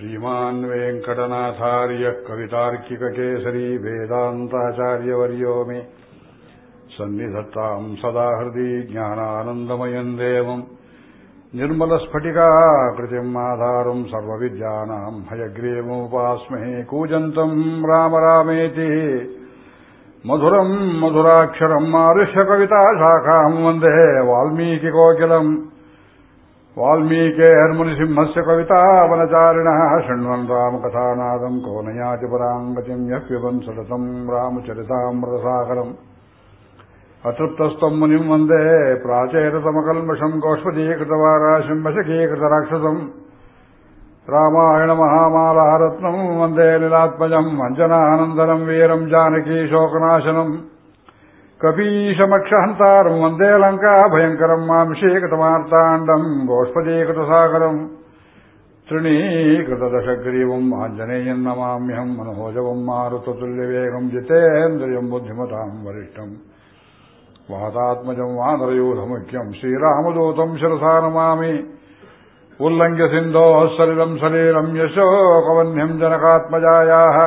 श्रीमान् वेङ्कटनाथार्यः कवितार्किककेसरी वेदान्ताचार्यवर्यो मे सन्निधत्ताम् सदा हृदि ज्ञानानन्दमयम् देवम् निर्मलस्फटिकाकृतिम् आधारम् सर्वविद्यानाम् हयग्रीवमुपास्महे कूजन्तम् राम रामेति मधुरम् मधुराक्षरम् आरुष्यकविताशाखाम् वन्दे वाल्मीकिकोकिलम् वाल्मीकेर्मुनिसिंहस्य कवितावनचारिणः शृण्वन् रामकथानादम् को नयाति पराङ्गतिम् यः पिबन् सततम् रामचरितामृतसागरम् अतृप्तस्तम् मुनिम् वन्दे प्राचेततमकल्मषम् गोष्पदीकृतवाराशिम् वशकीकृतराक्षसम् रामायणमहामालारत्नम् वन्दे लीलात्मजम् अञ्जनानन्दनम् वीरम् जानकी शोकनाशनम् कपीशमक्षहन्तारम् वन्दे लङ्का भयङ्करम् मांशीकृतमार्ताण्डम् गोष्पदीकृतसागरम् तृणीकृतदशग्रीवम् आञ्जनेयम् नमाम्यहम् मनोजवम् मारुततुल्यवेगम् जितेन्द्रियम् बुद्धिमताम् वरिष्ठम् वातात्मजम् वानरयूथमुख्यम् श्रीरामदूतम् शिरसा नमामि उल्लङ्घ्य सिन्धोः सलिलम् सलीलम् यशोकवह्न्यम् जनकात्मजायाः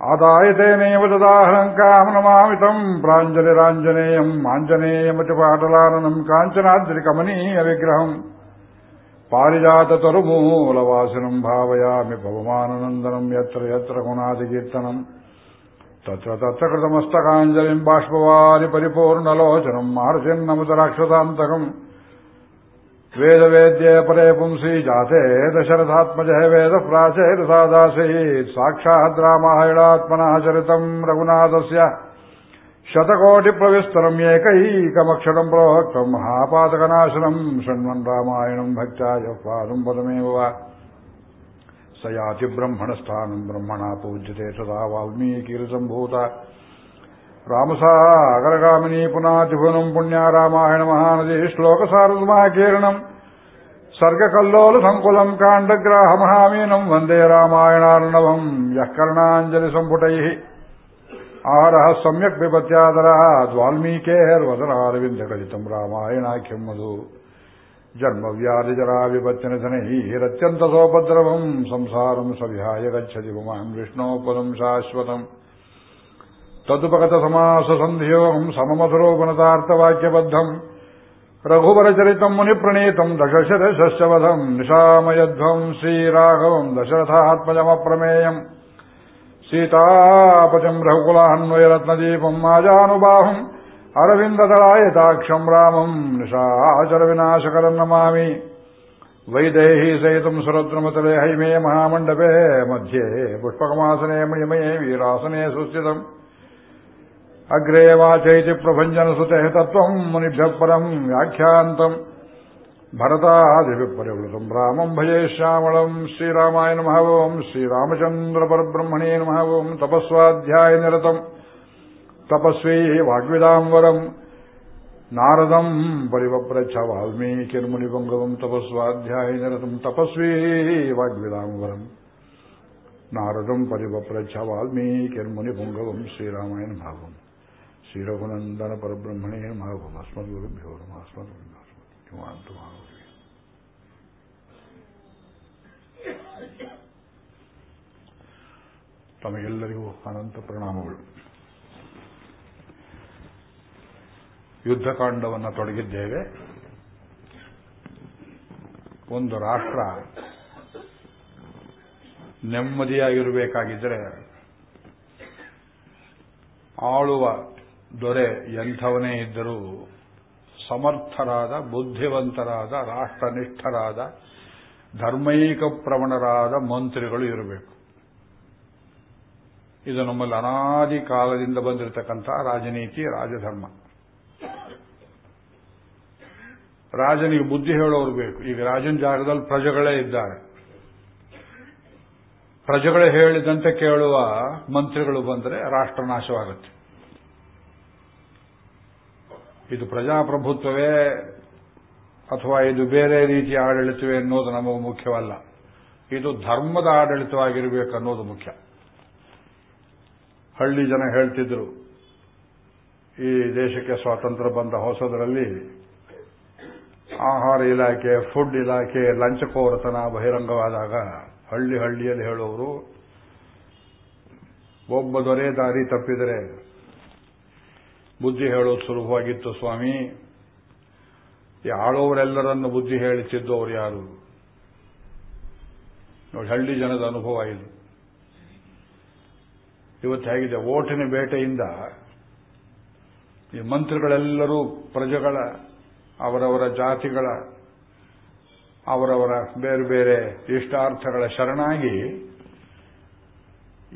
ఆదాయతేనేవ దదాహలంకామనమామితం ప్రాంజలిరాంజనేయం ఆంజనేయమతి పాటలాననం కాంచనాద్రికమనీయ విగ్రహం పారిజాతరుమూలవాసినం భావయామి పవమానందనం ఎత్ర ఎత్ర గుణాదికీర్తనం తత్ర తత్ర కృతమస్తకాంజలిం బాష్పవారి పరిపూర్ణలోచనం మారుచిన్నముత రాక్షసాంతకం राक्षसान्तकम् वेदवेद्ये परे पुंसि जाते दशरथात्मजः वेदप्राचेरसादासीत् साक्षात् रामायणात्मनः चरितम् रघुनाथस्य शतकोटिप्रविस्तरम् एकैकमक्षरम् प्रोक्तम् महापातकनाशनम् शृण्वन् रामायणम् भक्त्या यः पादम् पदमेव वा स याति ब्रह्मणस्थानम् ब्रह्मणा पूज्यते सदा वाल्मीकिरसम्भूता రామసా అగరగామిని పునాతిభునం పుణ్యా రామాయణ మహానది శ్లోక సారదమాకీర్ణం సర్గకల్లోల సంకులం కాండగ్రాహ మహామీనం వందే రామాయణార్ణవం యకర్ణాంజలి సంపుటై ఆహార సమ్యక్ విపత్యాదర ద్వాల్మీకేర్వదనారవిందగళితం రామాయణాఖ్యం మధు జన్మవ్యాధిజరా విపత్తినిధనైరత్యంత సోపద్రవం సంసారం సవిహాయ గచ్చది మహం విష్ణోపదం శాశ్వతం पुमान् विष्णोपदम् शाश्वतम् तदुपगतसमाससन्धियोगम् सममधुरोपनतार्थवाक्यबद्धम् रघुवरचरितम् मुनिप्रणीतम् दशशरशस्यवधम् निशामयध्वम् श्रीराघवम् दशरथात्मजमप्रमेयम् सीतापतिम् रघुकुलान्वयरत्नदीपम् माजानुबाहुम् अरविन्ददलायताक्षम् रामम् निशाचरविनाशकरम् नमामि वैदेही सहितम् सुरद्रमतले हैमे महामण्डपे मध्ये पुष्पकमासने मणिमये वीरासने सुस्थितम् अग्रे वाचैति प्रभञ्जनसुतेः तत्त्वम् मुनिभ्यः परम् व्याख्यान्तम् भरतादिभिः परिवृतम् रामम् भजे श्यामलम् श्रीरामाय नमः ओम् श्रीरामचन्द्रपरब्रह्मणे नमः ओम् तपस्वाध्यायनिरतम् तपस्वी वाग्विदाम्बरम् नारदम् परिवप्रच्छ वाल्मीकिर्मुनिपुङ्गवम् तपस्वाध्यायनिरतम् तपस्वी वाग्विदाम्बरम् नारदम् परिवप्रच्छ वाल्मीकिर्मुनिपुङ्गवम् श्रीरामाय नमः ಶ್ರೀರಘುನಂದನ ಪರಬ್ರಹ್ಮಣೇ ಮಹಾಸ್ಮದ್ಗುರುಭ್ಯೋ ನಮಃ ಸ್ಮದ್ಗುರುಭ್ಯೋ ಸ್ಮೃತಿಮಾಂತು ತಮಗೆಲ್ಲರಿಗೂ ಅನಂತ ಪ್ರಣಾಮಗಳು. ಯುದ್ಧಕಾಂಡವನ್ನು ತೊಡಗಿದ್ದೇವೆ. ಒಂದು ರಾಷ್ಟ್ರ ನೆಮ್ಮದಿಯಾಗಿರಬೇಕಾಗಿದ್ದರೆ ಆಳುವ ದೊರೆ ಎಂಥವನೇ ಇದ್ದರೂ ಸಮರ್ಥರಾದ, ಬುದ್ಧಿವಂತರಾದ, ರಾಷ್ಟ್ರನಿಷ್ಠರಾದ, ಧರ್ಮೈಕ ಪ್ರವಣರಾದ ಮಂತ್ರಿಗಳು ಇರಬೇಕು. ಇದು ನಮ್ಮಲ್ಲಿ ಅನಾದಿ ಕಾಲದಿಂದ ಬಂದಿರತಕ್ಕಂಥ ರಾಜನೀತಿ, ರಾಜಧರ್ಮ. ರಾಜನಿಗೆ ಬುದ್ಧಿ ಹೇಳೋರು ಬೇಕು. ಈಗ ರಾಜನ ಜಾಗದಲ್ಲಿ ಪ್ರಜೆಗಳೇ ಇದ್ದಾರೆ. ಪ್ರಜೆಗಳೇ ಹೇಳಿದಂತೆ ಕೇಳುವ ಮಂತ್ರಿಗಳು ಬಂದರೆ ರಾಷ್ಟ್ರ ನಾಶವಾಗುತ್ತೆ. ಇದು ಪ್ರಜಾಪ್ರಭುತ್ವವೇ ಅಥವಾ ಇದು ಬೇರೆ ರೀತಿಯ ಆಡಳಿತವೇ ಅನ್ನೋದು ನಮಗೆ ಮುಖ್ಯವಲ್ಲ. ಇದು ಧರ್ಮದ ಆಡಳಿತವಾಗಿರಬೇಕು ಅನ್ನೋದು ಮುಖ್ಯ. ಹಳ್ಳಿ ಜನ ಹೇಳ್ತಿದ್ರು, ಈ ದೇಶಕ್ಕೆ ಸ್ವಾತಂತ್ರ್ಯ ಬಂದ ಹೊಸದರಲ್ಲಿ ಆಹಾರ ಇಲಾಖೆ ಫುಡ್ ಇಲಾಖೆ, ಲಂಚಕೋರತನ ಬಹಿರಂಗವಾದಾಗ ಹಳ್ಳಿ ಹಳ್ಳಿಯಲ್ಲಿ ಹೇಳೋರು, ಒಬ್ಬ ದೊರೆ ದಾರಿ ತಪ್ಪಿದರೆ ಬುದ್ಧಿ ಹೇಳೋದು ಸುಲಭವಾಗಿತ್ತು ಸ್ವಾಮಿ. ಈ ಆಳೋರೆಲ್ಲರನ್ನು ಬುದ್ಧಿ ಹೇಳುತ್ತಿದ್ದು ಅವರು ಯಾರು? ನೋಡಿ, ಹಳ್ಳಿ ಜನದ ಅನುಭವ ಇದು. ಇವತ್ತು ಹೇಗಿದೆ, ಓಟಿನ ಬೇಟೆಯಿಂದ ಈ ಮಂತ್ರಿಗಳೆಲ್ಲರೂ ಪ್ರಜೆಗಳ, ಅವರವರ ಜಾತಿಗಳ, ಅವರವರ ಬೇರೆ ಬೇರೆ ಇಷ್ಟಾರ್ಥಗಳ ಶರಣಾಗಿ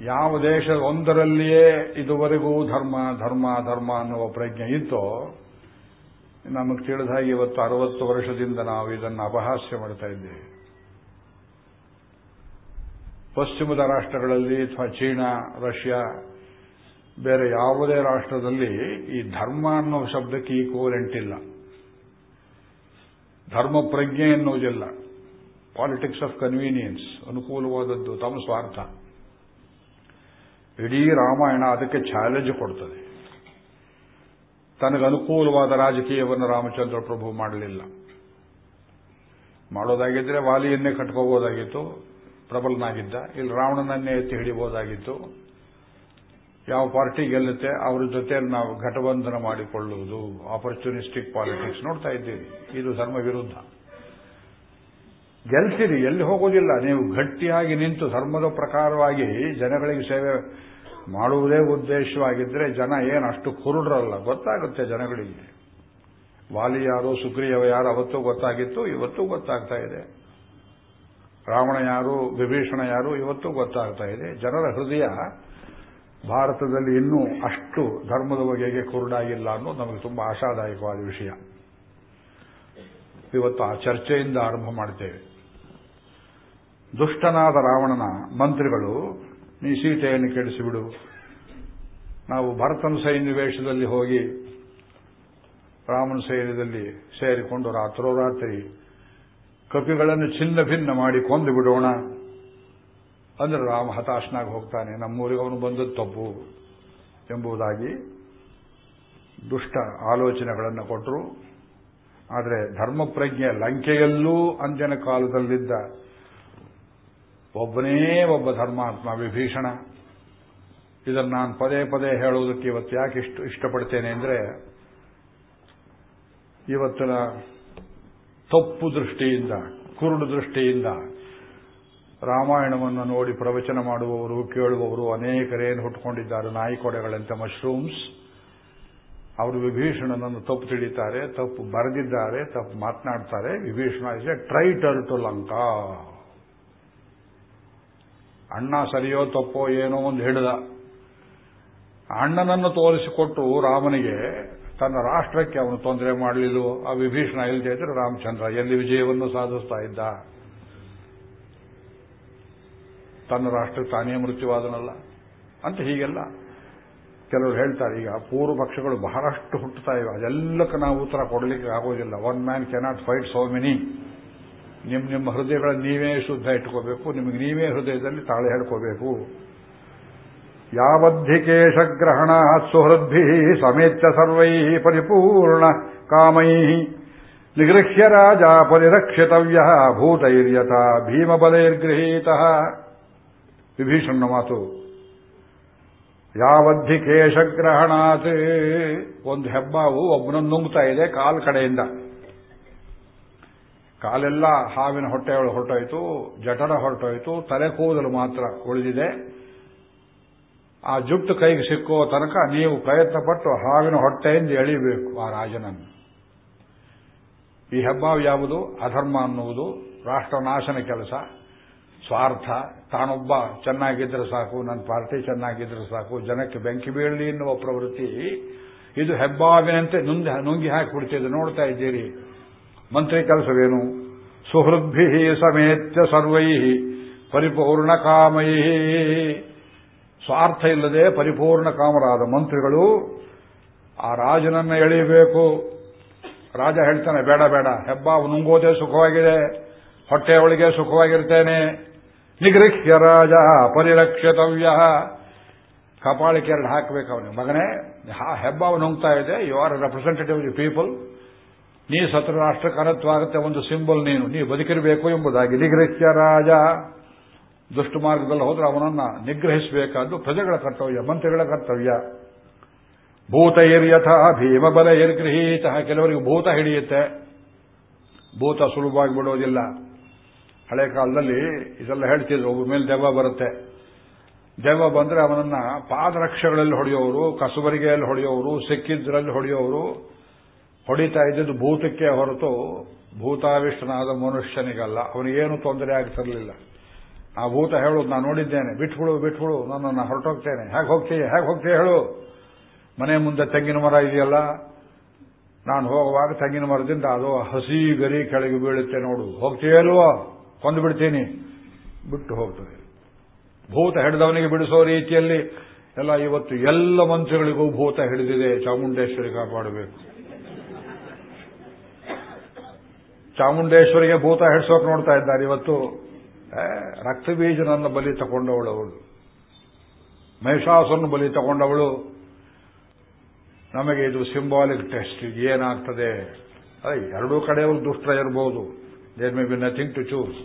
ಯಾವ ದೇಶ ಒಂದರಲ್ಲಿಯೇ ಇದುವರೆಗೂ ಧರ್ಮ ಧರ್ಮ ಧರ್ಮ ಅನ್ನುವ ಪ್ರಜ್ಞೆ ಇತ್ತೋ, ನಮಗೆ ತಿಳಿದ ಹಾಗೆ ಇವತ್ತು ಅರವತ್ತು ವರ್ಷದಿಂದ ನಾವು ಇದನ್ನು ಅಪಹಾಸ್ಯ ಮಾಡ್ತಾ ಇದ್ದೇವೆ. ಪಶ್ಚಿಮದ ರಾಷ್ಟ್ರಗಳಲ್ಲಿ ಅಥವಾ ಚೀನಾ, ರಷ್ಯಾ, ಬೇರೆ ಯಾವುದೇ ರಾಷ್ಟ್ರದಲ್ಲಿ ಈ ಧರ್ಮ ಅನ್ನೋ ಶಬ್ದಕ್ಕೆ ಈಕ್ವಲೆಂಟ್ ಇಲ್ಲ. ಧರ್ಮ ಪ್ರಜ್ಞೆ ಎನ್ನುವುದಿಲ್ಲ. ಪಾಲಿಟಿಕ್ಸ್ ಆಫ್ ಕನ್ವೀನಿಯನ್ಸ್ ಅನುಕೂಲವಾದದ್ದು ತಮ್ಮ ಸ್ವಾರ್ಥ. ಇಡೀ ರಾಮಾಯಣ ಅದಕ್ಕೆ ಚಾಲೆಂಜ್ ಕೊಡ್ತದೆ. ತನಗನುಕೂಲವಾದ ರಾಜಕೀಯವನ್ನು ರಾಮಚಂದ್ರ ಪ್ರಭು ಮಾಡಲಿಲ್ಲ. ಮಾಡೋದಾಗಿದ್ರೆ ವಾಲಿಯನ್ನೇ ಕಟ್ಕೋಬೋದಾಗಿತ್ತು, ಪ್ರಬಲನಾಗಿದ್ದ, ಇಲ್ಲಿ ರಾವಣನನ್ನೇ ಎತ್ತಿ ಹಿಡಿಬಹುದಾಗಿತ್ತು ಯಾವ ಪಾರ್ಟಿ ಗೆಲ್ಲುತ್ತೆ, ಅವರ ಜೊತೆ ನಾವು ಘಟಬಂಧನ ಮಾಡಿಕೊಳ್ಳುವುದು ಆಪರ್ಚುನಿಸ್ಟಿಕ್ ಪಾಲಿಟಿಕ್ಸ್ ನೋಡ್ತಾ ಇದ್ದೀವಿ. ಇದು ಧರ್ಮ ವಿರುದ್ಧ. ಗೆಲ್ತೀರಿ, ಎಲ್ಲಿ ಹೋಗೋದಿಲ್ಲ. ನೀವು ಗಟ್ಟಿಯಾಗಿ ನಿಂತು ಧರ್ಮದ ಪ್ರಕಾರವಾಗಿ ಜನಗಳಿಗೆ ಸೇವೆ ಮಾಡುವುದೇ ಉದ್ದೇಶವಾಗಿದ್ದರೆ ಜನ ಏನು ಅಷ್ಟು ಕುರುಡ್ರಲ್ಲ, ಗೊತ್ತಾಗುತ್ತೆ ಜನಗಳಿಗೆ. ವಾಲಿ ಯಾರು ಸುಗ್ರೀವ ಯಾರು ಅವತ್ತು ಗೊತ್ತಾಗಿತ್ತು, ಇವತ್ತು ಗೊತ್ತಾಗ್ತಾ ಇದೆ. ರಾವಣ ಯಾರು, ವಿಭೀಷಣ ಯಾರು, ಇವತ್ತು ಗೊತ್ತಾಗ್ತಾ ಇದೆ. ಜನರ ಹೃದಯ ಭಾರತದಲ್ಲಿ ಇನ್ನೂ ಅಷ್ಟು ಧರ್ಮದ ಬಗೆಗೆ ಕುರುಡಾಗಿಲ್ಲ ಅನ್ನೋದು ನಮಗೆ ತುಂಬಾ ಆಶಾದಾಯಕವಾದ ವಿಷಯ. ಇವತ್ತು ಆ ಚರ್ಚೆಯಿಂದ ಆರಂಭ ಮಾಡ್ತೇವೆ. ದುಷ್ಟನಾದ ರಾವಣನ ಮಂತ್ರಿಗಳು ನೀ ಸೀತೆಯನ್ನು ಕೆಡಿಸಿಬಿಡು. ನಾವು ಭರತನ ಸೈನ್ಯವೇಶದಲ್ಲಿ ಹೋಗಿ ರಾಮನ ಸೈನ್ಯದಲ್ಲಿ ಸೇರಿಕೊಂಡು ರಾತ್ರೋರಾತ್ರಿ ಕಪಿಗಳನ್ನು ಚಿನ್ನ ಭಿನ್ನ ಮಾಡಿ ಕೊಂದು ಬಿಡೋಣ ಅಂದ್ರೆ ರಾಮ ಹತಾಶನಾಗಿ ಹೋಗ್ತಾನೆ. ನಮ್ಮೂರಿಗೆ ಅವನು ಬಂದದ್ದು ತಪ್ಪು ಎಂಬುದಾಗಿ ದುಷ್ಟ ಆಲೋಚನೆಗಳನ್ನು ಕೊಟ್ಟರು. ಆದರೆ ಧರ್ಮಪ್ರಜ್ಞೆ ಲಂಕೆಯಲ್ಲೂ ಅಂದಿನ ಕಾಲದಲ್ಲಿದ್ದ ಒಬ್ಬನೇ ಒಬ್ಬ ಧರ್ಮಾತ್ಮ, ವಿಭೀಷಣ. ಇದನ್ನು ನಾನು ಪದೇ ಪದೇ ಹೇಳುವುದಕ್ಕೆ ಇವತ್ತು ಯಾಕೆ ಇಷ್ಟು ಇಷ್ಟಪಡ್ತೇನೆ ಅಂದರೆ ಇವತ್ತಿನ ತಪ್ಪು ದೃಷ್ಟಿಯಿಂದ, ಕುರುಡು ದೃಷ್ಟಿಯಿಂದ ರಾಮಾಯಣವನ್ನು ನೋಡಿ ಪ್ರವಚನ ಮಾಡುವವರು, ಕೇಳುವವರು ಅನೇಕರೇನು ಹುಟ್ಟುಕೊಂಡಿದ್ದಾರೆ ನಾಯಿಕೊಡೆಗಳಂತೆ ಮಶ್ರೂಮ್ಸ್ ಅವರು ವಿಭೀಷಣನನ್ನು ತಪ್ಪು ತಿಳಿತಾರೆ, ತಪ್ಪು ಬರೆದಿದ್ದಾರೆ, ತಪ್ಪು ಮಾತನಾಡ್ತಾರೆ. Vibhishana is a traitor to Lanka ಅಣ್ಣ ಸರಿಯೋ ತಪ್ಪೋ ಏನೋ ಒಂದು ಹೇಳಿದ. ಅಣ್ಣನನ್ನು ತೋರಿಸಿಕೊಟ್ಟು ರಾಮನಿಗೆ ತನ್ನ ರಾಷ್ಟ್ರಕ್ಕೆ ಅವನು ತೊಂದರೆ ಮಾಡಲಿಲ್ಲ ಆ ವಿಭೀಷಣ ಇಲ್ಲದೆ ಇದ್ರೆ ರಾಮಚಂದ್ರ ಎಲ್ಲಿ ವಿಜಯವನ್ನು ಸಾಧಿಸ್ತಾ ಇದ್ದ? ತನ್ನ ರಾಷ್ಟ್ರಕ್ಕೆ ತಾನೇ ಮೃತ್ಯುವಾದನಲ್ಲ? ಅಂತ ಹೀಗೆಲ್ಲ ಕೆಲವರು ಹೇಳ್ತಾರೆ. ಈಗ ಪೂರ್ವ ಪಕ್ಷಗಳು ಬಹಳಷ್ಟು ಹುಟ್ಟುತ್ತಾ ಇವೆ ಅದೆಲ್ಲಕ್ಕೆ ನಾವು ಉತ್ತರ ಕೊಡಲಿಕ್ಕೆ ಆಗೋದಿಲ್ಲ. One man cannot fight so many ನಿಮ್ಮ ನಿಮ್ಮ ಹೃದಯಗಳನ್ನು ನೀವೇ ಶುದ್ಧ ಇಟ್ಕೋಬೇಕು, ನಿಮಗೆ ನೀವೇ ಹೃದಯದಲ್ಲಿ ತಾಳೆ ಹೇಳ್ಕೋಬೇಕು ಯಾವದ್ಧಿಕೇಶಗ್ರಹಣ ಸುಹೃದ್ಭಿ ಸಮೇತ್ಯ ಸರ್ವೈ ಪರಿಪೂರ್ಣ ಕಾಮೈ. ನಿಗೃಹ್ಯ ರಾಜ ಪರಿರಕ್ಷಿತವ್ಯ ಭೂತೈರ್ಯಥ ಭೀಮಬಲೈರ್ಗೃಹೀತ. ವಿಭೀಷಣ ಮಾತು. ಯಾವದ್ಧಿ ಕೇಶಗ್ರಹಣಾತ್ ಒಂದು ಹೆಬ್ಬಾವು ಒಬ್ಬನನ್ನು ನುಂಗ್ತಾ ಇದೆ ಕಾಲ್ ಕಡೆಯಿಂದ. ಕಾಲೆಲ್ಲ ಹಾವಿನ ಹೊಟ್ಟೆಯೊಳಗೆ ಹೊರಟೋಯ್ತು, ಜಠರ ಹೊರಟೋಯ್ತು, ತಲೆ ಕೂದಲು ಮಾತ್ರ ಉಳಿದಿದೆ. ಆ ಜುಟ್ಟು ಕೈಗೆ ಸಿಕ್ಕೋ ತನಕ ನೀವು ಪ್ರಯತ್ನ ಪಟ್ಟು ಹಾವಿನ ಹೊಟ್ಟೆಯಿಂದ ಎಳಿಬೇಕು ಆ ರಾಜನನ್ನು. ಈ ಹೆಬ್ಬಾವು ಯಾವುದು? ಅಧರ್ಮ ಅನ್ನುವುದು, ರಾಷ್ಟ್ರನಾಶನ ಕೆಲಸ, ಸ್ವಾರ್ಥ. ತಾನೊಬ್ಬ ಚೆನ್ನಾಗಿದ್ರೆ ಸಾಕು, ನನ್ನ ಪಾರ್ಟಿ ಚೆನ್ನಾಗಿದ್ರೆ ಸಾಕು, ಜನಕ್ಕೆ ಬೆಂಕಿ ಬೀಳಲಿ ಎನ್ನುವ ಪ್ರವೃತ್ತಿ. ಇದು ಹೆಬ್ಬಾವಿನಂತೆ ನುಂಗಿ ನುಂಗಿ ಹಾಕಿಬಿಡ್ತಿದೆ. ನೋಡ್ತಾ ಇದ್ದೀರಿ. ಮಂತ್ರಿ ಕೆಲಸವೇನು ಸುಹೃದ್ಭಿ ಸಮೇತ್ಯ ಸರ್ವೈ ಪರಿಪೂರ್ಣ ಕಾಮೈ. ಸ್ವಾರ್ಥ ಇಲ್ಲದೆ ಪರಿಪೂರ್ಣ ಕಾಮರಾದ ಮಂತ್ರಿಗಳು, ಆ ರಾಜನನ್ನ ಎಳಿಬೇಕು ರಾಜ ಹೇಳ್ತಾನೆ, ಬೇಡ ಬೇಡ, ಹೆಬ್ಬಾವು ನುಂಗೋದೇ ಸುಖವಾಗಿದೆ, ಹೊಟ್ಟೆ ಒಳಗೆ ಸುಖವಾಗಿರ್ತೇನೆ. ನಿಗೃಹ್ಯ ರಾಜ ಪರಿರಕ್ಷಿತವ್ಯ. ಕಪಾಳಿಕೆ ಎರಡು ಹಾಕಬೇಕು ಅವನಿಗೆ. ಮಗನೇ ಹೆಬ್ಬಾವು ನುಂಗ್ತಾ ಇದೆ ಯು ಆರ್ ರೆಪ್ರೆಸೆಂಟೇಟಿವ್ ಪೀಪಲ್ ನೀ ಸತ್ರ ರಾಷ್ಟ್ರ ಕನತ್ವಾಗುತ್ತೆ ಒಂದು ಸಿಂಬಲ್ ನೀನು. ನೀ ಬದುಕಿರಬೇಕು ಎಂಬುದಾಗಿ. ನಿಗ್ರಹಿಸ್ಯ ರಾಜ. ದುಷ್ಟು ಮಾರ್ಗದಲ್ಲಿ ಹೋದ್ರೆ ಅವನನ್ನ ನಿಗ್ರಹಿಸಬೇಕಾದ್ದು ಪ್ರಜೆಗಳ ಕರ್ತವ್ಯ, ಮಂತ್ರಿಗಳ ಕರ್ತವ್ಯ. ಭೂತ ಯಥ ಭೀಮ ಬಲ ಗೃಹೀತ ಕೆಲವರಿಗೆ ಭೂತ ಹಿಡಿಯುತ್ತೆ. ಭೂತ ಸುಲಭವಾಗಿ ಬಿಡೋದಿಲ್ಲ ಹಳೆ ಕಾಲದಲ್ಲಿ ಇದೆಲ್ಲ ಹೇಳ್ತಿದ್ರು, ಒಬ್ಬ ಮೇಲೆ ದೆವ್ವ ಬರುತ್ತೆ. ದೆವ್ವ ಬಂದ್ರೆ ಅವನನ್ನ ಪಾದರಕ್ಷಗಳಲ್ಲಿ ಹೊಡೆಯೋರು, ಕಸುಬರಿಗೆಯಲ್ಲಿ ಹೊಡೆಯೋರು, ಸಿಕ್ಕಿದ್ರಲ್ಲಿ ಹೊಡೆಯೋರು ಹೊಡಿತಾ ಇದ್ದದ್ದು ಭೂತಕ್ಕೆ ಹೊರತು ಭೂತಾವಿಷ್ಟನಾದ ಮನುಷ್ಯನಿಗಲ್ಲ. ಅವನಿಗೇನು ತೊಂದರೆ ಆಗ್ತಿರಲಿಲ್ಲ ಆ ಭೂತ ಹೇಳೋದು ನಾನು ನೋಡಿದ್ದೇನೆ. ಬಿಟ್ಬಿಡು ಬಿಟ್ಬಿಡು, ನನ್ನನ್ನು ಹೊರಟೋಗ್ತೇನೆ. ಹೇಗೆ ಹೋಗ್ತೀಯ ಹೇಗೆ ಹೋಗ್ತೀಯ ಹೇಳು. ಮನೆ ಮುಂದೆ ತೆಂಗಿನ ಮರ ಇದೆಯಲ್ಲ? ನಾನು ಹೋಗುವಾಗ ತೆಂಗಿನ ಮರದಿಂದ ಅದು ಹಸಿ ಗರಿ ಕೆಳಗೆ ಬೀಳುತ್ತೆ ನೋಡು. ಹೋಗ್ತೀಯಲ್ವೋ ಕೊಂದು ಬಿಡ್ತೀನಿ. ಬಿಟ್ಟು ಹೋಗ್ತದೆ. ಭೂತ ಹಿಡಿದವನಿಗೆ ಬಿಡಿಸೋ ರೀತಿಯಲ್ಲಿ ಎಲ್ಲ ಇವತ್ತು ಎಲ್ಲ ಮಂತ್ರಿಗಳಿಗೂ ಭೂತ ಹಿಡಿದಿದೆ. ಚಾಮುಂಡೇಶ್ವರಿ ಕಾಪಾಡಬೇಕು. ಚಾಮುಂಡೇಶ್ವರಿಗೆ ಭೂತ ಹೆಡ್ಸೋಕೆ ನೋಡ್ತಾ ಇದ್ದಾರೆ. ಇವತ್ತು ರಕ್ತ ಬೀಜನನ್ನ ಬಲಿ ತಗೊಂಡವಳು ಅವಳು. ಮಹಿಷಾಸನ ಬಲಿ ತಗೊಂಡವಳು. ನಮಗೆ ಇದು ಸಿಂಬಾಲಿಕ್ ಟೆಸ್ಟ್ ಏನಾಗ್ತದೆ? ಎರಡೂ ಕಡೆಯವರು ದುಷ್ಟ ಇರಬಹುದು there may be nothing to choose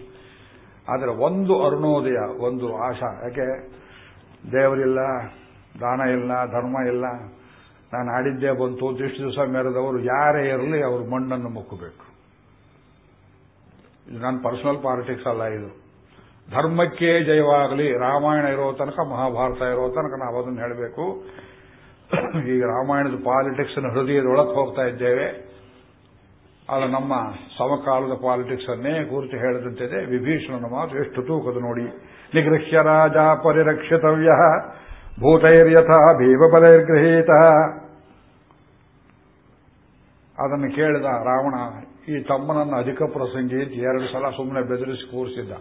ಆದರೆ ಒಂದು ಅರುಣೋದಯ, ಒಂದು ಆಶಾ. ಯಾಕೆ? ದೇವರಿಲ್ಲ, ದಾನ ಇಲ್ಲ, ಧರ್ಮ ಇಲ್ಲ. ನಾನು ಆಡಿದ್ದೇ ಬಂತು. ಇಷ್ಟು ದಿವಸ ಮೆರೆದವರು ಯಾರೇ ಇರಲಿ, ಅವರು ಮಣ್ಣನ್ನು ಮುಕ್ಕಬೇಕು ಇದು ನನ್ನ ಪರ್ಸನಲ್ ಪಾಲಿಟಿಕ್ಸ್ ಅಲ್ಲ ಇದು. ಧರ್ಮಕ್ಕೆ ಜಯವಾಗಲಿ, ರಾಮಾಯಣ ಇರೋ ತನಕ, ಮಹಾಭಾರತ ಇರೋ ತನಕ ನಾವು ಅದನ್ನು ಹೇಳಬೇಕು. ಈಗ ರಾಮಾಯಣದ ಪಾಲಿಟಿಕ್ಸ್ ಹೃದಯದೊಳಕ್ಕೆ ಹೋಗ್ತಾ ಇದ್ದೇವೆ. ಅದು ನಮ್ಮ ಸಮಕಾಲದ ಪಾಲಿಟಿಕ್ಸ್ ಅನ್ನೇ ಕುರಿತು ಹೇಳಿದಂತಿದೆ. ವಿಭೀಷಣನ ಮಾತು ಎಷ್ಟು ತೂಕದ ನೋಡಿ. ನಿಗೃಹ್ಯ ರಾಜ ಪರಿರಕ್ಷಿತವ್ಯ, ಭೂತೈರ್ಯಥ ಭೀಮಬಲೈರ್ಗೃಹೀತ ಅದನ್ನು ಕೇಳಿದ ರಾವಣ ಈ ತಮ್ಮನನ್ನ ಅಧಿಕ ಪ್ರಸಂಗಿ ಎರಡು ಸಲ ಸುಮ್ಮನೆ ಬೆದರಿಸಿ ಕೂರಿಸಿದ್ದ.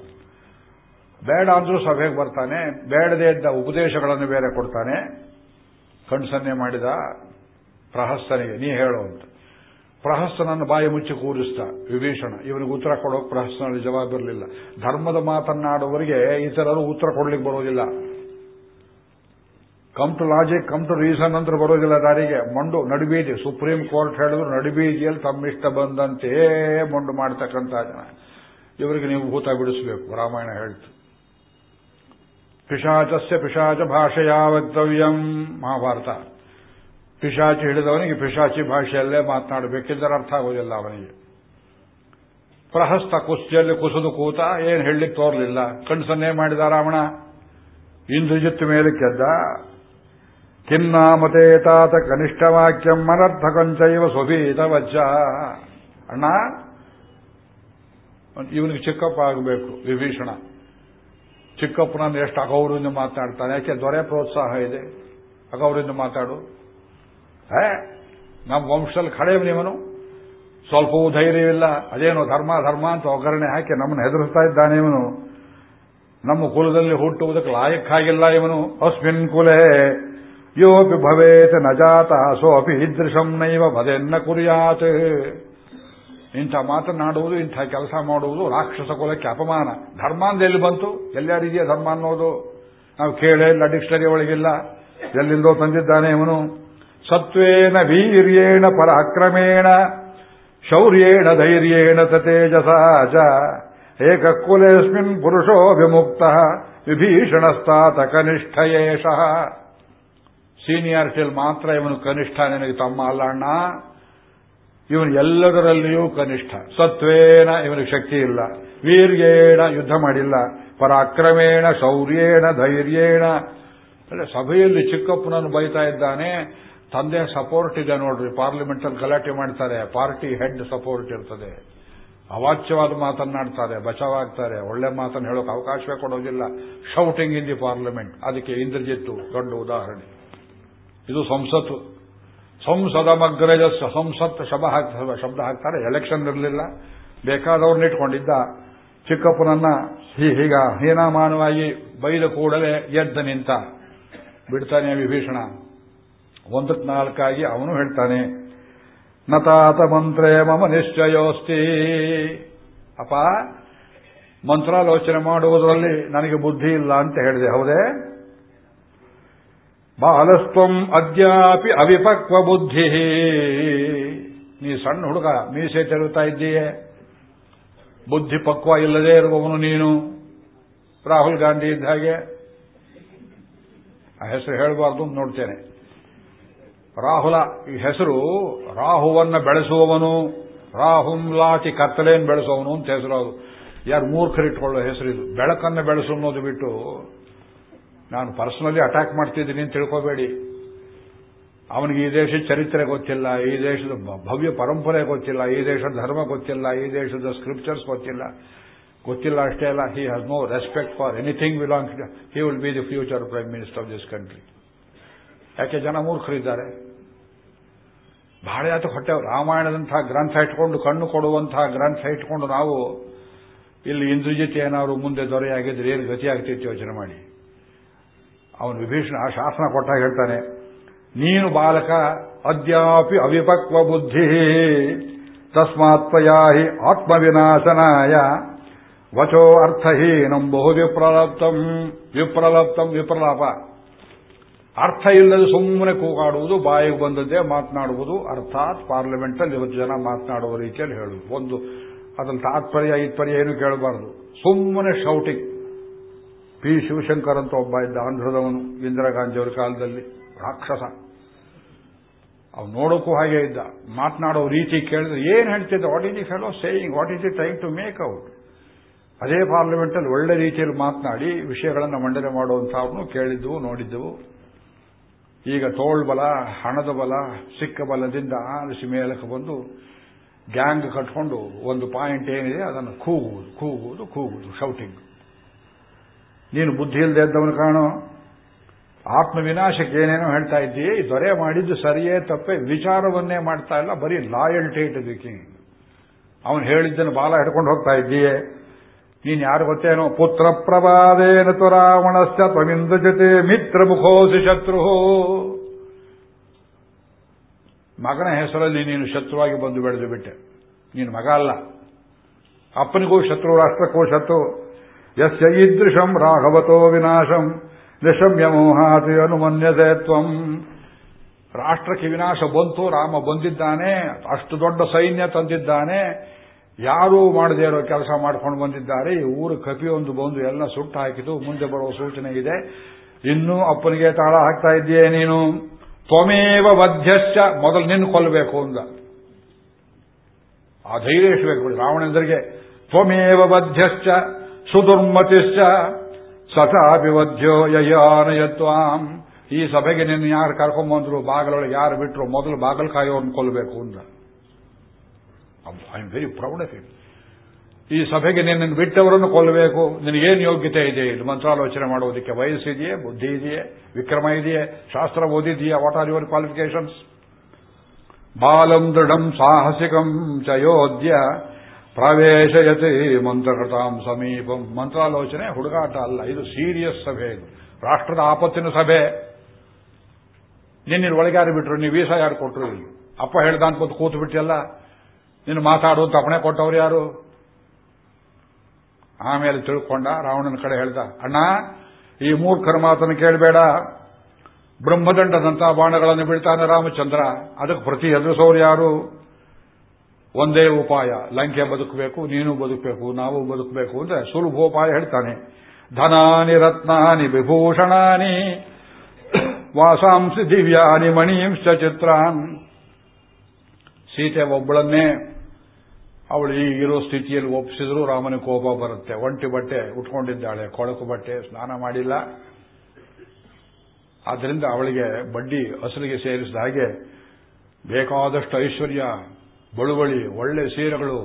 ಬೇಡ ಅಂದ್ರೂ ಸಭೆಗೆ ಬರ್ತಾನೆ, ಬೇಡದೇ ಇದ್ದ ಉಪದೇಶಗಳನ್ನು ಬೇರೆ ಕೊಡ್ತಾನೆ. ಕಣ್ಸನ್ನೆ ಮಾಡಿದ ಪ್ರಹಸ್ತನಿಗೆ, ನೀ ಹೇಳು ಅಂತ. ಪ್ರಹಸ್ತನನ್ನು ಬಾಯಿ ಮುಚ್ಚಿ ಕೂರಿಸ್ತ ವಿಭೀಷಣ. ಇವನಿಗೆ ಉತ್ತರ ಕೊಡೋಕೆ ಪ್ರಹಸ್ತನಲ್ಲಿ ಜವಾಬಿರಲಿಲ್ಲ ಧರ್ಮದ ಮಾತನ್ನಾಡುವವರಿಗೆ ಇತರರು ಉತ್ತರ ಕೊಡ್ಲಿಕ್ಕೆ ಬರೋದಿಲ್ಲ come to logic come to reason ಅಂತ ಬರೋದಿಲ್ಲ ದಾರಿಗೆ. ಮಂಡು, ನಡುಬೀದಿ. ಸುಪ್ರೀಂ ಕೋರ್ಟ್ ಹೇಳಿದ್ರು, ನಡುಬೀದಿಯಲ್ಲಿ ತಮ್ಮಿಷ್ಟ ಬಂದಂತೆ ಮಂಡು ಮಾಡ್ತಕ್ಕಂಥ ಜನ. ಇವರಿಗೆ ನೀವು ಭೂತ ಬಿಡಿಸಬೇಕು, ರಾಮಾಯಣ ಹೇಳ್ತು. ಪಿಶಾಚಸ್ಯ ಪಿಶಾಚ ಭಾಷೆಯ ವಕ್ತವ್ಯಂ, ಮಹಾಭಾರತ. ಪಿಶಾಚಿ ಹಿಡಿದವನಿಗೆ ಪಿಶಾಚಿ ಭಾಷೆಯಲ್ಲೇ ಮಾತನಾಡಬೇಕಿದ್ದರೆ ಅರ್ಥ ಆಗೋದಿಲ್ಲ ಅವನಿಗೆ. ಪ್ರಹಸ್ತ ಕುಸ್ತಿಯಲ್ಲಿ ಕುಸಿದು ಕೂತ ಏನು ಹೇಳಲಿಕ್ಕೆ ತೋರಲಿಲ್ಲ. ಕಣ್ಸನ್ನೇ ಮಾಡಿದ ರಾವಣ. ಇಂದ್ರಜಿತ್ ಮೇಲೆ ಕೆದ್ದ. ಕಿನ್ನಾಮತೆ ತಾತ ಕನಿಷ್ಠ ವಾಕ್ಯಂ ಅನರ್ಥಕಂಚೈವ ಸ್ವಭೀತ ವಜ್ಜ ಅಣ್ಣ ಇವನಿಗೆ ಚಿಕ್ಕಪ್ಪ ಆಗಬೇಕು, ವಿಭೀಷಣ. ಚಿಕ್ಕಪ್ಪನನ್ನು ಎಷ್ಟು ಅಗೌರವಿಂದ ಮಾತಾಡ್ತಾನೆ, ಯಾಕೆ ದೊರೆ ಪ್ರೋತ್ಸಾಹ ಇದೆ ಅಗೌರವಿಂದ ಮಾತಾಡು. ಹೇ, ನಮ್ಮ ವಂಶದಲ್ಲಿ ಖಡೇವನಿವನು ಸ್ವಲ್ಪವೂ ಧೈರ್ಯವಿಲ್ಲ, ಅದೇನು ಧರ್ಮ ಧರ್ಮ ಅಂತ ಒಗ್ಗರಣೆ ಹಾಕಿ ನಮ್ಮನ್ನು ಹೆದರಿಸ್ತಾ ಇದ್ದಾನೆ ಇವನು. ನಮ್ಮ ಕುಲದಲ್ಲಿ ಹುಟ್ಟುವುದಕ್ಕೆ ಲಾಯಕ್ಕಾಗಿಲ್ಲ ಇವನು. ಅಸ್ಮಿನ್ ಕುಲೇ ಯೋಪಿ ಭವೇತ್ ನಜಾತ ಸೋಪಿ ಈದೃಶಂ ನೈವ ಭದೆನ್ನ ಕುರಿಯಾತ್ ಇಂಥ ಮಾತನಾಡುವುದು ಇಂಥ ಕೆಲಸ ಮಾಡುವುದು ರಾಕ್ಷಸ ಕುಲಕ್ಕೆ ಅಪಮಾನ. ಧರ್ಮ ಅಂದ್ರೆ ಎಲ್ಲಿ ಬಂತು ಎಲ್ಲಾರಿದೆಯಾ ಧರ್ಮ ಅನ್ನೋದು? ನಾವು ಕೇಳೇ ಇಲ್ಲ, ಡಿಕ್ಷನರಿ ಒಳಗಿಲ್ಲ. ಎಲ್ಲಿಂದೋ ತಂದಿದ್ದಾನೆ ಇವನು. ಸತ್ವೇನ ವೀರ್ಯೇಣ ಪರಾಕ್ರಮೇಣ, ಶೌರ್ಯೇಣ ಧೈರ್ಯೇಣ ತೇಜಸ ಚ. ಏಕಕುಲೇಸ್ಮಿನ್ ಪುರುಷೋ ವಿಮುಕ್ತ ವಿಭೀಷಣಸ್ತಾತ ಸೀನಿಯಾರಿಟಿಯಲ್ಲಿ ಮಾತ್ರ ಇವನು ಕನಿಷ್ಠ ನಿನಗೆ ತಮ್ಮ ಅಲ್ಲ ಅಣ್ಣ. ಇವನು ಎಲ್ಲದರಲ್ಲಿಯೂ ಕನಿಷ್ಠ. ಸತ್ವೇನ ಇವನಿಗೆ ಶಕ್ತಿ ಇಲ್ಲ. ವೀರ್ಯೇಣ ಯುದ್ಧ ಮಾಡಿಲ್ಲ. ಪರಾಕ್ರಮೇಣ, ಶೌರ್ಯೇಣ, ಧೈರ್ಯೇಣ. ಸಭೆಯಲ್ಲಿ ಚಿಕ್ಕಪ್ಪನನ್ನು ಬೈತಾ ಇದ್ದಾನೆ. ತಂದೆ ಸಪೋರ್ಟ್ ಇದೆ ನೋಡ್ರಿ. ಪಾರ್ಲಿಮೆಂಟ್ ಅಲ್ಲಿ ಗಲಾಟೆ ಮಾಡ್ತಾರೆ. ಪಾರ್ಟಿ ಹೆಡ್ ಸಪೋರ್ಟ್ ಇರ್ತದೆ. ಅವಾಚ್ಯವಾದ ಮಾತನ್ನಾಡ್ತಾರೆ. ಬಚಾವಾಗ್ತಾರೆ. ಒಳ್ಳೆ ಮಾತನ್ನು ಹೇಳೋಕೆ ಅವಕಾಶವೇ ಕೊಡೋದಿಲ್ಲ. ಶೌಟಿಂಗ್ ಇನ್ ದಿ ಪಾರ್ಲಿಮೆಂಟ್ ಅದಕ್ಕೆ ಇಂದ್ರಜಿತ್ತು. ದೊಡ್ಡ ಉದಾಹರಣೆ. ಇದು ಸಂಸತ್ತು. ಸಂಸದ ಮಗ್ರಜಸ್ ಸಂಸತ್ ಶಬ್ದ ಹಾಕ್ತಾರೆ ಶಬ್ದ ಹಾಕ್ತಾರೆ ಎಲೆಕ್ಷನ್ ಇರಲಿಲ್ಲ. ಬೇಕಾದವ್ರನ್ನ ಇಟ್ಕೊಂಡಿದ್ದ ಚಿಕ್ಕಪ್ಪನನ್ನ ಹೀಗ, ಹೀನಾಮಾನವಾಗಿ ಬೈದ ಕೂಡಲೇ ಎದ್ದ ನಿಂತ ಬಿಡ್ತಾನೆ ವಿಭೀಷಣ. ಒಂದಕ್ಕೆ ನಾಲ್ಕಾಗಿ ಅವನು ಹೇಳ್ತಾನೆ, ನತಾತ ಮಂತ್ರೇ ಮಮ ನಿಶ್ಚಯೋಸ್ತಿ. ಅಪ್ಪ, ಮಂತ್ರಾಲೋಚನೆ ಮಾಡುವುದರಲ್ಲಿ ನನಗೆ ಬುದ್ಧಿ ಇಲ್ಲ ಅಂತ ಹೇಳಿದೆ, ಹೌದೇ? ಬಾಲಸ್ತ್ವಂ ಅದ್ಯಾಪಿ ಅವಿಪಕ್ವ ಬುದ್ಧಿ. ನೀ ಸಣ್ಣ ಹುಡುಗ, ಮೀಸೆ ತೆರುತ್ತಾ ಇದ್ದೀಯೇ. ಬುದ್ಧಿ ಪಕ್ವ ಇಲ್ಲದೆ ಇರುವವನು ನೀನು. ರಾಹುಲ್ ಗಾಂಧಿ ಇದ್ದ ಹಾಗೆ. ಆ ಹೆಸರು ಹೇಳಬಾರ್ದು ನೋಡ್ತೇನೆ. ರಾಹುಲ, ಈ ಹೆಸರು ರಾಹುವನ್ನ ಬೆಳೆಸುವವನು ರಾಹುಂಲಾತಿ ಕತ್ತಲೆಯನ್ನು ಬೆಳೆಸುವವನು ಅಂತ ಹೆಸರು ಅದು. ಯಾರು ಮೂರ್ಖರಿಟ್ಕೊಳ್ಳೋ ಹೆಸರು ಇದು. ಬೆಳಕನ್ನು ಬೆಳೆಸು ಅನ್ನೋದು ಬಿಟ್ಟು ನಾನು ಪರ್ಸನಲಿ ಅಟ್ಯಾಕ್ ಮಾಡ್ತಿದ್ದೀನಿ ಅಂತ ತಿಳ್ಕೋಬೇಡಿ. ಅವನಿಗೆ ಈ ದೇಶದ ಚರಿತ್ರೆ ಗೊತ್ತಿಲ್ಲ, ಈ ದೇಶದ ಭವ್ಯ ಪರಂಪರೆ ಗೊತ್ತಿಲ್ಲ, ಈ ದೇಶದ ಧರ್ಮ ಗೊತ್ತಿಲ್ಲ, ಈ ದೇಶದ ಸ್ಕ್ರಿಪ್ಚರ್ಸ್ ಗೊತ್ತಿಲ್ಲ. ಗೊತ್ತಿಲ್ಲ ಅಷ್ಟೇ ಅಲ್ಲ he has no respect for anything belong he will be the future prime minister of this country ಯಾಕೆ ಜನ ಮೂರ್ಖರಿದ್ದಾರೆ? ಬಹಳ ಯಾತ ಹೊಟ್ಟೆ ರಾಮಾಯಣದಂತಹ ಗ್ರಂಥ ಇಟ್ಕೊಂಡು ಕಣ್ಣು ಕೊಡುವಂತಹ ಗ್ರಂಥ ಇಟ್ಕೊಂಡು ನಾವು ಇಲ್ಲಿ ಇಂದ್ರಜಿತ್ ಏನಾದ್ರು ಮುಂದೆ ದೊರೆಯಾಗಿದ್ರೆ ಏನು ಗತಿ ಆಗ್ತಿತ್ತು ಯೋಚನೆ ಮಾಡಿ? ಅವನು ವಿಭೀಷಣ ಶಾಸನ ಕೊಟ್ಟಾಗ ಹೇಳ್ತಾನೆ, ನೀನು ಬಾಲಕ, ಅದ್ಯಾಪಿ ಅವಿಪಕ್ವ ಬುದ್ಧಿ ತಸ್ಮಾತ್ಮಯಾ ಹಿ ಆತ್ಮವಿನಾಶನಾಯ, ವಚೋ ಅರ್ಥಹೀನಂ ಬಹು ವಿಪ್ರಲಪ್ತಂ ವಿಪ್ರಲಪ್ತಂ ವಿಪ್ರಲಾಪ. ಅರ್ಥ ಇಲ್ಲದೆ ಸುಮ್ಮನೆ ಕೂಗಾಡುವುದು, ಬಾಯಿಗೆ ಬಂದದ್ದೇ ಮಾತನಾಡುವುದು ಅರ್ಥಾತ್ ಪಾರ್ಲಿಮೆಂಟಲ್ಲಿ ಇವತ್ತು ಜನ ಮಾತನಾಡುವ ರೀತಿಯಲ್ಲಿ ಹೇಳುವುದು. ಒಂದು, ಅದನ್ನು ತಾತ್ಪರ್ಯ ಇತ್ಪರ್ಯ ಏನು ಕೇಳಬಾರದು. ಸುಮ್ಮನೆ ಶೌಟಿಂಗ್ ಪಿ ಶಿವಶಂಕರ್ ಅಂತ ಒಬ್ಬ ಇದ್ದ ಆಂಧ್ರದವನು ಇಂದಿರಾ ಗಾಂಧಿಯವರ ಕಾಲದಲ್ಲಿ, ರಾಕ್ಷಸ. ಅವ್ನು ನೋಡೋಕ್ಕೂ ಹಾಗೆ ಇದ್ದ. ಮಾತನಾಡೋ ರೀತಿ ಕೇಳಿದ್ರೆ, ಏನ್ ಹೇಳ್ತಿದ್ದ? What is the fellow saying what is he trying to make out ಅದೇ ಪಾರ್ಲಿಮೆಂಟಲ್ಲಿ ಒಳ್ಳೆ ರೀತಿಯಲ್ಲಿ ಮಾತನಾಡಿ, ವಿಷಯಗಳನ್ನು ಮಂಡನೆ ಮಾಡುವಂತಹವ್ರನ್ನು ಕೇಳಿದ್ದವು ನೋಡಿದ್ದೆವು. ಈಗ ತೋಳ್ಬಲ ಹಣದ ಬಲ, ಸಿಕ್ಕ ಬಲದಿಂದ ಆರಿಸಿ ಮೇಲಕ್ಕೆ ಬಂದು ಗ್ಯಾಂಗ್ ಕಟ್ಕೊಂಡು ಒಂದು ಪಾಯಿಂಟ್ ಏನಿದೆ, ಅದನ್ನು ಕೂಗುವುದು ಕೂಗುವುದು ಕೂಗುವುದು ಶೌಟಿಂಗ್ ನೀನು ಬುದ್ಧಿ ಇಲ್ಲದೆ ಇದ್ದವನು ಕಾಣೋ. ಆತ್ಮ ವಿನಾಶಕ್ಕೆ ಏನೇನೋ ಹೇಳ್ತಾ ಇದ್ದೀಯೇ ದೊರೆ ಮಾಡಿದ್ದು ಸರಿಯೇ ತಪ್ಪೇ, ವಿಚಾರವನ್ನೇ ಮಾಡ್ತಾ ಇಲ್ಲ, ಬರೀ ಲಾಯಲ್ಟಿ ಕಿಂಗ್. ಅವನು ಹೇಳಿದ್ದನ್ನು ಬಾಲ ಹಿಡ್ಕೊಂಡು ಹೋಗ್ತಾ ಇದ್ದೀಯೇ. ನೀನ್ ಯಾರು ಗೊತ್ತೇನೋ? ಪುತ್ರ ಪ್ರಭಾದೇನ ತು ರಾವಣಶ್ಚ ತ್ವಮಿಂದ ಜೊತೆ ಮಿತ್ರ ಮುಖೋಸಿ ಶತ್ರು ಮಗನ ಹೆಸರಲ್ಲಿ ನೀನು ಶತ್ರುವಾಗಿ ಬಂದು ಬೆಳೆದು ಬಿಟ್ಟೆ. ನೀನು ಮಗ ಅಲ್ಲ. ಅಪ್ಪನಿಗೂ ಶತ್ರು, ರಾಷ್ಟ್ರಕ್ಕೂ ಶತ್ರು. ಯಸ್ಯ ಈದೃಶಂ ರಾಘವತೋ ವಿನಾಶಂ ನಿಶಮ್ಯ ಮೋಹಾತಿ ಅನುಮನ್ಯತೆ ತ್ವಂ ರಾಷ್ಟ್ರಕ್ಕೆ ವಿನಾಶ ಬಂತು, ರಾಮ ಬಂದಿದ್ದಾನೆ, ಅಷ್ಟು ದೊಡ್ಡ ಸೈನ್ಯ ತಂದಿದ್ದಾನೆ, ಯಾರೂ ಮಾಡದೇ ಇರೋ ಕೆಲಸ ಮಾಡ್ಕೊಂಡು ಬಂದಿದ್ದಾರೆ, ಈ ಊರು ಕಪಿಯೊಂದು ಬಂದು ಎಲ್ಲ ಸುಟ್ಟು ಹಾಕಿತು ಮುಂದೆ ಬರುವ ಸೂಚನೆ ಇದೆ. ಇನ್ನೂ ಅಪ್ಪನಿಗೆ ತಾಳ ಹಾಕ್ತಾ ಇದ್ದೀಯೇ ನೀನು? ತ್ವಮೇವ ವಧ್ಯಶ್ಚ, ಮೊದಲು ನಿನ್ನ ಕೊಲ್ಲಬೇಕು ಅಂದ. ಆ ಧೈರ್ಯ ಇಷ್ಟಬೇಕು ರಾವಣಂದರಿಗೆ. ತ್ವಮೇವ ವಧ್ಯಶ್ಚ ಸುದುರ್ಮತಿಶ್ಚ ಸತಾಪಿ ವಧ್ಯ ಯಯಾನಯತ್ವಾಂ. ಈ ಸಭೆಗೆ ನಿನ್ನ ಯಾರು ಕರ್ಕೊಂಬಂದ್ರು, ಬಾಗಲೊಳಗೆ ಯಾರು ಬಿಟ್ಟರು ಮೊದಲು ಬಾಗಲ್ ಕಾಯೋರ್ನ ಕೊಲ್ಲಬೇಕು ಅಂದ I am very proud of it ಈ ಸಭೆಗೆ ನಿನ್ನನ್ನು ಬಿಟ್ಟವರನ್ನು ಕೊಲ್ಲಬೇಕು ನಿನಗೇನು ಯೋಗ್ಯತೆ ಇದೆ? ಇಲ್ಲಿ ಮಂತ್ರಾಲೋಚನೆ ಮಾಡುವುದಕ್ಕೆ ವಯಸ್ಸಿದೆಯೇ ಬುದ್ಧಿ ಇದೆಯೇ? ವಿಕ್ರಮ ಇದೆಯೇ? ಶಾಸ್ತ್ರ ಓದಿದೆಯಾ? ವಾಟ್ ಆರ್ ಯುವರ್ ಕ್ವಾಲಿಫಿಕೇಶನ್ಸ್ ಬಾಲಂ ದೃಢಂ ಸಾಹಸಿಕಂ ಚಯೋದ್ಯ ಪ್ರವೇಶಯತೆ ಮಂತ್ರಕಟಾಂ ಸಮೀಪಂ. ಮಂತ್ರಾಲೋಚನೆ, ಹುಡುಗಾಟ ಅಲ್ಲ. ಇದು ಸೀರಿಯಸ್ ಸಭೆ ಇದು. ರಾಷ್ಟ್ರದ ಆಪತ್ತಿನ ಸಭೆ. ನಿನ್ನ ಒಳಗೆ ಯಾರು ಬಿಟ್ರು, ನೀವು ವೀಸಾ ಯಾರು ಕೊಟ್ಟರು ಇಲ್ಲಿ? ಅಪ್ಪ ಹೇಳ್ದ ಅಂತ ಕೂತು ಬಿಟ್ಟಿಯಲ್ಲ? ನೀನು ಮಾತಾಡುವಂತ ಅಪಣೆ ಕೊಟ್ಟವ್ರು ಯಾರು? ಆಮೇಲೆ ತಿಳ್ಕೊಂಡ, ರಾವಣನ ಕಡೆ ಹೇಳ್ದ, ಅಣ್ಣ, ಈ ಮೂರ್ಖರ ಮಾತನ್ನು ಕೇಳಬೇಡ. ಬ್ರಹ್ಮದಂಡದಂತಹ ಬಾಣಗಳನ್ನು ಬಿಡ್ತಾನೆ ರಾಮಚಂದ್ರ. ಅದಕ್ಕೆ ಪ್ರತಿ ಎದುರಿಸೋರು ಯಾರು? ಒಂದೇ ಉಪಾಯ. ಲಂಕೆ ಬದುಕಬೇಕು, ನೀನು ಬದುಕಬೇಕು, ನಾವು ಬದುಕಬೇಕು ಅಂದ್ರೆ ಸುಲಭೋಪಾಯ ಹೇಳ್ತಾನೆ. ಧನಾನಿ ರತ್ನಾನಿ ವಿಭೂಷಣಾನಿ, ವಾಸಾಂಸಿ ದಿವ್ಯಾನಿ ಮಣಿಂಶ ಚಿತ್ರಾನ್. ಸೀತೆ ಒಬ್ಬಳನ್ನೇ ಅವಳು ಈಗಿರೋ ಸ್ಥಿತಿಯಲ್ಲಿ ಒಪ್ಪಿಸಿದ್ರು ರಾಮನ ಕೋಪ ಬರುತ್ತೆ. ಒಂಟಿ ಬಟ್ಟೆ ಉಟ್ಕೊಂಡಿದ್ದಾಳೆ, ಕೊಳಕು ಬಟ್ಟೆ ಸ್ನಾನ ಮಾಡಿಲ್ಲ. ಆದ್ದರಿಂದ ಅವಳಿಗೆ ಬಡ್ಡಿ ಹಸಿರಿಗೆ ಸೇರಿಸಿದ ಹಾಗೆ ಬೇಕಾದಷ್ಟು ಐಶ್ವರ್ಯ ಬಳುವಳಿ, ಒಳ್ಳೆ ಸೀರೆಗಳು,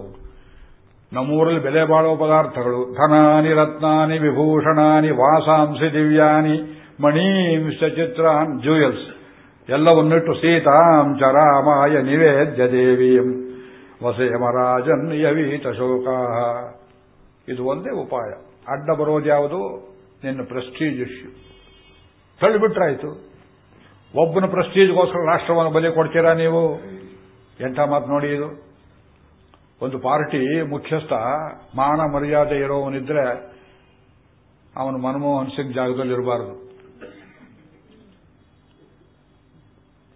ನಮ್ಮೂರಲ್ಲಿ ಬೆಲೆ ಬಾಳುವ ಪದಾರ್ಥಗಳು. ಧನಾನಿ, ರತ್ನಾನಿ, ವಿಭೂಷಣಾನಿ, ವಾಸಾಂಸಿ, ದಿವ್ಯಾನಿ ಮಣೀಂಶ ಚಿತ್ರಾನ್ ಜ್ಯೂಯಲ್ಸ್ ಎಲ್ಲವನ್ನಿಟ್ಟು ಸೀತಾಂ ರಾಮಾಯ ನಿವೇದ್ಯ ದೇವಿಯಂ ವಸೇಮರಾಜನ್ ಯವೀತ ಶೋಕಾ ಇದು ಒಂದೇ ಉಪಾಯ. ಅಡ್ಡ ಬರೋದ್ಯಾವುದು ನಿನ್ನ ಪ್ರೆಸ್ಟೀಜ್ ಇಶ್ಯೂ ತಳ್ಳಿಬಿಟ್ರಾಯ್ತು. ಒಬ್ಬನ ಪ್ರೆಸ್ಟೀಜ್ಗೋಸ್ಕರ ರಾಷ್ಟ್ರವನ್ನು ಬಲಿ ಕೊಡ್ತೀರಾ ನೀವು? ಎಂಥ ಮಾತು ನೋಡಿ ಇದು? ಒಂದು ಪಾರ್ಟಿ ಮುಖ್ಯಸ್ಥ, ಮಾನ ಮರ್ಯಾದೆ ಇರೋವನಿದ್ರೆ ಅವನು ಮನಮೋಹನ್ ಸಿಂಗ್ ಜಾಗದಲ್ಲಿ ಇರಬಾರದು.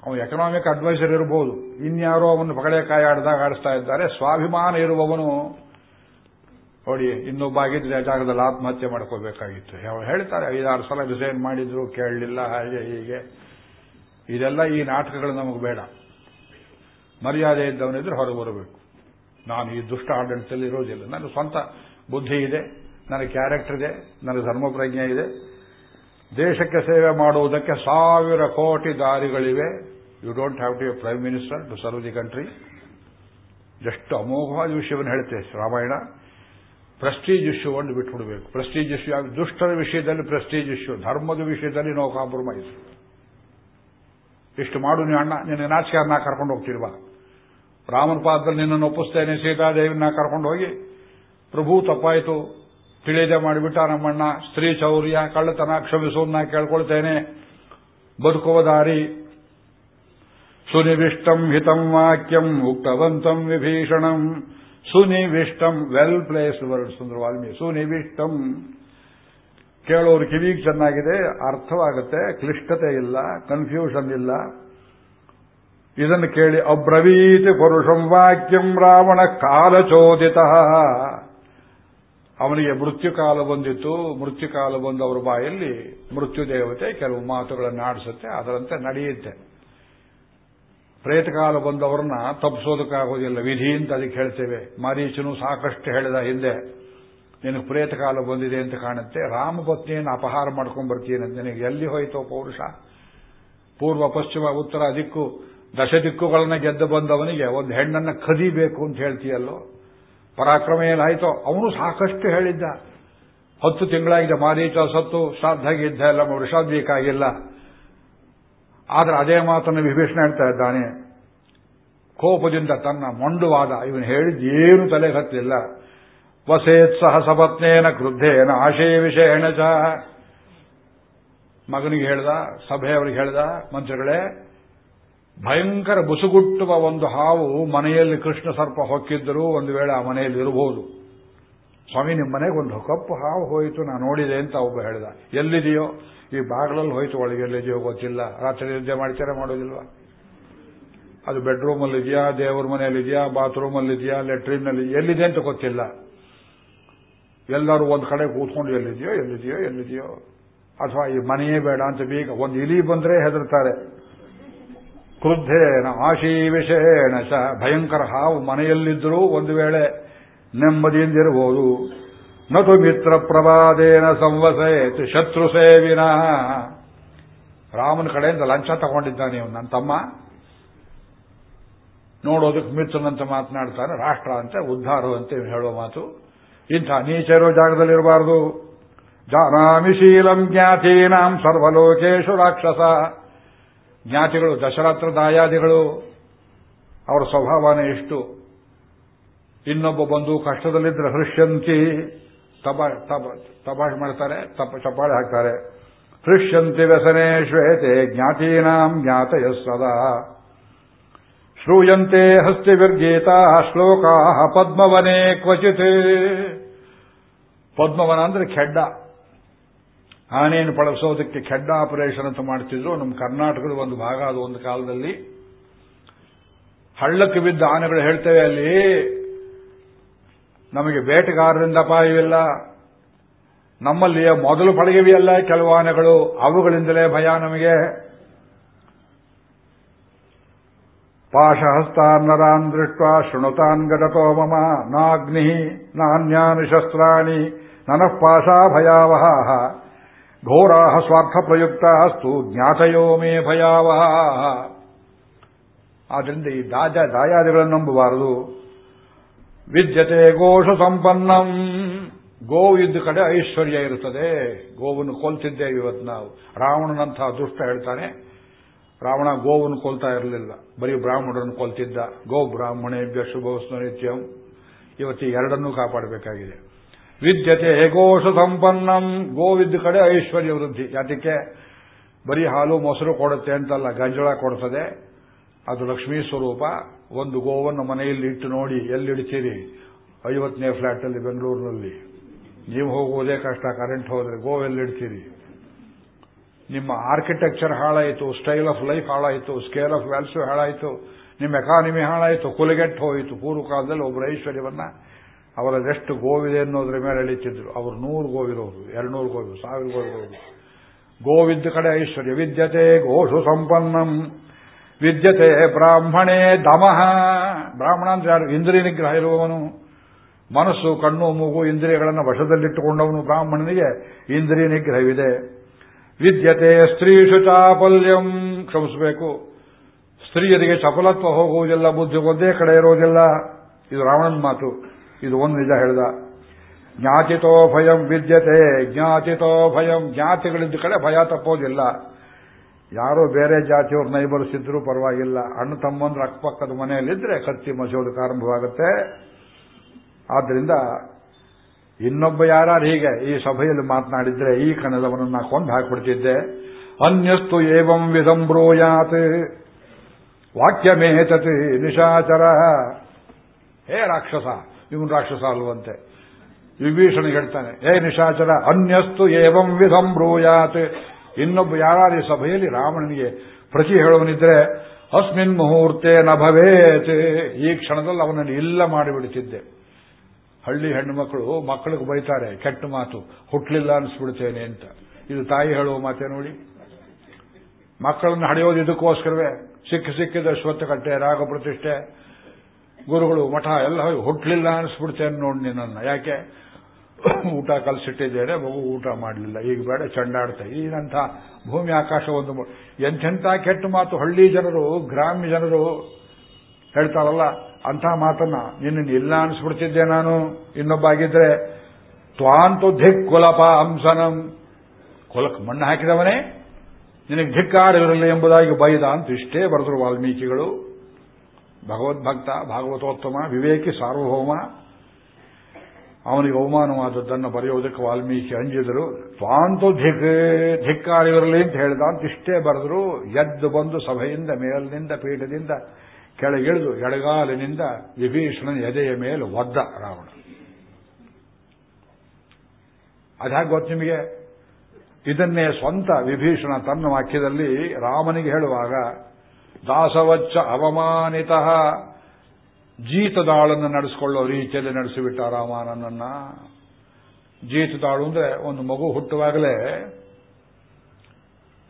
ಅವನು ಎಕನಾಮಿಕ್ ಅಡ್ವೈಸರ್ ಇರಬಹುದು. ಇನ್ಯಾರೋ ಅವನು ಪಗಡೆಕಾಯಿ ಆಡಿದಾಗ ಆಡಿಸ್ತಾ ಇದ್ದಾರೆ. ಸ್ವಾಭಿಮಾನ ಇರುವವನು, ನೋಡಿ, ಇನ್ನೊಬ್ಬ ಆಗಿದ್ರೆ ಜಾಗದಲ್ಲಿ ಆತ್ಮಹತ್ಯೆ ಮಾಡ್ಕೋಬೇಕಾಗಿತ್ತು. ಹೇಳ್ತಾರೆ, ಐದಾರು ಸಲ ರಿಸೈನ್ ಮಾಡಿದ್ರು, ಕೇಳಲಿಲ್ಲ, ಹಾಗೆ ಹೀಗೆ. ಇದೆಲ್ಲ ಈ ನಾಟಕಗಳು ನಮಗೆ ಬೇಡ. ಮರ್ಯಾದೆ ಇದ್ದವನಿದ್ರೆ ಹೊರಗೆ ಬರಬೇಕು. ನಾನು ಈ ದುಷ್ಟ ಆಡಳಿತದಲ್ಲಿ ಇರೋದಿಲ್ಲ. ನನ್ನ ಸ್ವಂತ ಬುದ್ಧಿ ಇದೆ, ನನ್ನ ಕ್ಯಾರೆಕ್ಟರ್ ಇದೆ, ನನ್ನ ಧರ್ಮ ಪ್ರಜ್ಞೆ ಇದೆ. ದೇಶಕ್ಕೆ ಸೇವೆ ಮಾಡುವುದಕ್ಕೆ ಸಾವಿರ ಕೋಟಿ ದಾರಿಗಳಿವೆ. You don't have to a prime minister to serve the country ಎಷ್ಟು ಅಮೋಘವಾದ ವಿಷಯವನ್ನು ಹೇಳ್ತೇವೆ, ರಾಮಾಯಣ. ಪ್ರೆಸ್ಟೀಜ್ ಇಶ್ಯೂ ಒಂದು ಬಿಟ್ಬಿಡಬೇಕು. ಪ್ರೆಸ್ಟೀಜ್ ಇಶ್ಯೂ ದುಷ್ಟರ ವಿಷಯದಲ್ಲಿ ಪ್ರೆಸ್ಟೀಜ್ ಇಶ್ಯೂ ಧರ್ಮದ ವಿಷಯದಲ್ಲಿ ನೋ ಕಾಂಪ್ರಮೈಸ್ ಇಷ್ಟು ಮಾಡು ನೀ ಅಣ್ಣ, ನಿನ್ನ ನಾಚಿಕೆಯನ್ನ ಕರ್ಕೊಂಡು ಹೋಗ್ತಿಲ್ವಾ ರಾಮನ ಪಾದದಲ್ಲಿ ನಿನ್ನನ್ನು ಒಪ್ಪಿಸ್ತೇನೆ, ಸೀತಾದೇವಿನ ಕರ್ಕೊಂಡು ಹೋಗಿ. ಪ್ರಭು ತಪ್ಪಾಯಿತು. ತಿಳಿಯದೆ ಮಾಡಿಬಿಟ್ಟ ನಮ್ಮಣ್ಣ, ಸ್ತ್ರೀ ಚೌರ್ಯ ಕಳ್ಳತನ ಕ್ಷಮಿಸುವನ್ನ ಕೇಳ್ಕೊಳ್ತೇನೆ. ಬದುಕುವ ದಾರಿ. ಸುನಿವಿಷ್ಟಂ ಹಿತಂ ವಾಕ್ಯಂ, ಉಕ್ತವಂತಂ ವಿಭೀಷಣಂ. ಸುನಿವಿಷ್ಟಂ ವೆಲ್ ಪ್ಲೇಸ್ ವರ್ಡ್ ಸುಂದರ ವಾಲ್ಮೀಕಿ. ಸುನಿವಿಷ್ಟಂ. ಕೇಳೋರು ಕಿವಿಗೆ ಚೆನ್ನಾಗಿದೆ, ಅರ್ಥವಾಗುತ್ತೆ, ಕ್ಲಿಷ್ಟತೆ ಇಲ್ಲ ಕನ್ಫ್ಯೂಷನ್ ಇಲ್ಲ. ಇದನ್ನು ಕೇಳಿ ಅಬ್ರವೀತಿ ಪುರುಷಂ ವಾಕ್ಯಂ ರಾವಣ ಕಾಲಚೋದಿತ. ಅವನಿಗೆ ಮೃತ್ಯುಕಾಲ ಬಂದಿತ್ತು, ಮೃತ್ಯುಕಾಲ ಬಂದವರ ಬಾಯಲ್ಲಿ ಮೃತ್ಯು ದೇವತೆ ಕೆಲವು ಮಾತುಗಳನ್ನು ಆಡಿಸುತ್ತೆ, ಅದರಂತೆ ನಡೆಯುತ್ತೆ. ಪ್ರೇತಕಾಲ ಬಂದವರನ್ನ ತಪ್ಪಿಸೋದಕ್ಕಾಗೋದಿಲ್ಲ, ವಿಧಿ ಅಂತ ಅದಕ್ಕೆ ಹೇಳ್ತೇವೆ. ಮಾರೀಚನು ಸಾಕಷ್ಟು ಹೇಳಿದ ಹಿಂದೆ, ನಿನಗೆ ಪ್ರೇತಕಾಲ ಬಂದಿದೆ ಅಂತ ಕಾಣುತ್ತೆ, ರಾಮಪತ್ನಿಯನ್ನು ಅಪಹಾರ ಮಾಡ್ಕೊಂಡ್ ಬರ್ತೀನಿ ನಿನಗೆ ಎಲ್ಲಿ ಹೋಯ್ತೋ ಪೌರುಷ? ಪೂರ್ವ, ಪಶ್ಚಿಮ, ಉತ್ತರ, ದಿಕ್ಕು ದಶ ದಿಕ್ಕುಗಳನ್ನ ಗೆದ್ದು ಬಂದವನಿಗೆ ಒಂದು ಹೆಣ್ಣನ್ನ ಕದಿಬೇಕು ಅಂತ ಹೇಳ್ತೀಯಲ್ಲೋ? ಪರಾಕ್ರಮ ಏನಾಯ್ತೋ? ಅವನು ಸಾಕಷ್ಟು ಹೇಳಿದ್ದ. ಹತ್ತು ತಿಂಗಳಾಗಿದೆ ಮಾರೀಚ ಸತ್ತು, ಶ್ರಾದ್ದಾಗಿದ್ದ, ಎಲ್ಲ ವೃಷಾದ್ವೀಕಾಗಿಲ್ಲ ಆದ್ರೆ ಅದೇ ಮಾತನ್ನು ವಿಭೀಷಣ ಹೇಳ್ತಾ ಇದ್ದಾನೆ. ಕೋಪದಿಂದ ತನ್ನ ಮೊಂಡುವಾದ, ಇವನು ಹೇಳಿದ ಏನು ತಲೆ ಹತ್ತಲಿಲ್ಲ ವಸೇತ್ ಸಹ ಸಪತ್ನೇನ ಕ್ರುದ್ಧೇನ ಆಶಯ ವಿಷಯ ಚ. ಮಗನಿಗೆ ಹೇಳ್ದ, ಸಭೆಯವರಿಗೆ ಹೇಳ್ದ, ಮಂತ್ರಿಗಳೇ ಭಯಂಕರ ಬುಸುಗುಟ್ಟುವ ಒಂದು ಹಾವು ಮನೆಯಲ್ಲಿ ಕೃಷ್ಣ ಸರ್ಪ ಹೊಕ್ಕಿದ್ದರೂ ಒಂದು ವೇಳೆ ಆ ಮನೆಯಲ್ಲಿ ಇರಬಹುದು. ಸ್ವಾಮಿ ನಿಮ್ಮ ಮನೆಗೆ ಒಂದು ಕಪ್ಪು ಹಾವು ಹೋಯಿತು, ನಾನು ನೋಡಿದೆ ಅಂತ ಒಬ್ಬ ಹೇಳಿದ. ಎಲ್ಲಿದೆಯೋ? ಈ ಬಾಗಿಲಲ್ಲಿ ಹೋಯ್ತು ಒಳಗೆ, ಎಲ್ಲಿದೆಯೋ ಗೊತ್ತಿಲ್ಲ. ರಾತ್ರಿ ನಿದ್ದೆ ಮಾಡ್ತಾರೆ ಮಾಡೋದಿಲ್ವಾ ಅದು ಬೆಡ್ರೂಮಲ್ಲಿ ಇದೆಯಾ? ದೇವರ ಮನೆಯಲ್ಲಿ ಇದೆಯಾ? ಬಾತ್ರೂಮಲ್ಲಿ ಇದೆಯಾ? ಲೆಟ್ರಿನ್ನಲ್ಲಿ ಎಲ್ಲಿದೆ ಅಂತ ಗೊತ್ತಿಲ್ಲ. ಎಲ್ಲರೂ ಒಂದು ಕಡೆ ಕೂತ್ಕೊಂಡು ಎಲ್ಲಿದೆಯೋ ಎಲ್ಲಿದೆಯೋ ಎಲ್ಲಿದೆಯೋ. ಅಥವಾ ಈ ಮನೆಯೇ ಬೇಡ ಅಂತ ಬೀಗ, ಒಂದು ಇಲಿ ಬಂದ್ರೆ ಹೆದರ್ತಾರೆ. ಕ್ರುದ್ಧೇನ ಆಶೀವಿಷೇಣ ಸ. ಭಯಂಕರ ಹಾವು ಮನೆಯಲ್ಲಿದ್ದರೂ ಒಂದು ವೇಳೆ ನೆಮ್ಮದಿಯಿಂದಿರಬಹುದು. ನಟು ಮಿತ್ರ ಪ್ರವಾದೇನ ಸಂವಸೇತ್ ಶತ್ರು ಸೇವಿನ ರಾಮನ ಕಡೆಯಿಂದ ಲಂಚ ತಗೊಂಡಿದ್ದಾನೆ ನನ್ನ ತಮ್ಮ. ನೋಡೋದಕ್ಕೆ ಮಿತ್ರನಂತ ಮಾತನಾಡ್ತಾನೆ ರಾಷ್ಟ್ರ ಅಂತೆ ಉದ್ಧಾರ ಅಂತ ಹೇಳುವ ಮಾತು. ಇಂಥ ನೀಚರೋ ಜಾಗದಲ್ಲಿರಬಾರದು. ಜಾನಾಮಿ ಶೀಲಂ ಜ್ಞಾತೀನಾಂ ಸರ್ವಲೋಕೇಶು ರಾಕ್ಷಸ. ಜ್ಞಾತಿಗಳು, ದಶರಾತ್ರ ದಾಯಾದಿಗಳು, ಅವರ ಸ್ವಭಾವನೇ ಎಷ್ಟು ಇನ್ನೊಬ್ಬ ಬಂದು ಕಷ್ಟದಲ್ಲಿದ್ದರೆ ಹೃಷ್ಯಂತಿ ತಬ ತಪಾಸ್ ಮಾಡ್ತಾರೆ, ತಪ, ಚಪ್ಪಾಳೆ ಹಾಕ್ತಾರೆ. ಹೃಷ್ಯಂತಿ ವ್ಯಸನೆ ಶ್ವೇತೆ ಜ್ಞಾತೀನಾಂ ಜ್ಞಾತಯ ಸದಾ. ಶ್ರೂಯಂತೆ ಹಸ್ತಿವಿರ್ಗೀತಾ ಶ್ಲೋಕಾ ಪದ್ಮವನೇ ಕ್ವಚಿತ್. ಪದ್ಮವನ ಅಂದ್ರೆ ಖೆಡ್ಡ ಆನೆಯನ್ನು ಪಳಸೋದಕ್ಕೆ ಖೆಡ್ಡ ಆಪರೇಷನ್ ಅಂತ ಮಾಡ್ತಿದ್ರು. ನಮ್ಮ ಕರ್ನಾಟಕದ ಒಂದು ಭಾಗ ಅದು ಒಂದು ಕಾಲದಲ್ಲಿ. ಹಳ್ಳಕ್ಕೆ ಬಿದ್ದ ಆನೆಗಳು ಹೇಳ್ತೇವೆ ಅಲ್ಲಿ, ನಮಗೆ ಬೇಟೆಗಾರರಿಂದ ಅಪಾಯವಿಲ್ಲ. ನಮ್ಮಲ್ಲಿಯ ಮೊದಲು ಪಳಗಿವೆಯಲ್ಲ ಕೆಲವು ಆನೆಗಳು, ಅವುಗಳಿಂದಲೇ ಭಯ ನಮಗೆ. ಪಾಶಹಸ್ತಾನ್ನರಾನ್ ದೃಷ್ಟ ಶೃಣುತಾನ್ ಗತತೋ ಮಮ ನಾಗ್ನಿ ನಾನ್ಯಾನಿ ಶಸ್ತ್ರಾಣಿ, ನನಃ ಪಾಶಾ ಭಯಾವಹ ಘೋರಾ ಸ್ವಾರ್ಥ ಪ್ರಯುಕ್ತಸ್ತು ಜ್ಞಾತಯೋ ಮೇ ಭಯಾವಹ. ಆದ್ದರಿಂದ ಈ ದಾಜ, ದಾಯಾದಿಗಳನ್ನು ನಂಬಬಾರದು. ವಿದ್ಯತೆ ಗೋಷ ಸಂಪನ್ನಂ. ಗೋವು ಇದ್ದ ಕಡೆ ಐಶ್ವರ್ಯ ಇರುತ್ತದೆ. ಗೋವನ್ನು ಕೊಲ್ತಿದ್ದೇವೆ ಇವತ್ತು ನಾವು. ರಾವಣನಂತಹ ದುಷ್ಟ ಹೇಳ್ತಾನೆ. ರಾವಣ ಗೋವನ್ನು ಕೊಲ್ತಾ ಇರಲಿಲ್ಲ. ಬರೀ ಬ್ರಾಹ್ಮಣರನ್ನು ಕೊಲ್ತಿದ್ದ. ಗೋ ಬ್ರಾಹ್ಮಣೇಭ್ಯ ಶುಭವಸ್ತು ನಿತ್ಯಂ. ಇವತ್ತು ಎರಡನ್ನೂ ಕಾಪಾಡಬೇಕಾಗಿದೆ. ವಿದ್ಯತೆ ಹೇಗೋಷ ಸಂಪನ್ನಂ. ಗೋವಿದ್ದ ಕಡೆ ಐಶ್ವರ್ಯ ವೃದ್ಧಿ. ಯಾತಕ್ಕೆ? ಬರೀ ಹಾಲು ಮೊಸರು ಕೊಡುತ್ತೆ ಅಂತಲ್ಲ, ಗಂಜಳ ಕೊಡ್ತದೆ. ಅದು ಲಕ್ಷ್ಮೀ ಸ್ವರೂಪ. ಒಂದು ಗೋವನ್ನು ಮನೆಯಲ್ಲಿ ಇಟ್ಟು ನೋಡಿ, ಎಲ್ಲಿಡ್ತೀರಿ? ಐವತ್ತನೇ ಫ್ಲಾಟ್ ಅಲ್ಲಿ ಬೆಂಗಳೂರಿನಲ್ಲಿ. ನೀವು ಹೋಗುವುದೇ ಕಷ್ಟ ಕರೆಂಟ್ ಹೋದ್ರೆ ಗೋವೆಲ್ಲಿಡ್ತೀರಿ ನಿಮ್ಮ ಆರ್ಕಿಟೆಕ್ಚರ್ ಹಾಳಾಯಿತು ಸ್ಟೈಲ್ ಆಫ್ ಲೈಫ್ ಹಾಳಾಯಿತು ಸ್ಕೇಲ್ ಆಫ್ ವ್ಯಾಲ್ಯೂ ಹಾಳಾಯಿತು, ನಿಮ್ಮ ಎಕಾನಮಿ ಹಾಳಾಯಿತು, ಕುಲಗೆಟ್ಟು ಹೋಯಿತು. ಪೂರ್ವ ಕಾಲದಲ್ಲಿ ಒಬ್ಬರ ಐಶ್ವರ್ಯವನ್ನ ಅವರದೆಷ್ಟು ಗೋವಿದೆ ಅನ್ನೋದ್ರ ಮೇಲೆ ಎಳಿತಿದ್ರು ಅವರು ನೂರು ಗೋವಿರೋರು ಎರಡ್ನೂರು ಗೋವಿ ಸಾವಿರ ಗೋವಿರೋರು ಗೋವಿದ್ದ ಕಡೆ ಐಶ್ವರ್ಯ, ವಿದ್ಯತೆ ಗೋಷು ಸಂಪನ್ನಂ. ವಿದ್ಯತೆ ಬ್ರಾಹ್ಮಣೇ ದಮಃ. ಬ್ರಾಹ್ಮಣ ಅಂದ್ರೆ ಯಾರು? ಇಂದ್ರಿಯ ನಿಗ್ರಹ ಇರುವವನು. ಮನಸ್ಸು, ಕಣ್ಣು, ಮೂಗು, ಇಂದ್ರಿಯಗಳನ್ನು ವಶದಲ್ಲಿಟ್ಟುಕೊಂಡವನು ಬ್ರಾಹ್ಮಣನಿಗೆ ಇಂದ್ರಿಯ ನಿಗ್ರಹವಿದೆ. ವಿದ್ಯತೆ ಸ್ತ್ರೀಷು ಚಾಪಲ್ಯಂ. ಕ್ಷಮಿಸಬೇಕು. ಸ್ತ್ರೀಯರಿಗೆ ಚಪಲತ್ವ ಹೋಗುವುದಿಲ್ಲ, ಬುದ್ಧಿ ಒಂದೇ ಕಡೆ ಇರೋದಿಲ್ಲ. ಇದು ರಾವಣನ ಮಾತು. ಇದು ಒಂದು ನಿಜ ಹೇಳ್ದ. ಜ್ಞಾತಿತೋ ಭಯಂ ವಿದ್ಯತೆ ಜ್ಞಾತಿತೋ ಭಯಂ ಜ್ಞಾತಿಗಳಿದ್ದ ಕಡೆ ಭಯ ತಪ್ಪೋದಿಲ್ಲ. ಯಾರೋ ಬೇರೆ ಜಾತಿಯವ್ರು ನೈಬರ್ಸಿದ್ರು ಪರವಾಗಿಲ್ಲ. ಅಣ್ಣ ತಮ್ಮಂದ್ರ ಅಕ್ಕಪಕ್ಕದ ಮನೆಯಲ್ಲಿದ್ರೆ ಕತ್ತಿ ಮಸೋದಕ್ಕೆ ಆರಂಭವಾಗುತ್ತೆ. ಆದ್ರಿಂದ ಇನ್ನೊಬ್ಬ ಯಾರು ಹೀಗೆ ಈ ಸಭೆಯಲ್ಲಿ ಮಾತನಾಡಿದ್ರೆ ಈ ಕಣದವನನ್ನ ಕೊಂದು ಹಾಕಿಬಿಡ್ತಿದ್ದೆ. ಅನ್ಯಸ್ತು ಏವಂ ವಿಧಂಬ್ರೋಯಾತ್ ವಾಕ್ಯಮೇತತ್ ನಿಶಾಚರ. ಹೇ ರಾಕ್ಷಸ ಇವನು ರಾಕ್ಷಸ ಅಲ್ವಂತೆ. ವಿಭೀಷಣ ಹೇಳ್ತಾನೆ ಏ ನಿಶಾಚರ, ಅನ್ಯಸ್ತು ಏವಂ ವಿಧಂ ಬ್ರೂಯಾತ್. ಇನ್ನೊಬ್ಬ ಯಾರು ಸಭೆಯಲ್ಲಿ ರಾವಣನಿಗೆ ಪ್ರತಿ ಹೇಳುವನಿದ್ರೆ, ಅಸ್ಮಿನ್ ಮುಹೂರ್ತೆ ನ ಭವೇತ್. ಈ ಕ್ಷಣದಲ್ಲಿ ಅವನನ್ನು ಇಲ್ಲ ಮಾಡಿಬಿಡುತ್ತಿದ್ದೆ ಹಳ್ಳಿ ಹೆಣ್ಣು ಮಕ್ಕಳು ಮಕ್ಕಳಿಗೆ ಬೈತಾರೆ, ಕೆಟ್ಟ ಮಾತು, ಹುಟ್ಲಿಲ್ಲ ಅನ್ಸ್ಬಿಡ್ತೇನೆ ಅಂತ. ಇದು ತಾಯಿ ಹೇಳುವ ಮಾತೆ ನೋಡಿ. ಮಕ್ಕಳನ್ನು ಹಡೆಯೋದು ಇದಕ್ಕೋಸ್ಕರವೇ. ಸಿಕ್ಕ ಸಿಕ್ಕಿದ ಕಟ್ಟೆ ರಾಗ ಪ್ರತಿಷ್ಠೆ ಗುರುಗಳು ಮಠ ಎಲ್ಲ ಹುಟ್ಲಿಲ್ಲ ಅನಿಸ್ಬಿಡ್ತೇನೆ ನೋಡಿ ನಿನ್ನನ್ನು. ಯಾಕೆ? ಊಟ ಕಲಿಸಿಟ್ಟಿದ್ದೇನೆ, ಮಗು ಊಟ ಮಾಡಲಿಲ್ಲ. ಈಗ ಬೇಡ, ಚಂಡಾಡ್ತಾ. ಈಗಂಥ ಭೂಮಿ ಆಕಾಶ ಒಂದು ಎಂಥೆಂಥ ಕೆಟ್ಟ ಮಾತು ಹಳ್ಳಿ ಜನರು, ಗ್ರಾಮ್ಯ ಜನರು ಹೇಳ್ತಾರಲ್ಲ, ಅಂಥ ಮಾತನ್ನ. ನಿನ್ನ ಇಲ್ಲ ಅನಿಸ್ಬಿಡ್ತಿದ್ದೆ ನಾನು. ಇನ್ನೊಬ್ಬ ಆಗಿದ್ರೆ, ತ್ವಾಂತು ಧಿಕ್ ಕುಲಪ ಹಂಸನಂ ಕುಲಕ್ ಮಣ್ಣು ಹಾಕಿದವನೇ? ನಿನಗೆ ಧಿಕ್ಕಾಡಿರಲಿಲ್ಲ ಎಂಬುದಾಗಿ ಬೈದ ಅಂತ ಇಷ್ಟೇ ಬರೆದರು ವಾಲ್ಮೀಕಿಗಳು. ಭಗವದ್ಭಕ್ತ, ಭಾಗವತೋತ್ತಮ, ವಿವೇಕಿ ಸಾರ್ವಭೌಮ. ಅವನಿಗೆ ಅವಮಾನವಾದದ್ದನ್ನು ಬರೆಯುವುದಕ್ಕೆ ವಾಲ್ಮೀಕಿ ಅಂಜಿದರು, ಸ್ವಾಂತು ಧಿಕ್ ಧಿಕ್ಕಾರಿರಲಿ ಅಂತ ಹೇಳಿದ. ಅಂತ ಇಷ್ಟೇ ಬರೆದ್ರು. ಎದ್ದು ಬಂದು ಸಭೆಯಿಂದ, ಮೇಲಿನಿಂದ, ಪೀಠದಿಂದ ಕೆಳಗಿಳಿದು ಎಡಗಾಲಿನಿಂದ ವಿಭೀಷಣನ ಎದೆಯ ಮೇಲೆ ಒದ್ದ ರಾವಣ. ಅದ್ಯಾಕೆ ಗೊತ್ತು ನಿಮಗೆ? ಇದನ್ನೇ ಸ್ವಂತ ವಿಭೀಷಣ ತನ್ನ ವಾಕ್ಯದಲ್ಲಿ ರಾಮನಿಗೆ ಹೇಳುವಾಗ ದಾಸವಚ್ಚ ಅವಮಾನಿತ ಜೀತದಾಳನ್ನು ನಡೆಸಿಕೊಳ್ಳೋ ರೀತಿಯಲ್ಲಿ ನಡೆಸಿಬಿಟ್ಟ ರಾಮಾನನ್ನ ಜೀತದಾಳು ಅಂದ್ರೆ ಒಂದು ಮಗು ಹುಟ್ಟುವಾಗಲೇ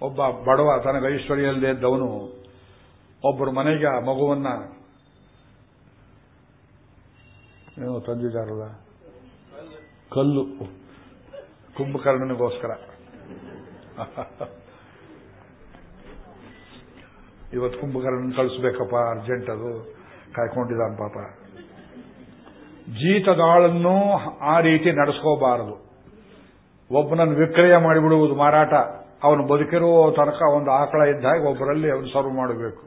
ಒಬ್ಬ ಬಡವ, ತನಗೆ ಐಶ್ವರ್ಯಲ್ಲದೆ ಇದ್ದವನು, ಒಬ್ಬರು ಮನೆಗೆ ಆ ಮಗುವನ್ನ ಏನು ತಂದಿದ್ದಾರಲ್ಲ? ಕಲ್ಲು. ಕುಂಭಕರ್ಣನಿಗೋಸ್ಕರ. ಇವತ್ತು ಕುಂಭಕರ್ಣ ಕಳಿಸ್ಬೇಕಪ್ಪ, ಅರ್ಜೆಂಟ್ ಅದು. ಕಾಯ್ಕೊಂಡಿದ್ದಾನೆ ಪಾಪ. ಜೀತದಾಳನ್ನು ಆ ರೀತಿ ನಡೆಸ್ಕೋಬಾರದು. ಒಬ್ಬನನ್ನು ವಿಕ್ರಯ ಮಾಡಿಬಿಡುವುದು ಮಾರಾಟ. ಅವನು ಬದುಕಿರೋ ತನಕ ಒಂದು ಆಕಳ ಇದ್ದಾಗ ಒಬ್ಬರಲ್ಲಿ ಅವನು ಸರ್ವ್ ಮಾಡಬೇಕು.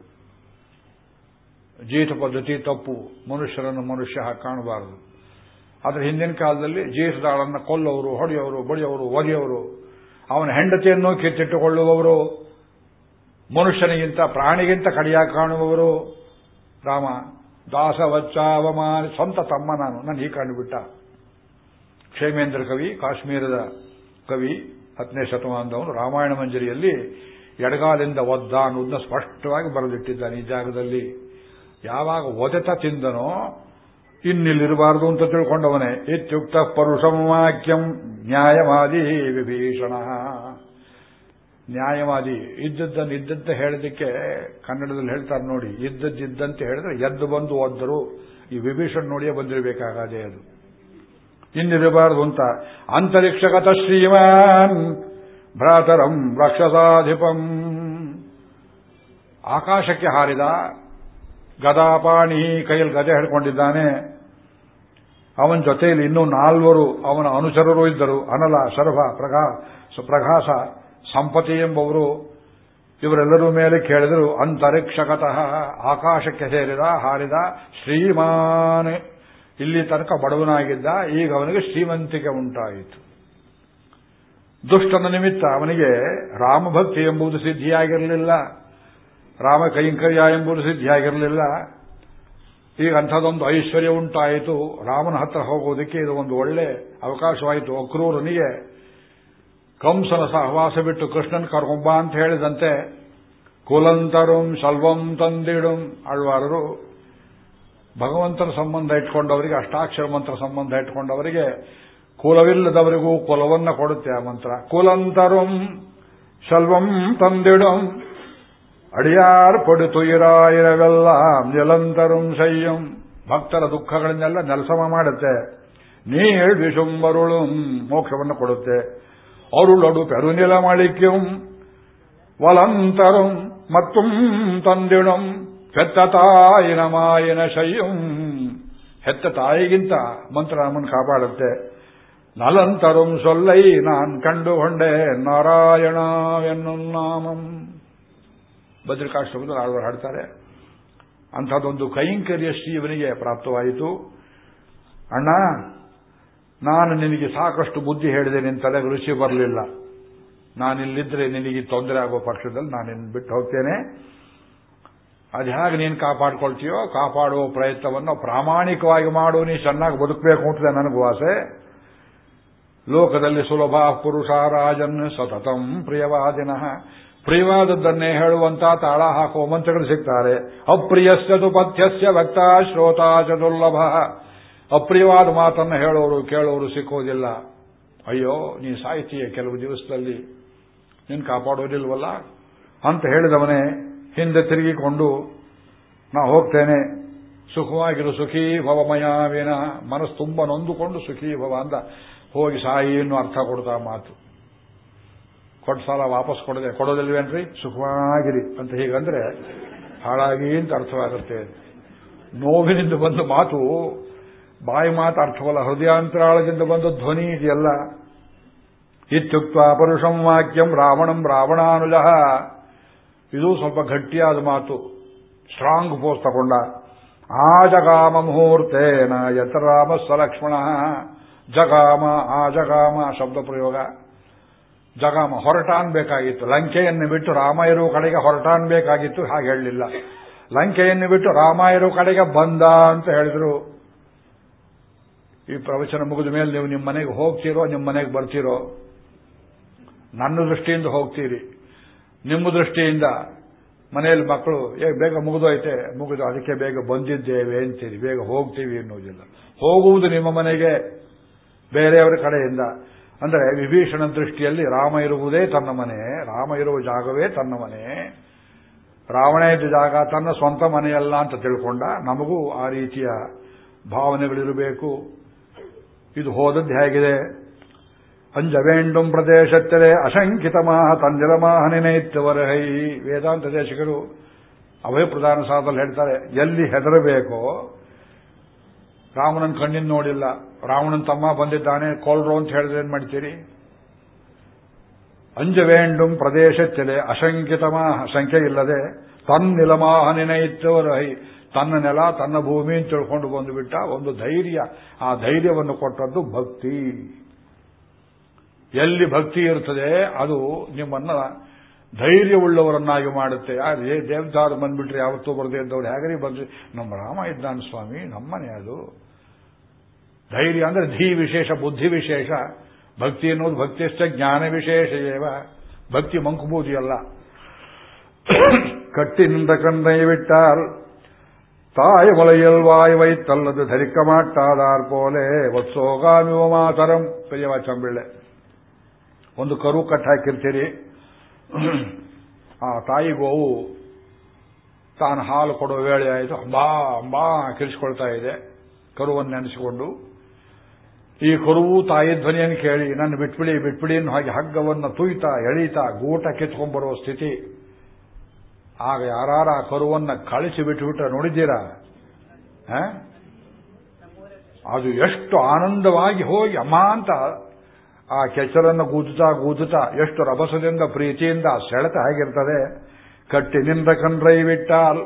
ಜೀತ ಪದ್ಧತಿ ತಪ್ಪು. ಮನುಷ್ಯರನ್ನು ಮನುಷ್ಯ ಕಾಣಬಾರದು. ಆದರೆ ಹಿಂದಿನ ಕಾಲದಲ್ಲಿ ಜೀತದಾಳನ್ನು ಕೊಲ್ಲವರು ಹೊಡೆಯವರು ಬಡಿಯವರು ಒದೆಯವರು ಅವನ ಹೆಂಡತಿಯನ್ನು ಕಿತ್ತಿಟ್ಟುಕೊಳ್ಳುವವರು ಮನುಷ್ಯನಿಗಿಂತ ಪ್ರಾಣಿಗಿಂತ ಕಡಿಯಾಗಿ ಕಾಣುವವರು ರಾಮ. ದಾಸವಚ್ಚಾವಮಾನ ಸ್ವಂತ ತಮ್ಮ ನಾನು. ನಾನು ಹೀಗೆ ಕಂಡುಬಿಟ್ಟ ಕ್ಷೇಮೇಂದ್ರ ಕವಿ, ಕಾಶ್ಮೀರದ ಕವಿ, ಹತ್ತನೇ ಶತಮಾನದವನು. ರಾಮಾಯಣ ಮಂಜರಿಯಲ್ಲಿ ಎಡಗಾಲಿಂದ ಒದ್ದ ಅನ್ನೋದನ್ನ ಸ್ಪಷ್ಟವಾಗಿ ಬರೆದಿಟ್ಟಿದ್ದಾನೆ. ಈ ಜಾಗದಲ್ಲಿ ಯಾವಾಗ ಒದೆತ ತಿಂದನೋ ಇನ್ನಿಲ್ಲಿರಬಾರದು ಅಂತ ತಿಳ್ಕೊಂಡವನೇ. ಇತ್ಯುಕ್ತ ಪರುಷಂ ವಾಕ್ಯಂ ನ್ಯಾಯವಾದಿ ವಿಭೀಷಣ. ನ್ಯಾಯವಾದಿ ಇದ್ದದ್ದನ್ನು ಇದ್ದಂತೆ ಹೇಳೋದಕ್ಕೆ ಕನ್ನಡದಲ್ಲಿ ಹೇಳ್ತಾರೆ ನೋಡಿ, ಇದ್ದದ್ದಿದ್ದಂತೆ ಹೇಳಿದ್ರೆ ಎದ್ದು ಬಂದು ಒದ್ದರು ಈ ವಿಭೀಷಣ್ ನೋಡಿಯೇ ಬಂದಿರಬೇಕಾಗದೆ ಅದು. ಇನ್ನಿರಬಾರದು ಅಂತ, ಅಂತರಿಕ್ಷಗತ ಶ್ರೀಮಾನ್ ಭ್ರಾತರಂ ರಕ್ಷಸಾಧಿಪಂ. ಆಕಾಶಕ್ಕೆ ಹಾರಿದ ಗದಾಪಾಣಿ ಕೈಯಲ್ಲಿ ಗದೆ ಹಿಡ್ಕೊಂಡಿದ್ದಾನೆ. ಅವನ ಜೊತೆಯಲ್ಲಿ ಇನ್ನೂ ನಾಲ್ವರು ಅವನ ಅನುಚರರು ಇದ್ದರು. ಅನಲ, ಶರಭ ಪ್ರಗಾ ಪ್ರಘಾಸ ಸಂಪತಿ ಎಂಬವರು ಇವರೆಲ್ಲರೂ ಮೇಲೆ ಕೇಳಿದರು ಅಂತರಿಕ್ಷಕತಃ ಆಕಾಶಕ್ಕೆ ಸೇರಿದ, ಹಾರಿದ, ಶ್ರೀಮಾನ್. ಇಲ್ಲಿ ತನಕ ಬಡವನಾಗಿದ್ದ, ಈಗ ಅವನಿಗೆ ಶ್ರೀಮಂತಿಕೆ ಉಂಟಾಯಿತು. ದುಷ್ಟನ ನಿಮಿತ್ತ ಅವನಿಗೆ ರಾಮಭಕ್ತಿ ಎಂಬುದು ಸಿದ್ಧಿಯಾಗಿರಲಿಲ್ಲ. ರಾಮ ಕೈಂಕರ್ಯ ಎಂಬುದು ಸಿದ್ಧಿಯಾಗಿರಲಿಲ್ಲ. ಈಗ ಅಂಥದೊಂದು ಐಶ್ವರ್ಯ ಉಂಟಾಯಿತು. ರಾಮನ ಹತ್ರ ಹೋಗೋದಕ್ಕೆ ಇದು ಒಂದು ಒಳ್ಳೆ ಅವಕಾಶವಾಯಿತು. ಅಕ್ರೂರನಿಗೆ ಕಂಸನ ಸಹವಾಸ ಬಿಟ್ಟು ಕೃಷ್ಣನ್ ಕರ್ಕೊಂಬ ಅಂತ ಹೇಳಿದಂತೆ, ಕುಲಂತರುಂ ಶಲ್ವಂ ತಂದಿಡುಂ ಆಳ್ವಾರರು, ಭಗವಂತನ ಸಂಬಂಧ ಇಟ್ಕೊಂಡವರಿಗೆ, ಅಷ್ಟಾಕ್ಷರ ಮಂತ್ರ ಸಂಬಂಧ ಇಟ್ಕೊಂಡವರಿಗೆ, ಕುಲವಿಲ್ಲದವರಿಗೂ ಕುಲವನ್ನ ಕೊಡುತ್ತೆ ಆ ಮಂತ್ರ. ಕುಲಂತರುಂ ಸಲ್ವಂ ತಂದಿಡುಂ, ಅಡಿಯಾರ್ ಪಡು ತುಯಿರಾಯಿರವೆಲ್ಲ, ನಿಲಂತರುಂ ಶಯ್ಯಂ. ಭಕ್ತರ ದುಃಖಗಳನ್ನೆಲ್ಲ ನೆಲಸಮ ಮಾಡುತ್ತೆ. ನೀಳ್ ವಿಶುಂಬರುಳು ಮೋಕ್ಷವನ್ನು ಕೊಡುತ್ತೆ. ಪೆರುನಿಲ ಮಳಿಕ್ಯಂ, ವಲಂತರುಂ, ಮತ್ತುಂ ತಂದಿಣಂ, ಹೆತ್ತ ತಾಯಿನ ಮಾಯಿನ ಶಯ್ಯಂ ಹೆತ್ತ ತಾಯಿಗಿಂತ ಮಂತ್ರ ನಮ್ಮನ್ನು ಕಾಪಾಡುತ್ತೆ. ನಲಂತರುಂ ಸೊಲ್ಲೈ ನಾನ್ ಕಂಡುಕೊಂಡೆ ನಾರಾಯಣ ನಾಮಂ. ಭದ್ರಿಕಾಶ್ರಮದಲ್ಲಿ ಆಳ್ವರು ಹಾಡ್ತಾರೆ. ಅಂಥದ್ದೊಂದು ಕೈಂಕರ್ಯ ಶ್ರೀವನಿಗೆ ಪ್ರಾಪ್ತವಾಯಿತು. ಅಣ್ಣ ನಾನು ನಿನಗೆ ಸಾಕಷ್ಟು ಬುದ್ಧಿ ಹೇಳಿದೆ ನಿನ್ನ ತಲೆಗೆ ರುಚಿ ಬರಲಿಲ್ಲ. ನಾನಿಲ್ಲಿದ್ರೆ ನಿನಗೆ ತೊಂದರೆ ಆಗೋ ಪಕ್ಷದಲ್ಲಿ ನಾನು ನಿನ್ನ ಬಿಟ್ಟು ಹೋಗ್ತೇನೆ. ಅದು ಹೇಗೆ ನೀನು ಕಾಪಾಡ್ಕೊಳ್ತೀಯೋ ಕಾಪಾಡುವ ಪ್ರಯತ್ನವನ್ನು ಪ್ರಾಮಾಣಿಕವಾಗಿ ಮಾಡು, ನೀ ಚೆನ್ನಾಗಿ ಬದುಕಬೇಕು ಅಂತ ನನಗೂ ಆಸೆ. ಲೋಕದಲ್ಲಿ ಸುಲಭ ಪುರುಷ ರಾಜನ್ ಸತತಂ ಪ್ರಿಯವಾದಿನಃ. ಪ್ರಿಯವಾದದ್ದನ್ನೇ ಹೇಳುವಂತ ತಾಳ ಹಾಕುವ ಮಂತ್ರಗಳು ಸಿಗ್ತಾರೆ. ಅಪ್ರಿಯಸ್ಯದು ಪಥ್ಯಸ್ಯ ಭಕ್ತ ಶ್ರೋತಾ ಚದುರ್ಲಭ ಅಪ್ರಿಯವಾದ ಮಾತನ್ನು ಹೇಳೋರು, ಕೇಳೋರು ಸಿಕ್ಕೋದಿಲ್ಲ. ಅಯ್ಯೋ, ನೀ ಸಾಯ್ತೀಯ ಕೆಲವು ದಿವಸದಲ್ಲಿ ನೀನು ಕಾಪಾಡೋದಿಲ್ವಲ್ಲ? ಅಂತ ಹೇಳಿದವನೇ ಹಿಂದೆ ತಿರುಗಿಕೊಂಡು, ನಾ ಹೋಗ್ತೇನೆ. ಸುಖವಾಗಿರು ಸುಖೀ ಭವಮಯಾವಿನ ಮನಸ್ಸು ತುಂಬ ನೊಂದುಕೊಂಡು ಸುಖೀ ಭವ ಅಂತ ಹೋಗಿ ಸಾಯಿ ಇನ್ನು ಅರ್ಥ ಕೊಡ್ತಾ ಮಾತು. ಕೊಟ್ಟ ಸಾಲ ವಾಪಸ್ ಕೊಡದೆ ಕೊಡೋದಿಲ್ವೇನ್ರಿ? ಸುಖವಾಗಿರಿ ಅಂತ ಹೀಗಂದ್ರೆ ಹಾಳಾಗಿ ಅಂತ ಅರ್ಥವಾಗುತ್ತೆ. ನೋವಿನಿಂದ ಬಂದ ಮಾತು ಬಾಯಿ ಮಾತು ಅರ್ಥವಲ್ಲ ಹೃದಯಾಂತರಾಳದಿಂದ ಬಂದ ಧ್ವನಿ ಇದೆಯಲ್ಲ. ಇತ್ಯುಕ್ತ ಪರುಷಂ ವಾಕ್ಯಂ ರಾವಣಂ ರಾವಣಾನುಜ. ಇದು ಸ್ವಲ್ಪ ಗಟ್ಟಿಯಾದ ಮಾತು. ಸ್ಟ್ರಾಂಗ್ ಪೋಸ್ ತಗೊಂಡ. ಆ ಜಗಾಮ ಮುಹೂರ್ತೇನ ಯತರಾಮ ಸಲಕ್ಷ್ಮಣ. ಜಗಾಮ ಆ ಜಗಾಮ ಶಬ್ದ ಪ್ರಯೋಗ. ಜಗಾಮ ಹೊರಟಾನ್ಬೇಕಾಗಿತ್ತು ಲಂಕೆಯನ್ನು ಬಿಟ್ಟು ರಾಮ ಇರುವ ಕಡೆಗೆ ಹೊರಟಾನ್ಬೇಕಾಗಿತ್ತು ಹಾಗೆ ಹೇಳಲಿಲ್ಲ. ಲಂಕೆಯನ್ನು ಬಿಟ್ಟು ರಾಮ ಇರುವ ಕಡೆಗೆ ಬಂದ ಅಂತ ಹೇಳಿದ್ರು. ಈ ಪ್ರವಚನ ಮುಗಿದ ಮೇಲೆ ನೀವು ನಿಮ್ಮ ಮನೆಗೆ ಹೋಗ್ತೀರೋ, ನಿಮ್ಮ ಮನೆಗೆ ಬರ್ತೀರೋ, ನನ್ನ ದೃಷ್ಟಿಯಿಂದ ಹೋಗ್ತೀರಿ. ನಿಮ್ಮ ದೃಷ್ಟಿಯಿಂದ ಮನೆಯಲ್ಲಿ ಮಕ್ಕಳು, ಏ, ಬೇಗ ಮುಗಿದೋಯ್ತೆ, ಮುಗಿದು ಅದಕ್ಕೆ ಬೇಗ ಬಂದಿದ್ದೇವೆ ಅಂತೀರಿ. ಬೇಗ ಹೋಗ್ತೀವಿ ಎನ್ನುವುದಿಲ್ಲ. ಹೋಗುವುದು ನಿಮ್ಮ ಮನೆಗೆ, ಬೇರೆಯವರ ಕಡೆಯಿಂದ. ಅಂದರೆ ವಿಭೀಷಣ ದೃಷ್ಟಿಯಲ್ಲಿ ರಾಮ ಇರುವುದೇ ತನ್ನ ಮನೆ, ರಾಮ ಇರುವ ಜಾಗವೇ ತನ್ನ ಮನೆ. ರಾವಣ ಇದ್ದ ಜಾಗ ತನ್ನ ಸ್ವಂತ ಮನೆಯಲ್ಲ ಅಂತ ತಿಳ್ಕೊಂಡ ನಮಗೂ ಆ ರೀತಿಯ ಭಾವನೆಗಳಿರಬೇಕು. ಇದು ಹೋದದ್ದು ಹೇಗಿದೆ? ಅಂಜವೇಂಡುಂ ಪ್ರದೇಶತ್ತರೆ ಅಶಂಕಿತಮಾಹ ತಂಜಲಮಾಹ ನೆನೆಯಿತ್ತವರಹೈ. ವೇದಾಂತ ದೇಶಕರು ಅವೇ ಪ್ರಧಾನ ಸಾಧನ ಹೇಳ್ತಾರೆ, ಎಲ್ಲಿ ಹೆದರಬೇಕೋ, ರಾವಣನ್ ಕಣ್ಣಿನ ನೋಡಿಲ್ಲ. ರಾವಣನ್ ತಮ್ಮ ಬಂದಿದ್ದಾನೆ, ಕೊಲ್ರು ಅಂತ ಹೇಳಿದ್ರೆ ಏನ್ ಮಾಡ್ತೀರಿ? ಅಂಜವೇಂಡುಂ ಅಶಂಕಿತ ಮಾಹ ಸಂಖ್ಯೆ ಇಲ್ಲದೆ, ತನ್ನಿಲಮಾಹ ನೆನೆಯಿತ್ತವರಹೈ. ತನ್ನ ನೆಲ, ತನ್ನ ಭೂಮಿ ಅಂತ ತಿಳ್ಕೊಂಡು ಬಂದುಬಿಟ್ಟ ಒಂದು ಧೈರ್ಯ. ಆ ಧೈರ್ಯವನ್ನು ಕೊಟ್ಟದ್ದು ಭಕ್ತಿ. ಎಲ್ಲಿ ಭಕ್ತಿ ಇರ್ತದೆ ಅದು ನಿಮ್ಮನ್ನ ಧೈರ್ಯವುಳ್ಳವರನ್ನಾಗಿ ಮಾಡುತ್ತೆ. ದೇವದಾರ ಬಂದ್ಬಿಟ್ರೆ ಯಾವತ್ತೂ ಬರದೇ ಇದ್ದವ್ರು ಹೇಗರಿ ಬಂದ್ರಿ, ನಮ್ಮ ರಾಮ ಇದ್ದಾನ ಸ್ವಾಮಿ, ನಮ್ಮನೆ ಅದು. ಧೈರ್ಯ ಅಂದ್ರೆ ಧೀ ವಿಶೇಷ, ಬುದ್ಧಿ ವಿಶೇಷ. ಭಕ್ತಿ ಅನ್ನೋದು ಭಕ್ತಿಯಷ್ಟ, ಜ್ಞಾನ ವಿಶೇಷ ಏವ. ಭಕ್ತಿ ಮಂಕುಬೂದಿಯಲ್ಲ. ಕಟ್ಟಿನಿಂದ ಕಣ್ಣೈ ಬಿಟ್ಟಾರ್ ತಾಯಿ ಒಲೆಯಲ್ ವಾಯ್ ವೈತಲ್ಲದು ಧರಿಕ ಮಾಟಾದಾರ್ ಪೋಲೆ ವತ್ಸೋಗಾಮಿವ ಮಾತರಂ ಚಂಬಿಳ್ಳೆ ಒಂದು ಕರು ಕಟ್ಟಾಕಿರ್ತೀರಿ ಆ ತಾಯಿ ಗೋವು ತಾನು ಹಾಲು ಕೊಡೋ ವೇಳೆ ಆಯಿತು ಅಂಬಾ ಅಂಬಾ ಕಿರಿಸ್ಕೊಳ್ತಾ ಇದೆ ಕರುವನ್ನು ನೆನೆಸಿಕೊಂಡು ಈ ಕರುವು ತಾಯಿ ಧ್ವನಿಯನ್ನು ಕೇಳಿ, ನನ್ನ ಬಿಟ್ಬಿಡಿ ಬಿಟ್ಬಿಡಿ ಹಾಗೆ ಹಗ್ಗವನ್ನು ತುಯ್ತಾ ಎಳೀತಾ ಗೂಟ ಕಿತ್ಕೊಂಡ್ಬರುವ ಸ್ಥಿತಿ. ಆಗ ಯಾರಾರ ಆ ಕರುವನ್ನ ಕಳಿಸಿ ಬಿಟ್ಟುಬಿಟ್ರೆ ನೋಡಿದ್ದೀರಾ? ಅದು ಎಷ್ಟು ಆನಂದವಾಗಿ ಹೋಗಿ ಅಮ್ಮ ಅಂತ ಆ ಕೆಸರನ್ನು ಗೂದುತ್ತಾ ಗೂದುತಾ ಎಷ್ಟು ರಭಸದಿಂದ ಪ್ರೀತಿಯಿಂದ ಸೆಳೆತ ಹೇಗಿರ್ತದೆ ಕಟ್ಟಿನಿಂದ ಕಣ್ರೈ ಬಿಟ್ಟಾಲ್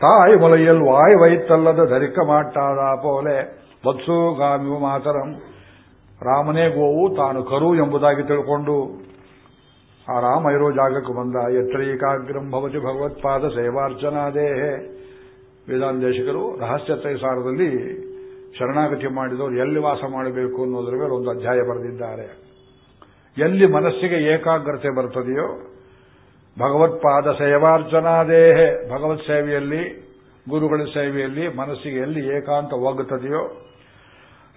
ತಾಯಿ ಮೊಲೆಯಲ್ ವಾಯ್ ವೈತಲ್ಲದ ಧರಿಕ ಮಾಟ್ಟಾದ ಪೋಲೆ ವತ್ಸೋಗಾಮಿಯು ಮಾತರಂ. ರಾಮನೇ ಗೋವು ತಾನು ಕರು ಎಂಬುದಾಗಿ ತಿಳ್ಕೊಂಡು ಆ ರಾಮ ಇರೋ ಜಾಗಕ್ಕೆ ಬಂದ. ಯತ್ರೈಕಾಗ್ರಂ ಭವತಿ ಭಗವತ್ಪಾದ ಸೇವಾರ್ಚನಾದೇಹೆ ವೇದಾಂತೇಶಕರು ರಹಸ್ಯ ಸಾರದಲ್ಲಿ ಶರಣಾಗತಿ ಮಾಡಿದವರು ಎಲ್ಲಿ ವಾಸ ಮಾಡಬೇಕು ಅನ್ನೋದ್ರ ಮೇಲೆ ಒಂದು ಅಧ್ಯಾಯ ಬರೆದಿದ್ದಾರೆ. ಎಲ್ಲಿ ಮನಸ್ಸಿಗೆ ಏಕಾಗ್ರತೆ ಬರ್ತದೆಯೋ ಭಗವತ್ಪಾದ ಸೇವಾರ್ಚನಾದೇಹೆ ಭಗವತ್ ಸೇವೆಯಲ್ಲಿ, ಗುರುಗಳ ಸೇವೆಯಲ್ಲಿ ಮನಸ್ಸಿಗೆ ಎಲ್ಲಿ ಏಕಾಂತ ಹೋಗುತ್ತದೆಯೋ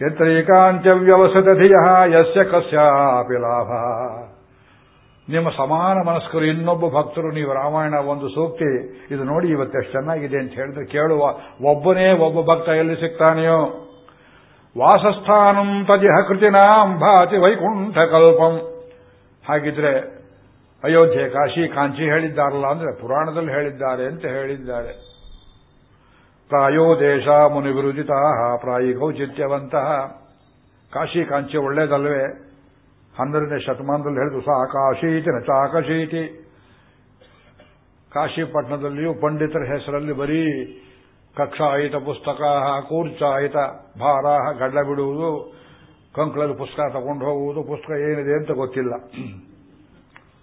ಯತ್ರ ಏಕಾಂತ್ಯವ್ಯವಸದಧಿಯ ಯಸ್ಯ ಕಸ್ಯಾಪಿ ಲಾಭ. ನಿಮ್ಮ ಸಮಾನ ಮನಸ್ಕರು ಇನ್ನೊಬ್ಬ ಭಕ್ತರು, ನೀವು ರಾಮಾಯಣ ಒಂದು ಸೂಕ್ತಿ, ಇದು ನೋಡಿ ಇವತ್ತೆಷ್ಟು ಚೆನ್ನಾಗಿದೆ ಅಂತ ಹೇಳಿದ್ರೆ ಕೇಳುವ, ಒಬ್ಬನೇ ಒಬ್ಬ ಭಕ್ತ ಎಲ್ಲಿ ಸಿಗ್ತಾನೆಯೋ? ವಾಸಸ್ಥಾನಂ ತದಿಹ ಕೃತಿನಾಂ ಭಾತಿ ವೈಕುಂಠ ಕಲ್ಪಂ ಹಾಗಿದ್ರೆ, ಅಯೋಧ್ಯೆ ಕಾಶಿ ಕಾಂಚಿ ಹೇಳಿದ್ದಾರಲ್ಲ ಅಂದ್ರೆ ಪುರಾಣದಲ್ಲಿ ಹೇಳಿದ್ದಾರೆ ಅಂತ ಹೇಳಿದ್ದಾರೆ. ಪ್ರಾಯೋ ದೇಶ ಮುನಿ ವಿರುಜಿತ ಪ್ರಾಯಿ ಗೌಚಿತ್ಯವಂತಹ ಕಾಶಿ ಕಾಂಚಿ ಒಳ್ಳೇದಲ್ವೇ? ಹನ್ನೆರಡನೇ ಶತಮಾನದಲ್ಲಿ ಹೇಳಿದ್ರು ಸಾ ಕಾಶೀತಿ ನ ಚಾಕಶೀತಿ. ಕಾಶಿಪಟ್ಟಣದಲ್ಲಿಯೂ ಪಂಡಿತರ ಹೆಸರಲ್ಲಿ ಬರೀ ಕಕ್ಷಾಯಿತ ಪುಸ್ತಕ, ಕೂರ್ಚಾಯಿತ ಭಾರ ಗಡ್ಡ ಬಿಡುವುದು, ಕಂಕಳದ ಪುಸ್ತಕ ತಗೊಂಡು ಹೋಗುವುದು, ಪುಸ್ತಕ ಏನಿದೆ ಅಂತ ಗೊತ್ತಿಲ್ಲ.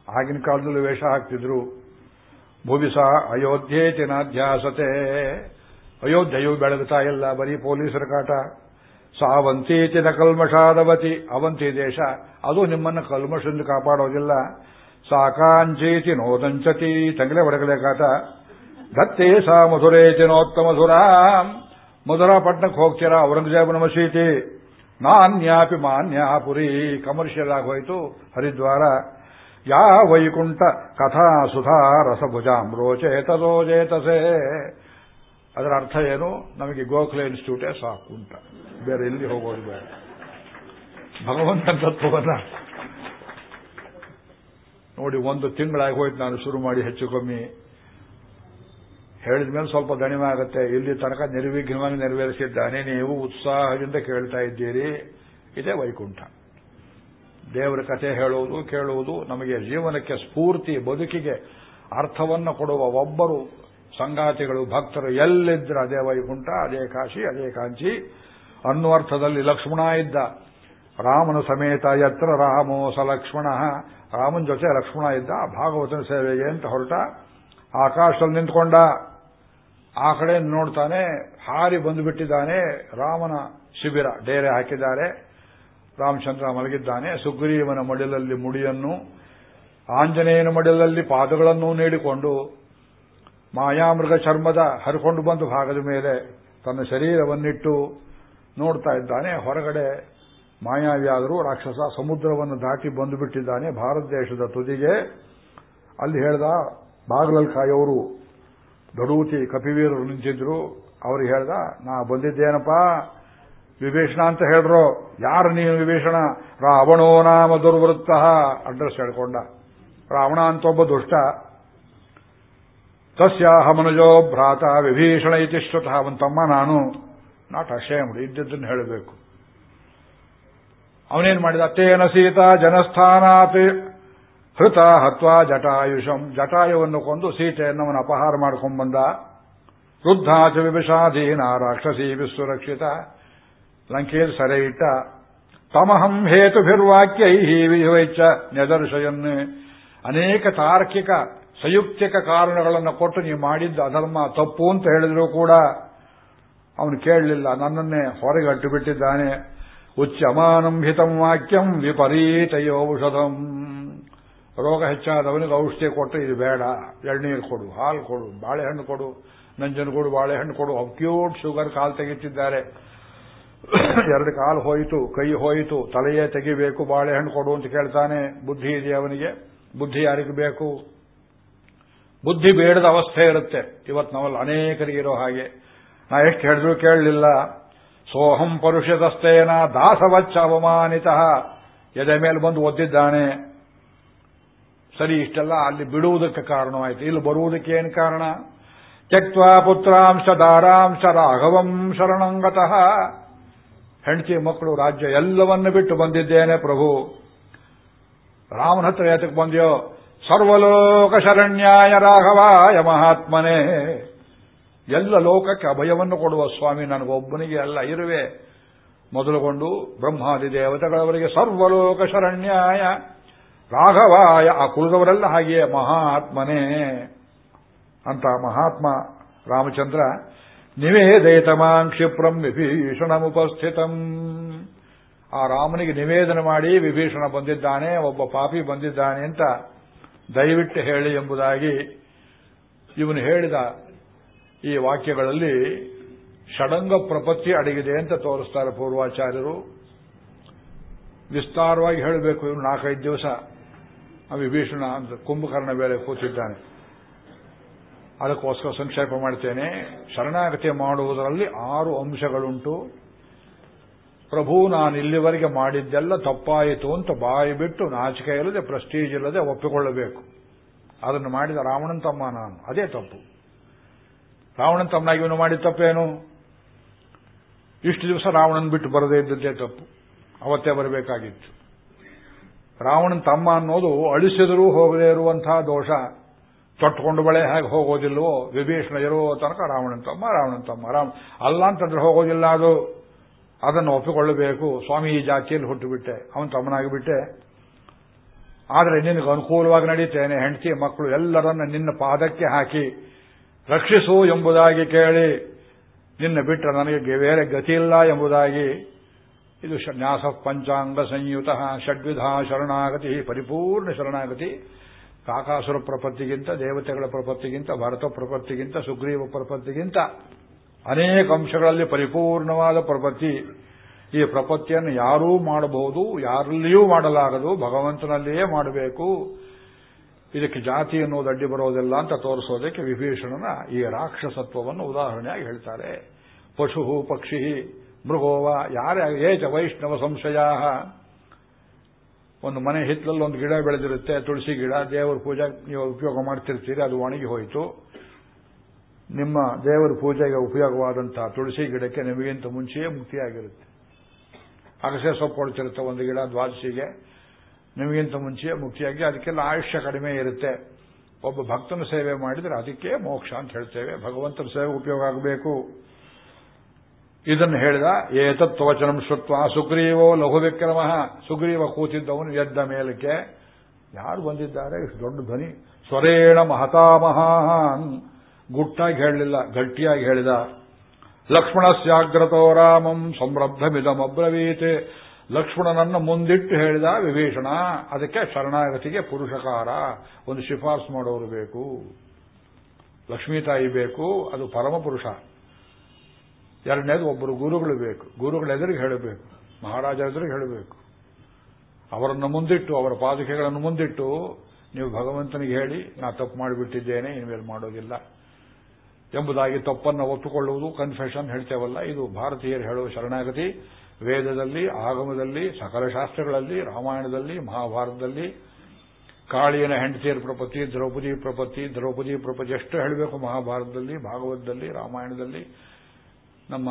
ಆಗಿನ ಕಾಲದಲ್ಲಿ ವೇಷ ಹಾಕ್ತಿದ್ರು. ಭುವಿಸ ಅಯೋಧ್ಯೆ ತಿನಾಧ್ಯಾಸತೆ. ಅಯೋಧ್ಯೆಯು ಬೆಳಗುತ್ತಾ ಇಲ್ಲ ಬರೀ ಪೊಲೀಸರ ಕಾಟ. ಸಾವಂತೀತಿನ ಕಲ್ಮಷಾದವತಿ ಅವಂತಿ ದೇಶ ಅದು ನಿಮ್ಮನ್ನು ಕಲ್ಮಷದಿಂದ ಕಾಪಾಡೋದಿಲ್ಲ. ಸಾಕಾಂಚೀತಿ ನೋದಂಚತಿ, ತಂಗಲೆ ಒಡಗಲೆ ಕಾಟ. ದತ್ತೇ ಸಾ ಮಧುರೇತಿ ನೋತ್ತಮ ಮಧುರಾ ಮಧುರಾ ಪಟ್ಟಣಕ್ಕೆ ಹೋಗ್ತೀರಾ ಔರಂಗಜೇಬನ ಮಸೀತಿ ನಾನ್ಯಾಪಿ ಮಾನ್ಯಾಪುರಿ. ಕಮರ್ಷಿಯಲ್ ಆಗೋಯ್ತು ಹರಿದ್ವಾರ. ಯಾ ವೈಕುಂಠ ಕಥಾ ಸುಧಾ ರಸಭುಜಾಂ ರೋಚೇತದೋ ಜೇತಸೆ. ಅದರ ಅರ್ಥ ಏನು? ನಮಗೆ ಗೋಖಲೆ ಇನ್ಸ್ಟಿಟ್ಯೂಟೇ ಸಾಕು ಅಂತ ಬೇರೆ ಎಲ್ಲಿ ಹೋಗೋದು ಬೇಡ. ಭಗವಂತನ ತತ್ವವನ್ನ ನೋಡಿ ಒಂದು ತಿಂಗಳಾಗಿ ಹೋಯ್ತು ನಾನು ಶುರು ಮಾಡಿ ಹೆಚ್ಚು ಕಮ್ಮಿ. ಹೇಳಿದ ಮೇಲೆ ಸ್ವಲ್ಪ ದಣಿಮೆ ಆಗುತ್ತೆ. ಇಲ್ಲಿ ತನಕ ನಿರ್ವಿಘ್ನವಾಗಿ ನೆರವೇರಿಸಿದ್ದಾನೆ. ನೀವು ಉತ್ಸಾಹದಿಂದ ಕೇಳ್ತಾ ಇದ್ದೀರಿ. ಇದೇ ವೈಕುಂಠ. ದೇವರ ಕಥೆ ಹೇಳುವುದು ಕೇಳುವುದು ನಮಗೆ ಜೀವನಕ್ಕೆ ಸ್ಫೂರ್ತಿ ಬದುಕಿಗೆ ಅರ್ಥವನ್ನು ಕೊಡುವ ಒಬ್ಬರು ಸಂಗಾತಿಗಳು ಭಕ್ತರು ಎಲ್ಲಿದ್ರೆ ಅದೇ ವೈಕುಂಠ ಅದೇ ಕಾಶಿ ಅದೇ ಕಾಂಚಿ. ಅನ್ನುವ ಅರ್ಥದಲ್ಲಿ ಲಕ್ಷ್ಮಣ ಇದ್ದ. ರಾಮನ ಸಮೇತ ಯತ್ರ ರಾಮೋ ಸ ಲಕ್ಷ್ಮಣ. ರಾಮನ ಜೊತೆ ಲಕ್ಷ್ಮಣ ಇದ್ದ. ಭಾಗವತನ ಸೇವೆಗೆ ಅಂತ ಹೊರಟ ಆಕಾಶದಲ್ಲಿ ನಿಂತ್ಕೊಂಡ. ಆ ಕಡೆ ನೋಡ್ತಾನೆ, ಹಾರಿ ಬಂದುಬಿಟ್ಟಿದ್ದಾನೆ ರಾಮನ ಶಿಬಿರ. ಡೇರೆ ಹಾಕಿದ್ದಾರೆ. ರಾಮಚಂದ್ರ ಮಲಗಿದ್ದಾನೆ. ಸುಗ್ರೀವನ ಮಡಿಲಲ್ಲಿ ಮುಡಿಯನ್ನು, ಆಂಜನೇಯನ ಮಡಿಲಲ್ಲಿ ಪಾದಗಳನ್ನು ನೀಡಿಕೊಂಡು ಮಾಯಾಮೃಗ ಚರ್ಮದ ಹರಿಕೊಂಡು ಬಂದು ಭಾಗದ ಮೇಲೆ ತನ್ನ ಶರೀರವನ್ನಿಟ್ಟು ನೋಡ್ತಾ ಇದ್ದಾನೆ, ಹೊರಗಡೆ ಮಾಯಾವಿಯಾದರೂ ರಾಕ್ಷಸ ಸಮುದ್ರವನ್ನು ದಾಟಿ ಬಂದು ಬಿಟ್ಟಿದ್ದಾನೆ ಭಾರತ ದೇಶದ ತುದಿಗೆ. ಅಲ್ಲಿ ಹೇಳ್ದ ಬಾಗಲಲ್ ಕಾಯೋರು ದೊಡೂತಿ ಕಪಿವೀರರು ನಿಂತಿದ್ರು. ಅವ್ರಿಗೆ ಹೇಳ್ದ, ನಾ ಬಂದಿದ್ದೇನಪ್ಪ, ವಿಭೀಷಣ ಅಂತ ಹೇಳ್ರು ಯಾರು ನೀನು ವಿಭೀಷಣ? ರಾವಣೋ ನಾಮ ದುರ್ವೃತ್ತ. ಅಡ್ರೆಸ್ ಹೇಳ್ಕೊಂಡ. ರಾವಣ ಅಂತ ಒಬ್ಬ ದುಷ್ಟ. ತಸ್ಯಾಹ ಮನುಜೋ ಭ್ರಾತ ವಿಭೀಷಣ ಇತಿಶ್ವತಃ ಅವನ ತಮ್ಮ ನಾನು. ನಾಟ್ ಅಶೇಮ್ಡ್, ಇದ್ದದ್ದನ್ನು ಹೇಳಬೇಕು. ಅವನೇನ್ ಮಾಡಿದ? ತೇನ ಸೀತಾ ಜನಸ್ಥಾನಾತ್ ಹೃತ ಹತ್ವಾ ಜಟಾಯುಷಂ. ಜಟಾಯುವನ್ನು ಕೊಂದು ಸೀತೆಯನ್ನು ಅವನು ಅಪಹಾರ ಮಾಡ್ಕೊಂಡ್ಬಂದ ವೃದ್ಧಾಚ ವಿಭಿಷಾಧೀನ ರಾಕ್ಷಸಿ ವಿಸುರಕ್ಷಿತ ಲಂಕೆಯಲ್ಲಿ ಸೆರೆ ಇಟ್ಟ. ತಮಹಂ ಹೇತುಭಿರ್ವಾಕ್ಯೈ ವಿವೈಚ ನೆದರ್ಶಯನ್ ಅನೇಕ ತಾರ್ಕಿಕ, ಸಂಯುಕ್ತಿಕ ಕಾರಣಗಳನ್ನು ಕೊಟ್ಟು ನೀವು ಮಾಡಿದ್ದ ಅಧರ್ಮ ತಪ್ಪು ಅಂತ ಹೇಳಿದರೂ ಕೂಡ ಅವನು ಕೇಳಲಿಲ್ಲ. ನನ್ನನ್ನೇ ಹೊರಗೆ ಅಟ್ಟು ಬಿಟ್ಟಿದ್ದಾನೆ ಉಚ್ಚಮಾನಂಭಿತಂ ವಾಕ್ಯಂ ವಿಪರೀತಯೋ ಔಷಧಂ. ರೋಗ ಹೆಚ್ಚಾದವನಿಗೆ ಔಷಧಿ ಕೊಟ್ಟರೆ ಇದು ಬೇಡ. ಎಳ್ನೀರು ಕೊಡು, ಹಾಲು ಕೊಡು, ಬಾಳೆಹಣ್ಣು ಕೊಡು ನಂಜನಗೂಡು ಬಾಳೆಹಣ್ಣು ಕೊಡು. ಅಕ್ಯೂಟ್ ಶುಗರ್ ಕಾಲು ತೆಗಿತಿದ್ದಾರೆ ಎರಡು ಕಾಲು ಹೋಯಿತು, ಕೈ ಹೋಯಿತು, ತಲೆಯೇ ತೆಗಿಬೇಕು, ಬಾಳೆಹಣ್ಣು ಕೊಡು ಅಂತ ಕೇಳ್ತಾನೆ. ಬುದ್ಧಿ ಇದೆ ಅವನಿಗೆ? ಬುದ್ಧಿ ಯಾರಿಗೆ ಬೇಕು? ಬುದ್ಧಿ ಬೇಡದ ಅವಸ್ಥೆ ಇರುತ್ತೆ. ಇವತ್ತು ನಾವಲ್ಲಿ ಅನೇಕರಿಗೆ ಇರೋ ಹಾಗೆ. ನಾ ಎಷ್ಟು ಹೇಳಿದ್ರು ಕೇಳಲಿಲ್ಲ. ಸೋಹಂ ಪರುಷದಸ್ತೇನ ದಾಸವಚ್ಚ ಅವಮಾನಿತ. ಎದೆ ಮೇಲೆ ಬಂದು ಒದ್ದಿದ್ದಾನೆ. ಸರಿ, ಇಷ್ಟೆಲ್ಲ ಅಲ್ಲಿ ಬಿಡುವುದಕ್ಕೆ ಕಾರಣವಾಯಿತು. ಇಲ್ಲಿ ಬರುವುದಕ್ಕೆ ಏನು ಕಾರಣ? ತ್ಯಕ್ವಾ ಪುತ್ರಾಂಶ ದಾರಾಂಶ ರಾಘವಂ ಶರಣಂಗತಃ ಹೆಂಡತಿ ಮಕ್ಕಳು ರಾಜ್ಯ ಎಲ್ಲವನ್ನು ಬಿಟ್ಟು ಬಂದಿದ್ದೇನೆ ಪ್ರಭು. ರಾಮನ ಹತ್ರ ಯಾತಕ್ಕೆ ಬಂದ್ಯೋ? ಸರ್ವಲೋಕ ಶರಣ್ಯಾಯ ರಾಘವಾಯ ಮಹಾತ್ಮನೇ. ಎಲ್ಲ ಲೋಕಕ್ಕೆ ಅಭಯವನ್ನು ಕೊಡುವ ಸ್ವಾಮಿ ನನಗೊಬ್ಬನಿಗೆ ಅಲ್ಲ, ಇರುವೆ. ಮೊದಲುಗೊಂಡು ಬ್ರಹ್ಮಾದಿ ದೇವತೆಗಳವರಿಗೆ ಸರ್ವಲೋಕ ಶರಣ್ಯಾಯ. ರಾಘವಾಯ, ಆ ಕುಲದವರೆಲ್ಲ ಹಾಗೆಯೇ ಮಹಾತ್ಮನೇ. ಅಂತ ಮಹಾತ್ಮ ರಾಮಚಂದ್ರ ನಿವೇದಯಿತಮಾಂ ಕ್ಷಿಪ್ರಂ ವಿಭೀಷಣಮುಪಸ್ಥಿತಂ. ಆ ರಾಮನಿಗೆ ನಿವೇದನೆ ಮಾಡಿ ವಿಭೀಷಣ ಬಂದಿದ್ದಾನೆ, ಒಬ್ಬ ಪಾಪಿ ಬಂದಿದ್ದಾನೆ ಅಂತ ದಯವಿಟ್ಟು ಹೇಳಿ ಎಂಬುದಾಗಿ ಇವನು ಹೇಳಿದ ಈ ವಾಕ್ಯಗಳಲ್ಲಿ ಷಡಂಗ ಪ್ರಪತ್ತಿ ಅಡಗಿದೆ ಅಂತ ತೋರಿಸ್ತಾರೆ ಪೂರ್ವಾಚಾರ್ಯರು. ವಿಸ್ತಾರವಾಗಿ ಹೇಳಬೇಕು, ಇವರು ನಾಲ್ಕೈದು ದಿವಸ ವಿಭೀಷಣ ಅಂತ ಕುಂಭಕರ್ಣ ಬೇರೆ ಕೂತಿದ್ದಾನೆ. ಅದಕ್ಕೋಸ್ಕರ ಸಂಕ್ಷೇಪ ಮಾಡ್ತೇನೆ. ಶರಣಾಗತಿ ಮಾಡುವುದರಲ್ಲಿ ಆರು ಅಂಶಗಳುಂಟು. ಪ್ರಭು ನಾನು ಇಲ್ಲಿವರೆಗೆ ಮಾಡಿದ್ದೆಲ್ಲ ತಪ್ಪಾಯಿತು ಅಂತ ಬಾಯಿ ಬಿಟ್ಟು ನಾಚಿಕೆ ಇಲ್ಲದೆ ಪ್ರೆಸ್ಟೀಜ್ ಇಲ್ಲದೆ ಒಪ್ಪಿಕೊಳ್ಳಬೇಕು. ಅದನ್ನು ಮಾಡಿದ ರಾವಣನ್ ತಮ್ಮ ನಾನು. ಅದೇ ತಪ್ಪು. ರಾವಣನ್ ತಮ್ಮನಾಗಿ ಇವನು ಮಾಡಿದ ತಪ್ಪೇನು? ಇಷ್ಟು ದಿವಸ ರಾವಣನ್ ಬಿಟ್ಟು ಬರದೇ ಇದ್ದದ್ದೇ ತಪ್ಪು. ಅವತ್ತೇ ಬರಬೇಕಾಗಿತ್ತು. ರಾವಣನ್ ತಮ್ಮ ಅನ್ನೋದು ಅಳಿಸಿದರೂ ಹೋಗದೇ ಇರುವಂತಹ ದೋಷ. ತೊಟ್ಟುಕೊಂಡು ಬಳೆ ಹೇಗೆ ಹೋಗೋದಿಲ್ವೋ ವಿಭೀಷಣ ಇರೋ ತನಕ ರಾವಣನ್ ತಮ್ಮ ರಾವಣನ್ ತಮ್ಮ ರಾಮ ಅಲ್ಲ ಅಂತಂದ್ರೆ ಹೋಗೋದಿಲ್ಲ ಅದು. ಅದನ್ನು ಒಪ್ಪಿಕೊಳ್ಳಬೇಕು. ಸ್ವಾಮಿ ಈ ಜಾತಿಯಲ್ಲಿ ಹುಟ್ಟುಬಿಟ್ಟೆ. ತಮ್ಮನಾಗಿ ತಮ್ಮನಾಗಿಬಿಟ್ಟೆ ಆದರೆ ನಿನಗೆ ಅನುಕೂಲವಾಗಿ ನಡೀತೇನೆ. ಹೆಂಡತಿ, ಮಕ್ಕಳು ಎಲ್ಲರನ್ನ ನಿನ್ನ ಪಾದಕ್ಕೆ ಹಾಕಿ ರಕ್ಷಿಸು ಎಂಬುದಾಗಿ ಕೇಳಿ ನಿನ್ನ ಬಿಟ್ಟರೆ ನನಗೆ ಬೇರೆ ಗತಿ ಇಲ್ಲ ಎಂಬುದಾಗಿ ಇದು ನ್ಯಾಸ ಪಂಚಾಂಗ ಸಂಯುತ, ಷಡ್ವಿಧ ಶರಣಾಗತಿ, ಪರಿಪೂರ್ಣ ಶರಣಾಗತಿ. ಕಾಕಾಸುರ ಪ್ರಪತ್ತಿಗಿಂತ, ದೇವತೆಗಳ ಪ್ರಪತ್ತಿಗಿಂತ, ಭರತ ಪ್ರಪತ್ತಿಗಿಂತ, ಸುಗ್ರೀವ ಪ್ರಪತ್ತಿಗಿಂತ ಅನೇಕ ಅಂಶಗಳಲ್ಲಿ ಪರಿಪೂರ್ಣವಾದ ಪ್ರಪತ್ತಿ. ಈ ಪ್ರಪತ್ತಿಯನ್ನು ಯಾರೂ ಮಾಡಬಹುದು, ಯಾರಲ್ಲಿಯೂ ಮಾಡಲಾಗದು, ಭಗವಂತನಲ್ಲಿಯೇ ಮಾಡಬೇಕು. ಇದಕ್ಕೆ ಜಾತಿ ಅನ್ನೋದು ಅಡ್ಡಿ ಬರೋದಿಲ್ಲ ಅಂತ ತೋರಿಸೋದಕ್ಕೆ ವಿಭೀಷಣನ ಈ ರಾಕ್ಷಸತ್ವವನ್ನು ಉದಾಹರಣೆಯಾಗಿ ಹೇಳ್ತಾರೆ. ಪಶು ಪಕ್ಷಿ ಮೃಗೋವ ಯಾರೇ ಏಜ ವೈಷ್ಣವ ಸಂಶಯ ಒಂದು ಮನೆ ಹಿತ್ತಲಲ್ಲಿ ಒಂದು ಗಿಡ ಬೆಳೆದಿರುತ್ತೆ, ತುಳಸಿ ಗಿಡ, ದೇವರ ಪೂಜೆ ನೀವು ಉಪಯೋಗ ಮಾಡ್ತಿರ್ತೀರಿ, ಅದು ಒಣಗಿ ಹೋಯಿತು. ನಿಮ್ಮ ದೇವರ ಪೂಜೆಗೆ ಉಪಯೋಗವಾದಂತಹ ತುಳಸಿ ಗಿಡಕ್ಕೆ ನಿಮಗಿಂತ ಮುಂಚೆಯೇ ಮುಕ್ತಿಯಾಗಿರುತ್ತೆ. ಅಗಸೆ ಸೊಪ್ಪು ಕೊಡ್ತಿರುತ್ತೆ ಒಂದು ಗಿಡ ದ್ವಾದಶಿಗೆ. ನಿಮಗಿಂತ ಮುಂಚೆ ಮುಕ್ತಿಯಾಗಿ ಅದಕ್ಕೆಲ್ಲ ಆಯುಷ್ಯ ಕಡಿಮೆ ಇರುತ್ತೆ. ಒಬ್ಬ ಭಕ್ತನ ಸೇವೆ ಮಾಡಿದರೆ ಅದಕ್ಕೆ ಮೋಕ್ಷ ಅಂತ ಹೇಳ್ತೇವೆ. ಭಗವಂತನ ಸೇವೆ ಉಪಯೋಗ ಆಗಬೇಕು. ಇದನ್ನು ಹೇಳಿದ ಏತತ್ವಚನಂ ಶುತ್ವ ಸುಗ್ರೀವೋ ಲಘು ವಿಕ್ರಮ. ಸುಗ್ರೀವ ಕೂತಿದ್ದವನು ಎದ್ದ ಮೇಲಕ್ಕೆ. ಯಾರು ಬಂದಿದ್ದಾರೆ? ಇಷ್ಟು ದೊಡ್ಡ ಧ್ವನಿ. ಸ್ವರೇಣ ಮಹತಾಮಹಾನ್ ಗುಟ್ಟಾಗಿ ಹೇಳಲಿಲ್ಲ, ಗಟ್ಟಿಯಾಗಿ ಹೇಳಿದ. ಲಕ್ಷ್ಮಣಸ್ಯಾಗ್ರತೋ ರಾಮಂ ಸಂರಬ್ಧಮಿದಮಬ್ರವೀತೆ. ಲಕ್ಷ್ಮಣನನ್ನು ಮುಂದಿಟ್ಟು ಹೇಳಿದ ವಿಭೀಷಣ, ಅದಕ್ಕೆ ಶರಣಾಗತಿಗೆ ಪುರುಷಕಾರ. ಒಂದು ಶಿಫಾರಸು ಮಾಡೋರು ಬೇಕು. ಲಕ್ಷ್ಮೀತಾಯಿ ಬೇಕು, ಅದು ಪರಮ ಪುರುಷ. ಎರಡನೇದು ಒಬ್ಬರು ಗುರುಗಳು ಬೇಕು. ಗುರುಗಳ ಎದುರಿಗೆ ಹೇಳಬೇಕು. ಮಹಾರಾಜ ಎದುರಿಗೆ ಹೇಳಬೇಕು. ಅವರನ್ನು ಮುಂದಿಟ್ಟು, ಅವರ ಪಾದುಕೆಗಳನ್ನು ಮುಂದಿಟ್ಟು, ನೀವು ಭಗವಂತನಿಗೆ ಹೇಳಿ, ನಾ ತಪ್ಪು ಮಾಡಿಬಿಟ್ಟಿದ್ದೇನೆ, ಇನ್ಮೇಲೆ ಮಾಡೋದಿಲ್ಲ ಎಂಬುದಾಗಿ ತಪ್ಪನ್ನು ಒಪ್ಪಿಕೊಳ್ಳುವುದು ಕನ್ಫೆಷನ್ ಹೇಳ್ತೇವಲ್ಲ, ಇದು ಭಾರತೀಯರು ಹೇಳುವ ಶರಣಾಗತಿ. ವೇದದಲ್ಲಿ, ಆಗಮದಲ್ಲಿ, ಸಕಲ ಶಾಸ್ತ್ರಗಳಲ್ಲಿ, ರಾಮಾಯಣದಲ್ಲಿ, ಮಹಾಭಾರತದಲ್ಲಿ, ಕಾಳಿಯನ ಹೆಂಡತಿಯರ ಪ್ರಪತಿ, ದ್ರೌಪದಿ ಪ್ರಪತಿ ದ್ರೌಪದಿ ಪ್ರಪತಿ ಎಷ್ಟು ಹೇಳಬೇಕು ಮಹಾಭಾರತದಲ್ಲಿ, ಭಾಗವತದಲ್ಲಿ, ರಾಮಾಯಣದಲ್ಲಿ. ನಮ್ಮ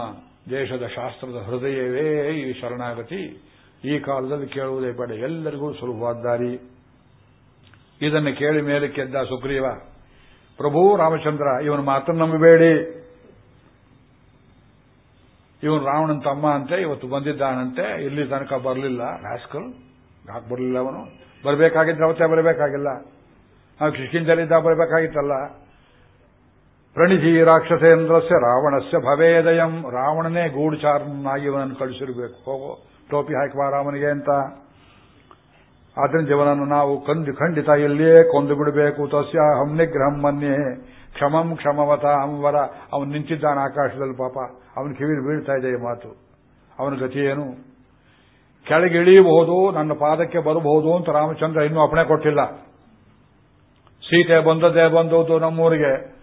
ದೇಶದ ಶಾಸ್ತ್ರದ ಹೃದಯವೇ ಈ ಶರಣಾಗತಿ. ಈ ಕಾಲದಲ್ಲಿ ಕೇಳುವುದೇ ಬೇಡ. ಎಲ್ಲರಿಗೂ ಸುಲಭವಾದ ದಾರಿ. ಇದನ್ನು ಕೇಳಿ ಮೇಲಕ್ಕೆದ್ದ ಕೆದ್ದ ಸುಗ್ರೀವ, ಪ್ರಭು ರಾಮಚಂದ್ರ, ಇವನು ಮಾತನ್ನು ನಂಬಬೇಡಿ. ಇವನು ರಾವಣನ ತಮ್ಮ ಅಂತೆ, ಇವತ್ತು ಬಂದಿದ್ದಾನಂತೆ, ಇಲ್ಲಿ ತನಕ ಬರಲಿಲ್ಲ. ರಾಸ್ಕಲ್ ಯಾಕೆ ಬರಲಿಲ್ಲ ಅವನು? ಬರಬೇಕಾಗಿದ್ರೆ ಅವತ್ತೇ ಬರಬೇಕಾಗಿಲ್ಲ. ನಾವು ಕಿಷ್ಕಿಂಜಲಿದ್ದ ಬರಬೇಕಾಗಿತ್ತಲ್ಲ. ಪ್ರಣಿಧಿ ರಾಕ್ಷಸೇಂದ್ರಸ್ಯ ರಾವಣಸ್ಯ ಭವೇದಯಂ. ರಾವಣನೇ ಗೂಢಚಾರನಾಗಿ ಇವನನ್ನು ಕಳಿಸಿರಬೇಕು. ಹೋಗೋ, ಟೋಪಿ ಹಾಕುವ ರಾಮನಿಗೆ ಅಂತ. ಆದ್ರಿಂದ ಇವನನ್ನು ನಾವು ಕಂದು ಖಂಡಿತ ಇಲ್ಲಿಯೇ ಕೊಂದು ಬಿಡಬೇಕು ತಸ್ಯ ಹಂ ನಿಗ್ರಹಂ ಮನ್ಯೆ. ಕ್ಷಮಂ ಕ್ಷಮವತ ಅಂವರ ಅವನು ನಿಂತಿದ್ದಾನೆ ಆಕಾಶದಲ್ಲಿ ಪಾಪ. ಅವನ ಕಿವಿ ಬೀಳ್ತಾ ಇದೆ ಈ ಮಾತು. ಅವನ ಗತಿ ಏನು? ಕೆಳಗಿಳಿಯಬಹುದು ನನ್ನ ಪಾದಕ್ಕೆ ಬರಬಹುದು ಅಂತ ರಾಮಚಂದ್ರ ಇನ್ನೂ ಅಪಣೆ ಕೊಟ್ಟಿಲ್ಲ. ಸೀತೆ ಬಂದದ್ದೇ ಬಂದದ್ದು ನಮ್ಮೂರಿಗೆ.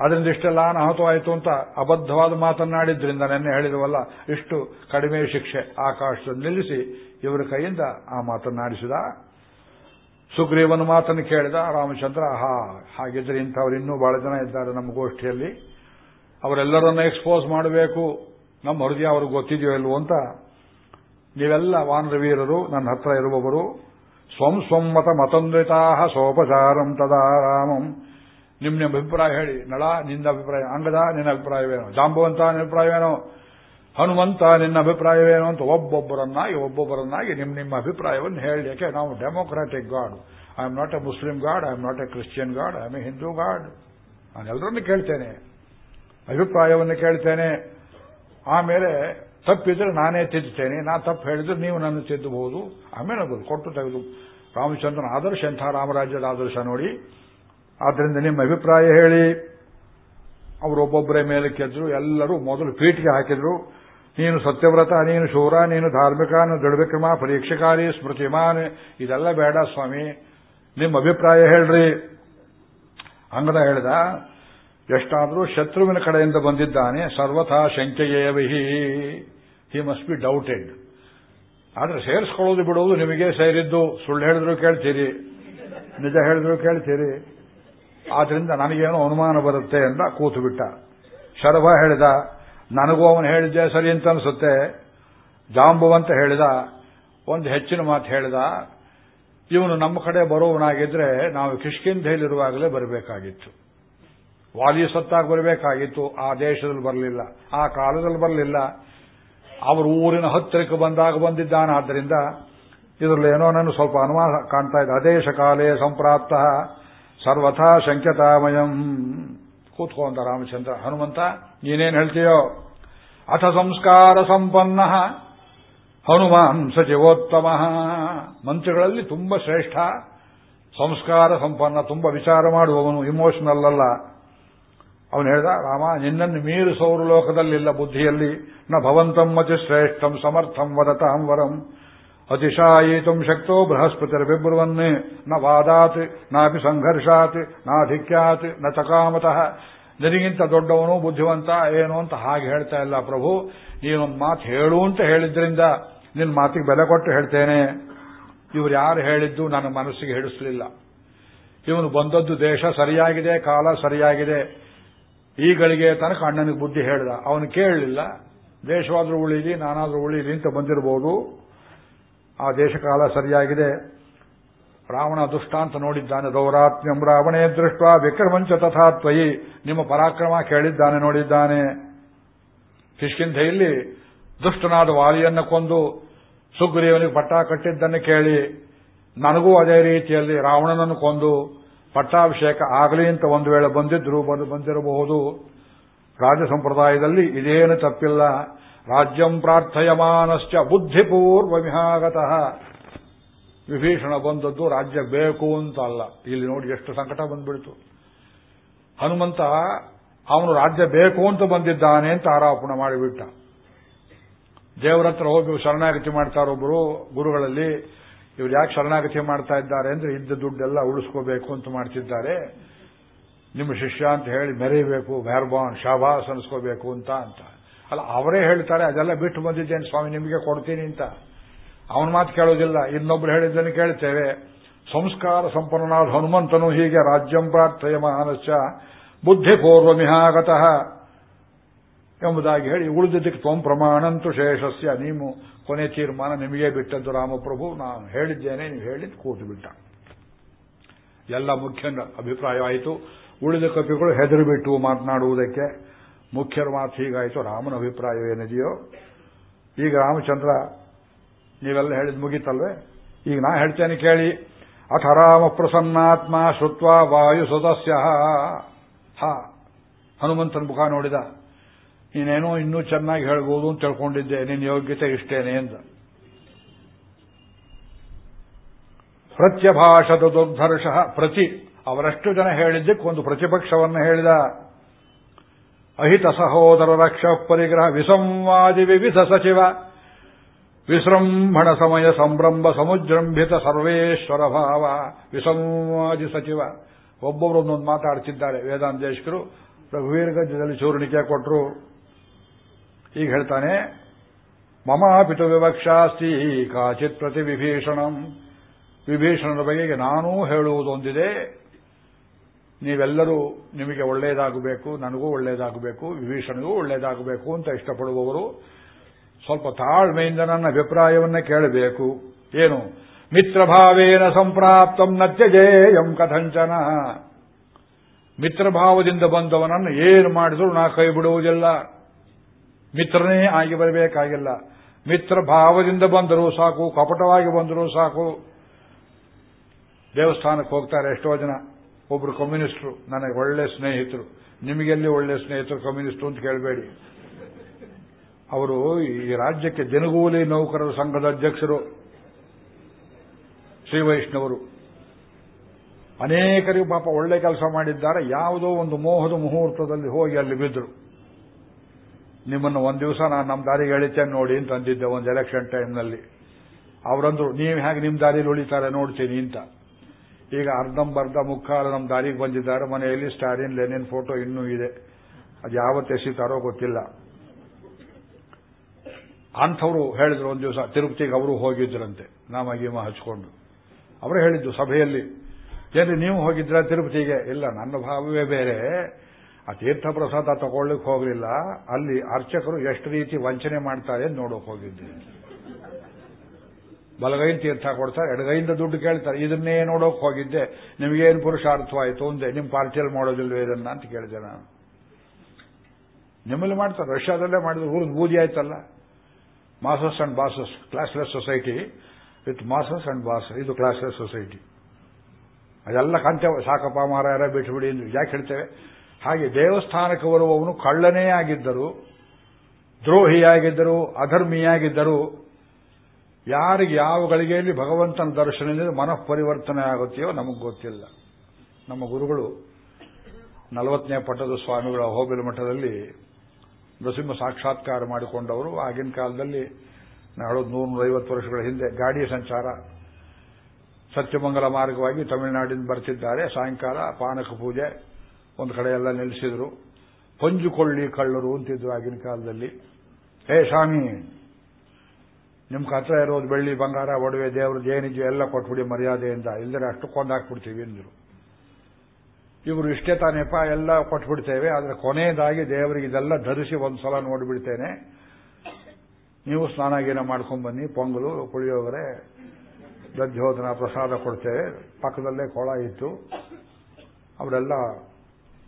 ಅದರಿಂದ ಇಷ್ಟೆಲ್ಲ ಅನಾಹುತವಾಯಿತು ಅಂತ ಅಬದ್ಧವಾದ ಮಾತನ್ನಾಡಿದ್ರಿಂದ ನೆನ್ನೆ ಹೇಳಿದವಲ್ಲ, ಇಷ್ಟು ಕಡಿಮೆ ಶಿಕ್ಷೆ ಆಕಾಶದಲ್ಲಿ ನಿಲ್ಲಿಸಿ, ಇವರ ಕೈಯಿಂದ ಆ ಮಾತನ್ನಾಡಿಸಿದ. ಸುಗ್ರೀವನ ಮಾತನ್ನು ಕೇಳಿದ ರಾಮಚಂದ್ರ ಹಾ ಹಾಗಿದ್ರೆ ಇಂಥವ್ರು ಇನ್ನೂ ಬಹಳ ಜನ ಇದ್ದಾರೆ ನಮ್ಮ ಗೋಷ್ಠಿಯಲ್ಲಿ. ಅವರೆಲ್ಲರನ್ನ ಎಕ್ಸ್ಪೋಸ್ ಮಾಡಬೇಕು. ನಮ್ಮ ಹೃದಯ ಅವ್ರಿಗೆ ಗೊತ್ತಿದೆಯೋ ಇಲ್ವೋ ಅಂತ ನೀವೆಲ್ಲ ವಾನರವೀರರು, ನನ್ನ ಹತ್ರ ಇರುವವರು, ಸ್ವಂ ಸ್ವಮ್ಮತ ಮತಂದ್ರಿತಾ ಸೋಪಚಾರಂ ತದಾ ರಾಮಂ. ನಿಮ್ಮ ನಿಮ್ಮ ಅಭಿಪ್ರಾಯ ಹೇಳಿ. ನಳ ನಿನ್ನ ಅಭಿಪ್ರಾಯ, ಅಂಗದ ನಿನ್ನ ಅಭಿಪ್ರಾಯವೇನೋ? ಜಾಂಬವಂತ ನಿನ್ನ ಅಭಿಪ್ರಾಯವೇನೋ? ಹನುಮಂತ ನಿನ್ನ ಅಭಿಪ್ರಾಯವೇನು ಅಂತ ಒಬ್ಬೊಬ್ಬರನ್ನಾಗಿ ಒಬ್ಬೊಬ್ಬರನ್ನಾಗಿ ನಿಮ್ಮ ನಿಮ್ಮ ಅಭಿಪ್ರಾಯವನ್ನು ಹೇಳಿ ಯಾಕೆ ನಾವು democratic god. I am not a Muslim god I am not a Christian god I am a Hindu god. ನಾನು ಎಲ್ಲರನ್ನು ಕೇಳ್ತೇನೆ, ಅಭಿಪ್ರಾಯವನ್ನು ಕೇಳ್ತೇನೆ. ಆಮೇಲೆ ತಪ್ಪಿದ್ರೆ ನಾನೇ ತಿದ್ದುತ್ತೇನೆ ನಾ ತಪ್ಪು ಹೇಳಿದ್ರೆ ನೀವು ನನ್ನ ತಿದ್ದಬಹುದು. ಆಮೇಲೆ ಅದು ಕೊಟ್ಟು ತೆಗೆದು ರಾಮಚಂದ್ರನ ಆದರ್ಶ, ಎಂಥ ರಾಮರಾಜ್ಯದ ಆದರ್ಶ ನೋಡಿ. ಆದ್ರಿಂದ ನಿಮ್ಮ ಅಭಿಪ್ರಾಯ ಹೇಳಿ. ಅವರೊಬ್ಬೊಬ್ಬರೇ ಮೇಲೆ ಕೆದ್ರು, ಎಲ್ಲರೂ ಮೊದಲು ಪೀಠಿಗೆ ಹಾಕಿದ್ರು. ನೀನು ಸತ್ಯವ್ರತ, ನೀನು ಶೂರ, ನೀನು ಧಾರ್ಮಿಕ, ನೀನು ದೃಢವಿಕ್ರಮ, ಪರೀಕ್ಷಕಾರಿ, ಸ್ಮೃತಿಮಾನ್, ಇದೆಲ್ಲ ಬೇಡ ಸ್ವಾಮಿ. ನಿಮ್ಮ ಅಭಿಪ್ರಾಯ ಹೇಳ್ರಿ. ಅಂಗದ ಹೇಳಿದ, ಎಷ್ಟಾದರೂ ಶತ್ರುವಿನ ಕಡೆಯಿಂದ ಬಂದಿದ್ದಾನೆ, ಸರ್ವಥಾ ಶಂಕೆಯೇವಿಹಿ ಹಿ ಮಸ್ಟ್ ಬಿ ಡೌಟೆಡ್ ಆದರೆ ಸೇರಿಸ್ಕೊಳ್ಳೋದು ಬಿಡೋದು ನಿಮಗೆ ಸೇರಿದ್ದು. ಸುಳ್ಳು ಹೇಳಿದ್ರು ಕೇಳ್ತೀರಿ. ನಿಜ ಹೇಳಿದ್ರು ಕೇಳ್ತೀರಿ. ಆದ್ರಿಂದ ನನಗೇನು ಅನುಮಾನ ಬರುತ್ತೆ ಅಂತ ಕೂತು ಬಿಟ್ಟ. ಶರಭ ಹೇಳಿದ ನನಗೂ ಅವನು ಹೇಳಿದ್ದೆ ಸರಿ ಅಂತ ಅನಿಸುತ್ತೆ. ಜಾಂಬುವಂತ ಹೇಳಿದ, ಒಂದು ಹೆಚ್ಚಿನ ಮಾತು ಹೇಳಿದ, ಇವನು ನಮ್ಮ ಕಡೆ ಬರುವವನಾಗಿದ್ರೆ ನಾವು ಕಿಷ್ಕಿಂಧೆಯಲ್ಲಿರುವಾಗಲೇ ಬರಬೇಕಾಗಿತ್ತು. ವಾಲಿ ಸತ್ತಾಗ ಬರಬೇಕಾಗಿತ್ತು, ಆ ದೇಶದಲ್ಲಿ ಬರಲಿಲ್ಲ, ಆ ಕಾಲದಲ್ಲಿ ಬರಲಿಲ್ಲ. ಅವರ ಊರಿನ ಹತ್ತಿರಕ್ಕೆ ಬಂದಾಗ ಬಂದಿದ್ದಾನೆ, ಆದ್ದರಿಂದ ಇದರಲ್ಲಿ ಏನೋ ನಾನು ಸ್ವಲ್ಪ ಅನುಮಾನ ಕಾಣ್ತಾ ಇದೆ. ಅದೇಶ ಕಾಲೇ ಸಂಪ್ರಾಪ್ತ, ಸರ್ವಥಾ ಶಂಕ್ಯತಾಮಯಂ ಕೂತ್ಕೊಂಡ ರಾಮಚಂದ್ರ, ಹನುಮಂತ, ನೀನೇನ್ ಹೇಳ್ತೀಯೋ? ಅಥ ಸಂಸ್ಕಾರ ಸಂಪನ್ನ, ಹನುಮಾನ್ ಸಚಿವೋತ್ತಮ. ಮಂತ್ರಿಗಳಲ್ಲಿ ತುಂಬ ಶ್ರೇಷ್ಠ. ಸಂಸ್ಕಾರ ಸಂಪನ್ನ ತುಂಬ ವಿಚಾರ ಮಾಡುವವನು ಇಮೋಷನಲ್ ಅಲ್ಲ. ಅವನು ಹೇಳ್ದ, ರಾಮ, ನಿನ್ನನ್ನು ಮೀರಿಸೋರು ಲೋಕದಲ್ಲಿಲ್ಲ ಬುದ್ಧಿಯಲ್ಲಿ. ನ ಭವಂತಂ ಮತಿ ಶ್ರೇಷ್ಠಂ ಸಮರ್ಥಂ ವದತಾಂ ವರಂ. ಅತಿಶಾಯಿತು ಶಕ್ತೋ ಬೃಹಸ್ಪತಿರ ಬಿಬ್ರುವನ್ನೇ ನ ವಾದಾತ್ ನಾಪಿ ಸಂಘರ್ಷಾತ್ ನಾಧಿಕ್ಯಾತ್ನ ಚಕಾಮತಃ ನಿನಗಿಂತ ದೊಡ್ಡವನು ಬುದ್ಧಿವಂತ, ಏನು ಅಂತ ಹಾಗೆ ಹೇಳ್ತಾ ಇಲ್ಲ ಪ್ರಭು. ನೀನು ಮಾತು ಹೇಳು ಅಂತ ಹೇಳಿದ್ರಿಂದ ನಿನ್ನ ಮಾತಿಗೆ ಬೆಲೆ ಕೊಟ್ಟು ಹೇಳ್ತೇನೆ. ಇವರು ಯಾರು ಹೇಳಿದ್ದು ನನ್ನ ಮನಸ್ಸಿಗೆ ಹಿಡಿಸಲಿಲ್ಲ. ಇವನು ಬಂದದ್ದು ದೇಶ ಸರಿಯಾಗಿದೆ, ಕಾಲ ಸರಿಯಾಗಿದೆ. ಈಗಳಿಗೆ ತನಕ ಅಣ್ಣನಿಗೆ ಬುದ್ಧಿ ಹೇಳ್ದ. ಅವನು ಕೇಳಲಿಲ್ಲ. ದೇಶವಾದರೂ ಉಳಿಲಿ, ನಾನಾದರೂ ಉಳಿಲಿ ಅಂತ ಬಂದಿರಬಹುದು ಆ ದೇಶಕಾಲ ಸರಿಯಾಗಿದೆ. ರಾವಣ ದುಷ್ಟಾಂತ ನೋಡಿದ್ದಾನೆ. ದೌರಾತ್ಮ್ಯಂ ರಾವಣೇ ದೃಷ್ಟ ವಿಕ್ರಮಂಚ ತಥಾ ತ್ವಯಿ. ನಿಮ್ಮ ಪರಾಕ್ರಮ ಕೇಳಿದ್ದಾನೆ ನೋಡಿದ್ದಾನೆ. ಕಿಷ್ಕಿಂಧೆಯಲ್ಲಿ ದುಷ್ಟನಾದ ವಾಲಿಯನ್ನು ಕೊಂದು ಸುಗ್ರೀವನಿಗೆ ಪಟ್ಟ ಕಟ್ಟಿದ್ದನ್ನು ಕೇಳಿ, ನನಗೂ ಅದೇ ರೀತಿಯಲ್ಲಿ ರಾವಣನನ್ನು ಕೊಂದು ಪಟ್ಟಾಭಿಷೇಕ ಆಗಲಿ ಅಂತ ಒಂದು ವೇಳೆ ಬಂದಿದ್ರು ಬಂದಿರಬಹುದು. ರಾಜ ಸಂಪ್ರದಾಯದಲ್ಲಿ ಇದೇನು ತಪ್ಪಿಲ್ಲ. ರಾಜ್ಯಂ ಪ್ರಾರ್ಥಯಮಾನಶ್ಚ ಬುದ್ಧಿಪೂರ್ವಮಿಹಾಗತಃ ವಿಭೀಷಣ ಬಂದದ್ದು ರಾಜ್ಯ ಬೇಕು ಅಂತ ಅಲ್ಲ ಇಲ್ಲಿ ನೋಡಿ ಎಷ್ಟು ಸಂಕಟ ಬಂದ್ಬಿಡ್ತು. ಹನುಮಂತ, ಅವನು ರಾಜ್ಯ ಬೇಕು ಅಂತ ಬಂದಿದ್ದಾನೆ ಅಂತ ಆರೋಪಣೆ ಮಾಡಿಬಿಟ್ಟ. ದೇವರ ಹತ್ರ ಹೋಗಿ ಶರಣಾಗತಿ ಮಾಡ್ತಾರೊಬ್ಬರು ಗುರುಗಳಲ್ಲಿ. ಇವ್ರು ಯಾಕೆ ಶರಣಾಗತಿ ಮಾಡ್ತಾ ಇದ್ದಾರೆ ಅಂದ್ರೆ ಇದ್ದ ದುಡ್ಡೆಲ್ಲ ಉಳಿಸ್ಕೋಬೇಕು ಅಂತ ಮಾಡ್ತಿದ್ದಾರೆ. ನಿಮ್ಮ ಶಿಷ್ಯ ಅಂತ ಹೇಳಿ, ಮೆರೀಬೇಕು ಮೆಹರ್ಬಾನ್ ಶಾಭಾಸ್ ಅನಿಸ್ಕೋಬೇಕು ಅಂತ ಅಂತ. ಅಲ್ಲ, ಅವರೇ ಹೇಳ್ತಾರೆ, ಅದೆಲ್ಲ ಬಿಟ್ಟು ಬಂದಿದ್ದೇನೆ ಸ್ವಾಮಿ, ನಿಮಗೆ ಕೊಡ್ತೀನಿ ಅಂತ. ಅವನ ಮಾತು ಕೇಳೋದಿಲ್ಲ. ಇನ್ನೊಬ್ರು ಹೇಳಿದ್ದನ್ನು ಕೇಳ್ತೇವೆ. ಸಂಸ್ಕಾರ ಸಂಪನ್ನನಾದ ಹನುಮಂತನು ಹೀಗೆ ರಾಜ್ಯಂ ಪ್ರಾರ್ಥಯ ಮಹಾನಶ್ಚ, ಬುದ್ಧಿಪೂರ್ವಮಿಹಾಗತಃ ಎಂಬುದಾಗಿ ಹೇಳಿ, ಉಳಿದಿದ್ದಕ್ಕೆ ತ್ವಂ ಪ್ರಮಾಣಂತು ಶೇಷಸ್ಯ, ನೀವು ಕೊನೆ ತೀರ್ಮಾನ ನಿಮಗೆ ಬಿಟ್ಟದ್ದು ರಾಮಪ್ರಭು, ನಾನು ಹೇಳಿದ್ದೇನೆ, ನೀವು ಹೇಳಿ ಕೂತು ಬಿಟ್ಟ. ಎಲ್ಲ ಮುಖ್ಯ ಅಭಿಪ್ರಾಯವಾಯಿತು ಉಳಿದ ಕಪಿಗಳು ಹೆದರು ಬಿಟ್ಟು ಮಾತನಾಡುವುದಕ್ಕೆ ಮುಖ್ಯರ ಮಾತು ಹೀಗಾಯಿತು, ರಾಮನ ಅಭಿಪ್ರಾಯವೇನಿದೆಯೋ ಈಗ ರಾಮಚಂದ್ರ, ನೀವೆಲ್ಲ ಹೇಳಿದ್ ಮುಗೀತಲ್ವೇ? ಈಗ ನಾ ಹೇಳ್ತೇನೆ ಕೇಳಿ. ಅಥ ರಾಮ ಪ್ರಸನ್ನಾತ್ಮ ಶ್ರುತ್ವ ವಾಯು ಸದಸ್ಯ. ಹನುಮಂತನ ಮುಖ ನೋಡಿದ. ನೀನೇನೋ ಇನ್ನೂ ಚೆನ್ನಾಗಿ ಹೇಳ್ಬೋದು ಅಂತ ತಿಳ್ಕೊಂಡಿದ್ದೆ ನಿನ್ನ ಯೋಗ್ಯತೆ ಇಷ್ಟೇನೆ ಅಂತ ಪ್ರತ್ಯಭಾಷದ ದುರ್ಧರ್ಷ ಪ್ರತಿ ಅವರಷ್ಟು ಜನ ಹೇಳಿದ್ದಕ್ಕೆ ಒಂದು ಪ್ರತಿಪಕ್ಷವನ್ನು ಹೇಳಿದ. ಅಹಿತ ಸಹೋದರ ರಕ್ಷ ಪರಿಗ್ರಹ ವಿಸಂವಾದಿ ವಿವಿಧ ಸಚಿವ. ವಿಸೃಂಭಣ ಸಮಯ ಸಂಭ್ರಂಭ ಸಮುಜೃಂಭಿತ ಸರ್ವೇಶ್ವರ ಭಾವ ವಿಸಂವಾದಿ ಸಚಿವ. ಒಬ್ಬೊಬ್ರು ಒಂದೊಂದು ಮಾತಾಡ್ತಿದ್ದಾರೆ. ವೇದಾಂತ ದೇಶಕರು ಗಜ್ಜದಲ್ಲಿ ಚೂರ್ಣಿಕೆ ಕೊಟ್ಟರು ಈಗ ಹೇಳ್ತಾನೆ ಮಮಾಪಿತು ವಿವಕ್ಷಾಸ್ತಿ ಕಾಚಿತ್ ಪ್ರತಿ ವಿಭೀಷಣಂ. ವಿಭೀಷಣನ ಬಗೆಗೆ ನಾನೂ ಹೇಳುವುದೊಂದಿದೆ. ನೀವೆಲ್ಲರೂ ನಿಮಗೆ ಒಳ್ಳೆಯದಾಗಬೇಕು, ನನಗೂ ಒಳ್ಳೆಯದಾಗಬೇಕು ವಿಭೀಷಣಗೂ ಒಳ್ಳೆಯದಾಗಬೇಕು ಅಂತ ಇಷ್ಟಪಡುವವರು ಸ್ವಲ್ಪ ತಾಳ್ಮೆಯಿಂದ ನನ್ನ ಅಭಿಪ್ರಾಯವನ್ನ ಕೇಳಬೇಕು. ಏನು? ಮಿತ್ರಭಾವೇನ ಸಂಪ್ರಾಪ್ತಂ ನತ್ಯಜೇಯಂ ಕಥಂಚನ. ಮಿತ್ರಭಾವದಿಂದ ಬಂದವನನ್ನು ಏನು ಮಾಡಿದ್ರು ನಾ ಕೈ ಬಿಡುವುದಿಲ್ಲ. ಮಿತ್ರನೇ ಆಗಿ ಬರಬೇಕಾಗಿಲ್ಲ. ಮಿತ್ರ ಭಾವದಿಂದ ಬಂದರೂ ಸಾಕು, ಕಪಟವಾಗಿ ಬಂದರೂ ಸಾಕು. ದೇವಸ್ಥಾನಕ್ಕೆ ಹೋಗ್ತಾರೆ ಎಷ್ಟೋ ಜನ. ಒಬ್ರು ಕಮ್ಯುನಿಸ್ಟ್ರು, ನನಗೆ ಒಳ್ಳೆ ಸ್ನೇಹಿತರು. ನಿಮಗೆಲ್ಲಿ ಒಳ್ಳೆ ಸ್ನೇಹಿತರು ಕಮ್ಯುನಿಸ್ಟ್ ಅಂತ ಕೇಳಬೇಡಿ. ಅವರು ಈ ರಾಜ್ಯಕ್ಕೆ ದಿನಗೂಲಿ ನೌಕರರ ಸಂಘದ ಅಧ್ಯಕ್ಷರು, ಶ್ರೀ ವೈಷ್ಣವರು. ಅನೇಕರಿಗೂ ಪಾಪ ಒಳ್ಳೆ ಕೆಲಸ ಮಾಡಿದ್ದಾರೆ. ಯಾವುದೋ ಒಂದು ಮೋಹದ ಮುಹೂರ್ತದಲ್ಲಿ ಹೋಗಿ ಅಲ್ಲಿ ಬಿದ್ದರು ನಿಮ್ಮನ್ನು ಒಂದು ದಿವಸ ನಾನು ನಮ್ಮ ದಾರಿಗೆ ಎಳಿತೇನೆ ನೋಡಿ ಅಂತ ಅಂದಿದ್ದೆ ಒಂದು ಎಲೆಕ್ಷನ್ ಟೈಮ್ನಲ್ಲಿ ಅವರಂದ್ರು, ನೀವು ಹೇಗೆ ನಿಮ್ಮ ದಾರಿಯಲ್ಲಿ ಉಳಿತಾರೆ ನೋಡ್ತೀನಿ ಅಂತ. ಈಗ ಅರ್ಧಂಬರ್ಧ ಮುಕ್ಕಾಲು ನಮ್ಮ ದಾರಿಗೆ ಬಂದಿದ್ದಾರೆ. ಮನೆಯಲ್ಲಿ ಸ್ಟಾಲಿನ್, ಲೆನಿನ್ ಫೋಟೋ ಇನ್ನೂ ಇದೆ. ಅದು ಯಾವತ್ತು ಎಸಿತಾರೋ ಗೊತ್ತಿಲ್ಲ. ಅಂಥವ್ರು ಹೇಳಿದ್ರು ಒಂದು ದಿವಸ, ತಿರುಪತಿಗೆ ಅವರು ಹೋಗಿದ್ರಂತೆ. ನಾಮ ಗೀಮ ಹಚ್ಕೊಂಡು. ಅವರು ಹೇಳಿದ್ದು ಸಭೆಯಲ್ಲಿ, ಏನ್ರಿ ನೀವು ಹೋಗಿದ್ರ ತಿರುಪತಿಗೆ? ಇಲ್ಲ, ನನ್ನ ಭಾವವೇ ಬೇರೆ. ಆ ತೀರ್ಥ ಪ್ರಸಾದ ತಗೊಳ್ಳಿಕ್ ಹೋಗಲಿಲ್ಲ. ಅಲ್ಲಿ ಅರ್ಚಕರು ಎಷ್ಟು ರೀತಿ ವಂಚನೆ ಮಾಡ್ತಾರೆ ನೋಡೋಕೆ ಹೋಗಿದ್ದೆ. ಬಲಗೈನ ತೀರ್ಥ ಕೊಡ್ತಾರೆ, ಎಡಗೈಯಿಂದ ದುಡ್ಡು ಕೇಳ್ತಾರೆ. ಇದನ್ನೇ ನೋಡೋಕೆ ಹೋಗಿದ್ದೆ. ನಿಮಗೇನು ಪುರುಷಾರ್ಥವಾಯಿತು ಅಂದೆ ನಿಮ್ಮ ಪಾರ್ಟಿಯಲ್ಲಿ ಮಾಡೋದಿಲ್ವೇ ಇದನ್ನ ಅಂತ ಕೇಳಿದೆ ನಾನು. ನಿಮ್ಮಲ್ಲಿ ಮಾಡ್ತಾರೆ. ರಷ್ಯಾದಲ್ಲೇ ಮಾಡಿದ್ರು. ಊರಿಗೆ ಬೂದಿ ಆಯ್ತಲ್ಲ? Masses and bosses classless society with masses and boss ಇದು ಕ್ಲಾಸ್ಲೆಸ್ ಸೊಸೈಟಿ ಅದೆಲ್ಲ ಕಂತೆ, ಸಾಕಪ್ಪ ಮಾರಾಯರ ಬಿಟ್ಟುಬಿಡಿ ಎಂದು ಯಾಕೆ ಹೇಳ್ತೇವೆ? ಹಾಗೆ ದೇವಸ್ಥಾನಕ್ಕೆ ಬರುವವನು ಕಳ್ಳನೇ ಆಗಿದ್ದರು, ದ್ರೋಹಿಯಾಗಿದ್ದರು, ಅಧರ್ಮಿಯಾಗಿದ್ದರು ಯಾರಿಗೆ ಯಾವ ಗಳಿಗೆಯಲ್ಲಿ ಭಗವಂತನ ದರ್ಶನದಿಂದ ಮನಃಪರಿವರ್ತನೆ ಆಗುತ್ತೆಯೋ ನಮಗೆ ಗೊತ್ತಿಲ್ಲ. ನಮ್ಮ ಗುರುಗಳು ನಲವತ್ತನೇ ಪಟ್ಟದ ಸ್ವಾಮಿಗಳ ಹೋಬೆಲು ಮಠದಲ್ಲಿ ನೃಸಿಂಹ ಸಾಕ್ಷಾತ್ಕಾರ ಮಾಡಿಕೊಂಡವರು. ಆಗಿನ ಕಾಲದಲ್ಲಿ ಹೇಳೋದು ನೂರೈವತ್ತು ವರ್ಷಗಳ ಹಿಂದೆ ಗಾಡಿ ಸಂಚಾರ ಸತ್ಯಮಂಗಲ ಮಾರ್ಗವಾಗಿ ತಮಿಳುನಾಡಿನ ಬರ್ತಿದ್ದಾರೆ. ಸಾಯಂಕಾಲ ಪಾನಕ ಪೂಜೆ ಒಂದು ಕಡೆ ಎಲ್ಲ ನಿಲ್ಲಿಸಿದ್ರು. ಪಂಜುಕೊಳ್ಳಿ ಕಳ್ಳರು ಅಂತಿದ್ರು ಆಗಿನ ಕಾಲದಲ್ಲಿ. ಹೇ ಸ್ವಾಮಿ ನಿಮ್ಮ ಹತ್ರ ಇರೋದು ಬೆಳ್ಳಿ, ಬಂಗಾರ, ಒಡವೆ, ದೇವರು ಏನಿದೆಯೋ ಎಲ್ಲ ಕೊಟ್ಬಿಡಿ ಮರ್ಯಾದೆಯಿಂದ ಇಲ್ಲದ್ರೆ ಅಷ್ಟು ಕೊಂದಾಕ್ಬಿಡ್ತೀವಿ ಅಂದರು. ಇವರು ಇಷ್ಟೇ ತಾನೇಪ ಎಲ್ಲ ಕೊಟ್ಬಿಡ್ತೇವೆ ಆದರೆ ಕೊನೆಯದಾಗಿ ದೇವರಿಗೆ ಇದೆಲ್ಲ ಧರಿಸಿ ಒಂದು ಸಲ ನೋಡಿಬಿಡ್ತೇನೆ. ನೀವು ಮಾಡ್ಕೊಂಡ್ ಬನ್ನಿ, ಪೊಂಗಲು, ಪುಳಿಯೋಗರೆ ದಧ್ಯೋಧನ ಪ್ರಸಾದ ಕೊಡ್ತೇವೆ. ಪಕ್ಕದಲ್ಲೇ ಕೊಳ ಇತ್ತು. ಅವರೆಲ್ಲ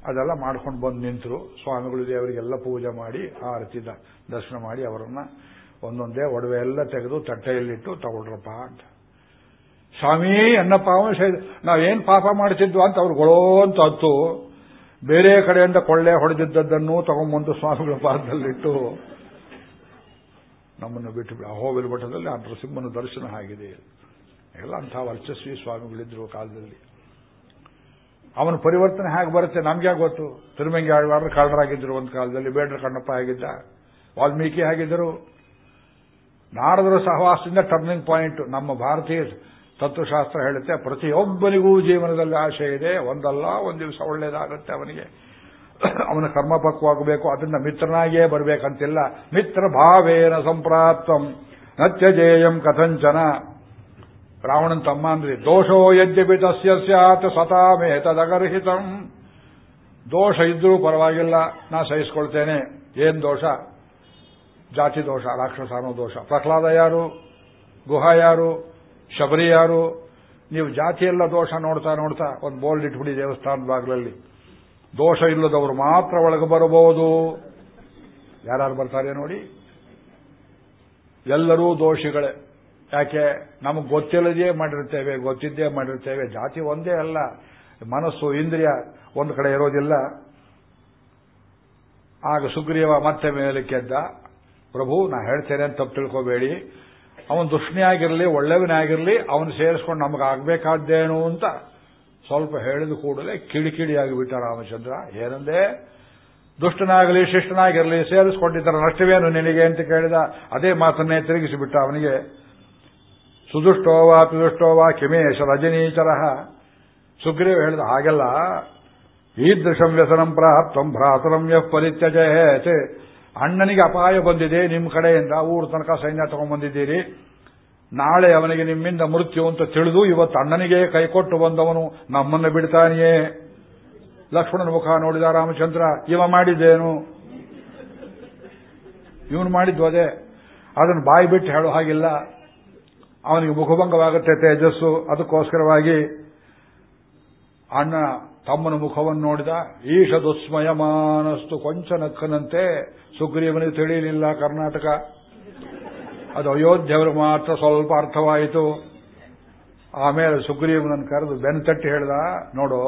ಅದೆಲ್ಲ ಮಾಡ್ಕೊಂಡು ಬಂದು ನಿಂತರು. ಸ್ವಾಮಿಗಳು ದೇವರಿಗೆಲ್ಲ ಪೂಜೆ ಮಾಡಿ, ಆರತಿ ದರ್ಶನ ಮಾಡಿ ಅವರನ್ನ ಒಂದೊಂದೇ ಒಡವೆ ಎಲ್ಲ ತೆಗೆದು ತಟ್ಟೆಯಲ್ಲಿಟ್ಟು ತಗೊಳ್ರಪ್ಪ ಅಂತ. ಸ್ವಾಮಿ ಅನ್ನಪ್ಪ ನಾವೇನ್ ಪಾಪ ಮಾಡ್ತಿದ್ವು ಅಂತ ಅವ್ರು ಗೊಳೋ ಅಂತ ಹತ್ತು ಬೇರೆ ಕಡೆಯಿಂದ ಕೊಳ್ಳೆ ಹೊಡೆದಿದ್ದದ್ದನ್ನು ತಗೊಂಬಂದು ಸ್ವಾಮಿಗಳ ಪಾದದಲ್ಲಿಟ್ಟು ನಮ್ಮನ್ನು ಬಿಟ್ಟು ಅಹೋವಿಲ್ ಮಠದಲ್ಲಿ ಆ ನರಸಿಂಹನ ದರ್ಶನ ಆಗಿದೆ. ಎಲ್ಲ ಅಂತಹ ವರ್ಚಸ್ವಿ ಸ್ವಾಮಿಗಳಿದ್ರು ಕಾಲದಲ್ಲಿ. ಅವನ ಪರಿವರ್ತನೆ ಹೇಗೆ ಬರುತ್ತೆ ನಮ್ಗೆ ಗೊತ್ತು? ತಿರುಮಂಗಿ ಆಳ್ವಾರ ಕಾಲರಾಗಿದ್ದರು ಒಂದು ಕಾಲದಲ್ಲಿ, ಬೇಡ್ರ ಕಣ್ಣಪ್ಪ ಆಗಿದ್ದ ವಾಲ್ಮೀಕಿ ಆಗಿದ್ದರು ನಾರದರ ಸಹವಾಸದಿಂದ ಟರ್ನಿಂಗ್ ಪಾಯಿಂಟ್ ನಮ್ಮ ಭಾರತೀಯ ತತ್ವಶಾಸ್ತ್ರ ಹೇಳುತ್ತೆ, ಪ್ರತಿಯೊಬ್ಬನಿಗೂ ಜೀವನದಲ್ಲಿ ಆಶೆ ಇದೆ. ಒಂದಲ್ಲ, ಒಂದು ದಿವಸ ಒಳ್ಳೇದಾಗುತ್ತೆ ಅವನಿಗೆ. ಅವನ ಕರ್ಮಪಕ್ವಾಗಬೇಕು ಅದನ್ನ ಮಿತ್ರನಾಗಿಯೇ ಬರಬೇಕಂತಿಲ್ಲ. ಮಿತ್ರ ಭಾವೇನ ಸಂಪ್ರಾಪ್ತಂ, ನತ್ಯಜೇಯಂ ಕಥಂಚನ. ರಾವಣನ್ ತಮ್ಮ ಅಂದ್ರೆ, ದೋಷೋ ಯದ್ಯಪಿ ತಸ್ಯ ಸ್ಯಾತ್ ಸತಾಮೇತದಗರ್ಹಿತಂ ದೋಷ ಇದ್ರೂ ಪರವಾಗಿಲ್ಲ, ನಾ ಸಹಿಸ್ಕೊಳ್ತೇನೆ. ಏನ್ ದೋಷ? ಜಾತಿ ದೋಷ, ರಾಕ್ಷಸ ದೋಷ. ಪ್ರಹ್ಲಾದ ಯಾರು? ಗುಹ ಯಾರು? ಶಬರಿ ಯಾರು? ನೀವು ಜಾತಿಯೆಲ್ಲ ದೋಷ ನೋಡ್ತಾ ನೋಡ್ತಾ ಒಂದು ಬೋಲ್ಡ್ ಇಟ್ಬಿಡಿ ದೇವಸ್ಥಾನದ ಬಾಗಿಲಲ್ಲಿ ದೋಷ ಇಲ್ಲದವರು ಮಾತ್ರ ಒಳಗೆ ಬರಬಹುದು. ಯಾರು ಬರ್ತಾರೆ ನೋಡಿ? ಎಲ್ಲರೂ ದೋಷಿಗಳೇ. ಯಾಕೆ? ನಮಗೆ ಗೊತ್ತಿಲ್ಲದೇ ಮಾಡಿರ್ತೇವೆ, ಗೊತ್ತಿದ್ದೇ ಮಾಡಿರ್ತೇವೆ. ಜಾತಿ ಒಂದೇ ಅಲ್ಲ. ಮನಸ್ಸು, ಇಂದ್ರಿಯ ಒಂದು ಕಡೆ ಇರೋದಿಲ್ಲ. ಆಗ ಸುಗ್ರೀವ ಮತ್ತೆ ಮೇಲಕ್ಕೆದ್ದ ಕೆದ್ದ. ಪ್ರಭು, ನಾ ಹೇಳ್ತೇನೆ ಅಂತ ತಪ್ಪು ತಿಳ್ಕೋಬೇಡಿ. ಅವನು ದುಷ್ಣಿ ಆಗಿರಲಿ ಒಳ್ಳೆಯವನೇ ಆಗಿರಲಿ, ಅವನು ಸೇರಿಸ್ಕೊಂಡು ನಮಗೆ ಆಗ್ಬೇಕಾದ್ದೇನು ಅಂತ ಸ್ವಲ್ಪ ಹೇಳಿದ ಕೂಡಲೇ ಕಿಡಿಕಿಡಿಯಾಗಿ ಬಿಟ್ಟ ರಾಮಚಂದ್ರ. ಏನಂದೆ? ದುಷ್ಟನಾಗಲಿ, ಶಿಷ್ಟನಾಗಿರಲಿ, ಸೇರಿಸ್ಕೊಂಡಿದ್ದರ ನಷ್ಟವೇನು ನಿನಗೆ ಅಂತ ಕೇಳಿದ. ಅದೇ ಮಾತನ್ನೇ ತಿರುಗಿಸಿಬಿಟ್ಟ ಅವನಿಗೆ. ಸುದುಷ್ಟೋವಾ, ಪಿದುಷ್ಟೋವಾ, ಕಿಮೇಶ, ರಜನೀಚರ. ಸುಗ್ರೀವ ಹೇಳಿದ ಹಾಗೆಲ್ಲ, ಈದೃಶಂ ವ್ಯಸನಂ ಪ್ರಾಪ್ತಂ ಭ್ರಾತರಂ ಯಃ ಪರಿತ್ಯಜಯತೆ. ಅಣ್ಣನಿಗೆ ಅಪಾಯ ಬಂದಿದೆ ನಿಮ್ಮ ಕಡೆಯಿಂದ ಊರು ತನಕ ಸೈನ್ಯ ತಗೊಂಡ್ಬಂದಿದ್ದೀರಿ ನಾಳೆ ಅವನಿಗೆ ನಿಮ್ಮಿಂದ ಮೃತ್ಯು ಅಂತ ತಿಳಿದು ಇವತ್ತು ಅಣ್ಣನಿಗೆ ಕೈಕೊಟ್ಟು ಬಂದವನು ನಮ್ಮನ್ನು ಬಿಡ್ತಾನೆಯೇ. ಲಕ್ಷ್ಮಣನ ಮುಖ ನೋಡಿದ ರಾಮಚಂದ್ರ, ಇವ ಮಾಡಿದ್ದೇನು? ಇವನು ಮಾಡಿದ್ದು ಅದೇ. ಅದನ್ನು ಬಾಯಿ ಬಿಟ್ಟು ಹೇಳೋ ಹಾಗಿಲ್ಲ. ಅವನಿಗೆ ಮುಖಭಂಗವಾಗುತ್ತೆ ತೇಜಸ್ಸು. ಅದಕ್ಕೋಸ್ಕರವಾಗಿ ಅಣ್ಣ ತಮ್ಮನ ಮುಖವನ್ನು ನೋಡಿದ ಈಶ ದುಸ್ಮಯಮಾನಸ್ತು ಕೊಂಚ ನಕ್ಕನಂತೆ ಸುಗ್ರೀವನಿಗೆ ತಿಳಿಯಲಿಲ್ಲ ಕರ್ನಾಟಕ. ಅದು ಅಯೋಧ್ಯವರು ಮಾತ್ರ ಸ್ವಲ್ಪ ಅರ್ಥವಾಯಿತು. ಆಮೇಲೆ ಸುಗ್ರೀವನನ್ನು ಕರೆದು ಬೆನ್ ತಟ್ಟಿ ಹೇಳ್ದ, ನೋಡು,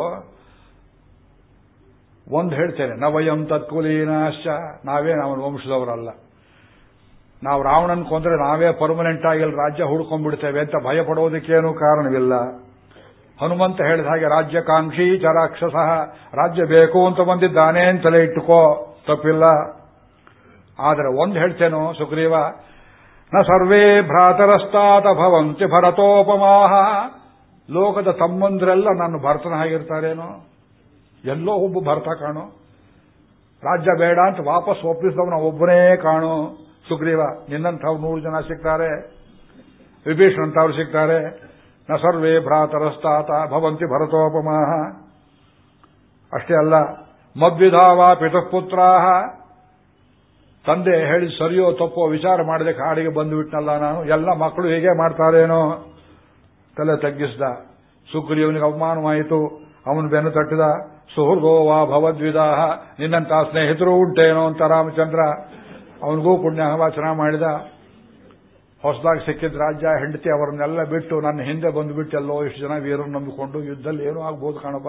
ಒಂದು ಹೇಳ್ತೇನೆ, ನವಯಂ ತತ್ಕುಲೀನಾಶ್ಚ ನಾವೇ ಅವನ ವಂಶದವರಲ್ಲ. ನಾವು ರಾವಣನ್ ಕೊಂದ್ರೆ ನಾವೇ ಪರ್ಮನೆಂಟ್ ಆಗಿ ರಾಜ್ಯ ಹುಡ್ಕೊಂಡ್ಬಿಡ್ತೇವೆ ಅಂತ ಭಯ ಪಡೋದಕ್ಕೇನು ಕಾರಣವಿಲ್ಲ. ಹನುಮಂತ ಹೇಳಿದ ಹಾಗೆ ರಾಜ್ಯಕಾಂಕ್ಷಿ ಚ ರಾಜ್ಯ ಬೇಕು ಅಂತ ಬಂದಿದ್ದಾನೆ ಅಂತಲೇ ಇಟ್ಟುಕೋ, ತಪ್ಪಿಲ್ಲ. ಆದರೆ ಒಂದು ಹೇಳ್ತೇನೋ, ಸುಗ್ರೀವ? ನ ಸರ್ವೇ ಭ್ರಾತರಸ್ತಾತ ಭವಂತಿ ಭರತೋಪಮಾಹ. ಲೋಕದ ತಮ್ಮಂದ್ರೆಲ್ಲ ನನ್ನ ಭರತನ ಹಾಗಿರ್ತಾರೇನೋ? ಎಲ್ಲೋ ಒಬ್ಬ ಭರತ ಕಾಣು. ರಾಜ್ಯ ಬೇಡ ಅಂತ ವಾಪಸ್ ಒಪ್ಪಿಸಿದವನ ಒಬ್ಬನೇ ಕಾಣು. ಸುಗ್ರೀವ ನಿನ್ನಂಥವ್ ನೂರು ಜನ ಸಿಗ್ತಾರೆ. ವಿಭೀಷಣ ಅಂತವ್ರು ಸಿಗ್ತಾರೆ. ನ ಸರ್ವೇ ಭ್ರಾತರಸ್ತಾತ ಭವಂತಿ ಭರತೋಪಮಾಹ. ಅಷ್ಟೇ ಅಲ್ಲ, ಮದ್ವಿಧಾವ ಪಿತಃಪುತ್ರಾಹ ತಂದೆ ಹೇಳಿ ಸರಿಯೋ ತಪ್ಪೋ ವಿಚಾರ ಮಾಡದೆ ಕಾಡಿಗೆ ಬಂದುಬಿಟ್ನಲ್ಲ ನಾನು. ಎಲ್ಲ ಮಕ್ಕಳು ಹೇಗೆ ಮಾಡ್ತಾರೇನೋ? ತಲೆ ತಗ್ಗಿಸ್ದ. ಸುಗ್ರೀವನಿಗೆ ಅವಮಾನವಾಯಿತು. ಅವನು ಬೆನ್ನು ತಟ್ಟಿದ. ಸುಹೃದೋ ವಾ ಭವದ್ವಿದಾಹ. ನಿನ್ನಂತ ಸ್ನೇಹಿತರು ಉಂಟೇನೋ ಅಂತ ರಾಮಚಂದ್ರ ಅವನಿಗೂ ಪುಣ್ಯವಾಚನ ಮಾಡಿದ. ಹೊಸದಾಗಿ ಸಿಕ್ಕಿದ ರಾಜ್ಯ, ಹೆಂಡತಿ ಅವರನ್ನೆಲ್ಲ ಬಿಟ್ಟು ನನ್ನ ಹಿಂದೆ ಬಂದುಬಿಟ್ಟು ಎಲ್ಲೋ ಇಷ್ಟು ಜನ ವೀರನ್ನು ನಂಬಿಕೊಂಡು ಯುದ್ಧದಲ್ಲಿ ಏನೂ ಆಗ್ಬೋದು ಕಾಣಪ್ಪ.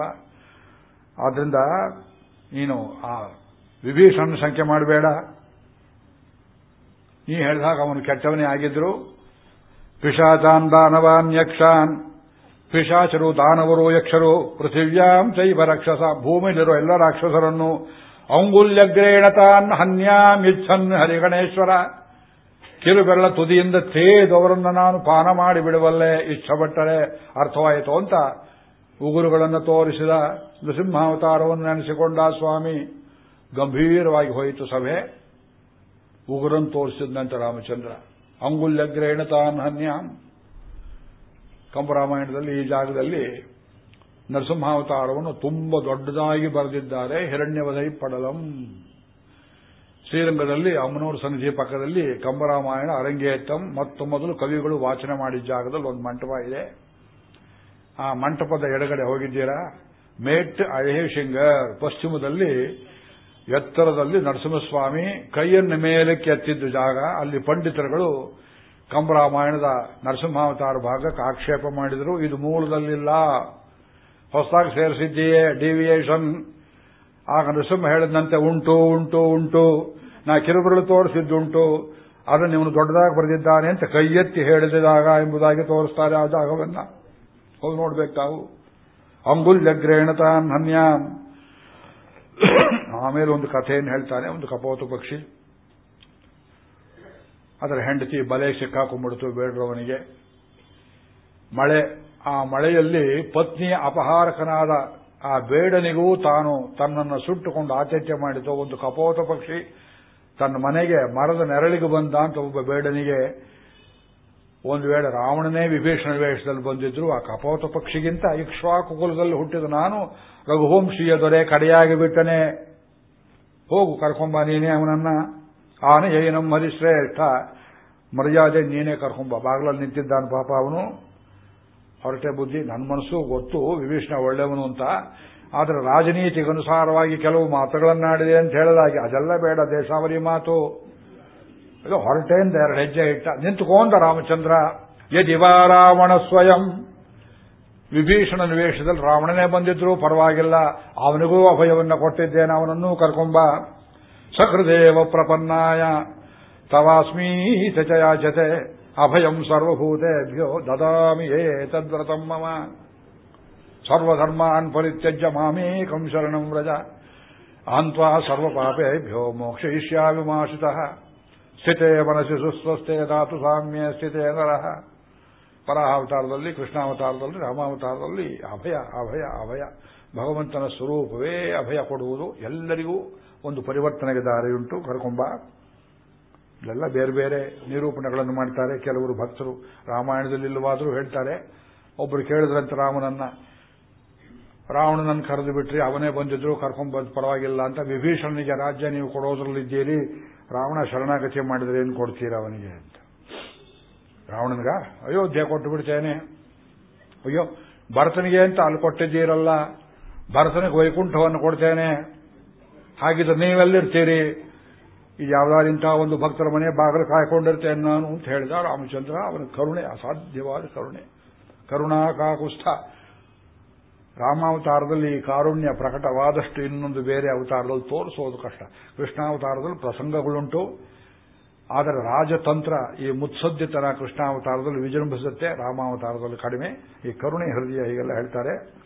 ಆದ್ರಿಂದ ನೀನು ಆ ವಿಭೀಷಣ ಸಂಖ್ಯೆ ಮಾಡಬೇಡ. ನೀ ಹೇಳಿದಾಗ ಅವನು ಕೆಟ್ಟವನೇ ಆಗಿದ್ರು. ಪಿಶಾಚಾನ್ ದಾನವಾನ್ ಯಕ್ಷಾನ್. ಪಿಶಾಚರು ದಾನವರು ಯಕ್ಷರು. ಪೃಥಿವ್ಯಾಂ ಚೈವ ರಾಕ್ಷಸ. ಭೂಮಿಯಲ್ಲಿರೋ ಎಲ್ಲ ರಾಕ್ಷಸರನ್ನು ಅಂಗುಲ್ಯಗ್ರೇಣತಾನ್ ಹನ್ಯಾಂ ಇಚ್ಛನ್ ಹರಿಗಣೇಶ್ವರ. ಕಿರುಬೆರಳ ತುದಿಯಿಂದ ತೇದವರನ್ನು ನಾನು ಪಾನ ಮಾಡಿ ಬಿಡುವಲ್ಲೇ, ಇಷ್ಟಪಟ್ಟರೆ. ಅರ್ಥವಾಯಿತು ಅಂತ ಉಗುರುಗಳನ್ನು ತೋರಿಸಿದ ನೃಸಿಂಹಾವತಾರವನ್ನು ನೆನೆಸಿಕೊಂಡ ಸ್ವಾಮಿ. ಗಂಭೀರವಾಗಿ ಹೋಯಿತು ಸಭೆ. ಉಗುರನ್ನು ತೋರಿಸಿದಂತೆ ರಾಮಚಂದ್ರ. ಅಂಗುಲ್ಯಗ್ರೇಣ ತಾನ್ ಕಂಬರಾಮಾಯಣದಲ್ಲಿ ಈ ಜಾಗದಲ್ಲಿ ನರಸಿಂಹಾವತಾರವನ್ನು ತುಂಬ ದೊಡ್ಡದಾಗಿ ಬರೆದಿದ್ದಾರೆ ಹಿರಣ್ಯವಧೈ ಪಡಲಂ. ಶ್ರೀರಂಗದಲ್ಲಿ ಅಮ್ಮನೂರು ಸನ್ನಿಧಿ ಪಕ್ಕದಲ್ಲಿ ಕಂಬರಾಮಾಯಣ ಅರಂಗೇತಂ ಮತ್ತು ಮೊದಲು ಕವಿಗಳು ವಾಚನ ಮಾಡಿದ ಜಾಗದಲ್ಲಿ ಒಂದು ಮಂಟಪ ಇದೆ. ಆ ಮಂಟಪದ ಎಡಗಡೆ ಹೋಗಿದ್ದೀರಾ? ಮೇಟ್ ಅಳಹೇಶಿಂಗರ್, ಪಶ್ಚಿಮದಲ್ಲಿ ಎತ್ತರದಲ್ಲಿ ನರಸಿಂಹಸ್ವಾಮಿ ಕೈಯನ್ನು ಮೇಲಕ್ಕೆ ಎತ್ತಿದ್ದು ಜಾಗ, ಅಲ್ಲಿ ಪಂಡಿತರುಗಳು ಕಂಬರಾಮಾಯಣದ ನರಸಿಂಹಾವತಾರ ಭಾಗಕ್ಕೆ ಆಕ್ಷೇಪ ಮಾಡಿದರು. ಇದು ಮೂಲದಲ್ಲಿಲ್ಲ. ಹೊಸದಾಗಿ ಸೇರಿಸಿದ್ದೀಯೇ ಡಿವಿಯೇಷನ್ ಆಗ ನರಸಿಂಹ ಹೇಳಿದಂತೆ, ಉಂಟು ಉಂಟು ಉಂಟು. ನಾ ಕಿರುಬರಳು ತೋರಿಸಿದ್ದುಂಟು. ಅದನ್ನು ಇವನು ದೊಡ್ಡದಾಗಿ ಬರೆದಿದ್ದಾನೆ ಅಂತ ಕೈ ಎತ್ತಿ ಹೇಳಿದಾಗ ಎಂಬುದಾಗಿ ತೋರಿಸ್ತಾರೆ ಆ ಜಾಗವನ್ನ. ಹೋಗಿ ನೋಡ್ಬೇಕು ತಾವು. ಅಂಗುಲ್ಯಗ್ರೇಣತಾನ್ ಹನ್ಯಾಂ ಆಮೇಲೆ ಒಂದು ಕಥೆಯನ್ನು ಹೇಳ್ತಾನೆ, ಒಂದು ಕಪೋತ ಪಕ್ಷಿ. ಅದರ ಹೆಂಡತಿ ಬಲೆ ಸಿಕ್ಕಾಕೊಂಡ್ಬಿಡ್ತು ಬೇಡ್ರವನಿಗೆ. ಮಳೆ, ಆ ಮಳೆಯಲ್ಲಿ ಪತ್ನಿಯ ಅಪಹಾರಕನಾದ ಆ ಬೇಡನಿಗೂ ತಾನು ತನ್ನನ್ನು ಸುಟ್ಟುಕೊಂಡು ಆತಿಥ್ಯ ಮಾಡಿತು ಒಂದು ಕಪೋತ ಪಕ್ಷಿ ತನ್ನ ಮನೆಗೆ, ಮರದ ನೆರಳಿಗೆ ಬಂದ ಅಂತ ಒಬ್ಬ ಬೇಡನಿಗೆ ಒಂದು ವೇಳೆ ರಾವಣನೇ ವಿಭೀಷಣ ವೇಷದಲ್ಲಿ ಬಂದಿದ್ರು, ಆ ಕಪೋತ ಪಕ್ಷಿಗಿಂತ ಇಕ್ಷ್ವಾಕು ಕುಲದಲ್ಲಿ ಹುಟ್ಟಿದ ನಾನು ರಘುವಂಶೀಯ ದೊರೆ ಕಡೆಯಾಗಿ ಬಿಟ್ಟನೆ ಹೋಗು, ಕರ್ಕೊಂಬ ನೀನೇ ಅವನನ್ನ. ಆನೆ ಏನಂ ಮರಿಶ್ರೇಷ್ಠ ಮರ್ಯಾದೆ ನೀನೇ ಕರ್ಕೊಂಬ. ಬಾಗ್ಲಲ್ಲಿ ನಿಂತಿದ್ದಾನೆ ಪಾಪ ಅವನು. ಹೊರಟೆ ಬುದ್ಧಿ ನನ್ನ ಮನಸ್ಸು ಗೊತ್ತು, ವಿಭೀಷಣ ಒಳ್ಳೆಯವನು ಅಂತ. ಆದರೆ ರಾಜನೀತಿಗನುಸಾರವಾಗಿ ಕೆಲವು ಮಾತುಗಳನ್ನಾಡಿದೆ ಅಂತ ಹೇಳಲಾಗಿ, ಅದೆಲ್ಲ ಬೇಡ ದೇಶಾವರಿ ಮಾತು. ಇದು ಹೊರಟೆಯಿಂದ ಎರಡು ಹೆಜ್ಜೆ ಇಟ್ಟ. ನಿಂತುಕೊಂಡ ರಾಮಚಂದ್ರ ಯದಿವಾ ರಾವಣ ಸ್ವಯಂ. ವಿಭೀಷಣನ ವೇಷದಲ್ಲಿ ರಾವಣನೇ ಬಂದಿದ್ರು ಪರವಾಗಿಲ್ಲ. ಅವನಿಗೂ ಅಭಯವನ್ನು ಕೊಟ್ಟಿದ್ದೇನೆ, ಅವನನ್ನೂ ಕರ್ಕೊಂಬ. ಸಕೃದೇವ ಪ್ರಪನ್ನಾಯ. ತವಾಸ್ಮೀತ ಚಯಾಚತೆ ಅಭಯಂ ಸರ್ವಭೂತೇಭ್ಯೋ ದದಾಮಿ ಏ ತದ್ವ್ರತಂ ಮಮ. ಸರ್ವಧರ್ಮಾನ್ ಪರಿತ್ಯಜ್ಯ ಮಾಮೇಕಂ ಶರಣಂ ವ್ರಜ. ಆನ್ವಾ ಸರ್ವಪಾಪೇಭ್ಯೋ ಮೋಕ್ಷಯಿಷ್ಯಾಮಿ ಮಾಶುತಃ ಸ್ಥಿತೇ ಮನಸ್ಸಿ ಸುಸ್ವಸ್ಥೆ ಧಾತು ಸಾಮ್ಯ ಸ್ಥಿತೇ ನರಃ. ಪರಾವತಾರದಲ್ಲಿ, ಕೃಷ್ಣಾವತಾರದಲ್ಲಿ, ರಾಮಾವತಾರದಲ್ಲಿ ಅಭಯ ಅಭಯ ಅಭಯ. ಭಗವಂತನ ಸ್ವರೂಪವೇ ಅಭಯ ಕೊಡುವುದು. ಎಲ್ಲರಿಗೂ ಒಂದು ಪರಿವರ್ತನೆಗೆ ದಾರಿಯುಂಟು. ಕರ್ಕೊಂಬ. ಇಲ್ಲೆಲ್ಲ ಬೇರೆ ಬೇರೆ ನಿರೂಪಣೆಗಳನ್ನು ಮಾಡ್ತಾರೆ. ಕೆಲವರು ಭಕ್ತರು ರಾಮಾಯಣದಲ್ಲಿ ಇಲ್ಲವಾದರೂ ಹೇಳ್ತಾರೆ. ಒಬ್ಬರು ಕೇಳಿದ್ರಂತೆ ರಾಮನನ್ನ, ರಾವಣನನ್ನು ಕರೆದು ಬಿಟ್ರಿ, ಅವನೇ ಬಂದಿದ್ರು ಕರ್ಕೊಂಡ್ಬಂದು ಪರವಾಗಿಲ್ಲ ಅಂತ ವಿಭೀಷಣನಿಗೆ ರಾಜ್ಯ ನೀವು ಕೊಡೋದ್ರಲ್ಲಿದ್ದೀರಿ. ರಾವಣ ಶರಣಾಗತಿ ಮಾಡಿದ್ರೆ ಏನು ಕೊಡ್ತೀರಾ ಅವನಿಗೆ? ರಾವಣನ್ಗ ಅಯೋಧ್ಯೆ ಕೊಟ್ಟು ಬಿಡ್ತೇನೆ. ಅಯ್ಯೋ, ಭರತನಿಗೆ ಅಂತ ಅಲ್ಲಿ ಕೊಟ್ಟಿದ್ದೀರಲ್ಲ ಭರತನಿಗೆ ವೈಕುಂಠವನ್ನು ಕೊಡ್ತೇನೆ. ಹಾಗಿದ್ರೆ ನೀವೆಲ್ಲಿರ್ತೀರಿ? ಇದು ಇಂಥ ಒಂದು ಭಕ್ತರ ಮನೆ ಬಾಗಿಲು ಕಾಯ್ಕೊಂಡಿರ್ತೇನೆ ನಾನು ಅಂತ ಹೇಳಿದ ರಾಮಚಂದ್ರ, ಅವನ ಕರುಣೆ, ಅಸಾಧ್ಯವಾದ ಕರುಣೆ. ಕರುಣಾ ಕಾಕುಸ್ಥ ರಾಮಾವತಾರದಲ್ಲಿ ಕಾರುಣ್ಯ ಪ್ರಕಟವಾದಷ್ಟು ಇನ್ನೊಂದು ಬೇರೆ ಅವತಾರದಲ್ಲಿ ತೋರಿಸೋದು ಕಷ್ಟ. ಕೃಷ್ಣಾವತಾರದಲ್ಲಿ ಪ್ರಸಂಗಗಳುಂಟು. ಆದರೆ ರಾಜತಂತ್ರ ಈ ಮುತ್ಸದ್ದಿತನ ಕೃಷ್ಣಾವತಾರದಲ್ಲಿ ವಿಜೃಂಭಿಸುತ್ತೆ, ರಾಮಾವತಾರದಲ್ಲಿ ಕಡಿಮೆ. ಈ ಕರುಣೆ ಹೃದಯ ಹೀಗೆಲ್ಲ ಹೇಳ್ತಾರೆ.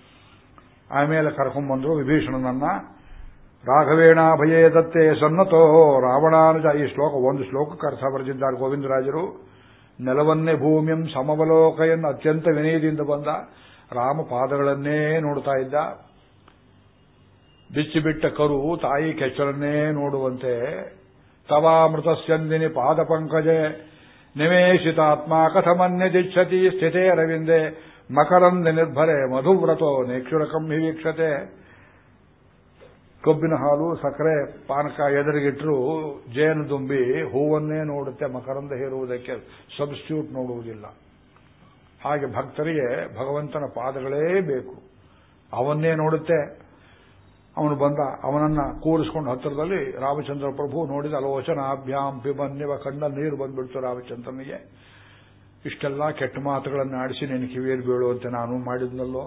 ಆಮೇಲೆ ಕರ್ಕೊಂಡ್ಬಂದ್ರು ವಿಭೀಷಣನನ್ನ, ರಾಘವೇಣ ಭಯೇ ದತ್ತೆ ಸನ್ನತೋ, ರಾವಣಾನುಜ. ಈ ಶ್ಲೋಕ, ಒಂದು ಶ್ಲೋಕಕ್ಕೆ ಅರ್ಥ ಬರೆದಿದ್ದಾರೆ ಗೋವಿಂದರಾಜರು. ನೆಲವನ್ನೇ ಭೂಮಿಯಂ ಸಮವಲೋಕಯನ್ನು ಅತ್ಯಂತ ವಿನಯದಿಂದ ಬಂದ ರಾಮ ಪಾದಗಳನ್ನೇ ನೋಡ್ತಾ ಇದ್ದ. ಬಿಚ್ಚಿಬಿಟ್ಟ ಕರು ತಾಯಿ ಕೆಚ್ಚಲನ್ನೇ ನೋಡುವಂತೆ ತವಾಮೃತಸ್ಯಂದಿನಿ ಪಾದ ಪಂಕಜೆ ನಿವೇಶಿತಾತ್ಮ स्थिते ಸ್ಥಿತೇ ಅರವಿಂದೆ ಮಕರಂದ ನಿರ್ಭರೆ ಮಧುವ್ರತೋ ನೇಕ್ಷುರಕಂ ವೀಕ್ಷತೆ ಕೊಬ್ಬಿನ ಹಾಲು, ಸಕ್ಕರೆ ಪಾನಕ ಎದುರಿಗಿಟ್ಟರು ಜೇನುದುಂಬಿ ಹೂವನ್ನೇ ನೋಡುತ್ತೆ, ಮಕರಂದ ಹೇರುವುದಕ್ಕೆ ಸಬ್ಸ್ಟ್ಯೂಟ್ ನೋಡುವುದಿಲ್ಲ. ಹಾಗೆ ಭಕ್ತರಿಗೆ ಭಗವಂತನ ಪಾದಗಳೇ ಬೇಕು. ಅವನ್ನೇ ನೋಡುತ್ತೆ ಅವನು ಬಂದ, ಅವನನ್ನ ಕೂರಿಸಿಕೊಂಡು ಹತ್ತಿರದಲ್ಲಿ ರಾಮಚಂದ್ರ ಪ್ರಭು ನೋಡಿದ ಅಲೋಚನಾಭ್ಯಾಂ ಪಿಬನ್ಯವ ಕಣ್ಣ ನೀರು ಬಂದ್ಬಿಡ್ತು ರಾಮಚಂದ್ರನಿಗೆ. ಇಷ್ಟೆಲ್ಲ ಕೆಟ್ಟ ಮಾತುಗಳನ್ನು ಆಡಿಸಿ ನಿನ್ನ ಕಿವಿಯಲ್ಲಿ ಬೀಳುವಂತೆ ನಾನು ಮಾಡಿದ್ನಲ್ಲೋ?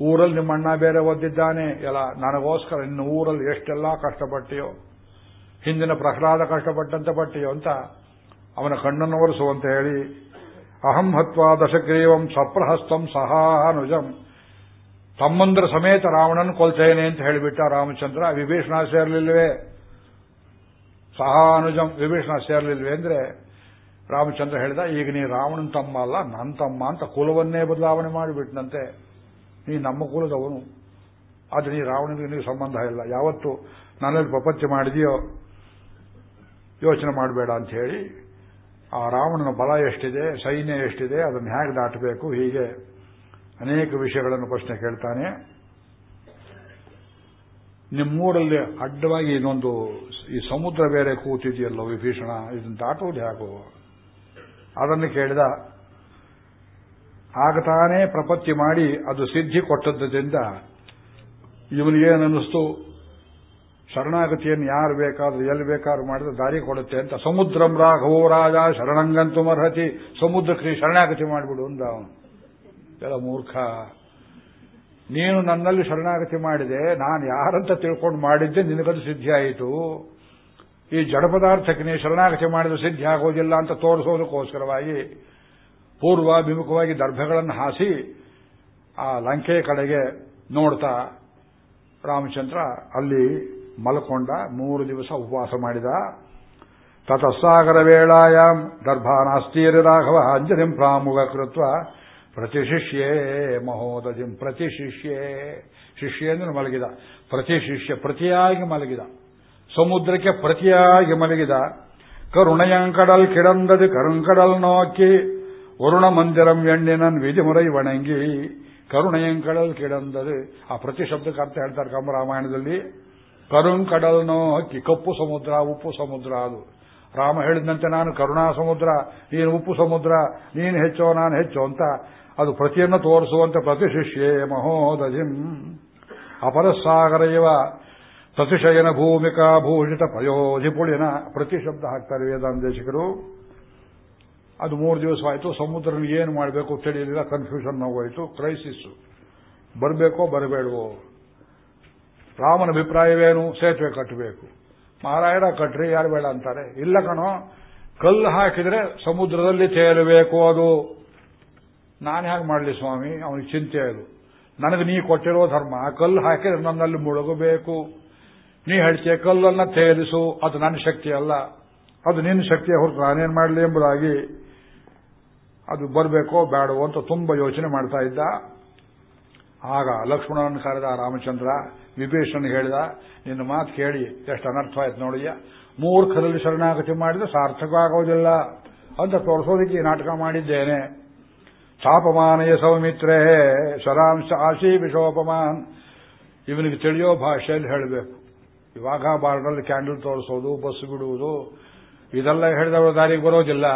ಊರಲ್ಲಿ ನಿಮ್ಮ ಅಣ್ಣ ಬೇರೆ ಓದಿದ್ದಾನೆ. ಎಲ್ಲ, ನನಗೋಸ್ಕರ ನಿನ್ನ ಊರಲ್ಲಿ ಎಷ್ಟೆಲ್ಲ ಕಷ್ಟಪಟ್ಟೆಯೋ, ಹಿಂದಿನ ಪ್ರಹ್ಲಾದ ಕಷ್ಟಪಟ್ಟಂತೆ ಪಟ್ಟೆಯೋ ಅಂತ ಅವನ ಕಣ್ಣನ್ನು ಒರೆಸುವಂತ ಹೇಳಿ, ಅಹಂ ಹತ್ವ ದಶಗ್ರೀವಂ ಸಪ್ರಹಸ್ತಂ ಸಹಾನುಜಂ ತಮ್ಮಂದ್ರ ಸಮೇತ ರಾವಣನ್ ಕೊಲ್ತೇನೆ ಅಂತ ಹೇಳಿಬಿಟ್ಟ ರಾಮಚಂದ್ರ, ವಿಭೀಷಣ ಸೇರಲಿಲ್ವೇ? ಸಹಾನುಜಂ ವಿಭೀಷಣ ಸೇರಲಿಲ್ವೇ ಅಂದ್ರೆ ರಾಮಚಂದ್ರ ಹೇಳಿದ, ಈಗ ನೀ ರಾವಣನ್ ತಮ್ಮ ಅಲ್ಲ ನನ್ನ ತಮ್ಮ ಅಂತ ಕುಲವನ್ನೇ ಬದಲಾವಣೆ ಮಾಡಿಬಿಟ್ನಂತೆ. ನೀ ನಮ್ಮ ಕುಲದವನು. ಆದ್ರೆ ನೀ ರಾವಣನಿಗೆ ನೀವು ಸಂಬಂಧ ಇಲ್ಲ. ಯಾವತ್ತು ನನ್ನಲ್ಲಿ ಪ್ರಪಂಚ ಮಾಡಿದೆಯೋ ಯೋಚನೆ ಮಾಡಬೇಡ ಅಂತ ಹೇಳಿ ಆ ರಾವಣನ ಬಲ ಎಷ್ಟಿದೆ, ಸೈನ್ಯ ಎಷ್ಟಿದೆ, ಅದನ್ನು ಹೇಗೆ ದಾಟಬೇಕು, ಹೀಗೆ ಅನೇಕ ವಿಷಯಗಳನ್ನು ಪ್ರಶ್ನೆ ಕೇಳ್ತಾನೆ. ನಿಮ್ಮೂರಲ್ಲಿ ಅಡ್ಡವಾಗಿ ಇನ್ನೊಂದು ಈ ಸಮುದ್ರ ಬೇರೆ ಕೂತಿದೆಯಲ್ಲೋ ವಿಭೀಷಣ, ಇದನ್ನು ದಾಟುವುದು ಹೇಗೋ? ಅದನ್ನು ಕೇಳಿದ. ಆಗ ತಾನೇ ಪ್ರಪತ್ತಿ ಮಾಡಿ ಅದು ಸಿದ್ಧಿ ಕೊಟ್ಟದ್ದರಿಂದ ಇವನಿಗೇನನ್ನಿಸ್ತು ಶರಣಾಗತಿಯನ್ನು ಯಾರು ಬೇಕಾದ್ರೂ, ಎಲ್ಲಿ ಬೇಕಾದ್ರೂ ಮಾಡಿದ್ರೆ ದಾರಿ ಕೊಡುತ್ತೆ ಅಂತ. ಸಮುದ್ರಂ ರಾಘವೋ ರಾಜ ಶರಣಂಗಂತು ಮರ್ಹತಿ ಸಮುದ್ರಕ್ಕೆ ಶರಣಾಗತಿ ಮಾಡಿಬಿಡು ಅಂದ ಅವನು. ಎಲ್ಲ ಮೂರ್ಖ. ನೀನು ನನ್ನಲ್ಲಿ ಶರಣಾಗತಿ ಮಾಡಿದೆ, ನಾನು ಯಾರಂತ ತಿಳ್ಕೊಂಡು ಮಾಡಿದ್ದೆ, ನಿನಗದು ಸಿದ್ಧಿ ಆಯಿತು. ಈ ಜಡ ಪದಾರ್ಥಕ್ಕೆ ಶರಣಾಗತಿ ಮಾಡಿದ್ರೆ ಸಿದ್ಧಿ ಆಗೋದಿಲ್ಲ ಅಂತ ತೋರಿಸೋದಕ್ಕೋಸ್ಕರವಾಗಿ ಪೂರ್ವಾಭಿಮುಖವಾಗಿ ದರ್ಭಗಳನ್ನು ಹಾಸಿ ಆ ಲಂಕೆ ಕಡೆಗೆ ನೋಡ್ತಾ ರಾಮಚಂದ್ರ ಅಲ್ಲಿ ಮಲ್ಕೊಂಡ, ಮೂರು ದಿವಸ ಉಪವಾಸ ಮಾಡಿದ. ತತಸ್ಸಾಗರ ವೇಳಾಯಾಮ್ ದರ್ಭಾನಾಸ್ತೀರಿ ರಾಘವ ಅಂಜಲಿಂ ಪ್ರಾಮುಖ ಕೃತ್ವ ಪ್ರತಿಶಿಷ್ಯೇ ಮಹೋದಜಿಂ ಪ್ರತಿಶಿಷ್ಯೇ ಶಿಷ್ಯ ಅಂದ್ರೆ ಮಲಗಿದ. ಪ್ರತಿ ಶಿಷ್ಯ ಪ್ರತಿಯಾಗಿ ಮಲಗಿದ. ಸಮುದ್ರಕ್ಕೆ ಪ್ರತಿಯಾಗಿ ಮಲಗಿದ. ಕರುಣಯಂಕಡಲ್ ಕಿಡಂದದು ಕರುಂಕಡಲ್ ನೋಕಿ ವರುಣ ಮಂದಿರಂ ಎಣ್ಣಿನನ್ ವಿಧಿಮುರೈ ವಣಂಗಿ ಕರುಣಯಂಕಡಲ್ ಕಿಡಂದದು. ಆ ಪ್ರತಿ ಶಬ್ದಕ್ಕೆ ಅರ್ಥ ಹೇಳ್ತಾರೆ ಕಂಬರಾಮಾಯಣದಲ್ಲಿ ಕರುಂಕಡಲ್ ನೋಕಿ, ಕಪ್ಪು ಸಮುದ್ರ, ಉಪ್ಪು ಸಮುದ್ರ ಅದು. ರಾಮ ಹೇಳಿದಂತೆ ನಾನು ಕರುಣಾ ಸಮುದ್ರ ನೀನು ಉಪ್ಪು ಸಮುದ್ರ, ನೀನು ಹೆಚ್ಚೋ, ನಾನು ಹೆಚ್ಚೋ ಅಂತ ಅದು ಪ್ರತಿಯನ್ನು ತೋರಿಸುವಂತೆ ಪ್ರತಿಶಿಷ್ಯೇ ಮಹೋದಜಿಂ ಅಪರಸಾಗರ ಇವ ಪ್ರತಿಶಯನ ಭೂಮಿಕಾ ಭೂಷಿತ ಪಯೋಧಿಪುಳಿನ ಪ್ರತಿ ಶಬ್ದ ಹಾಕ್ತಾರೆ ವೇದಾಂತೇಶಿಕರು ಅದು ಮೂರು ದಿವಸ ಆಯಿತು ಸಮುದ್ರನ ಏನು ಮಾಡಬೇಕು ತಿಳಿಯಲಿಲ್ಲ ಕನ್ಫ್ಯೂಷನ್ ಹೋಯಿತು ಕ್ರೈಸಿಸ್ ಬರಬೇಕೋ ಬರಬೇಡವೋ? ರಾಮನ ಅಭಿಪ್ರಾಯವೇನು? ಸೇತುವೆ ಕಟ್ಟಬೇಕು. ಮಾರಾಯಣ ಕಟ್ರಿ, ಯಾರು ಬೇಡ ಅಂತಾರೆ. ಇಲ್ಲ ಕಣೋ, ಕಲ್ಲು ಹಾಕಿದ್ರೆ ಸಮುದ್ರದಲ್ಲಿ ತೇಲಬೇಕು ಅದು. ನಾನು ಹೇಗೆ ಮಾಡಲಿ ಸ್ವಾಮಿ? ಅವನಿಗೆ ಚಿಂತೆ ಅದು. ನನಗೆ ನೀ ಕೊಟ್ಟಿರೋ ಧರ್ಮ ಕಲ್ಲು ಹಾಕಿದ್ರೆ ನನ್ನಲ್ಲಿ ಮುಳುಗಬೇಕು. ನೀ ಹೇಳ್ತೀಯ ಕಲ್ಲನ್ನ ತೇಲಿಸು, ಅದು ನನ್ನ ಶಕ್ತಿ ಅಲ್ಲ. ಅದು ನಿನ್ನ ಶಕ್ತಿಯ ಹೊರತು ನಾನೇನು ಮಾಡಲಿ ಎಂಬುದಾಗಿ ಅದು ಬರಬೇಕೋ ಬೇಡವೋ ಅಂತ ತುಂಬ ಯೋಚನೆ ಮಾಡ್ತಾ ಇದ್ದ. ಆಗ ಲಕ್ಷ್ಮಣನ ಕರೆದ, ರಾಮಚಂದ್ರ ವಿಭೀಷಣ್ ಹೇಳಿದ, ನಿನ್ನ ಮಾತು ಕೇಳಿ, ಎಷ್ಟು ಅನರ್ಥ ಆಯ್ತು ನೋಡಿಯ ಮೂರ್ಖರಲ್ಲಿ ಶರಣಾಗತಿ ಮಾಡಿದ್ರೆ ಸಾರ್ಥಕವಾಗೋದಿಲ್ಲ ಅಂತ ತೋರಿಸೋದಕ್ಕೆ ನಾಟಕ ಮಾಡಿದ್ದೇನೆ. ತಾಪಮಾನಯ ಸೌಮಿತ್ರೇ, ಶರಾಂಶ ಆಶೀ ವಿಶೋಪಮಾನ್ ಇವನಿಗೆ ತಿಳಿಯೋ ಭಾಷೆಯಲ್ಲಿ ಹೇಳಬೇಕು. ಇವಾಗ ಬಾರ್ಡಲ್ಲಿ ಕ್ಯಾಂಡಲ್ ತೋರಿಸೋದು, ಬಸ್ ಬಿಡುವುದು, ಇದೆಲ್ಲ ಹೇಳಿದವರು ದಾರಿಗೆ ಬರೋದಿಲ್ಲ.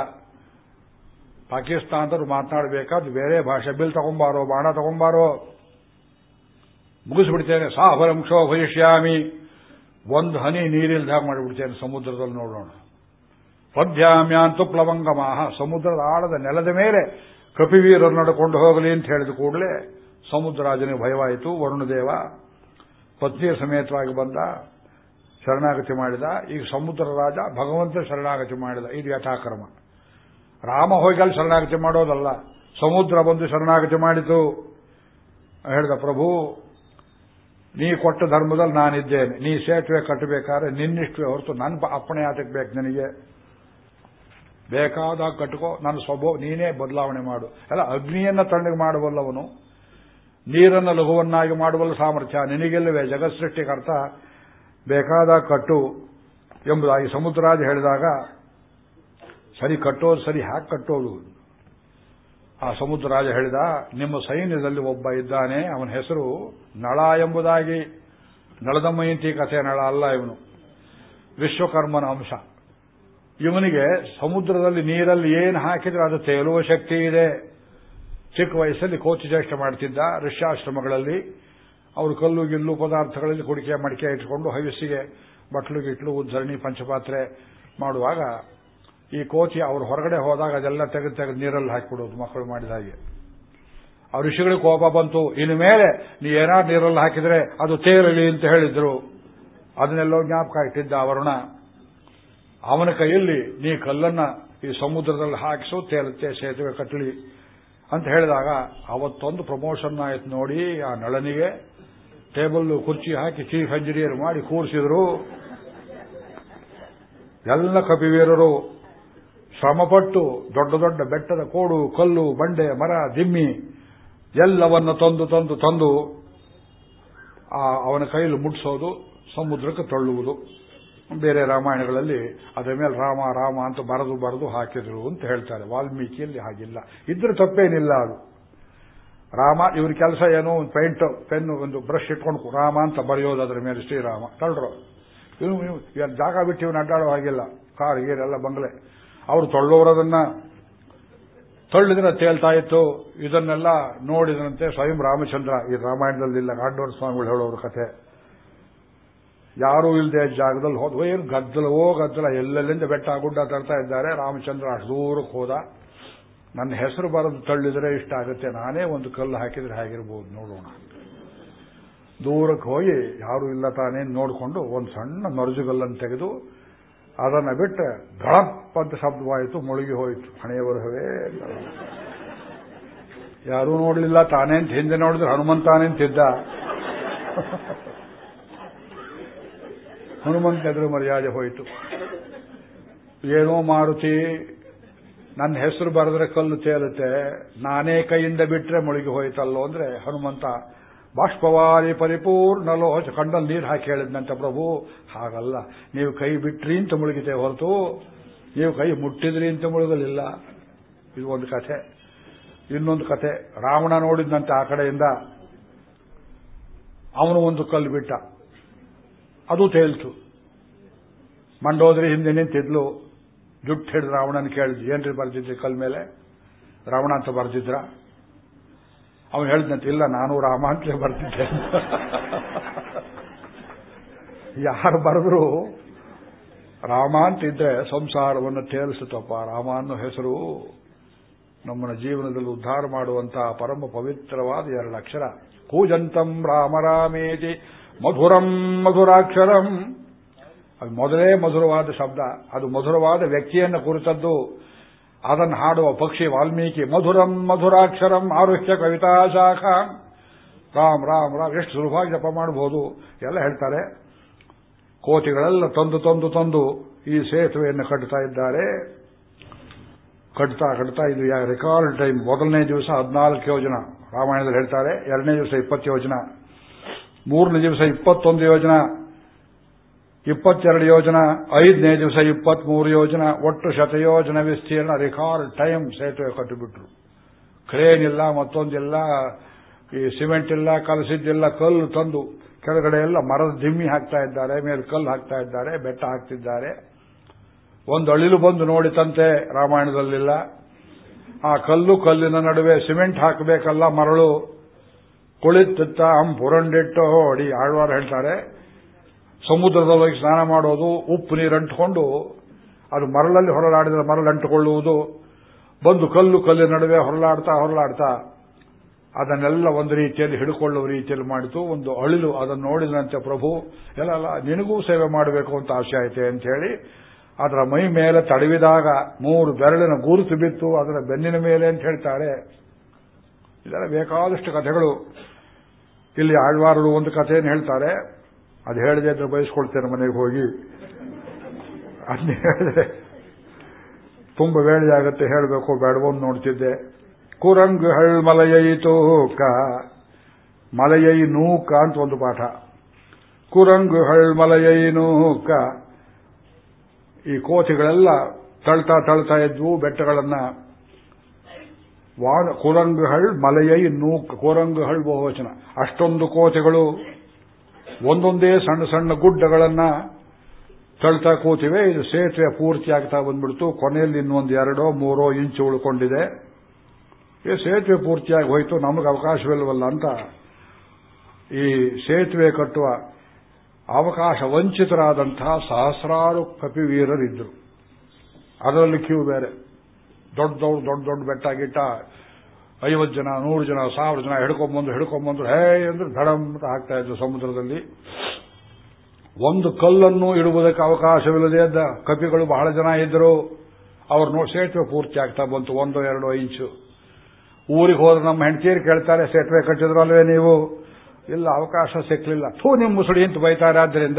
ಪಾಕಿಸ್ತಾನದವರು ಮಾತನಾಡಬೇಕಾದ್ರೆ ಬೇರೆ ಭಾಷೆ, ಬಿಲ್ ತಗೊಂಬಾರೋ, ಬಾಣ ತಗೊಂಬಾರೋ. ಮುಗಿಸ್ಬಿಡ್ತೇನೆ ಸಾಫಲಂ ಕ್ಷೋಭಯಿಷ್ಯಾಮಿ. ಒಂದು ಹನಿ ನೀರಿಲ್ದಾಗ ಮಾಡಿಬಿಡ್ತೇನೆ, ಸಮುದ್ರದಲ್ಲಿ ನೋಡೋಣ. ಪದ್ಯಾಮ್ಯಾಂತು ಪ್ಲವಂಗಮಾಹ ಸಮುದ್ರದ ಆಳದ ನೆಲದ ಮೇಲೆ ಕಪಿವೀರರು ನಡ್ಕೊಂಡು ಹೋಗಲಿ ಅಂತ ಹೇಳಿದ ಕೂಡಲೇ ಸಮುದ್ರರಾಜನಿಗೆ ಭಯವಾಯಿತು. ವರುಣದೇವ ಪತ್ನಿಯ ಸಮೇತವಾಗಿ ಬಂದ, ಶರಣಾಗತಿ ಮಾಡಿದ. ಈಗ ಸಮುದ್ರ ರಾಜ, ಭಗವಂತ ಶರಣಾಗತಿ ಮಾಡಿದ. ಇದು ಯಥಾಕ್ರಮ. ರಾಮ ಹೋಗಿ ಶರಣಾಗತಿ ಮಾಡೋದಲ್ಲ. ಸಮುದ್ರ ಬಂದು ಶರಣಾಗತಿ ಮಾಡಿತು. ಹೇಳಿದ, ಪ್ರಭು, ನೀ ಕೊಟ್ಟ ಧರ್ಮದಲ್ಲಿ ನಾನಿದ್ದೇನೆ. ನೀ ಸೇತುವೆ ಕಟ್ಟಬೇಕಾದ್ರೆ ನಿನ್ನಿಷ್ಟುವೆ ಹೊರತು ನನ್ನ ಅಪ್ಪಣೆ ಆಟಕ್ಕೆ ಬೇಕು ನನಗೆ? ಬೇಕಾದಾಗ ಕಟ್ಕೋ ನನ್ನ ಸ್ವಭಾವ, ನೀನೇ ಬದಲಾವಣೆ ಮಾಡು. ಅಲ್ಲ ಅಗ್ನಿಯನ್ನ ತಣ್ಣಗೆ ಮಾಡಬಲ್ಲವನು ನೀರನ್ನ ಲಘುವನ್ನಾಗಿ ಮಾಡಬಲ್ಲ ಸಾಮರ್ಥ್ಯ? ನಿನಗೆಲ್ಲವೇ ಜಗತ್ಸೃಷ್ಟಿಗೆ ಅರ್ಥ ಬೇಕಾದಾಗ ಕಟ್ಟು ಎಂಬುದಾಗಿ ಸಮುದ್ರಾಜ ಹೇಳಿದಾಗ, ಸರಿ ಕಟ್ಟೋದು ಸರಿ ಹ್ಯಾಕ್ ಕಟ್ಟೋದು. ಆ ಸಮುದ್ರರಾಜ ಹೇಳಿದ, ನಿಮ್ಮ ಸೈನ್ಯದಲ್ಲಿ ಒಬ್ಬ ಇದ್ದಾನೆ, ಅವನ ಹೆಸರು ನಳ ಎಂಬುದಾಗಿ. ನಳದಮಯಂತಿ ಕಥೆ ನಳ ಅಲ್ಲ ಇವನು. ವಿಶ್ವಕರ್ಮನ ಅಂಶ. ಇವನಿಗೆ ಸಮುದ್ರದಲ್ಲಿ ನೀರಲ್ಲಿ ಏನು ಹಾಕಿದ್ರೆ ಅದು ತೇಲುವ ಶಕ್ತಿ ಇದೆ. ಚಿಕ್ಕ ವಯಸ್ಸಲ್ಲಿ ಕೋಚಿ ಚೇಷ್ಟೆ ಮಾಡ್ತಿದ್ದ ಋಷ್ಯಾಶ್ರಮಗಳಲ್ಲಿ ಅವರು ಕಲ್ಲು ಗಿಲ್ಲು ಪದಾರ್ಥಗಳಲ್ಲಿ ಕುಡಿಕೆ ಮಡಿಕೆ ಇಟ್ಕೊಂಡು ಹವಿಸಿಗೆ ಬಟ್ಲು ಗಿಟ್ಲು ಉದ್ಧರಣಿ, ಪಂಚಪಾತ್ರೆ ಮಾಡುವಾಗ ಈ ಕೋಚಿ ಅವರು ಹೊರಗಡೆ ಹೋದಾಗ ಅದೆಲ್ಲ ತೆಗೆದು ತೆಗೆದು ನೀರಲ್ಲಿ ಹಾಕಿಬಿಡೋದು ಮಕ್ಕಳು ಮಾಡಿದ ಹಾಗೆ. ಆ ಋಷಿಗಳಿಗೆ ಕೋಪ ಬಂತು, ಇನ್ನು ಮೇಲೆ ನೀ ಏನಾದ್ರು ನೀರಲ್ಲಿ ಹಾಕಿದ್ರೆ ಅದು ತೇರಲಿ ಅಂತ ಹೇಳಿದ್ರು. ಅದನ್ನೆಲ್ಲೋ ಜ್ಞಾಪಕ ಇಟ್ಟಿದ್ದ ಅವರುಣ ಅವನ ಕೈಯಲ್ಲಿ ನೀ ಕಲ್ಲನ್ನ ಈ ಸಮುದ್ರದಲ್ಲಿ ಹಾಕಿಸು ತೇಲುತ್ತೆ ಸೇತುವೆ ಕಟ್ಟಲಿ ಅಂತ ಹೇಳಿದಾಗ ಅವತ್ತೊಂದು ಪ್ರಮೋಷನ್ ಆಯ್ತು ನೋಡಿ, ಆ ನಳನಿಗೆ ಟೇಬಲ್ ಕುರ್ಚಿ ಹಾಕಿ ಚೀಫ್ ಇಂಜಿನಿಯರ್ ಮಾಡಿ ಕೂರಿಸಿದ್ರು. ಎಲ್ಲ ಕಪಿವೀರರು ಶ್ರಮಪಟ್ಟು ದೊಡ್ಡ ದೊಡ್ಡ ಬೆಟ್ಟದ ಕೋಡು, ಕಲ್ಲು, ಬಂಡೆ, ಮರ, ದಿಮ್ಮಿ ಎಲ್ಲವನ್ನು ತಂದು ತಂದು ತಂದು ಅವನ ಕೈಯಲ್ಲಿ ಮುಟ್ಟಿಸೋದು ಸಮುದ್ರಕ್ಕೆ ತಳ್ಳುವುದು. ಬೇರೆ ರಾಮಾಯಣಗಳಲ್ಲಿ ಅದರ ಮೇಲೆ ರಾಮ ರಾಮ ಅಂತ ಬರೆದು ಬರೆದು ಹಾಕಿದ್ರು ಅಂತ ಹೇಳ್ತಾರೆ. ವಾಲ್ಮೀಕಿಯಲ್ಲಿ ಹಾಗಿಲ್ಲ. ಇದ್ರೆ ತಪ್ಪೇನಿಲ್ಲ ಅದು. ರಾಮ, ಇವ್ರ ಕೆಲಸ ಏನೋ? ಒಂದು ಪೇಂಟ್ ಪೆನ್ ಒಂದು ಬ್ರಷ್ ಇಟ್ಕೊಂಡು ರಾಮ ಅಂತ ಬರೆಯೋದು ಅದರ ಮೇಲೆ ಶ್ರೀರಾಮ. ತಳ್ರು. ಇವನು ಜಾಗ ಬಿಟ್ಟು ಇವನು ಅಡ್ಡಾಡೋ ಹಾಗಿಲ್ಲ. ಕಾರ್ ಗೀರೆಲ್ಲ ಬಂಗ್ಲೆ. ಅವರು ತಳ್ಳೋರದನ್ನ ತಳ್ಳಿದ್ರೆ ತೇಲ್ತಾ ಇತ್ತು. ಇದನ್ನೆಲ್ಲ ನೋಡಿದಂತೆ ಸ್ವಯಂ ರಾಮಚಂದ್ರ. ಈ ರಾಮಾಯಣದಲ್ಲಿಲ್ಲ. ಗಾಡ್ಡೋರ ಸ್ವಾಮಿಗಳು ಹೇಳೋರು ಕಥೆ. ಯಾರೂ ಇಲ್ಲದೆ ಜಾಗದಲ್ಲಿ ಹೋದ ಏನು ಗದ್ದಲವೋ ಗದ್ದಲ, ಎಲ್ಲೆಲ್ಲಿಂದ ಬೆಟ್ಟ, ಗುಡ್ಡ ತರ್ತಾ ಇದ್ದಾರೆ. ರಾಮಚಂದ್ರ ಅಷ್ಟು ದೂರಕ್ಕೆ ಹೋದ. ನನ್ನ ಹೆಸರು ಬರೆದು ತಳ್ಳಿದ್ರೆ ಇಷ್ಟ ಆಗುತ್ತೆ. ನಾನೇ ಒಂದು ಕಲ್ಲು ಹಾಕಿದ್ರೆ ಹಾಗಿರ್ಬೋದು ನೋಡೋಣ. ದೂರಕ್ಕೆ ಹೋಗಿ ಯಾರು ಇಲ್ಲ ತಾನೇ ನೋಡಿಕೊಂಡು ಒಂದು ಸಣ್ಣ ನೊರಜುಗಲ್ಲನ್ನು ತೆಗೆದು ಅದನ್ನ ಬಿಟ್ಟು ಧಳಪ್ ಅಂತ ಶಬ್ದವಾಯಿತು ಮುಳುಗಿ ಹೋಯಿತು. ಹಣೆಯ ಬರಹವೇ ಯಾರೂ ನೋಡಲಿಲ್ಲ, ತಾನೇ ಅಂತ ಹಿಂದೆ ನೋಡಿದ್ರೆ ಹನುಮಂತಾನೇ ಅಂತಿದ್ದ. ಹನುಮಂತ ಎದುರು ಮರ್ಯಾದೆ ಹೋಯಿತು. ಏನೋ ಮಾರುತಿ, ನನ್ನ ಹೆಸರು ಬರೆದ್ರೆ ಕಲ್ಲು ತೇಲುತ್ತೆ, ನಾನೇ ಕೈಯಿಂದ ಬಿಟ್ರೆ ಮುಳುಗಿ ಹೋಯ್ತಲ್ಲೋ ಅಂದ್ರೆ ಹನುಮಂತ ಬಾಷ್ಪವಾರಿ ಪರಿಪೂರ್ಣ ಲೋಚ ಕಂಡಲ್ಲಿ ನೀರು ಹಾಕಿ ಹೇಳಿದ್ನಂತ ಪ್ರಭು. ಹಾಗಲ್ಲ, ನೀವು ಕೈ ಬಿಟ್ರಿ ಅಂತ ಮುಳುಗಿದೆ ಹೊರತು, ನೀವು ಕೈ ಮುಟ್ಟಿದ್ರಿ ಅಂತ ಮುಳುಗಲಿಲ್ಲ. ಇದು ಒಂದು ಕಥೆ. ಇನ್ನೊಂದು ಕಥೆ. ರಾವಣ ನೋಡಿದ್ನಂತೆ ಆ ಕಡೆಯಿಂದ. ಅವನು ಒಂದು ಕಲ್ಲು ಬಿಟ್ಟ. ಅದು ತೇಲ್ತು ಮಂಡೋದ್ರಿ ಹಿಂದೆ ನಿಂತಿದ್ಲು ಜುಟ್ಟು ಹಿಡಿದು ರಾವಣನ ಕೇಳಿದ್ವಿ ಏನ್ರಿ ಬರ್ದಿದ್ರಿ ಕಲ್ ಮೇಲೆ? ರಾವಣ ಅಂತ ಬರ್ದಿದ್ರ? ಅವನು ಹೇಳಿದಂತೆ ಇಲ್ಲ, ನಾನು ರಾಮ ಅಂತಲೇ ಬರ್ತಿದ್ದೆ ಯಾರು ಬರೆದ್ರು, ರಾಮ ಅಂತಿದ್ರೆ ಸಂಸಾರವನ್ನು ತೇಲಿಸುತ್ತಪ್ಪ. ರಾಮ ಅನ್ನೋ ಹೆಸರು ನಮ್ಮನ್ನ ಜೀವನದಲ್ಲಿ ಉದ್ಧಾರ ಮಾಡುವಂತಹ ಪರಮ ಪವಿತ್ರವಾದ ಎರಡು ಅಕ್ಷರ. ಕೂಜಂತಂ ರಾಮ ರಾಮೇತಿ. ಮಧುರಂ ಮಧುರಾಕ್ಷರಂ. ಅದು ಮೊದಲೇ ಮಧುರವಾದ ಶಬ್ದ. ಅದು ಮಧುರವಾದ ವ್ಯಕ್ತಿಯನ್ನು ಕುರಿತದ್ದು. ಅದನ್ನು ಹಾಡುವ ಪಕ್ಷಿ ವಾಲ್ಮೀಕಿ, ಮಧುರಂ ಮಧುರಾಕ್ಷರಂ ಆರುಹ್ಯ ಕವಿತಾ ಶಾಖ. ರಾಮ್ ರಾಮ್ ರಾಮ್, ಎಷ್ಟು ಸುಲಭವಾಗಿ ಜಪ ಮಾಡಬಹುದು. ಎಲ್ಲ ಹೇಳ್ತಾರೆ. ಕೋತಿಗಳೆಲ್ಲ ತಂದು ತಂದು ತಂದು ಈ ಸೇತುವೆಯನ್ನು ಕಟ್ತಾ ಇದ್ದಾರೆ. ಕಟ್ತಾ ಕಟ್ತಾ ಇದು ರೆಕಾರ್ಡ್ ಟೈಮ್ ಮೊದಲನೇ ದಿವಸ ಹದಿನಾಲ್ಕು ಯೋಜನ. ರಾಮಾಯಣದಲ್ಲಿ ಹೇಳ್ತಾರೆ. ಎರಡನೇ ದಿವಸ ಇಪ್ಪತ್ತು ಯೋಜನ. ಮೂರನೇ ದಿವಸ ಇಪ್ಪತ್ತೊಂದು ಯೋಜನ, ಇಪ್ಪತ್ತೆರಡು ಯೋಜನ, ಐದನೇ ದಿವಸ ಇಪ್ಪತ್ಮೂರು ಯೋಜನ, ಒಟ್ಟು ಶತಯೋಜನ ವಿಸ್ತೀರ್ಣ ರೆಕಾರ್ಡ್ ಟೈಮ್ ಸೇತುವೆ ಕಟ್ಟಿಬಿಟ್ರು. ಕ್ರೇನ್ ಇಲ್ಲ ಮತ್ತೊಂದಿಲ್ಲ ಈ ಸಿಮೆಂಟ್ ಇಲ್ಲ ಕಲಸಿದ್ದಿಲ್ಲ ಕಲ್ಲು ತಂದು ಕೆಳಗಡೆ ಎಲ್ಲ ಮರದ ದಿಮ್ಮಿ ಹಾಕ್ತಾ ಇದ್ದಾರೆ, ಮೇಲೆ ಕಲ್ಲು ಹಾಕ್ತಾ ಇದ್ದಾರೆ, ಬೆಟ್ಟ ಹಾಕ್ತಿದ್ದಾರೆ. ಒಂದು ಅಳಿಲು ಬಂದು ನೋಡಿತಂತೆ ರಾಮಾಯಣದಲ್ಲಿಲ್ಲ. ಆ ಕಲ್ಲು ಕಲ್ಲಿನ ನಡುವೆ ಸಿಮೆಂಟ್ ಹಾಕಬೇಕಲ್ಲ ಮರಳು ಕುಳಿತಿತ್ತ ಅಂ ಪುರಂಡಿಟ್ಟು ಹೊಡಿ ಆಳ್ವಾರ ಹೇಳ್ತಾರೆ. ಸಮುದ್ರದಲ್ಲಿ ಸ್ನಾನ ಮಾಡೋದು ಉಪ್ಪು ನೀರು ಅಂಟಿಕೊಂಡು ಅದು ಮರಳಲ್ಲಿ ಹೊರಲಾಡಿದ್ರೆ ಮರಳು ಅಂಟಿಕೊಳ್ಳುವುದು. ಬಂದು ಕಲ್ಲು ಕಲ್ಲಿನ ನಡುವೆ ಹೊರಲಾಡ್ತಾ ಹೊರಲಾಡ್ತಾ ಅದನ್ನೆಲ್ಲ ಒಂದು ರೀತಿಯಲ್ಲಿ ಹಿಡ್ಕೊಳ್ಳುವ ರೀತಿಯಲ್ಲಿ ಮಾಡಿತು. ಒಂದು ಅಳಿಲು ಅದನ್ನು ನೋಡಿದಂತೆ ಪ್ರಭು, ಎಲ್ಲ ಅಲ್ಲ ನಿನಗೂ ಸೇವೆ ಮಾಡಬೇಕು ಅಂತ ಆಸೆ ಆಯ್ತೆ ಅಂತ ಹೇಳಿ ಅದರ ಮೈ ಮೇಲೆ ತಡವಿದಾಗ ಮೂರು ಬೆರಳಿನ ಗುರುತು ಬಿತ್ತು. ಅದರ ಬೆನ್ನಿನ ಮೇಲೆ ಅಂತ ಹೇಳ್ತಾರೆ. ಇದರ ಬೇಕಾದಷ್ಟು ಕಥೆಗಳು. ಇಲ್ಲಿ ಆಳ್ವಾರರು ಒಂದು ಕಥೆಯನ್ನು ಹೇಳ್ತಾರೆ. ಅದು ಹೇಳಿದೆ ಅಂದ್ರೆ ಬಯಸ್ಕೊಳ್ತೇನೆ ಮನೆಗೆ ಹೋಗಿ. ಅದನ್ನ ಹೇಳಿದ್ರೆ, ತುಂಬ ವೇಳೆ ಆಗುತ್ತೆ, ಹೇಳಬೇಕು, ಬೇಡವೋ ನೋಡ್ತಿದ್ದೆ. ಕುರಂಗ್ ಹಳ್ ಮಲಯೈತೋ ಕ, ಮಲಯೈ ನೂಕ ಅಂತ ಒಂದು ಪಾಠ. ಕುರಂಗ್ ಹಳ್ ಮಲಯೈ ನೂಕ ಈ ಕೋತಿಗಳೆಲ್ಲ ತಳ್ತಾ ತಳ್ತಾ ಇದ್ವು ಬೆಟ್ಟಗಳನ್ನ. ಕುರಂಗುಹಳ್ ಮಲೆಯೈ ನೂಕ್ ಕುರಂಗುಹಳ್ ಬಹುವಚನ. ಅಷ್ಟೊಂದು ಕೋತೆಗಳು, ಒಂದೊಂದೇ ಸಣ್ಣ ಸಣ್ಣ ಗುಡ್ಡಗಳನ್ನ ತಳ್ತಾ ಕೂತಿವೆ. ಇದು ಸೇತುವೆ ಪೂರ್ತಿ ಆಗ್ತಾ ಬಂದ್ಬಿಡ್ತು. ಕೊನೆಯಲ್ಲಿ ಇನ್ನೊಂದು ಎರಡೋ, ಮೂರೋ ಇಂಚು ಉಳ್ಕೊಂಡಿದೆ. ಈ ಸೇತುವೆ ಪೂರ್ತಿಯಾಗಿ ಹೋಯ್ತು. ನಮಗೆ ಅವಕಾಶವಿಲ್ಲವಲ್ಲ ಅಂತ ಈ ಸೇತುವೆ ಕಟ್ಟುವ ಅವಕಾಶ ವಂಚಿತರಾದಂತಹ ಸಹಸ್ರಾರು ಕಪಿವೀರರಿದ್ದರು ಅದರಲ್ಲಿ ಕ್ಯೂ ಬೇರೆ. ದೊಡ್ಡ ದೊಡ್ಡ ದೊಡ್ಡ ಬೆಟ್ಟ ಗಿಟ್ಟ, ಐವತ್ತು ಜನ, ನೂರು ಜನ, ಸಾವಿರ ಜನ ಹಿಡ್ಕೊಂಬಂದು ಹಿಡ್ಕೊಂಬಂದು ಹೇ ಅಂದ್ರೆ ಧಡಂ ಅಂತ ಹಾಕ್ತಾ ಸಮುದ್ರದಲ್ಲಿ. ಒಂದು ಕಲ್ಲನ್ನು ಇಡುವುದಕ್ಕೆ ಅವಕಾಶವಿಲ್ಲದೆ ಇದ್ದ ಕಪಿಗಳು ಬಹಳ ಜನ ಇದ್ದರು ಅವ್ರು ನೋಡಿ ಸೇತುವೆ ಪೂರ್ತಿ ಆಗ್ತಾ ಬಂತು, ಒಂದು, ಎರಡು ಇಂಚು ಊರಿಗೆ ಹೋದ್ರೆ ನಮ್ಮ ಹೆಂಡತಿಯರು ಕೇಳ್ತಾರೆ, ಸೇತುವೆ ಕಟ್ಟಿದ್ರಲ್ವೇ ನೀವು? ಇಲ್ಲ, ಅವಕಾಶ ಸಿಕ್ಕಲಿಲ್ಲ ಥೂ, ನಿಮ್ಮ ಮುಸುಡಿ ಅಂತ ಬೈತಾರೆ. ಆದ್ದರಿಂದ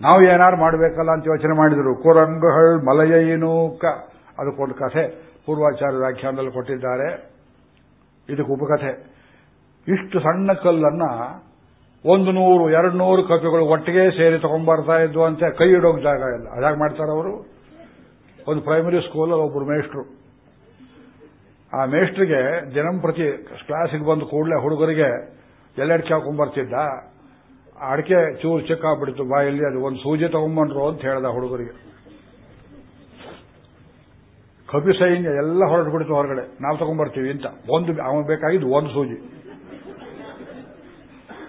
ನಾವು ಏನಾರು ಮಾಡಬೇಕಲ್ಲ ಅಂತ ಯೋಚನೆ ಮಾಡಿದರು. ಕುರಂಗುಹಳ್ ಮಲಯೈನೂಕ ಅದಕ್ಕೊಂದು ಕಥೆ. ಪೂರ್ವಾಚಾರ್ಯ ವ್ಯಾಖ್ಯಾನದಲ್ಲಿ ಕೊಟ್ಟಿದ್ದಾರೆ. ಇದಕ್ಕೆ ಉಪಕಥೆ. ಇಷ್ಟು ಸಣ್ಣ ಕಲ್ಲನ್ನ ಒಂದು ನೂರು, ಎರಡು ನೂರು ಕಪ್ಪೆಗಳು ಒಟ್ಟಿಗೆ ಸೇರಿ ತಗೊಂಡ್ಬರ್ತಾ ಇದ್ವು ಅಂತ ಕೈ ಇಡೋಕ್ ಜಾಗ ಇಲ್ಲ. ಅದಾಗ ಮಾಡ್ತಾರೆ ಅವರು? ಒಂದು ಪ್ರೈಮರಿ ಸ್ಕೂಲಲ್ಲಿ ಒಬ್ಬರು ಮೇಷ್ಟ್ರು. ಆ ಮೇಷ್ಟ್ರಿಗೆ ದಿನಂಪ್ರತಿ ಕ್ಲಾಸಿಗೆ ಬಂದು ಕೂಡಲೇ ಹುಡುಗರಿಗೆ ಎಲ್ಲೆಡ್ಕೆ ಹಾಕೊಂಡ್ಬರ್ತಿದ್ದ ಅಡಿಕೆ ಚೂರು ಚಿಕ್ಕಾಗ್ಬಿಡ್ತು ಬಾಯಲ್ಲಿ, ಅದು ಒಂದು ಸೂಜಿ ತಗೊಂಬಂದ್ರು ಅಂತ ಹೇಳ್ದ ಹುಡುಗರಿಗೆ. ಕಪಿ ಸೈನ್ಯ ಎಲ್ಲ ಹೊರಟು ಬಿಡ್ತು ಹೊರಗಡೆ ನಾವು ತಗೊಂಡ್ಬರ್ತೀವಿ ಅಂತ. ಒಂದು ಅವನು ಬೇಕಾಗಿದ್ದು ಒಂದು ಸೂಜಿ.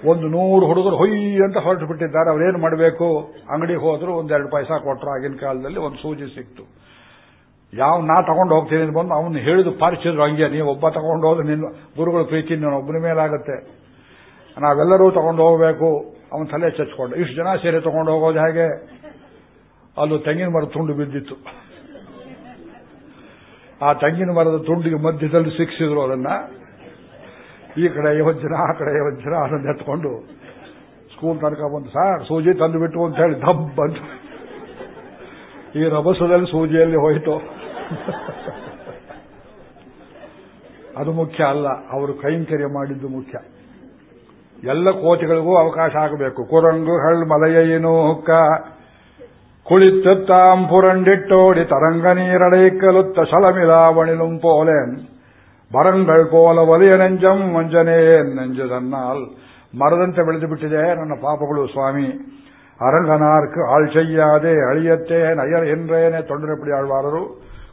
ಒಂದು ನೂರು ಹುಡುಗರು ಹೊಯ್ ಅಂತ ಹೊರಟು ಬಿಟ್ಟಿದ್ದಾರೆ ಅವರೇನು ಮಾಡಬೇಕು? ಅಂಗಡಿಗೆ ಹೋದ್ರು ಒಂದೆರಡು ಪೈಸಾ ಕೊಟ್ಟರು ಆಗಿನ ಕಾಲದಲ್ಲಿ ಒಂದು ಸೂಜಿ ಸಿಕ್ತು. ಯಾವ ನಾ ತಗೊಂಡು ಹೋಗ್ತೀನಿ ಬಂದು ಅವನು ಹೇಳಿದು ಪಾರಿಸಿದ್ರು ಹಂಗೆ. ನೀವು ಒಬ್ಬ ತಗೊಂಡು ಹೋದ್ರೆ ನಿನ್ನ ಗುರುಗಳ ಪ್ರೀತಿ ನೀನು ಒಬ್ಬನ ಮೇಲಾಗುತ್ತೆ. ನಾವೆಲ್ಲರೂ ತಗೊಂಡು ಹೋಗಬೇಕು. ಅವನ ತಲೆ ಚಚ್ಕೊಂಡು. ಇಷ್ಟು ಜನ ಸೇರಿ ತಗೊಂಡು ಹೋಗೋದು ಹೇಗೆ? ಅಲ್ಲೂ ತೆಂಗಿನ ಮರ ತುಂಡು ಬಿದ್ದಿತ್ತು. ಆ ತೆಂಗಿನ ಮರದ ತುಂಡಿಗೆ ಮಧ್ಯದಲ್ಲಿ ಸಿಕ್ಸಿದ್ರು ಅದನ್ನ. ಈ ಕಡೆ ಯೋಜನ ಜನ ಆ ಕಡೆ ಯೋಜನ ಅದನ್ನ ಎತ್ಕೊಂಡು ಸ್ಕೂಲ್ ತನಕ ಬಂದು, ಸಾರ್, ಸೂಜಿ ತಂದು ಬಿಟ್ಟು ಅಂತ ಹೇಳಿ ದಬ್ ಬಂತು ಈ ರಭಸದಲ್ಲಿ ಸೂಜಿಯಲ್ಲಿ ಹೋಯಿತು. ಅದು ಮುಖ್ಯ ಅಲ್ಲ, ಅವರು ಕೈಂಕರ್ಯ ಮಾಡಿದ್ದು ಮುಖ್ಯ. ಎಲ್ಲ ಕೋತಿಗಳಿಗೂ ಅವಕಾಶ ಆಗಬೇಕು. ಕುರಂಗು ಹಳ್ ಮಲಯೇನು ಹುಕ್ಕ ಪುರಂಡಿಟ್ಟೋಡಿ ತರಂಗ ನೀರಡೈಕ್ಕಲುತ್ತ ಶಲಮಿಲಾವಣಿಲುಂ ಪೋಲೆನ್ ಬರಂಗಳ್ ಪೋಲ ಒಲಿಯ ನೆಂಜಂ ಮಂಜನೇ ನೆಂಜದನ್ನಾಲ್ ಮರದಂತೆ ಬೆಳೆದು ಬಿಟ್ಟಿದೆ ನನ್ನ ಪಾಪಗಳು ಸ್ವಾಮಿ ಅರಂಗನಾರ್ಕ್ ಆಳ್ಚಯ್ಯಾದೆ ಅಳಿಯತ್ತೆ ನಯರ್ ಎನ್ರೇನೆ ತೊಂದರೆ ಪಡಿ ಆಳ್ವಾರರು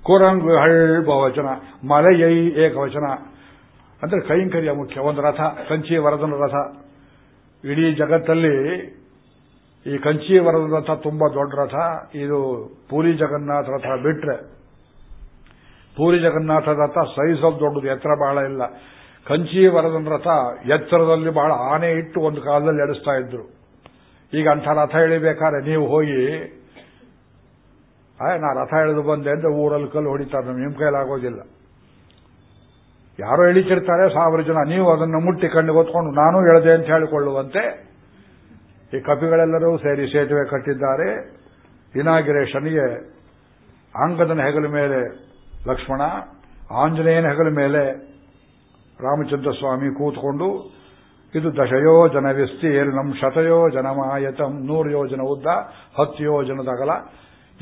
ಕುರಂಗು ಹಳ್ ಬಹುವಚನ ಮಲೆಯೈ ಏಕವಚನ ಅಂದ್ರೆ ಕೈಂಕರ್ಯ ಮುಖ್ಯ ಒಂದು ರಥ ಕಂಚಿ ವರದನ ರಥ ಇಡೀ ಜಗತ್ತಲ್ಲಿ ಈ ಕಂಚೀವರದ ರಥ ತುಂಬಾ ದೊಡ್ಡ ರಥ, ಇದು ಪೂರಿ ಜಗನ್ನಾಥ ರಥ ಬಿಟ್ರೆ, ಪೂರಿ ಜಗನ್ನಾಥ ರಥ ಸೈಜ್ ಅಲ್ಲಿ ದೊಡ್ಡದು, ಎತ್ತರ ಬಹಳ ಇಲ್ಲ. ಕಂಚೀವರದನ ರಥ ಎತ್ತರದಲ್ಲಿ ಬಹಳ ಆನೆ ಇಟ್ಟು ಒಂದು ಕಾಲದಲ್ಲಿ ಎಡಿಸ್ತಾ ಇದ್ರು. ಈಗ ಅಂಥ ರಥ ಎಳಿಬೇಕಾದ್ರೆ ನೀವು ಹೋಗಿ ನಾ ರಥ ಎಳೆದು ಬಂದೆ ಅಂದ್ರೆ ಊರಲ್ಲಿ ಕಲ್ಲು ಹೊಡಿತಾರೆ ನಿಮ್ಮ ಕೈಲಾಗೋದಿಲ್ಲ ಯಾರೋ ಎಳಿತಿರ್ತಾರೆ ಸಾವಿರ ಜನ, ನೀವು ಅದನ್ನು ಮುಟ್ಟಿ ಕಣ್ಣಿಗೆ ಹೊತ್ಕೊಂಡು, ನಾನು ಎಳೆದೆ ಅಂತ ಹೇಳಿಕೊಳ್ಳುವಂತೆ ಈ ಕಪಿಗಳೆಲ್ಲರೂ ಸೇರಿ ಸೇತುವೆ ಕಟ್ಟಿದ್ದಾರೆ. ಇನಾಗಿರೇಷನ್ಗೆ ಅಂಗದನ ಹೆಗಲ ಮೇಲೆ ಲಕ್ಷ್ಮಣ, ಆಂಜನೇಯನ ಹೆಗಲ ಮೇಲೆ ರಾಮಚಂದ್ರ ಸ್ವಾಮಿ ಕೂತ್ಕೊಂಡು, ಇದು ದಶಯೋ ಜನ ವಿಸ್ತೀರ್ಣಂ ಶತಯೋಜನಮಾಯತಂ ನೂರು ಯೋಜನ ಉದ್ದ, ಹತ್ತು ಯೋಜನದ ಅಗಲ.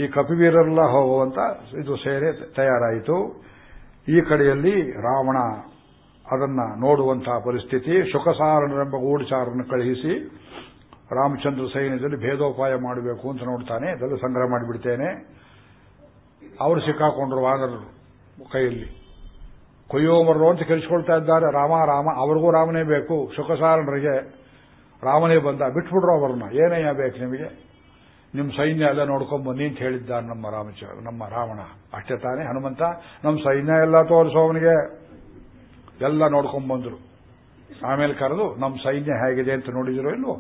ಈ ಕಪಿವೀರರೆಲ್ಲ ಹೋಗುವಂತ ಇದು ಸೇರೆ ತಯಾರಾಯಿತು. ಈ ಕಡೆಯಲ್ಲಿ ರಾವಣ ಅದನ್ನ ನೋಡುವಂತಹ ಪರಿಸ್ಥಿತಿ, ಶುಕಸಾರಣರೆಂಬ ಗೂಢಚಾರನ್ನು ಕಳುಹಿಸಿ ರಾಮಚಂದ್ರ ಸೈನ್ಯದಲ್ಲಿ ಭೇದೋಪಾಯ ಮಾಡಬೇಕು ಅಂತ ನೋಡ್ತಾನೆ, ಅದೆಲ್ಲ ಸಂಗ್ರಹ ಮಾಡಿಬಿಡ್ತೇನೆ. ಅವರು ಸಿಕ್ಕಾಕೊಂಡ್ರು ವಾನರರು ಕೈಯಲ್ಲಿ. ಕೊಯ್ಯೋಮರರು ಅಂತ ಕರೆಸಿಕೊಳ್ತಾ ಇದ್ದಾರೆ. ರಾಮ ರಾಮ, ಅವ್ರಿಗೂ ರಾಮನೇ ಬೇಕು. ಸುಖಸಾರಣರಿಗೆ ರಾಮನೇ ಬಂದ. ಬಿಟ್ಬಿಟ್ರು ಅವರನ್ನ. ಏನಯ್ಯ ಬೇಕು ನಿಮಗೆ? ನಿಮ್ಮ ಸೈನ್ಯ ಎಲ್ಲ ನೋಡ್ಕೊಂಡ್ ಬನ್ನಿ ಅಂತ ಹೇಳಿದ್ದಾನೆ ನಮ್ಮ ರಾಮಚ, ನಮ್ಮ ರಾವಣ. ಅಷ್ಟೇ ತಾನೇ, ಹನುಮಂತ? ನಮ್ಮ ಸೈನ್ಯ ಎಲ್ಲ ತೋರಿಸೋವನಿಗೆ ಎಲ್ಲ ನೋಡ್ಕೊಂಡ್ ಬಂದ್ರು. ಆಮೇಲೆ ಕರೆದು ನಮ್ಮ ಸೈನ್ಯ ಹೇಗಿದೆ? ಅಂತ ನೋಡಿದಿರೋ ಇಲ್ವೋ?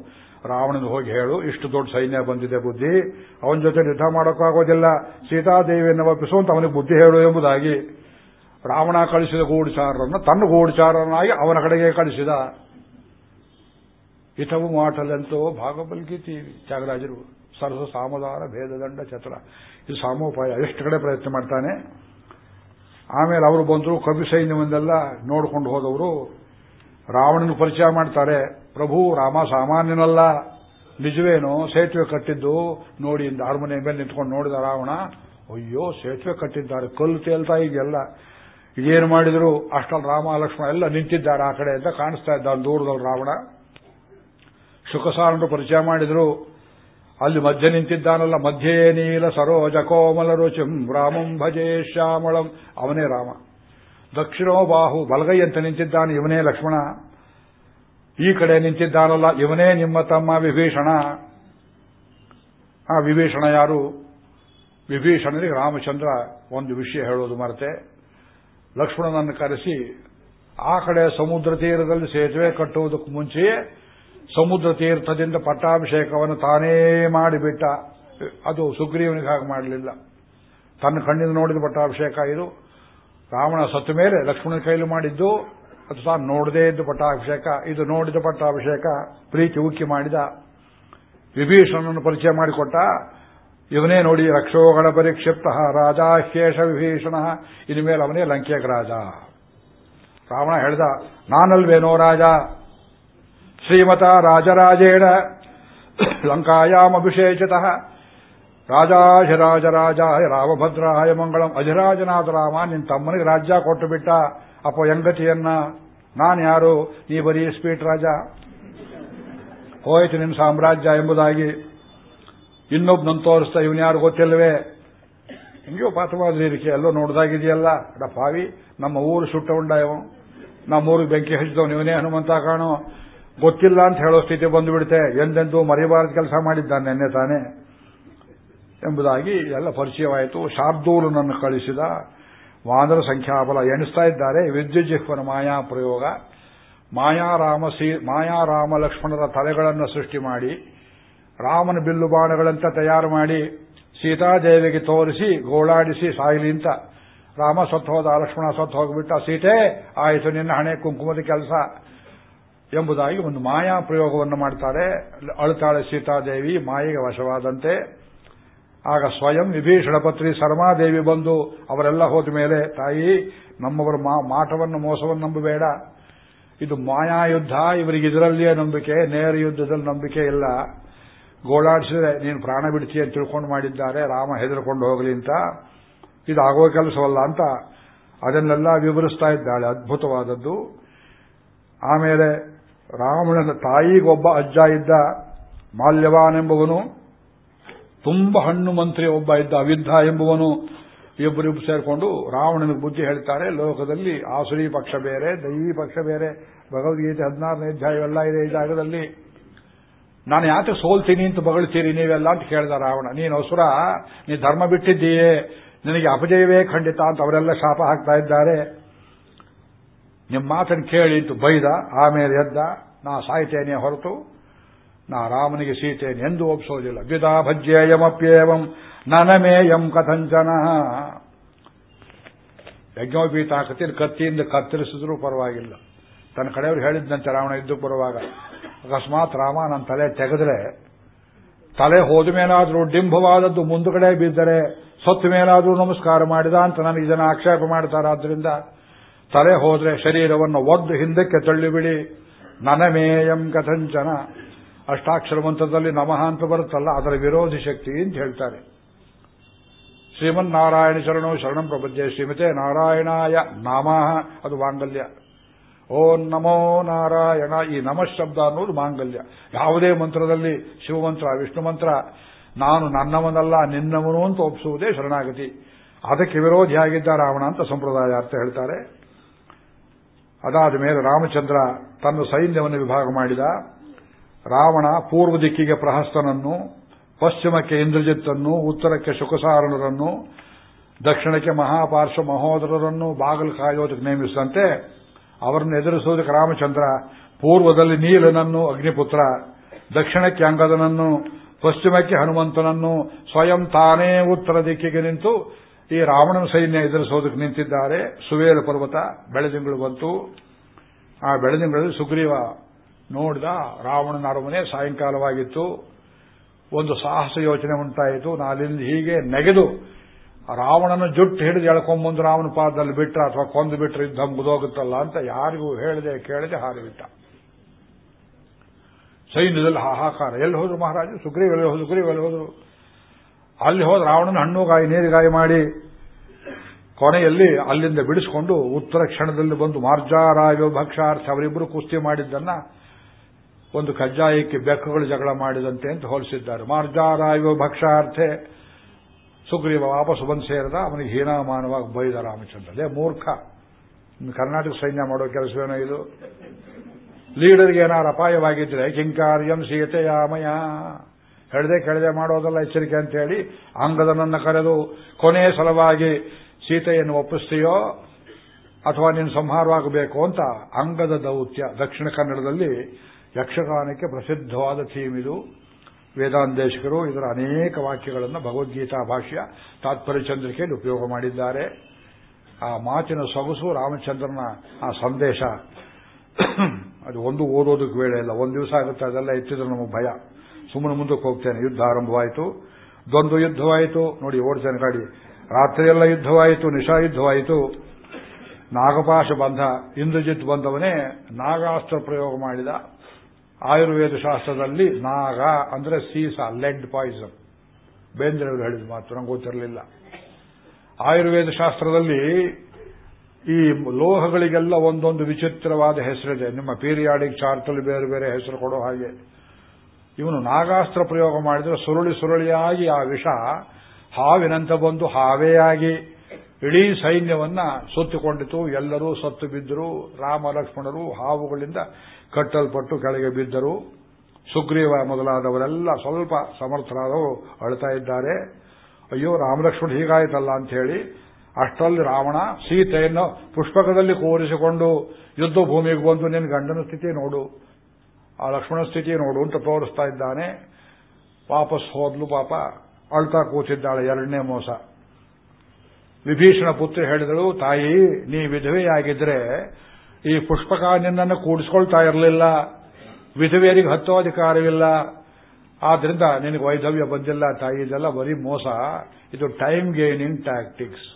ರಾವಣನ ಹೋಗಿ ಹೇಳು, ಇಷ್ಟು ದೊಡ್ಡ ಸೈನ್ಯ ಬಂದಿದೆ ಬುದ್ಧಿ, ಅವನ ಜೊತೆ ಯುದ್ಧ ಮಾಡೋಕ್ಕಾಗೋದಿಲ್ಲ ಸೀತಾದೇವಿಯನ್ನು ಒಪ್ಪಿಸುವಂತ ಅವನಿಗೆ ಬುದ್ಧಿ ಹೇಳು ಎಂಬುದಾಗಿ ರಾವಣ ಕಳಿಸಿದ ಗೂಢಚಾರರನ್ನು, ತನ್ನ ಗೂಢಚಾರನಾಗಿ ಅವನ ಕಡೆಗೆ ಕಳಿಸಿದ. ಇತವು ಮಾಟಲೆಂತೋ ಭಾಗವಲ್ಗೀತಿ ತ್ಯಾಗರಾಜರು, ಸರಸ, ಸಾಮದಾರ ಭೇದದಂಡ ಚತುರ ಇದು ಸಾಮೋಪಾಯ. ಎಷ್ಟು ಕಡೆ ಪ್ರಯತ್ನ ಮಾಡ್ತಾನೆ? ಆಮೇಲೆ ಅವರು ಬಂದರು, ಕವಿ ಸೈನ್ಯವನ್ನೆಲ್ಲ ನೋಡ್ಕೊಂಡು ಹೋದವರು, ರಾವಣನ ಪರಿಚಯ ಮಾಡ್ತಾರೆ. ಪ್ರಭು ರಾಮ ಸಾಮಾನ್ಯನಲ್ಲ. ನಿಜವೇನೋ? ಸೇತುವೆ ಕಟ್ಟಿದ್ದು ನೋಡಿ ಇಂದ ಅರಮನೆ ಮೇಲೆ ನಿಂತ್ಕೊಂಡು ನೋಡಿದ ರಾವಣ, ಅಯ್ಯೋ, ಸೇತುವೆ ಕಟ್ಟಿದ್ದಾರೆ, ಕಲ್ಲು ತೇಲ್ತಾ ಇದೆಯಲ್ಲ. ಇದೇನು ಮಾಡಿದ್ರು? ಅಷ್ಟಲ್ಲಿ ರಾಮ, ಲಕ್ಷ್ಮಣ ಎಲ್ಲ ನಿಂತಿದ್ದಾರೆ ಆ ಕಡೆ ಅಂತ ಕಾಣಿಸ್ತಾ ಇದ್ದ ದೂರದಲ್ಲಿ ರಾವಣ. ಶುಕಸಾರನು ಪರಿಚಯ ಮಾಡಿದ್ರು. ಅಲ್ಲಿ ಮಧ್ಯ ನಿಂತಿದ್ದಾನಲ್ಲ, ಮಧ್ಯೆ ನೀಲ ಸರೋಜ ಕೋಮಲ ರುಚಿಂ ರಾಮಂ ಭಜೇ ಶ್ಯಾಮಳಂ. ಅವನೇ ರಾಮ. ದಕ್ಷಿಣೋ ಬಾಹು ಬಲಗೈ ಅಂತ ನಿಂತಿದ್ದಾನೆ ಇವನೇ ಲಕ್ಷ್ಮಣ. ಈ ಕಡೆ ನಿಂತಿದ್ದಾನಲ್ಲ, ಇವನೇ ನಿಮ್ಮ ತಮ್ಮ ವಿಭೀಷಣ. ಆ ವಿಭೀಷಣ ಯಾರು? ವಿಭೀಷಣನಿಗೆ ರಾಮಚಂದ್ರ ಒಂದು ವಿಷಯ ಹೇಳೋದು ಮರೆತೆ. ಲಕ್ಷ್ಮಣನನ್ನು ಕರೆಸಿ, ಆ ಕಡೆ ಸಮುದ್ರ ತೀರದಲ್ಲಿ ಸೇತುವೆ ಕಟ್ಟುವುದಕ್ಕೂ ಮುಂಚೆಯೇ ಸಮುದ್ರ ತೀರ್ಥದಿಂದ ಪಟ್ಟಾಭಿಷೇಕವನ್ನು ತಾನೇ ಮಾಡಿಬಿಟ್ಟ. ಅದು ಸುಗ್ರೀವನಿಗೆ ಹಾಗೆ ಮಾಡಲಿಲ್ಲ. ತನ್ನ ಕಣ್ಣಿಂದ ನೋಡಿದ ಪಟ್ಟಾಭಿಷೇಕ ಇದು. ರಾವಣ ಸತ್ತ ಮೇಲೆ ಲಕ್ಷ್ಮಣನ ಕೈಲಿ ಮಾಡಿದ್ದು ಅದು ತಾನು ನೋಡದೇ ಇದ್ದು ಪಟ್ಟಾಭಿಷೇಕ, ಇದು ನೋಡಿದ ಪಟ್ಟಾಭಿಷೇಕ, ಪ್ರೀತಿ ಉಕ್ಕಿ ಮಾಡಿದ ವಿಭೀಷಣನನ್ನು ಪರಿಚಯ ಮಾಡಿಕೊಟ್ಟ, ಇವನೇ ನೋಡಿ ರಕ್ಷೋಗಳ ಪರಿಕ್ಷಿಪ್ತ ರಾಜ ಶೇಷ ವಿಭೀಷಣ ಇನ್ನು ಮೇಲೆ ಅವನೇ ಲಂಕೆಯ ರಾಜ. ರಾವಣ ಹೇಳ್ದ, ನಾನಲ್ವೇನೋ ರಾಜ? ಶ್ರೀಮತ ರಾಜರಾಜೇಣ ಲಂಕಾಯಾಮಭಿಷೇಚಿತಃ ರಾಜಾಧಿರಾಜರಾಜಾಯ ರಾಮಭದ್ರಾಯ ಮಂಗಳಂ ಅಧಿರಾಜನಾಥ ರಾಮ ನಿನ್ನ ತಮ್ಮನಿಗೆ ರಾಜ್ಯ ಕೊಟ್ಟು ಬಿಟ್ಟ. ಅಪ್ಪ ಹೆಂಗತಿಯನ್ನ ನಾನು ಯಾರು? ನೀ ಬರೀ ಸ್ಪೀಟ್ ರಾಜ. ಹೋಯ್ತು ನಿಮ್ಮ ಸಾಮ್ರಾಜ್ಯ ಎಂಬುದಾಗಿ. ಇನ್ನೊಬ್ಬನನ್ನು ತೋರಿಸ್ತಾ ಇವನು ಯಾರು ಗೊತ್ತಿಲ್ಲವೇ? ಹಿಂಗೋ ಪಾತವಾದ ಇರಿಕೆ ಎಲ್ಲೋ ನೋಡ್ದಾಗಿದೆಯಲ್ಲ? ಪಾವಿ, ನಮ್ಮ ಊರು ಸುಟ್ಟ ಉಂಡ ಇವ. ನಮ್ಮ ಊರಿಗೆ ಬೆಂಕಿ ಹಚ್ಚಿದವನು ಇವನೇ ಹನುಮಂತ ಕಾಣೋ. ಗೊತ್ತಿಲ್ಲ ಅಂತ ಹೇಳೋ ಸ್ಥಿತಿ ಬಂದುಬಿಡುತ್ತೆ. ಎಂದೆಂದೂ ಮರಿಬಾರದ ಕೆಲಸ ಮಾಡಿದ್ದಾನೆ ನೆನ್ನೆ ತಾನೇ. ಎಂಬುದಾಗಿ ಎಲ್ಲ ಪರಿಚಯವಾಯಿತು. ಶಾರ್ದೂಲನನ್ನು ಕಳಿಸಿದ. ವಾನರ ಸಂಖ್ಯಾಬಲ ಎಣಿಸ್ತಾ ಇದ್ದಾರೆ. ವಿದ್ಯುಜ್ಜಿಹ್ವನ ಮಾಯಾ ಪ್ರಯೋಗ. ಮಾಯಾರಾಮ ಸೀ, ಮಾಯಾರಾಮ ಲಕ್ಷ್ಮಣರ ತಲೆಗಳನ್ನು ಸೃಷ್ಟಿ ಮಾಡಿ, ರಾಮನ ಬಿಲ್ಲು ಬಾಣಗಳಂತ ತಯಾರು ಮಾಡಿ ಸೀತಾದೇವಿಗೆ ತೋರಿಸಿ, ಗೋಳಾಡಿಸಿ ಸಾಯಲಿ ಅಂತ. ರಾಮ ಸತ್ತು ಹೋದ, ಲಕ್ಷ್ಮಣ ಸತ್ತು ಹೋಗಿಬಿಟ್ಟ, ಸೀತೆ, ಆಯಿತು, ನಿನ್ನ ಹಣೆ, ಕುಂಕುಮದ ಕೆಲಸ ಎಂಬುದಾಗಿ ಒಂದು ಮಾಯಾ ಪ್ರಯೋಗವನ್ನು ಮಾಡ್ತಾರೆ. ಅಳುತ್ತಾಳೆ ಸೀತಾದೇವಿ ಮಾಯೆಗೆ ವಶವಾದಂತೆ. ಆಗ ಸ್ವಯಂ ವಿಭೀಷಣ ಪತ್ರಿ ಸರ್ಮಾದೇವಿ ಬಂದು ಅವರೆಲ್ಲ ಹೋದ ಮೇಲೆ, ತಾಯಿ, ನಮ್ಮವರ ಮಾಟವನ್ನು ಮೋಸವನ್ನು ನಂಬಬೇಡ. ಇದು ಮಾಯಾ ಯುದ್ಧ, ಇವರಿಗೆ ಇದರಲ್ಲಿಯೇ ನಂಬಿಕೆ, ನೇರ ಯುದ್ಧದಲ್ಲಿ ನಂಬಿಕೆ ಇಲ್ಲ. ಗೋಳಾಡಿಸಿದ್ರೆ ನೀನು ಪ್ರಾಣ ಬಿಡ್ತೀಯ ಅಂತ ತಿಳ್ಕೊಂಡು ಮಾಡಿದ್ದಾರೆ, ರಾಮ ಹೆದರ್ಕೊಂಡು ಹೋಗಲಿ ಅಂತ. ಇದು ಆಗೋ ಕೆಲಸವಲ್ಲ ಅಂತ ಅದನ್ನೆಲ್ಲ ವಿವರಿಸ್ತಾ ಇದ್ದಾಳೆ, ಅದ್ಭುತವಾದದ್ದು. ಆಮೇಲೆ ರಾವಣನ ತಾಯಿಗೊಬ್ಬ ಅಜ್ಜ ಇದ್ದ, ಮಾಲ್ಯವಾನೆಂಬುವನು ತುಂಬ ಹಣ್ಣು ಮಂತ್ರಿ ಒಬ್ಬ ಇದ್ದ ಅವಿದ್ಧ ಎಂಬುವನು ಇಬ್ಬರಿಬ್ಬರು ಸೇರಿಕೊಂಡು ರಾವಣನಿಗೆ ಬುದ್ಧಿ ಹೇಳ್ತಾರೆ, ಲೋಕದಲ್ಲಿ ಆಸುರಿ ಪಕ್ಷ ಬೇರೆ, ದೈವಿ ಪಕ್ಷ ಬೇರೆ, ಭಗವದ್ಗೀತೆ ಹದಿನಾರನೇ ಅಧ್ಯಾಯವೆಲ್ಲ ಇದೆ ಈ ಜಾಗದಲ್ಲಿ. ನಾನು ಯಾಕೆ ಸೋಲ್ತೀನಿ ಅಂತ ಬಗಳ್ತೀರಿ ನೀವೆಲ್ಲ ಅಂತ ಕೇಳಿದ ರಾವಣ, ನೀನು ಅಸುರ, ನೀ ಧರ್ಮ ಬಿಟ್ಟಿದ್ದೀಯೇ, ನಿನಗೆ ಅಪಜಯವೇ ಖಂಡಿತ ಅಂತ ಅವರೆಲ್ಲ ಶಾಪ ಹಾಕ್ತಾ ಇದ್ದಾರೆ. ನಿಮ್ಮ ಮಾತನ್ನು ಕೇಳಿ ಅಂತ ಬೈದ, ಆಮೇಲೆ ಎದ್ದ, ನಾ ಸಾಯ್ತೇನೆ ಹೊರತು ನಾ ರಾಮನಿಗೆ ಸೀತೆಯನ್ನು ಎಂದು ಒಪ್ಪಿಸೋದಿಲ್ಲ ವಿದಾ ಭಜ್ಯೇಯಮಪ್ಯೇವಂ ನನಮೇಯಂ ಕಥಂಚನ. ಯಜ್ಞೋಪೀತಾಕತಿನ ಕತ್ತಿಯಿಂದ ಕತ್ತರಿಸಿದ್ರೂ ಪರವಾಗಿಲ್ಲ. ತನ್ನ ಕಡೆಯವರು ಹೇಳಿದ್ದಂತೆ ರಾವಣ ಇದ್ದು ಬರುವಾಗ, ಅಕಸ್ಮಾತ್ ರಾಮ ನನ್ನ ತಲೆ ತೆಗೆದ್ರೆ, ತಲೆ ಹೋದ ಮೇಲಾದರೂ ಡಿಂಬವಾದದ್ದು ಮುಂದುಗಡೆ ಬಿದ್ದರೆ, ಸತ್ತು ಮೇಲಾದರೂ ನಮಸ್ಕಾರ ಮಾಡಿದ ಅಂತ ನನಗೆ ಜನ ಆಕ್ಷೇಪ ಮಾಡ್ತಾರಾದ್ರಿಂದ ತಲೆ ಹೋದ್ರೆ ಶರೀರವನ್ನು ಒದ್ದು ಹಿಂದಕ್ಕೆ ತಳ್ಳಿಬಿಡಿ, ನನಮೇಯಂ ಕಥಂಚನ. ಅಷ್ಟಾಕ್ಷರ ಮಂತ್ರದಲ್ಲಿ ನಮಃ ಅಂತ ಬರುತ್ತಲ್ಲ, ಅದರ ವಿರೋಧಿ ಶಕ್ತಿ ಅಂತ ಹೇಳ್ತಾರೆ. ಶ್ರೀಮನ್ ನಾರಾಯಣ ಶರಣೋ ಶರಣಂ ಪ್ರಪಂಚ ಶ್ರೀಮತೆ ನಾರಾಯಣಾಯ ನಾಮಃ, ಅದು ಮಾಂಗಲ್ಯ. ಓಂ ನಮೋ ನಾರಾಯಣ, ಈ ನಮಃ ಶಬ್ದ ಅನ್ನೋದು ಮಾಂಗಲ್ಯ. ಯಾವುದೇ ಮಂತ್ರದಲ್ಲಿ ಶಿವಮಂತ್ರ, ವಿಷ್ಣು ಮಂತ್ರ, ನಾನು ನನ್ನವನಲ್ಲ, ನಿನ್ನವನು ಅಂತ ಒಪ್ಪಿಸುವುದೇ ಶರಣಾಗತಿ. ಅದಕ್ಕೆ ವಿರೋಧಿಯಾಗಿದ್ದ ರಾವಣ ಅಂತ ಸಂಪ್ರದಾಯ ಅರ್ಥ ಹೇಳ್ತಾರೆ. ಅದಾದ ಮೇಲೆ ರಾಮಚಂದ್ರ ತನ್ನ ಸೈನ್ಯವನ್ನು ವಿಭಾಗ ಮಾಡಿದ. ರಾವಣ ಪೂರ್ವ ದಿಕ್ಕಿಗೆ ಪ್ರಹಸ್ತನನ್ನು, ಪಶ್ಚಿಮಕ್ಕೆ ಇಂದ್ರಜಿತ್ತನ್ನು, ಉತ್ತರಕ್ಕೆ ಶುಕಸಾರಣರನ್ನು ದಕ್ಷಿಣಕ್ಕೆ ಮಹಾಪಾರ್ಶ್ವ ಮಹೋದರರನ್ನು ಬಾಗಲು ಕಾಯೋದಕ್ಕೆ ನೇಮಿಸಿದಂತೆ ಅವರನ್ನು ಎದುರಿಸುವುದಕ್ಕೆ ರಾಮಚಂದ್ರ ಪೂರ್ವದಲ್ಲಿ ನೀಲನನ್ನು ಅಗ್ನಿಪುತ್ರ, ದಕ್ಷಿಣಕ್ಕೆ ಅಂಗದನನ್ನು, ಪಶ್ಚಿಮಕ್ಕೆ ಹನುಮಂತನನ್ನು ಸ್ವಯಂ ತಾನೇ ಉತ್ತರ ದಿಕ್ಕಿಗೆ ನಿಂತು ಈ ರಾವಣನ ಸೈನ್ಯ ಎದುರಿಸೋದಕ್ಕೆ ನಿಂತಿದ್ದಾರೆ. ಸುವೇಲ ಪರ್ವತ ಬೆಳೆದಿಂಗಳು ಬಂತು. ಆ ಬೆಳೆದಿಂಗಳಲ್ಲಿ ಸುಗ್ರೀವ ನೋಡಿದ ರಾವಣನ ಅರಮನೆ ಸಾಯಂಕಾಲವಾಗಿತ್ತು. ಒಂದು ಸಾಹಸ ಯೋಚನೆ ಉಂಟಾಯಿತು. ನಾಲಿಂದ ಹೀಗೆ ನೆಗೆದು ರಾವಣನ ಜುಟ್ಟು ಹಿಡಿದು ಎಳ್ಕೊಂಬಂದು ರಾವಣ ಪಾದದಲ್ಲಿ ಬಿಟ್ರ ಅಥವಾ ಕೊಂದು ಬಿಟ್ರೆ ಯುದ್ಧ ಮುಗಿದೋಗುತ್ತಲ್ಲ ಅಂತ ಯಾರಿಗೂ ಹೇಳದೆ ಕೇಳದೆ ಹಾರಿಬಿಟ್ಟ. ಸೈನ್ಯದಲ್ಲಿ ಹಾಹಾಕಾರ. ಎಲ್ಲಿ ಹೋದ್ರು ಮಹಾರಾಜ? ಸುಗ್ರೀವ್ ಎಲ್ಲಿ ಹೋದ್ರು? ಸುಗ್ರೀವ್ ಹೋದ್ರು? ಅಲ್ಲಿ ಹೋದ ರಾವಣನ ಹಣ್ಣುಗಾಯಿ ನೀರಿಗಾಯಿ ಮಾಡಿ ಕೊನೆಯಲ್ಲಿ ಅಲ್ಲಿಂದ ಬಿಡಿಸಿಕೊಂಡು ಉತ್ತರ ಕ್ಷಣದಲ್ಲಿ ಬಂದು ಮಾರ್ಜಾರಾಯ ಭಕ್ಷಾರ್ಥ ಅವರಿಬ್ಬರು ಕುಸ್ತಿ ಮಾಡಿದ್ದನ್ನ ಒಂದು ಕಜ್ಜಾಯಕ್ಕೆ ಬೆಕ್ಕುಗಳು ಜಗಳ ಮಾಡಿದಂತೆ ಅಂತ ಹೋಲಿಸಿದ್ದಾರೆ. ಮಾರ್ಜಾರಾಯ ಭಕ್ಷಾರ್ಥೆ. ಸುಗ್ರೀವ ವಾಪಸ್ ಬಂದು ಸೇರಿದ ಅವನಿಗೆ ಹೀನಾಮಾನವಾಗಿ ಬೈದ ರಾಮಚಂದ್ರ. ಅದೇ ಮೂರ್ಖ. ಕರ್ನಾಟಕ ಸೈನ್ಯ ಮಾಡೋ ಕೆಲಸವೇನೋ ಇದು? ಲೀಡರ್ಗೆ ಏನಾರು ಅಪಾಯವಾಗಿದ್ರೆ, ಕಿಂಕಾರ್ಯಂ ಸೀತೆಯಾಮಯ ಹೇಳದೆ ಕೆಳದೆ ಮಾಡೋದಲ್ಲ ಎಚ್ಚರಿಕೆ ಅಂತ ಹೇಳಿ ಅಂಗದನನ್ನ ಕರೆದು ಕೊನೆಯ ಸಲವಾಗಿ ಸೀತೆಯನ್ನು ಒಪ್ಪಿಸ್ತೀಯೋ ಅಥವಾ ನೀನು ಸಂಹಾರವಾಗಬೇಕು ಅಂತ ಅಂಗದ ದೌತ್ಯ ದಕ್ಷಿಣ ಕನ್ನಡದಲ್ಲಿ ಯಕ್ಷಗಾನಕ್ಕೆ ಪ್ರಸಿದ್ಧವಾದ ಥೀಮ್ ಇದು. ವೇದಾಂತೇಶಕರು ಇದರ ಅನೇಕ ವಾಕ್ಯಗಳನ್ನು ಭಗವದ್ಗೀತಾ ಭಾಷ್ಯ ತಾತ್ಪರ್ಯ ಚಂದ್ರಿಕೆಯಲ್ಲಿ ಉಪಯೋಗ ಮಾಡಿದ್ದಾರೆ. ಆ ಮಾತಿನ ಸೊಗಸು ರಾಮಚಂದ್ರನ ಆ ಸಂದೇಶ. ಅದು ಒಂದು ಓದೋದಕ್ಕೆ ವೇಳೆ ಇಲ್ಲ ಒಂದು ದಿವಸ ಆಗುತ್ತೆ, ಅದೆಲ್ಲ ಎತ್ತಿದ್ರೆ ನಮಗೆ ಭಯ. ಸುಮ್ಮನೆ ಮುಂದಕ್ಕೆ ಹೋಗ್ತೇನೆ, ಯುದ್ಧ ಆರಂಭವಾಯಿತು. ದ್ವಂದ್ವ ಯುದ್ಧವಾಯಿತು. ನೋಡಿ, ಓಡ್ತೇನೆ ಗಾಡಿ. ರಾತ್ರಿಯೆಲ್ಲ ಯುದ್ಧವಾಯಿತು, ನಿಶಾ ಯುದ್ಧವಾಯಿತು. ನಾಗಪಾಶ ಬಂಧ ಇಂದ್ರಜಿತ್ ಬಂದವನೇ ನಾಗಾಸ್ತ್ರ ಪ್ರಯೋಗ ಮಾಡಿದ. ಆಯುರ್ವೇದ ಶಾಸ್ತ್ರದಲ್ಲಿ ನಾಗ ಅಂದ್ರೆ ಸೀಸ, ಲೆಡ್ ಪಾಯ್ಸನ್. ಬೇಂದ್ರವರು ಹೇಳಿದ ಮಾತು ನಂಗೆ ಗೊತ್ತಿರಲಿಲ್ಲ. ಆಯುರ್ವೇದ ಶಾಸ್ತ್ರದಲ್ಲಿ ಈ ಲೋಹಗಳಿಗೆಲ್ಲ ಒಂದೊಂದು ವಿಚಿತ್ರವಾದ ಹೆಸರಿದೆ. ನಿಮ್ಮ ಪೀರಿಯಾಡಿಕ್ ಚಾರ್ಟಲ್ಲಿ ಬೇರೆ ಬೇರೆ ಹೆಸರು ಕೊಡೋ ಹಾಗೆ. ಇವನು ನಾಗಾಸ್ತ್ರ ಪ್ರಯೋಗ ಮಾಡಿದ್ರೆ ಸುರುಳಿ ಸುರುಳಿಯಾಗಿ ಆ ವಿಷ ಹಾವಿನಂತ ಬಂದು ಹಾವೆಯಾಗಿ ಇಡೀ ಸೈನ್ಯವನ್ನ ಸುತ್ತಿಕೊಂಡಿತು ಎಲ್ಲರೂ ಸತ್ತು ಬಿದ್ದರು. ರಾಮ ಲಕ್ಷ್ಮಣರು ಹಾವುಗಳಿಂದ ಕಟ್ಟಲ್ಪಟ್ಟು ಕೆಳಗೆ ಬಿದ್ದರು. ಸುಗ್ರೀವ ಮೊದಲಾದವರೆಲ್ಲ ಸ್ವಲ್ಪ ಸಮರ್ಥರಾದವರು ಅಳ್ತಾ ಇದ್ದಾರೆ. ಅಯ್ಯೋ, ರಾಮಲಕ್ಷ್ಮಣ ಹೀಗಾಯ್ತಲ್ಲ ಅಂತ ಹೇಳಿ ಅಷ್ಟರಲ್ಲಿ ರಾವಣ ಸೀತೆಯನ್ನು ಪುಷ್ಪಕದಲ್ಲಿ ಕೂರಿಸಿಕೊಂಡು ಯುದ್ಧ ಭೂಮಿಗೆ ಬಂದು ನಿನ್ನ ಗಂಡನ ಸ್ಥಿತಿ ನೋಡು, ಆ ಲಕ್ಷ್ಮಣ ಸ್ಥಿತಿ ನೋಡು ಅಂತ ತೋರಿಸ್ತಾ ಇದ್ದಾನೆ. ವಾಪಸ್ ಹೋದ್ಲು ಪಾಪ, ಅಳ್ತಾ ಕೂತಿದ್ದಾಳೆ ಎರಡನೇ ಮೋಸ. ವಿಭೀಷಣ ಪುತ್ರಿ ಹೇಳಿದಳು, ತಾಯಿ, ನೀ ವಿಧವೆಯಾಗಿದ್ರೆ ಈ ಪುಷ್ಪಕ ನಿನ್ನನ್ನು ಕೂಡಿಸ್ಕೊಳ್ತಾ ಇರಲಿಲ್ಲ. ವಿಧವೆಯರಿಗೆ ಹತ್ತೋ ಅಧಿಕಾರವಿಲ್ಲ. ಆದ್ರಿಂದ ನಿನಗೆ ವೈಧವ್ಯ ಬಂದಿಲ್ಲ, ತಾಯಿ. ಇದೆಲ್ಲ ಬರೀ ಮೋಸ. ಇದು ಟೈಮ್ ಗೇನಿಂಗ್ ಟ್ಯಾಕ್ಟಿಕ್ಸ್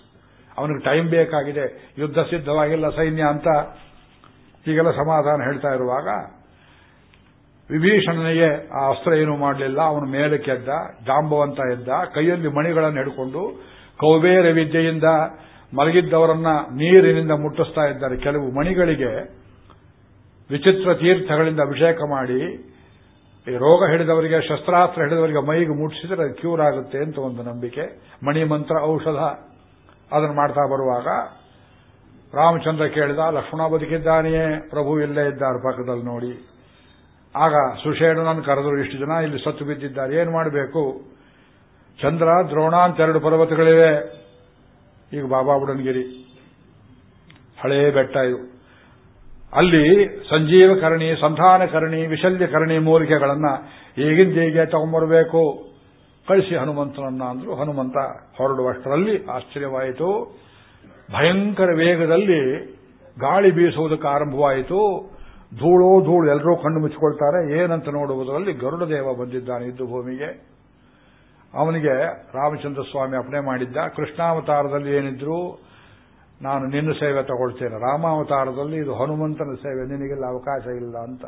ಅವನಿಗೆ ಟೈಮ್ ಬೇಕಾಗಿದೆ. ಯುದ್ಧ ಸಿದ್ಧವಾಗಿಲ್ಲ ಸೈನ್ಯ ಅಂತ ಈಗೆಲ್ಲ ಸಮಾಧಾನ ಹೇಳ್ತಾ ಇರುವಾಗ ವಿಭೀಷಣನಿಗೆ ಆ ಅಸ್ತ್ರ ಏನೂ ಮಾಡಲಿಲ್ಲ. ಅವನು ಮೇಲೆ ಕೆದ್ದ, ಜಾಂಬವಂತ ಎದ್ದ, ಕೈಯಲ್ಲಿ ಮಣಿಗಳನ್ನು ಹಿಡ್ಕೊಂಡು ಕೌಬೇರ ವಿದ್ಯೆಯಿಂದ ಮಲಗಿದ್ದವರನ್ನ ನೀರಿನಿಂದ ಮುಟ್ಟಿಸ್ತಾ ಇದ್ದಾರೆ ಕೆಲವು ಮಣಿಗಳಿಗೆ. ವಿಚಿತ್ರ ತೀರ್ಥಗಳಿಂದ ಅಭಿಷೇಕ ಮಾಡಿ, ಈ ರೋಗ ಹಿಡಿದವರಿಗೆ, ಶಸ್ತ್ರಾಸ್ತ್ರ ಹಿಡಿದವರಿಗೆ ಮೈಗೆ ಮುಟ್ಟಿಸಿದ್ರೆ ಕ್ಯೂರ್ ಆಗುತ್ತೆ ಅಂತ ಒಂದು ನಂಬಿಕೆ. ಮಣಿ ಮಂತ್ರ ಔಷಧ ಅದನ್ನು ಮಾಡ್ತಾ ಬರುವಾಗ ರಾಮಚಂದ್ರ ಕೇಳಿದ, ಲಕ್ಷ್ಮಣ ಬದುಕಿದ್ದಾನೆಯೇ? ಪ್ರಭು ಇಲ್ಲೇ ಇದ್ದಾರೆ ಪಕ್ಕದಲ್ಲಿ ನೋಡಿ. ಆಗ ಸುಷೇಣನನ್ನು ಕರೆದರು, ಇಷ್ಟು ಜನ ಇಲ್ಲಿ ಸತ್ತು ಬಿದ್ದಿದ್ದಾರೆ, ಏನು ಮಾಡಬೇಕು? ಚಂದ್ರ, ದ್ರೋಣ ಅಂತ ಎರಡು ಪರ್ವತಗಳಿವೆ. ಈಗ ಬಾಬಾ ಬುಡನ್ಗಿರಿ. ಹಳೇ ಬೆಟ್ಟ ಇದು. ಅಲ್ಲಿ ಸಂಜೀವ ಸಂಧಾನಕರಣಿ ಸಂಧಾನ ಮೂಲಿಕೆಗಳನ್ನು ಈಗಿಂದ ಹೀಗೆ ತಗೊಂಡ್ಬರಬೇಕು ಕಳಿಸಿ ಹನುಮಂತನನ್ನ ಅಂದ್ರು ಹನುಮಂತ ಹೊರಡುವಷ್ಟರಲ್ಲಿ ಆಶ್ಚರ್ಯವಾಯಿತು. ಭಯಂಕರ ವೇಗದಲ್ಲಿ ಗಾಳಿ ಬೀಸುವುದಕ್ಕೆ ಆರಂಭವಾಯಿತು. ಧೂಳೋ ಧೂಳು ಎಲ್ಲರೂ ಕಣ್ಣು ಮುಚ್ಚಿಕೊಳ್ತಾರೆ. ಏನಂತ ನೋಡುವುದರಲ್ಲಿ ಗರುಡದೇವ ಬಂದಿದ್ದಾನೆ ಇದ್ದು ಭೂಮಿಗೆ ಅವನಿಗೆ ರಾಮಚಂದ್ರ ಸ್ವಾಮಿ ಅಪಣೆ ಮಾಡಿದ್ದ. ಕೃಷ್ಣಾವತಾರದಲ್ಲಿ ಏನಿದ್ರು ನಾನು ನಿನ್ನ ಸೇವೆ ತಗೊಳ್ತೇನೆ. ರಾಮಾವತಾರದಲ್ಲಿ ಇದು ಹನುಮಂತನ ಸೇವೆ. ನಿನಗೆಲ್ಲ ಅವಕಾಶ ಇಲ್ಲ ಅಂತ.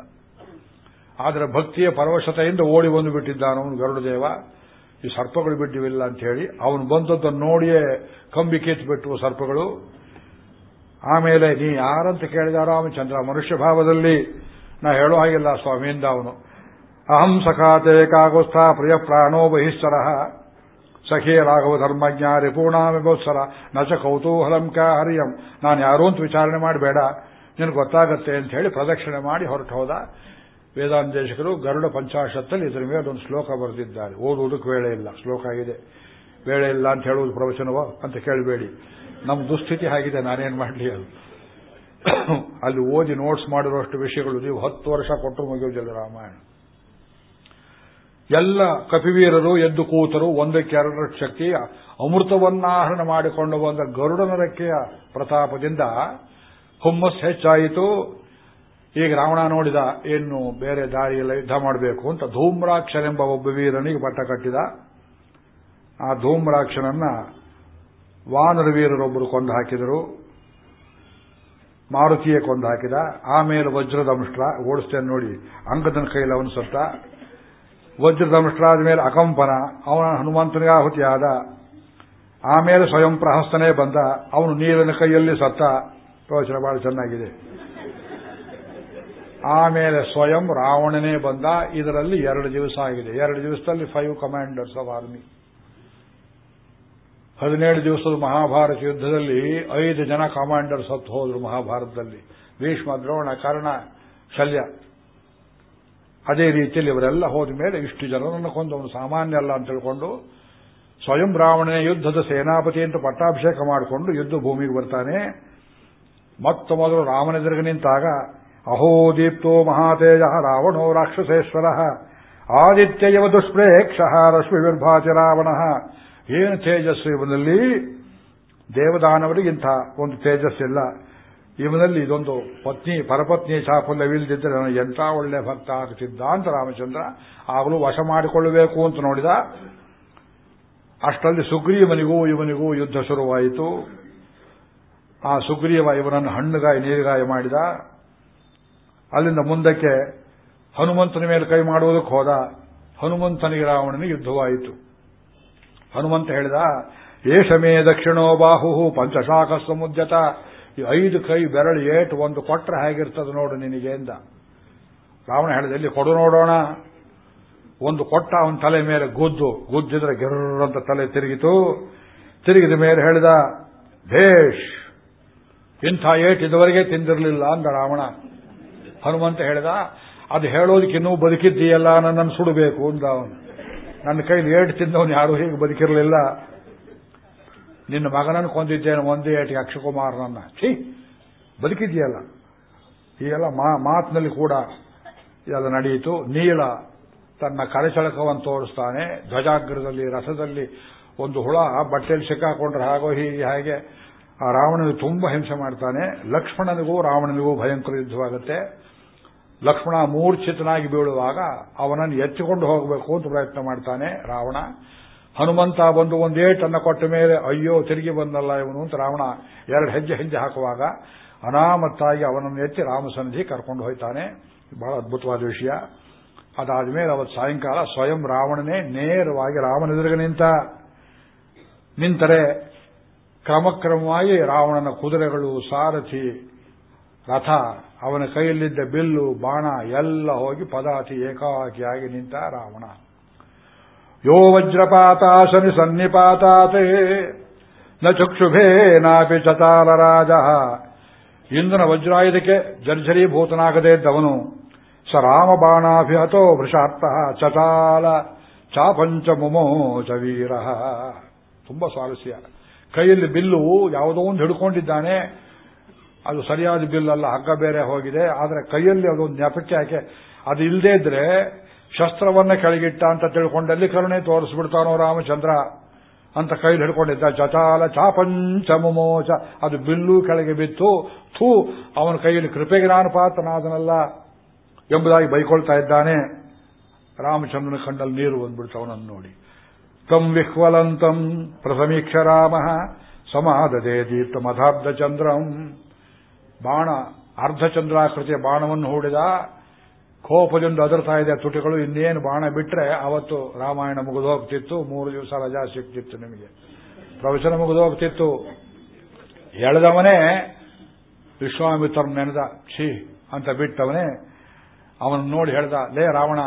ಆದರೆ ಭಕ್ತಿಯ ಪರವಶತೆಯಿಂದ ಓಡಿ ಬಂದು ಬಿಟ್ಟಿದ್ದಾನ ಅವನು ಗರುಡದೇವ. ಈ ಸರ್ಪಗಳು ಬಿಟ್ಟಿವಿಲ್ಲ ಅಂತ ಹೇಳಿ ಅವನು ಬಂದದ್ದನ್ನು ನೋಡಿಯೇ ಕಂಬಿ ಬಿಟ್ಟವು ಸರ್ಪಗಳು. ಆಮೇಲೆ ನೀ ಯಾರಂತ ಕೇಳಿದ ರಾಮಚಂದ್ರ ಮನುಷ್ಯ ಭಾವದಲ್ಲಿ ನಾ ಹೇಳೋ ಹಾಗಿಲ್ಲ ಸ್ವಾಮಿಯಿಂದ ಅವನು. ಅಹಂ ಸಖಾತೆ ಕಾಗೋಸ್ಥ ಪ್ರಿಯ ಪ್ರಾಣೋ ಬಹಿಶ್ಚರ ಸಖೇ ರಾಘವ ಧರ್ಮಜ್ಞ ರಿಪೂರ್ಣಾಮಿಗೋತ್ಸರ ನಚ ಕೌತೂಹಲಂ ಕ ಹರಿಯಂ ನಾನು ಯಾರೂ ಅಂತ ವಿಚಾರಣೆ ಮಾಡಬೇಡ ನಿನಗೆ ಗೊತ್ತಾಗತ್ತೆ ಅಂತ ಹೇಳಿ ಪ್ರದಕ್ಷಿಣೆ ಮಾಡಿ ಹೊರಟು ಹೋದ. ವೇದಾಂತೇಶಕರು ಗರುಡ ಪಂಚಾಶತ್ತಲ್ಲಿ ಇದರ ಮೇಲೆ ಒಂದು ಶ್ಲೋಕ ಬರೆದಿದ್ದಾರೆ. ಓದುವುದಕ್ಕೆ ವೇಳೆ ಇಲ್ಲ. ಶ್ಲೋಕ ಇದೆ ವೇಳೆ ಇಲ್ಲ ಅಂತ ಹೇಳುವುದು ಪ್ರವಚನವೋ ಅಂತ ಕೇಳಬೇಡಿ. ನಮ್ಮ ದುಸ್ಥಿತಿ ಆಗಿದೆ ನಾನೇನು ಮಾಡಲಿ ಅದು. ಅಲ್ಲಿ ಓದಿ ನೋಟ್ಸ್ ಮಾಡಿರುವಷ್ಟು ವಿಷಯಗಳು ನೀವು ಹತ್ತು ವರ್ಷ ಕೊಟ್ಟರು ಮುಗಿಯುವುದಿಲ್ಲ ರಾಮಾಯಣ ಎಲ್ಲ ಕಪಿವೀರರು, ಎದ್ದು ಕೂತರು ಒಂದಕ್ಕೆ ಎರಡರ ಶಕ್ತಿ ಅಮೃತವನ್ನಾಹರಣ ಮಾಡಿಕೊಂಡು ಬಂದ ಗರುಡನ ರೆಕ್ಕೆಯ ಪ್ರತಾಪದಿಂದ ಹುಮ್ಮಸ್ ಹೆಚ್ಚಾಯಿತು. ಈಗ ರಾವಣ ನೋಡಿದ ಏನು ಬೇರೆ ದಾರಿಯಲ್ಲ ಯುದ್ಧ ಮಾಡಬೇಕು ಅಂತ ಧೂಮ್ರಾಕ್ಷನೆಂಬ ಒಬ್ಬ ವೀರನಿಗೆ ಪಟ್ಟ ಕಟ್ಟಿದ. ಆ ಧೂಮ್ರಾಕ್ಷನನ್ನ ವಾನರ ವೀರರೊಬ್ಬರು ಕೊಂದು ಹಾಕಿದರು ಮಾರುತಿಯೇ ಕೊಂದು ಹಾಕಿದ ಆಮೇಲೆ ವಜ್ರದ ವಜ್ರದಂಷ್ಟ್ರ ಓಡಿಸ್ತೇನೆ ನೋಡಿ, ಅಂಗದನ ಕೈಲಿ ಅವನು ಸತ್ತ. ವಜ್ರದಂಷ್ಟ್ರಾದ ಮೇಲೆ ಅಕಂಪನ, ಅವನ ಹನುಮಂತನಿಗೆ ಆಹುತಿಯಾದ ಆಮೇಲೆ ಸ್ವಯಂ ಪ್ರಹಸ್ತನೇ ಬಂದ, ಅವನು ನೀರಿನ ಕೈಯಲ್ಲಿ ಸತ್ತ, ಪ್ರವಚನ ಬಹಳ ಚೆನ್ನಾಗಿದೆ. ಆಮೇಲೆ ಸ್ವಯಂ ರಾವಣನೇ ಬಂದ, ಇದರಲ್ಲಿ ಎರಡು ದಿವಸ ಆಗಿದೆ. ಎರಡು ದಿವಸದಲ್ಲಿ ಫೈವ್ ಕಮಾಂಡರ್ಸ್ ಆಫ್ ಆರ್ಮಿ ಹದಿನೇಳು ದಿವಸದ ಮಹಾಭಾರತ ಯುದ್ಧದಲ್ಲಿ ಐದು ಜನ ಕಮಾಂಡರ್ ಸತ್ತು ಹೋದರು ಮಹಾಭಾರತದಲ್ಲಿ. ಭೀಷ್ಮ, ದ್ರೋಣ, ಕರ್ಣ, ಶಲ್ಯ. ಅದೇ ರೀತಿಯಲ್ಲಿ ಇವರೆಲ್ಲ ಹೋದ ಮೇಲೆ ಇಷ್ಟು ಜನರನ್ನು ಕೊಂದವನು ಸಾಮಾನ್ಯ ಅಲ್ಲ ಅಂತ ತಿಳ್ಕೊಂಡು ಸ್ವಯಂ ರಾವಣನೇ ಯುದ್ಧದ ಸೇನಾಪತಿ ಅಂತ ಪಟ್ಟಾಭಿಷೇಕ ಮಾಡಿಕೊಂಡು ಯುದ್ಧ ಭೂಮಿಗೆ ಬರ್ತಾನೆ. ಮತ್ತು ಮೊದಲು ರಾಮನೆದುರಿಗೆ ನಿಂತಾಗ, ಅಹೋ ದೀಪ್ತೋ ಮಹಾತೇಜ ರಾವಣೋ ರಾಕ್ಷಸೇಶ್ವರ ಆದಿತ್ಯಯವ ದುಷ್ಪ್ರೇಕ್ಷ ರಶ್ಮಿ ವಿರ್ಭಾತಿ ರಾವಣ. ಏನು ತೇಜಸ್ಸು ಇವನಲ್ಲಿ? ದೇವದಾನವರಿಗಿಂತ ಒಂದು ತೇಜಸ್ಸಿಲ್ಲ ಇವನಲ್ಲಿ ಇದೊಂದು ಪತ್ನಿ, ಪರಪತ್ನಿ ಚಾಪಲ್ಯವಿಲ್ಲದಿದ್ದರೆ ನನಗೆ ಎಂಥ ಒಳ್ಳೆ ಭಕ್ತ ಆಗ್ತಿದ್ದ ಅಂತ ರಾಮಚಂದ್ರ ಆಗಲೂ ವಶ ಮಾಡಿಕೊಳ್ಳಬೇಕು ಅಂತ ನೋಡಿದ. ಅಷ್ಟರಲ್ಲಿ ಸುಗ್ರೀವನಿಗೂ ಇವನಿಗೂ ಯುದ್ಧ ಶುರುವಾಯಿತು. ಆ ಸುಗ್ರೀವ ಇವನನ್ನು ಹಣ್ಣುಗಾಯಿ, ನೀರುಗಾಯ ಮಾಡಿದ. ಅಲ್ಲಿಂದ ಮುಂದಕ್ಕೆ ಹನುಮಂತನ ಮೇಲೆ ಕೈ ಮಾಡುವುದಕ್ಕೆ ಹೋದ. ಹನುಮಂತನಿಗೆ ರಾವಣನಿಗೆ ಯುದ್ಧವಾಯಿತು. ಹನುಮಂತ ಹೇಳಿದ, ಏಷಮೇ ದಕ್ಷಿಣೋ ಬಾಹು ಪಂಚಶಾಖ ಸಮುದ್ಯತ ಐದು ಕೈ ಬೆರಳು ಏಟು ಒಂದು ಕೊಟ್ಟರೆ ಹೇಗಿರ್ತದೆ ನೋಡು ನಿನಗೆ ಎಂದ. ರಾವಣ ಹೇಳಿದ, ಎಲ್ಲಿ ಕೊಡು ನೋಡೋಣ. ಒಂದು ಕೊಟ್ಟ ಅವನ ತಲೆ ಮೇಲೆ ಗುದ್ದು, ಗುದ್ದಿದ್ರೆ ಗೆರ್ರಂತ ತಲೆ ತಿರುಗಿತು. ತಿರುಗಿದ ಮೇಲೆ ಹೇಳಿದ, ಭೇಷ್, ಇಂಥ ಏಟ್ ಇದುವರೆಗೆ ತಿಂದಿರಲಿಲ್ಲ ಅಂದ ರಾವಣ. ಹನುಮಂತ ಹೇಳಿದ, ಅದು ಹೇಳೋದಕ್ಕೆ ಇನ್ನೂ ಬದುಕಿದ್ದೀಯಲ್ಲ, ನನ್ನನ್ನು ಸುಡಬೇಕು ಅಂದ ಅವನು. ನನ್ನ ಕೈಲಿ ಏಟು ತಿಂದವನು ಯಾರು ಹೀಗೆ ಬದುಕಿರಲಿಲ್ಲ. ನಿನ್ನ ಮಗನನ್ನು ಕೊಂದಿದ್ದೇನೆ, ಒಂದೇ ಏಟಿಗೆ ಅಕ್ಷಕುಮಾರನನ್ನ. ಛೀ! ಬದುಕಿದೆಯಲ್ಲ? ಈಗೆಲ್ಲ ಮಾತಿನಲ್ಲಿ ಕೂಡ ಇದೆಲ್ಲ ನಡೆಯಿತು. ನೀಳ ತನ್ನ ಕರೆಸಳಕವನ್ನು ತೋರಿಸ್ತಾನೆ. ಧ್ವಜಾಗ್ರದಲ್ಲಿ ರಸದಲ್ಲಿ ಒಂದು ಹುಳ ಬಟ್ಟೆಯಲ್ಲಿ ಸಿಕ್ಕಾಕೊಂಡ್ರೆ ಹಾಗೋ ಹೀಗೆ ಹಾಗೆ ಆ ರಾವಣನಿಗೆ ತುಂಬಾ ಹಿಂಸೆ ಮಾಡ್ತಾನೆ. ಲಕ್ಷ್ಮಣನಿಗೂ ರಾವಣನಿಗೂ ಭಯಂಕರ ಯುದ್ಧವಾಗುತ್ತೆ. ಲಕ್ಷ್ಮಣ ಮೂರ್ಛಿತನಾಗಿ ಬೀಳುವಾಗ ಅವನನ್ನು ಎತ್ತಿಕೊಂಡು ಹೋಗಬೇಕು ಅಂತ ಪ್ರಯತ್ನ ಮಾಡ್ತಾನೆ ರಾವಣ. ಹನುಮಂತ ಬಂದು ಒಂದೇಟನ್ನ ಕೊಟ್ಟ ಮೇಲೆ ಅಯ್ಯೋ ತಿರುಗಿ ಬಂದಲ್ಲ ಇವನು ಅಂತ ರಾವಣ ಎರಡು ಹೆಜ್ಜೆ ಹೆಜ್ಜೆ ಹಾಕುವಾಗ ಅನಾಮತ್ತಾಗಿ ಅವನನ್ನು ಎತ್ತಿ ರಾಮಸನ್ನಿಧಿ ಕರ್ಕೊಂಡು ಹೋಯ್ತಾನೆ. ಬಹಳ ಅದ್ಭುತವಾದ ವಿಷಯ. ಅದಾದ ಮೇಲೆ ಅವತ್ತು ಸಾಯಂಕಾಲ ಸ್ವಯಂ ರಾವಣನೇ ನೇರವಾಗಿ ರಾಮನೆದುರಿಗೆ ನಿಂತ ನಿಂತರೆ ಕ್ರಮಕ್ರಮವಾಗಿ ರಾವಣನ ಕುದುರೆಗಳು, ಸಾರಥಿ, ರಥ, ಅವನ ಕೈಯಲ್ಲಿದ್ದ ಬಿಲ್ಲು, ಬಾಣ ಎಲ್ಲ ಹೋಗಿ ಪದಾತಿ ಏಕಾಕಿಯಾಗಿ ನಿಂತ ರಾವಣ. ಯೋ वज्रपाताशनि ಸನ್ನಿಪಾತಾತೆ. ನ ಚಕ್ಷುಭೇ ನಾಪಿ ಚತಾಲ ರಾಜ ಇಂದ್ರನ ವಜ್ರಾಯುಧಕ್ಕೆ ಜರ್ಜರೀಭೂತನಾಗದೇ ಇದ್ದವನು. ಸ ರಾಮಬಾಣಾಭಿಹತೋ ವೃಷಾರ್ಥ ಚತಾಲ ಚಾಪಂಚ ಮುಮೋಚ ವೀರ. ತುಂಬಾ ಸ್ವಾರಸ್ಯ. ಕೈಯಲ್ಲಿ ಬಿಲ್ಲು ಯಾವುದೋ ಒಂದು ಹಿಡ್ಕೊಂಡಿದ್ದಾನೆ. ಅದು ಸರಿಯಾದ ಬಿಲ್ಲಲ್ಲ, ಹಗ್ಗ ಬೇರೆ ಹೋಗಿದೆ. ಆದರೆ ಕೈಯಲ್ಲಿ ಅದೊಂದು ನೆಪಕ್ಕೆ ಯಾಕೆ ಅದು ಇಲ್ಲದೇ ಇದ್ರೆ ಶಸ್ತ್ರವನ್ನ ಕೆಳಗಿಟ್ಟ ಅಂತ ತಿಳ್ಕೊಂಡಲ್ಲಿ ಕರುಣೆ ತೋರಿಸ್ಬಿಡ್ತಾನೋ ರಾಮಚಂದ್ರ ಅಂತ ಕೈಲಿ ಹಿಡ್ಕೊಂಡಿದ್ದ. ಚಚಾಲ ಚಾಪಂಚ ಮುಮೋಚ. ಅದು ಬಿಲ್ಲು ಕೆಳಗೆ ಬಿತ್ತು. ಥೂ, ಅವನ ಕೈಯಲ್ಲಿ ಕೃಪೆಗೆ ನಾನು ಪಾತ್ರನಾದನಲ್ಲ ಎಂಬುದಾಗಿ ಬೈಕೊಳ್ತಾ ಇದ್ದಾನೆ. ರಾಮಚಂದ್ರನ ಕಂಡಲ್ಲಿ ನೀರು ಬಂದ್ಬಿಡ್ತವನನ್ನು ನೋಡಿ. ತಂ ವಿಹ್ವಲಂತಂ ಪ್ರಸಮೀಕ್ಷ ರಾಮ. ದೀಪ್ತ ಮಧಾರ್ಧ ಚಂದ್ರಂ ಬಾಣ, ಅರ್ಧಚಂದ್ರಾಕೃತಿಯ ಬಾಣವನ್ನು ಹೂಡಿದ. ಕೋಪದಿಂದ ಅದರ್ತಾ ಇದೆ, ತುಟಿಗಳು ಇನ್ನೇನು ಬಾಣ ಬಿಟ್ರೆ ಅವತ್ತು ರಾಮಾಯಣ ಮುಗಿದೋಗ್ತಿತ್ತು, ಮೂರು ದಿವಸ ರಜಾ ಸಿಗ್ತಿತ್ತು ನಿಮಗೆ. ಪ್ರವಚನ ಮುಗಿದೋಗ್ತಿತ್ತು. ಎಳೆದವನೇ ವಿಶ್ವಾಮಿತ್ರ ನೆನೆದ, ಛೀ ಅಂತ ಬಿಟ್ಟವನೇ, ಅವನನ್ನು ನೋಡಿ ಹೇಳ್ದ, ಲೇ ರಾವಣ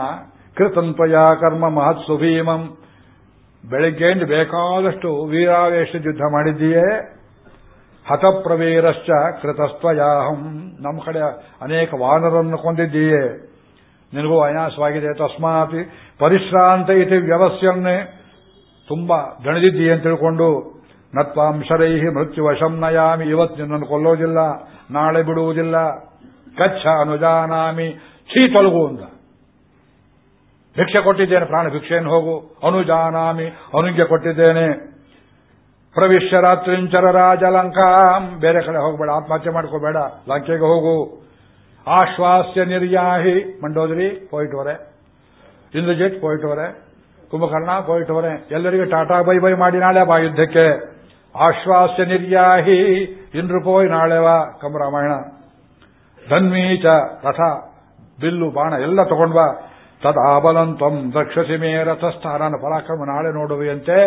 ಕೃತಂತ್ವಯ ಕರ್ಮ ಮಹತ್ ಸುಭೀಮಂ ಬೆಳಿಗ್ಗೆಯಿಂದ ಬೇಕಾದಷ್ಟು ವೀರಾವೇಶ ಯುದ್ಧ ಮಾಡಿದ್ದೀಯೇ, ಹತಪ್ರವೀರಶ್ಚ ಕೃತಸ್ತ್ವಯಾಹಂ, ನಮ್ಮ ಕಡೆ ಅನೇಕ ವಾನರನ್ನು ಕೊಂದಿದ್ದೀಯೇ. ನಿನಗೂ ಅಯಾಸವಾಗಿದೆ ತಸ್ಮಾತಿ ಪರಿಶ್ರಾಂತ ಇತಿ ವ್ಯವಸ್ಥೆಯನ್ನೇ ತುಂಬಾ ದಣಿದಿದ್ದಿ ಅಂತ ತಿಳ್ಕೊಂಡು ನತ್ವಾಂಶರೈಹಿ ಮೃತ್ಯುವಶಂ ನಯಾಮಿ. ಇವತ್ತು ನಿನ್ನನ್ನು ಕೊಲ್ಲೋದಿಲ್ಲ ನಾಳೆ ಬಿಡುವುದಿಲ್ಲ. ಕಚ್ಚ ಅನುಜಾನಾಮಿ. ಛೀ ತೊಲಗು ಅಂತ. ಭಿಕ್ಷೆ ಕೊಟ್ಟಿದ್ದೇನೆ, ಪ್ರಾಣ ಭಿಕ್ಷೆಯನ್ನು ಹೋಗು. ಅನುಜಾನಾಮಿ, ಅನುಜ್ಞೆ ಕೊಟ್ಟಿದ್ದೇನೆ. ಪ್ರವಿಶ್ಯ ರಾತ್ರಿಂಚರ ರಾಜ ಬೇರೆ ಕಡೆ ಹೋಗಬೇಡ, ಆತ್ಮಹತ್ಯೆ ಮಾಡ್ಕೋಬೇಡ, ಲಂಕೆಗೆ ಹೋಗು. ಆಶ್ವಾಸ್ಯ ನಿರ್ಯಾಹಿ ಮಂಡೋದ್ರಿ ಪೋಯಿಟ್ವರೆ, ಇಂದ್ರಜಿತ್ ಪೋಯಿಟ್ವರೆ, ಕುಂಭಕರ್ಣ ಪೋಯಿಟ್ವರೆ, ಎಲ್ಲರಿಗೆ ಟಾಟಾ ಬೈ ಬೈ ಮಾಡಿ ನಾಳೆ ಬಾ ಯುದ್ಧಕ್ಕೆ. ಆಶ್ವಾಸ್ಯ ನಿರ್ಯಾಹಿ ಇಂದ್ರು ಪೋಯ್ ನಾಳೆವಾ ಕಂಬರಾಮಾಯಣ. ಧನ್ವೀಚ, ರಥ, ಬಿಲ್ಲು, ಬಾಣ ಎಲ್ಲ ತಗೊಂಡ್ವ ಬಾ. ತದಾಬಲಂತ್ವಂ ದಕ್ಷಸಿ ಮೇ ರಥಸ್ಥ ನನ್ನ ಪರಾಕ್ರಮ ನಾಳೆ ನೋಡುವೆಯಂತೆ.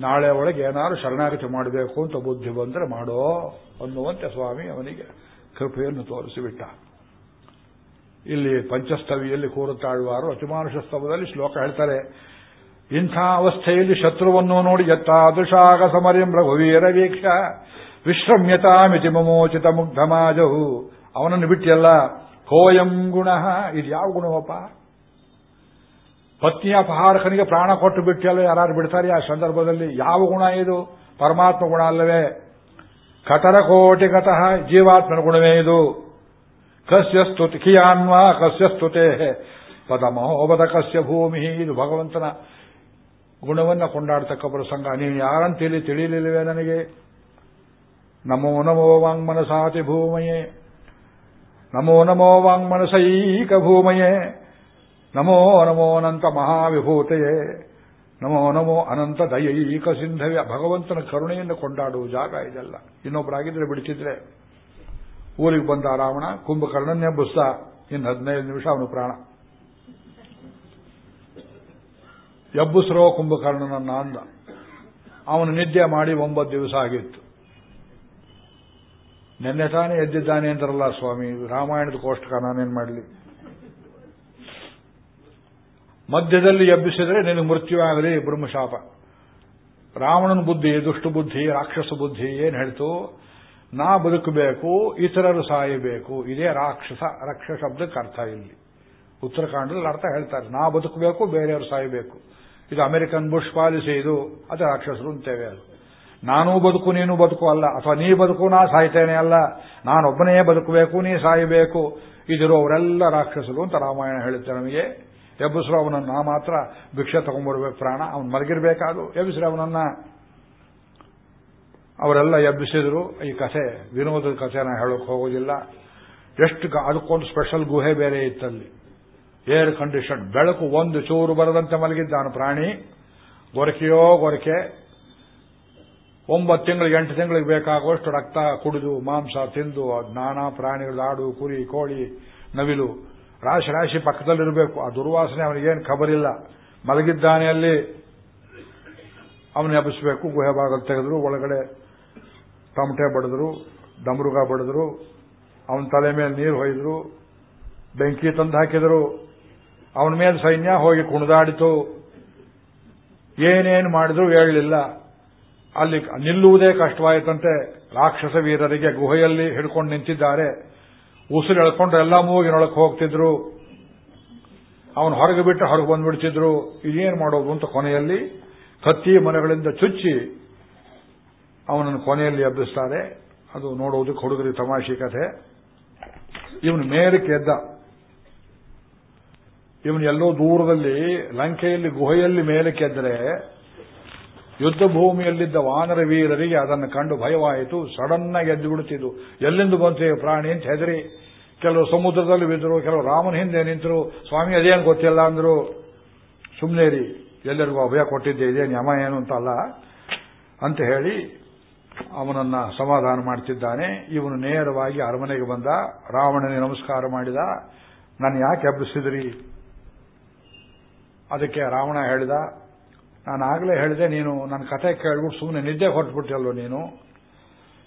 ನಾಳೆ ಒಳಗೆ ಏನಾದ್ರು ಶರಣಾಗತಿ ಮಾಡಬೇಕು ಅಂತ ಬುದ್ಧಿ ಬಂದರೆ ಮಾಡೋ ಅನ್ನುವಂತೆ ಸ್ವಾಮಿ ಅವನಿಗೆ ಕೃಪೆಯನ್ನು ತೋರಿಸಿಬಿಟ್ಟ. ಇಲ್ಲಿ ಪಂಚಸ್ತವಿಯಲ್ಲಿ ಕೂರುತ್ತಾಳುವಾರು ಅತಿಮಾನುಷ ಸ್ತವದಲ್ಲಿ ಶ್ಲೋಕ ಹೇಳ್ತಾರೆ, ಇಂಥ ಅವಸ್ಥೆಯಲ್ಲಿ ಶತ್ರುವನ್ನು ನೋಡಿ ಎತ್ತಾದೃಶಾಗ ಸಮರಿಂ ರಘುವೀರ ವೀಕ್ಷ, ವಿಶ್ರಮ್ಯತಾಮಿತಿ ಮಮೋಚಿತ ಮುಗ್ಧಮಾಜವು ಅವನನ್ನು ಬಿಟ್ಟಿಯಲ್ಲ, ಕೋಯಂ ಗುಣ, ಇದು ಯಾವ ಗುಣವಪ್ಪ? ಪತ್ನಿಯ ಅಪಹಾರಕನಿಗೆ ಪ್ರಾಣ ಕೊಟ್ಟು ಬಿಟ್ಟಿಯಲ್ಲ ಯಾರು ಬಿಡ್ತಾರೆ? ಆ ಸಂದರ್ಭದಲ್ಲಿ ಯಾವ ಗುಣ ಇದು? ಪರಮಾತ್ಮ ಗುಣ ಅಲ್ಲವೇ. ಕಟರ ಕೋಟಿಗತಃ ಜೀವಾತ್ಮನ ಗುಣವೇ ಇದು. ಕಸ್ಯ ಸ್ತುತಿ ಕಿಯಾನ್ವ ಕಸ್ಯ ಸ್ತುತೆ ಪದಮಹೋಬದ ಕಸ್ಯ ಭೂಮಿ ಇದು ಭಗವಂತನ ಗುಣವನ್ನು ಕೊಂಡಾಡ್ತಕ್ಕ ಪ್ರಸಂಗ. ನೀನು ಯಾರಂತೇಳಿ ತಿಳಿಯಲಿಲ್ಲವೇ ನನಗೆ? ನಮೋ ನಮೋ ವಾಂಗ್ಮನಸಾತಿ ಭೂಮಯೇ. ನಮೋ ನಮೋ ವಾಂಗ್ಮನಸೈಕ ಭೂಮಯೇ ನಮೋ ನಮೋ ಅನಂತ ಮಹಾವಿಭೂತೆಯೇ. ನಮೋ ನಮೋ ಅನಂತ ದಯೈಕ ಸಿಂಧವ್ಯ. ಭಗವಂತನ ಕರುಣೆಯನ್ನು ಕೊಂಡಾಡುವ ಜಾಗ ಇದೆಲ್ಲ. ಇನ್ನೊಬ್ಬರಾಗಿದ್ರೆ ಬಿಡ್ತಿದ್ರೆ. ಊರಿಗೆ ಬಂದ ರಾವಣ ಕುಂಭಕರ್ಣನ್ನೇ ಬುಸ್ತ ಇನ್ನು ಹದಿನೈದು ನಿಮಿಷ ಅವನು ಪ್ರಾಣ. ಎಬ್ಬುಸರೋ ಕುಂಭಕರ್ಣನನ್ನ ಅಂದ. ಅವನು ನಿದ್ದೆ ಮಾಡಿ ಒಂಬತ್ತು ದಿವಸ ಆಗಿತ್ತು. ನಿನ್ನೆ ತಾನೇ ಎದ್ದಿದ್ದಾನೆ ಅಂತಾರಲ್ಲ ಸ್ವಾಮಿ, ರಾಮಾಯಣದ ಕೋಷ್ಟಕ ನಾನೇನ್ ಮಾಡಲಿ? ಮಧ್ಯದಲ್ಲಿ ಎಬ್ಬಿಸಿದರೆ ನಿನಗೆ ಮೃತ್ಯು ಆಗಲಿ, ಬ್ರಹ್ಮಶಾಪ. ರಾವಣನ ಬುದ್ಧಿ ದುಷ್ಟ ಬುದ್ಧಿ ರಾಕ್ಷಸ ಬುದ್ಧಿ ಏನ್ ಹೇಳ್ತು? ನಾ ಬದುಕಬೇಕು, ಇತರರು ಸಾಯಬೇಕು. ಇದೇ ರಾಕ್ಷಸ ರಕ್ಷ ಶಬ್ದಕ್ಕೆ ಅರ್ಥ ಇಲ್ಲಿ. ಉತ್ತರಾಖಂಡದಲ್ಲಿ ಅರ್ಥ ಹೇಳ್ತಾರೆ ನಾ ಬದುಕಬೇಕು, ಬೇರೆಯವರು ಸಾಯಬೇಕು. ಇದು ಅಮೆರಿಕನ್ ಬುಷ್ ಪಾಲಿಸಿ ಇದು. ಅದು ರಾಕ್ಷಸರು ಅಂತೇವೆ ಅದು. ನಾನೂ ಬದುಕು, ನೀನು ಬದುಕು ಅಲ್ಲ. ಅಥವಾ ನೀ ಬದುಕು, ನಾ ಸಾಯ್ತೇನೆ ಅಲ್ಲ. ನಾನೊಬ್ಬನೇ ಬದುಕಬೇಕು, ನೀ ಸಾಯಬೇಕು. ಇದಿರುವವರೆಲ್ಲ ರಾಕ್ಷಸರು ಅಂತ ರಾಮಾಯಣ ಹೇಳುತ್ತೆ ನಮಗೆ. ಎಬ್ಬಿಸ್ರು ಅವನನ್ನು, ನಾ ಮಾತ್ರ ಭಿಕ್ಷೆ ತಗೊಂಡ್ಬರ್ಬೇಕು ಪ್ರಾಣ. ಅವನು ಮಲಗಿರ್ಬೇಕಾದ್ರು ಎಬ್ಬಿಸ್ರಿ ಅವನನ್ನ. ಅವರೆಲ್ಲ ಎಬ್ಬಿಸಿದ್ರು, ಈ ಕಥೆ, ವಿನೋದದ ಕಥೆನ ಹೇಳೋಕೆ ಹೋಗೋದಿಲ್ಲ. ಎಷ್ಟು ಅದಕ್ಕೊಂದು ಸ್ಪೆಷಲ್ ಗುಹೆ ಬೇರೆ ಇತ್ತಲ್ಲಿ. ಏರ್ ಕಂಡೀಷನ್ ಬೆಳಕು ಒಂದು ಚೂರು ಬರದಂತೆ ಮಲಗಿದ್ದಾನು ಪ್ರಾಣಿ. ಗೊರಕೆಯೋ ಗೊರಕೆ. ಒಂಬತ್ತು ತಿಂಗಳಿಗೆ, ಎಂಟು ತಿಂಗಳಿಗೆ ಬೇಕಾಗುವಷ್ಟು ರಕ್ತ ಕುಡಿದು, ಮಾಂಸ ತಿಂದು, ನಾನಾ ಪ್ರಾಣಿಗಳು ಆಡು ಕುರಿ, ಕೋಳಿ, ನವಿಲು. ರಾಶಿ ರಾಶಿ ಪಕ್ಕದಲ್ಲಿರಬೇಕು. ಆ ದುರ್ವಾಸನೆ ಅವನಿಗೇನು ಖಬರಿಲ್ಲ. ಮಲಗಿದ್ದಾನೆ ಅಲ್ಲಿ. ಅವನ ಎಬ್ಬಿಸಬೇಕು, ಗುಹೆ ಭಾಗ ತೆಗೆದ್ರು, ಒಳಗಡೆ ತಮಟೆ ಬಡಿದ್ರು, ಡಮರುಗ ಬಡಿದ್ರು, ಅವನ ತಲೆ ಮೇಲೆ ನೀರು ಹೊಯ್ದ್ರು, ಬೆಂಕಿ ತಂದು ಹಾಕಿದರು, ಅವನ ಮೇಲೆ ಸೈನ್ಯ ಹೋಗಿ ಕುಣಿದಾಡಿತು. ಏನೇನು ಮಾಡಿದ್ರು ಹೇಳಲಿಲ್ಲ ಅಲ್ಲಿ ನಿಲ್ಲುವುದೇ ಕಷ್ಟವಾಯಿತಂತೆ. ರಾಕ್ಷಸ ವೀರರಿಗೆ ಗುಹೆಯಲ್ಲಿ ಹಿಡ್ಕೊಂಡು ನಿಂತಿದ್ದಾರೆ. ಉಸಿರು ಎಳ್ಕೊಂಡ್ರೆ ಎಲ್ಲ ಮೂಗಿನೊಳಕ್ಕೆ ಹೋಗ್ತಿದ್ರು. ಅವನು ಹೊರಗೆ ಬಿಟ್ಟು ಹೊರಗೆ ಬಂದ್ಬಿಡ್ತಿದ್ರು. ಇದೇನು ಮಾಡೋದು ಅಂತ ಕೊನೆಯಲ್ಲಿ ಕತ್ತಿ ಮನೆಗಳಿಂದ ಚುಚ್ಚಿ ಅವನನ್ನು ಕೊನೆಯಲ್ಲಿ ಎಬ್ಬಿಸ್ತಾರೆ. ಅದು ನೋಡುವುದಕ್ಕೆ ಹುಡುಗರಿ ತಮಾಷೆ ಕಥೆ. ಇವನು ಮೇಲಕ್ಕೆ ಎದ್ದ. ಇವನು ಎಲ್ಲೋ ದೂರದಲ್ಲಿ, ಲಂಕೆಯಲ್ಲಿ, ಗುಹೆಯಲ್ಲಿ ಮೇಲಕ್ಕೆ ಎದ್ದರೆ ಯುದ್ಧ ಭೂಮಿಯಲ್ಲಿದ್ದ ವಾನರ ವೀರರಿಗೆ ಅದನ್ನು ಕಂಡು ಭಯವಾಯಿತು. ಸಡನ್ ಆಗಿ ಎದ್ದು ಬಿಡುತ್ತಿದ್ದು. ಎಲ್ಲಿಂದ ಬಂತು ಪ್ರಾಣಿ ಅಂತ ಹೆದರಿ. ಕೆಲವು ಸಮುದ್ರದಲ್ಲಿ ಬಿದ್ದರು ಕೆಲವು ರಾಮನ ಹಿಂದೆ ನಿಂತರು. ಸ್ವಾಮಿ, ಅದೇನು ಗೊತ್ತಿಲ್ಲ ಅಂದ್ರು. ರೀ ಎಲ್ಲರಿಗೂ ಅಭಯ ಕೊಟ್ಟಿದ್ದೆ, ಇದೇನು ಯಮ ಏನು ಅಂತ ಅಲ್ಲ ಅಂತ ಹೇಳಿ ಅವನನ್ನ ಸಮಾಧಾನ ಮಾಡ್ತಿದ್ದಾನೆ. ಇವನು ನೇರವಾಗಿ ಅರಮನೆಗೆ ಬಂದ. ರಾವಣನಿಗೆ ನಮಸ್ಕಾರ ಮಾಡಿದ. ನಾನು ಯಾಕೆ ಹಬ್ಬಿಸಿದ್ರಿ ಅದಕ್ಕೆ ರಾವಣ ಹೇಳಿದ. ನಾನು ಆಗಲೇ ಹೇಳಿದೆ, ನೀನು ನನ್ನ ಕಥೆ ಕೇಳ್ಬಿಟ್ಟು ಸುಮ್ಮನೆ ನಿದ್ದೆ ಹೊರಟ್ಬಿಟ್ಟಲ್ಲೋ ನೀನು?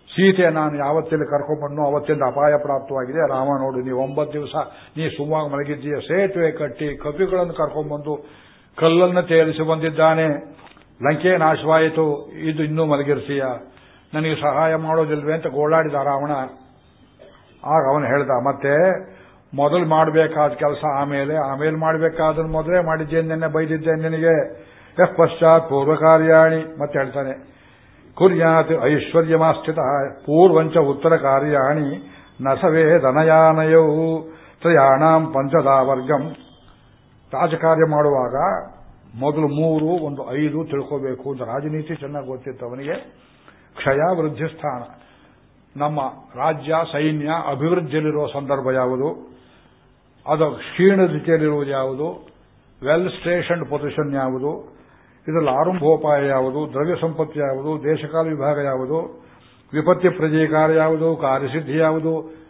ಸೀತೆ ನಾನು ಯಾವತ್ತಲ್ಲಿ ಕರ್ಕೊಂಡ್ಬಂದು ಅವತ್ತಿಂದ ಅಪಾಯ ಪ್ರಾಪ್ತವಾಗಿದೆ. ರಾಮ ನೋಡು ನೀವು ಒಂಬತ್ತು ದಿವಸ ನೀ ಸುಮ್ಮವಾಗಿ ಮಲಗಿದ್ದೀಯ. ಸೇತುವೆ ಕಟ್ಟಿ ಕಪಿಗಳನ್ನು ಕರ್ಕೊಂಡ್ಬಂದು ಕಲ್ಲನ್ನು ತೇರಿಸಿ ಬಂದಿದ್ದಾನೆ. ಲಂಕೆ ನಾಶವಾಯಿತು. ಇದು ಇನ್ನೂ ಮಲಗಿರ್ತೀಯ. ನನಗೆ ಸಹಾಯ ಮಾಡೋದಿಲ್ವೇ ಅಂತ ಗೋಳಾಡಿದ ರಾವಣ. ಆಗ ಅವನು ಹೇಳ್ದ, ಮತ್ತೆ ಮೊದಲು ಮಾಡಬೇಕಾದ ಕೆಲಸ ಆಮೇಲೆ ಆಮೇಲೆ ಮಾಡಬೇಕಾದನ್ನು ಮೊದಲೇ ಮಾಡಿದ್ದೇನೆ, ನಿನ್ನೆ ಬೈದಿದ್ದೇನೆ ನಿನಗೆ. ಎಫ್ ಪಶ್ಚಾತ್ ಪೂರ್ವ ಕಾರ್ಯಾಣಿ ಮತ್ತೆ ಹೇಳ್ತಾನೆ. ಕುರ್ಯಾತ್ ಐಶ್ವರ್ಯಮಾಸ್ಥಿತ, ಪೂರ್ವಂಚ ಉತ್ತರ ಕಾರ್ಯಾಣಿ, ನಸವೇ ಧನಯಾನಯೌ ತ್ರಯಾಣಾಂ ಪಂಚದಾ ವರ್ಗಂ ರಾಜಕಾರ್ಯ ಮಾಡುವಾಗ ಮೊದಲು ಮೂರು, ಒಂದು ಐದು ತಿಳ್ಕೋಬೇಕು ಅಂತ ರಾಜನೀತಿ ಚೆನ್ನಾಗಿ ಗೊತ್ತಿತ್ತು ಅವನಿಗೆ. ಕ್ಷಯ ವೃದ್ಧಿ ಸ್ಥಾನ ನಮ್ಮ ರಾಜ್ಯ, ಸೈನ್ಯ ಅಭಿವೃದ್ಧಿಯಲ್ಲಿರುವ ಸಂದರ್ಭ ಯಾವುದು? ಅದು ಕ್ಷೀಣ ರೀತಿಯಲ್ಲಿರುವುದು ಯಾವುದು? ವೆಲ್ ಸ್ಟೇಷನ್ ಪೊಸಿಷನ್ ಯಾವುದು? ಇದರಲ್ಲಿ ಆರಂಭೋಪಾಯ ಯಾವುದು? ದ್ರವ್ಯ ಸಂಪತ್ತು ಯಾವುದು? ದೇಶಕಾಲ ವಿಭಾಗ ಯಾವುದು? ವಿಪತ್ತಿ ಪ್ರಜೀಕಾರ ಯಾವುದು? ಕಾರ್ಯಸಿದ್ಧಿ ಯಾವುದು?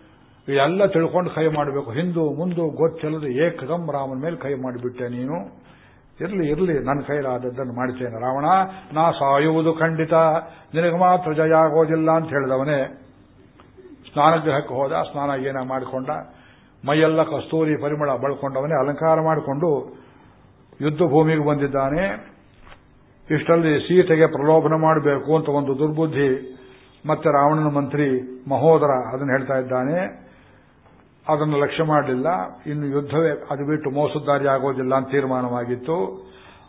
ಎಲ್ಲ ತಿಳ್ಕೊಂಡು ಕೈ ಮಾಡಬೇಕು. ಹಿಂದೂ, ಮುಂದು ಗೊತ್ತಿಲ್ಲದೆ ಏಕದಂ ರಾಮನ ಮೇಲೆ ಕೈ ಮಾಡಿಬಿಟ್ಟೆ ನೀನು. ಇರಲಿ ಇರಲಿ, ನನ್ನ ಕೈಲಾದದ್ದನ್ನು ಮಾಡ್ತೇನೆ ರಾವಣ, ನಾ ಸಾಯುವುದು ಖಂಡಿತ. ನಿನಗೆ ಮಾತ್ರ ಜಯ ಆಗೋದಿಲ್ಲ ಅಂತ ಹೇಳಿದವನೇ. ಸ್ನಾನಗೃಹಕ್ಕೆ ಹೋದ, ಸ್ನಾನ ಏನ ಮಾಡಿಕೊಂಡ, ಮೈಯೆಲ್ಲ ಕಸ್ತೂರಿ ಪರಿಮಳ ಬಳ್ಕೊಂಡವನೇ ಅಲಂಕಾರ ಮಾಡಿಕೊಂಡು ಯುದ್ಧ ಭೂಮಿಗೆ ಬಂದಿದ್ದಾನೆ. ಇಷ್ಟಲ್ಲಿ ಸೀತೆಗೆ ಪ್ರಲೋಭನ ಮಾಡಬೇಕು ಅಂತ ಒಂದು ದುರ್ಬುದ್ಧಿ. ಮತ್ತೆ ರಾವಣನ ಮಂತ್ರಿ ಮಹೋದರ ಅದನ್ನು ಹೇಳ್ತಾ ಇದ್ದಾನೆ. ಅದನ್ನು ಲಕ್ಷ್ಯ ಮಾಡಲಿಲ್ಲ. ಇನ್ನು ಯುದ್ಧವೇ, ಅದು ಬಿಟ್ಟು ಮೋಸದಾರಿ ಆಗೋದಿಲ್ಲ ಅಂತ ತೀರ್ಮಾನವಾಗಿತ್ತು.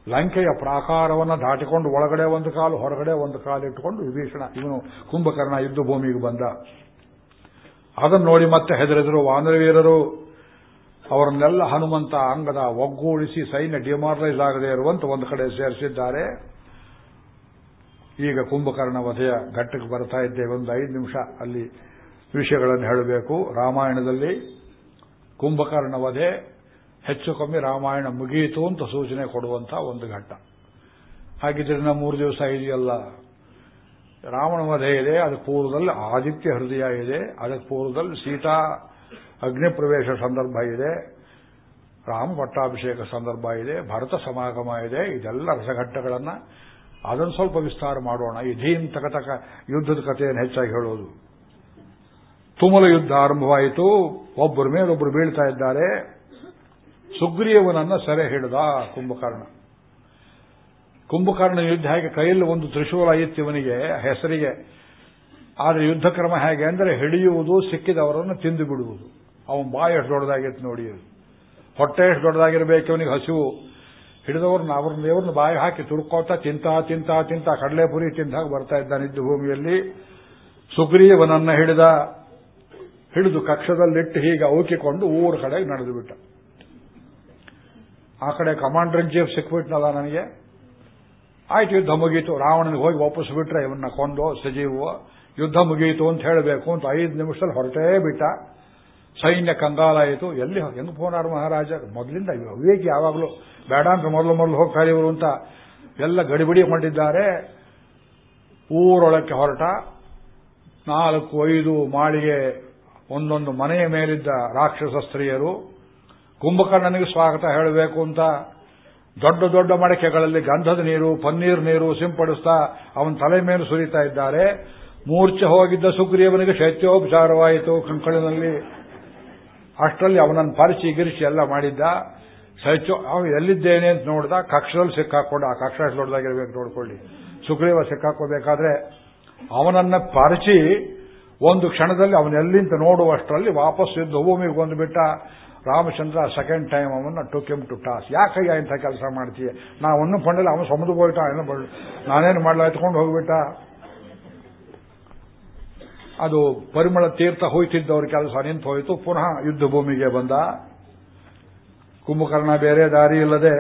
ಲಂಕೆಯ ಪ್ರಾಕಾರವನ್ನು ದಾಟಿಕೊಂಡು ಒಳಗಡೆ ಒಂದು ಕಾಲು, ಹೊರಗಡೆ ಒಂದು ಕಾಲು ಇಟ್ಟುಕೊಂಡು ವಿಭೀಷಣ, ಇವನು ಕುಂಭಕರ್ಣ ಯುದ್ಧ ಭೂಮಿಗೆ ಬಂದ. ಅದನ್ನು ನೋಡಿ ಮತ್ತೆ ಹೆದರೆದರು. ವಾನರವೀರರು ಅವರನ್ನೆಲ್ಲ ಹನುಮಂತ ಅಂಗದ ಒಗ್ಗೂಡಿಸಿ ಸೈನ್ಯ ಡಿಮಾರಲೈಸ್ ಆಗದೆ ಇರುವಂತ ಒಂದು ಕಡೆ ಸೇರಿಸಿದ್ದಾರೆ. ಈಗ ಕುಂಭಕರ್ಣ ವಧೆಯ ಘಟ್ಟಕ್ಕೆ ಬರ್ತಾ ಇದ್ದೇವೆ ಒಂದು ಐದು ನಿಮಿಷ ಅಲ್ಲಿ ವಿಷಯಗಳನ್ನು ಹೇಳಬೇಕು. ರಾಮಾಯಣದಲ್ಲಿ ಕುಂಭಕರ್ಣ ವಧೆ ಹೆಚ್ಚು ಕಮ್ಮಿ ರಾಮಾಯಣ ಮುಗಿಯಿತು ಅಂತ ಸೂಚನೆ ಕೊಡುವಂತ ಒಂದು ಘಟ್ಟ. ಹಾಗಿದ್ರೆ ಮೂರು ದಿವಸ ಇದೆಯಲ್ಲ? ರಾವಣ ವಧೆ ಇದೆ ಅದಕ್ಕೆ ಪೂರ್ವದಲ್ಲಿ ಆದಿತ್ಯ ಹೃದಯ ಇದೆ, ಅದಕ್ಕೆ ಪೂರ್ವದಲ್ಲಿ ಸೀತಾ ಅಗ್ನಿ ಪ್ರವೇಶ ಸಂದರ್ಭ ಇದೆ, ರಾಮ ಪಟ್ಟಾಭಿಷೇಕ ಸಂದರ್ಭ ಇದೆ, ಭರತ ಸಮಾಗಮ ಇದೆ, ಇದೆಲ್ಲ ರಸಘಟ್ಟಗಳನ್ನು ಅದನ್ನು ಸ್ವಲ್ಪ ವಿಸ್ತಾರ ಮಾಡೋಣ. ಇದೀನ್ ತಕತಕ ತಕ ಯುದ್ಧದ ಕಥೆಯನ್ನು ಹೆಚ್ಚಾಗಿ ಹೇಳೋದು. ತುಮಲ ಯುದ್ಧ ಆರಂಭವಾಯಿತು. ಒಬ್ಬರ ಮೇಲೊಬ್ಬರು ಬೀಳ್ತಾ ಇದ್ದಾರೆ. ಸುಗ್ರೀವನನ್ನ ಸೆರೆ ಹಿಡಿದ ಕುಂಭಕರ್ಣ. ಕುಂಭಕರ್ಣ ಯುದ್ಧ ಹೇಗೆ ಕೈಯಲ್ಲಿ ಒಂದು ತ್ರಿಶೂಲ ಇತ್ತು ಇವನಿಗೆ ಹೆಸರಿಗೆ, ಆದರೆ ಯುದ್ಧ ಕ್ರಮ ಹೇಗೆ ಅಂದರೆ ಹಿಡಿಯುವುದು, ಸಿಕ್ಕಿದವರನ್ನು ತಿಂದು ಬಿಡುವುದು. ಅವನ ಬಾಯಿ ಎಷ್ಟು ದೊಡ್ಡದಾಗಿತ್ತು ನೋಡಿ. ಹೊಟ್ಟೆ ಎಷ್ಟು ದೊಡ್ಡದಾಗಿರಬೇಕು ಅವನಿಗೆ ಹಸಿವು. ಹಿಡಿದವ್ರನ್ನ, ಅವ್ರನ್ನ ದೇವ್ರನ್ನ ಬಾಯಿ ಹಾಕಿ ತುರ್ಕೋತಾ ತಿಂತ ತಿಂತ ತಿಂತ ಕಡಲೆಪುರಿ ತಿಂತಾಗ ಬರ್ತಾ ಇದ್ದಾನೆ ಇದ್ದು ಭೂಮಿಯಲ್ಲಿ. ಸುಗ್ರೀವನನ್ನ ಹಿಡಿದ ಹಿಡಿದು ಕಕ್ಷದಲ್ಲಿಟ್ಟು ಹೀಗೆ ಔಕಿಕೊಂಡು ಊರ ಕಡೆಗೆ ನಡೆದು ಬಿಟ್ಟ. ಆ ಕಡೆ ಕಮಾಂಡರ್ ಇನ್ ಚೀಫ್ ಸಿಕ್ಬಿಟ್ನಲ್ಲ ನನಗೆ. ಆಯ್ತು, ಯುದ್ಧ ಮುಗೀತು. ರಾವಣನಿಗೆ ಹೋಗಿ ವಾಪಸ್ ಬಿಟ್ರೆ ಇವನ್ನ ಕೊಂದು, ಸಜೀವೋ, ಯುದ್ಧ ಮುಗಿಯಿತು ಅಂತ ಹೇಳಬೇಕು ಅಂತ ಐದು ನಿಮಿಷದಲ್ಲಿ ಹೊರಟೇ ಬಿಟ್ಟ. ಸೈನ್ಯ ಕಂಗಾಲಾಯಿತು ಎಲ್ಲಿ ಹೆಂಗ್ ಪೋನಾರ್ ಮಹಾರಾಜ? ಮೊದಲಿಂದ ವಿವೇಕಿ ಯಾವಾಗಲೂ ಬೇಡ ಅಂತ ಮೊದಲು ಮೊದಲು ಹೋಗ್ತಾರೆ ಇವರು ಅಂತ ಎಲ್ಲ ಗಡಿಬಿಡಿ ಮಾಡಿದ್ದಾರೆ ಊರೊಳಕ್ಕೆ ಹೊರಟ. ನಾಲ್ಕು, ಐದು ಮಾಳಿಗೆ ಒಂದೊಂದು ಮನೆಯ ಮೇಲಿದ್ದ ರಾಕ್ಷಸ ಸ್ತ್ರೀಯರು ಕುಂಭಕರ್ಣನಿಗೆ ಸ್ವಾಗತ ಹೇಳಬೇಕು ಅಂತ ದೊಡ್ಡ ದೊಡ್ಡ ಮಡಕೆಗಳಲ್ಲಿ ಗಂಧದ ನೀರು, ಪನ್ನೀರ್ ನೀರು ಸಿಂಪಡಿಸ್ತಾ ಅವನ ತಲೆ ಮೇಲೆ ಸುರಿತಾ ಇದ್ದಾರೆ. ಮೂರ್ಛೆ ಹೋಗಿದ್ದ ಸುಗ್ರೀವನಿಗೆ ಶೈತ್ಯೋಪಚಾರವಾಯಿತು. ಕಂಕಳಿನಲ್ಲಿ ಅಷ್ಟರಲ್ಲಿ ಅವನನ್ನು ಪರಿಚಿ ಗಿರಿಸಿ ಎಲ್ಲ ಮಾಡಿದ್ದ. ಶೈತ್ಯ ಅವನು ಎಲ್ಲಿದ್ದೇನೆ ಅಂತ ನೋಡಿದ. ಕಕ್ಷದಲ್ಲಿ ಸಿಕ್ಕಾಕೊಂಡು, ಆ ಕಕ್ಷ ದೊಡ್ಡದಾಗಿರ್ಬೇಕು ನೋಡ್ಕೊಳ್ಳಿ. ಸುಗ್ರೀವ ಸಿಕ್ಕಾಕೋಬೇಕಾದ್ರೆ ಅವನನ್ನ ಪರಿಚಿ ಒಂದು ಕ್ಷಣದಲ್ಲಿ ಅವನೆಲ್ಲಿಂತ ನೋಡುವಷ್ಟರಲ್ಲಿ ವಾಪಸ್ ಇದ್ದು ಭೂಮಿಗೆ ಬಂದುಬಿಟ್ಟ ರಾಮಚಂದ್ರ ಸೆಕೆಂಡ್ ಟೈಮ್ ಅವನ್ನ ಟು ಕೆಮ್ ಟು ಟಾಸ್ ಯಾಕಯ್ಯ ಇಂಥ ಕೆಲಸ ಮಾಡ್ತೀಯ? ನಾ ಒಂದು ಪಂಡಲ್ಲಿ, ಅವನು ಸಮುದ್ರ ಹೋಯ್ಟ ನಾನೇನು ಮಾಡಲ, ಎತ್ಕೊಂಡು ಹೋಗ್ಬಿಟ್ಟ. ಅದು ಪರಿಮಳ ತೀರ್ಥ ಹೋಯ್ತಿದ್ದವ್ರ ಕೆಲಸ ನಿಂತು ಹೋಯಿತು, ಪುನಃ ಯುದ್ಧ ಭೂಮಿಗೆ ಬಂದ. ಕುಂಭಕರ್ಣ ಬೇರೆ ದಾರಿ ಇಲ್ಲದೆ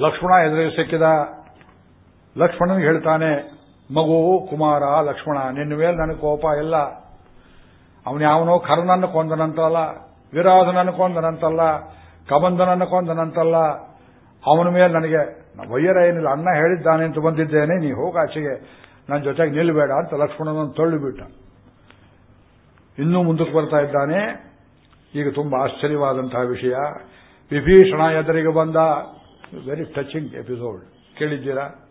ಲಕ್ಷ್ಮಣ ಎದುರಿಗೆ ಸಿಕ್ಕಿದ. ಲಕ್ಷ್ಮಣನಿಗೆ ಹೇಳ್ತಾನೆ ಮಗು, ಕುಮಾರ, ಲಕ್ಷ್ಮಣ, ನಿನ್ನ ಮೇಲೆ ನನಗೆ ಕೋಪ ಇಲ್ಲ. ಅವನು ಯಾವನೋ ಕರ್ಣನ್ನು ಕೊಂದನಂತಲ್ಲ, ವಿರಾಧನನ್ನು ಕೊಂದನಂತಲ್ಲ, ಕಬಂಧನನ್ನು ಕೊಂದನಂತಲ್ಲ. ಅವನ ಮೇಲೆ ನನಗೆ ವೈಯರ ಏನಿಲ್ಲ, ಅಣ್ಣ ಹೇಳಿದ್ದಾನೆ ಅಂತ ಬಂದಿದ್ದೇನೆ, ನೀ ಹೋಗಾಚೆಗೆ ನನ್ನ ಜೊತೆಗೆ ನಿಲ್ಲಬೇಡ ಅಂತ ಲಕ್ಷ್ಮಣನನ್ನು ತಳ್ಳಿಬಿಟ್ಟ. ಇನ್ನೂ ಮುಂದಕ್ಕೆ ಬರ್ತಾ ಇದ್ದಾನೆ. ಈಗ ತುಂಬಾ ಆಶ್ಚರ್ಯವಾದಂತಹ ವಿಷಯ. ವಿಭೀಷಣ ಎದುರಿಗೆ ಬಂದ. ವೆರಿ ಟಚಿಂಗ್ ಎಪಿಸೋಡ್ ಕೇಳಿದ್ದೀರಾ?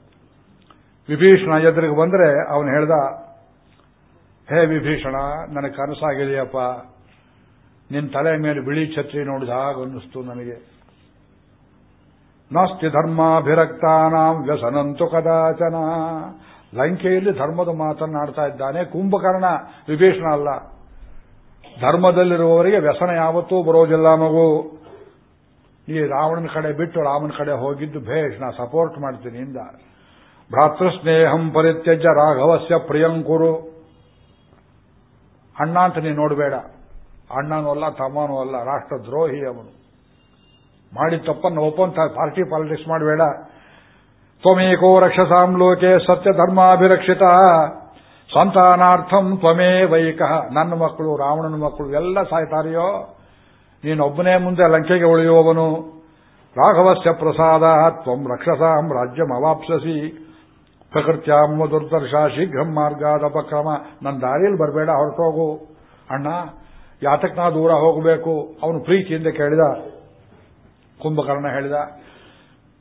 ವಿಭೀಷಣ ಎದುರಿಗೆ ಬಂದರೆ ಅವನು ಹೇಳ್ದ, ಹೇ ವಿಭೀಷಣ, ನನಗೆ ಕನಸಾಗಿದೆಯಪ್ಪ. ನಿನ್ನ ತಲೆ ಮೇಲೆ ಬಿಳಿ ಛತ್ರಿ ನೋಡಿದ ಹಾಗ ಅನ್ನಿಸ್ತು ನನಗೆ. ನಾಸ್ತಿ ಧರ್ಮಾಭಿರಕ್ತಾನಾಂ ವ್ಯಸನಂತು ಕದಾಚನ. ಲಂಕೆಯಲ್ಲಿ ಧರ್ಮದ ಮಾತನ್ನಾಡ್ತಾ ಇದ್ದಾನೆ. ಕುಂಭಕರ್ಣ ವಿಭೀಷಣ ಅಲ್ಲ. ಧರ್ಮದಲ್ಲಿರುವವರಿಗೆ ವ್ಯಸನ ಯಾವತ್ತೂ ಬರೋದಿಲ್ಲ ಮಗು. ಈ ರಾವಣನ ಕಡೆ ಬಿಟ್ಟು ರಾಮನ ಕಡೆ ಹೋಗಿದ್ದು ಭೇಷ್ ನಾ ಸಪೋರ್ಟ್ ಮಾಡ್ತೀನಿ ಇಂದ ಭ್ರಾತೃಸ್ನೇಹಂ ಪರಿತ್ಯಜ್ಯ ರಾಘವಸ್ಯ ಪ್ರಿಯಂಕುರು ಅಣ್ಣ ಅಂತ ನೀನು ನೋಡಬೇಡ. ಅಣ್ಣನೂ ಅಲ್ಲ, ತಮ್ಮನೂ ಅಲ್ಲ, ರಾಷ್ಟ್ರದ್ರೋಹಿ ಅವನು. ಮಾಡಿ ತಪ್ಪನ್ನು ಒಪ್ಪಂತ ಪಾರ್ಟಿ ಪಾಲಿಟಿಕ್ಸ್ ಮಾಡಬೇಡ. ತ್ವಮೇಕೋ ರಕ್ಷಸಾಂ ಲೋಕೆ ಸತ್ಯ ಧರ್ಮಾಭಿರಕ್ಷಿತ ಸಂತಾನಾರ್ಥಂ ತ್ವಮೇ ವೈಕಃ ನನ್ನ ಮಕ್ಕಳು, ರಾವಣನ ಮಕ್ಕಳು, ಎಲ್ಲ ಸಾಯ್ತಾರೆಯೋ? ನೀನೊಬ್ಬನೇ ಮುಂದೆ ಲಂಕೆಗೆ ಉಳಿಯುವವನು. ರಾಘವಸ್ಯ ಪ್ರಸಾದ, ತ್ವಂ ರಕ್ಷಸಾಂ ರಾಜ್ಯಮವಾಪ್ಸಸಿ ಪ್ರಕೃತ್ಯಾಮ ದುರ್ದರ್ಶ ಶೀಘ್ರಂ ಮಾರ್ಗಾದ ಅಪಕ್ರಮ ನನ್ನ ದಾರಿಯಲ್ಲಿ ಬರಬೇಡ ಹೊರಟೋಗು ಅಣ್ಣ ಯಾತಕ್ಕೆ ನಾ ದೂರ ಹೋಗಬೇಕು? ಅವನು ಪ್ರೀತಿಯಿಂದ ಕೇಳಿದ, ಕುಂಭಕರ್ಣ ಹೇಳಿದ,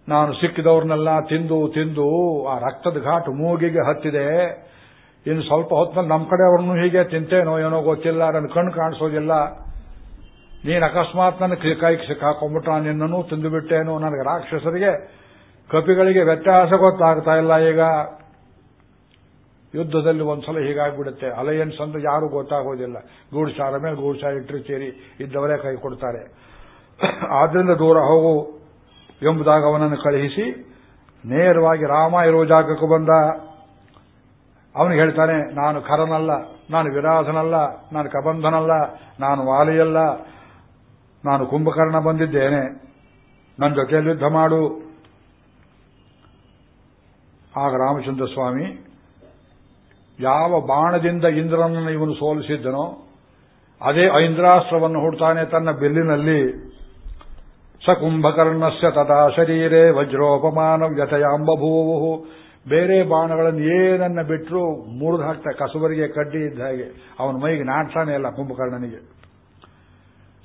ನಾನು ಸಿಕ್ಕಿದವ್ರನ್ನೆಲ್ಲ ತಿಂದು ತಿಂದು ಆ ರಕ್ತದ ಘಾಟು ಮೂಗಿಗೆ ಹತ್ತಿದೆ. ಇನ್ನು ಸ್ವಲ್ಪ ಹೊತ್ತಿನಲ್ಲಿ ನಮ್ಮ ಕಡೆಯವ್ರನ್ನೂ ಹೀಗೆ ತಿಂತೇನೋ ಏನೋ ಗೊತ್ತಿಲ್ಲ, ನನ್ನ ಕಣ್ಣು ಕಾಣಿಸೋದಿಲ್ಲ. ನೀನು ಅಕಸ್ಮಾತ್ ನನ್ನ ಸಿಕ್ಕಾಕೊಂಡ್ಬಿಟ್ಟು ನಾನು ನಿನ್ನನ್ನು ತಿಂದುಬಿಟ್ಟೇನು ನನಗೆ ರಾಕ್ಷಸರಿಗೆ ಕಪಿಗಳಿಗೆ ವ್ಯತ್ಯಾಸ ಗೊತ್ತಾಗ್ತಾ ಇಲ್ಲ ಈಗ. ಯುದ್ಧದಲ್ಲಿ ಒಂದ್ಸಲ ಹೀಗಾಗ್ಬಿಡುತ್ತೆ. ಅಲಯನ್ಸ್ ಅಂದ್ರೆ ಯಾರು ಗೊತ್ತಾಗೋದಿಲ್ಲ. ಗೂಡ್ಸಾರ ಮೇಲೆ ಗೂಢಚಾರ ಇಟ್ಟರು ಸೇರಿ ಇದ್ದವರೇ ಕೈ ಕೊಡ್ತಾರೆ. ಆದ್ರಿಂದ ದೂರ ಹೋಗು ಎಂಬುದಾಗಿ ಅವನನ್ನು ಕಳುಹಿಸಿ ನೇರವಾಗಿ ರಾಮ ಇರುವ ಜಾಗಕ್ಕೆ ಬಂದ. ಅವನಿಗೆ ಹೇಳ್ತಾನೆ, ನಾನು ಖರನಲ್ಲ, ನಾನು ವಿರಾಧನಲ್ಲ, ನಾನು ಕಬಂಧನಲ್ಲ, ನಾನು ವಾಲಿಯಲ್ಲ, ನಾನು ಕುಂಭಕರ್ಣ ಬಂದಿದ್ದೇನೆ. ನನ್ನ ಜೊತೆಯಲ್ಲಿ ಯುದ್ಧ ಮಾಡು. ಆಗ ರಾಮಚಂದ್ರ ಸ್ವಾಮಿ, ಯಾವ ಬಾಣದಿಂದ ಇಂದ್ರನನ್ನು ಇವನು ಸೋಲಿಸಿದ್ದನೋ, ಅದೇ ಐಂದ್ರಾಸ್ತ್ರವನ್ನು ಹುಡ್ತಾನೆ ತನ್ನ ಬೆಲ್ಲಿನಲ್ಲಿ. ಸ ಕುಂಭಕರ್ಣಸ್ಯ ತಥಾ ಶರೀರೆ ವಜ್ರೋಪಮಾನ ವ್ಯಥಯಾಂಬಭೂವು ಬೇರೆ ಬಾಣಗಳನ್ನು ಏನನ್ನ ಬಿಟ್ಟರು ಮುರಿದು ಹಾಕ್ತಾ ಕಸುಬರಿಗೆ ಕಡ್ಡಿ ಇದ್ದ ಹಾಗೆ ಅವನ ಮೈಗೆ ನಾಟ್ಸಾನೆ ಇಲ್ಲ ಕುಂಭಕರ್ಣನಿಗೆ.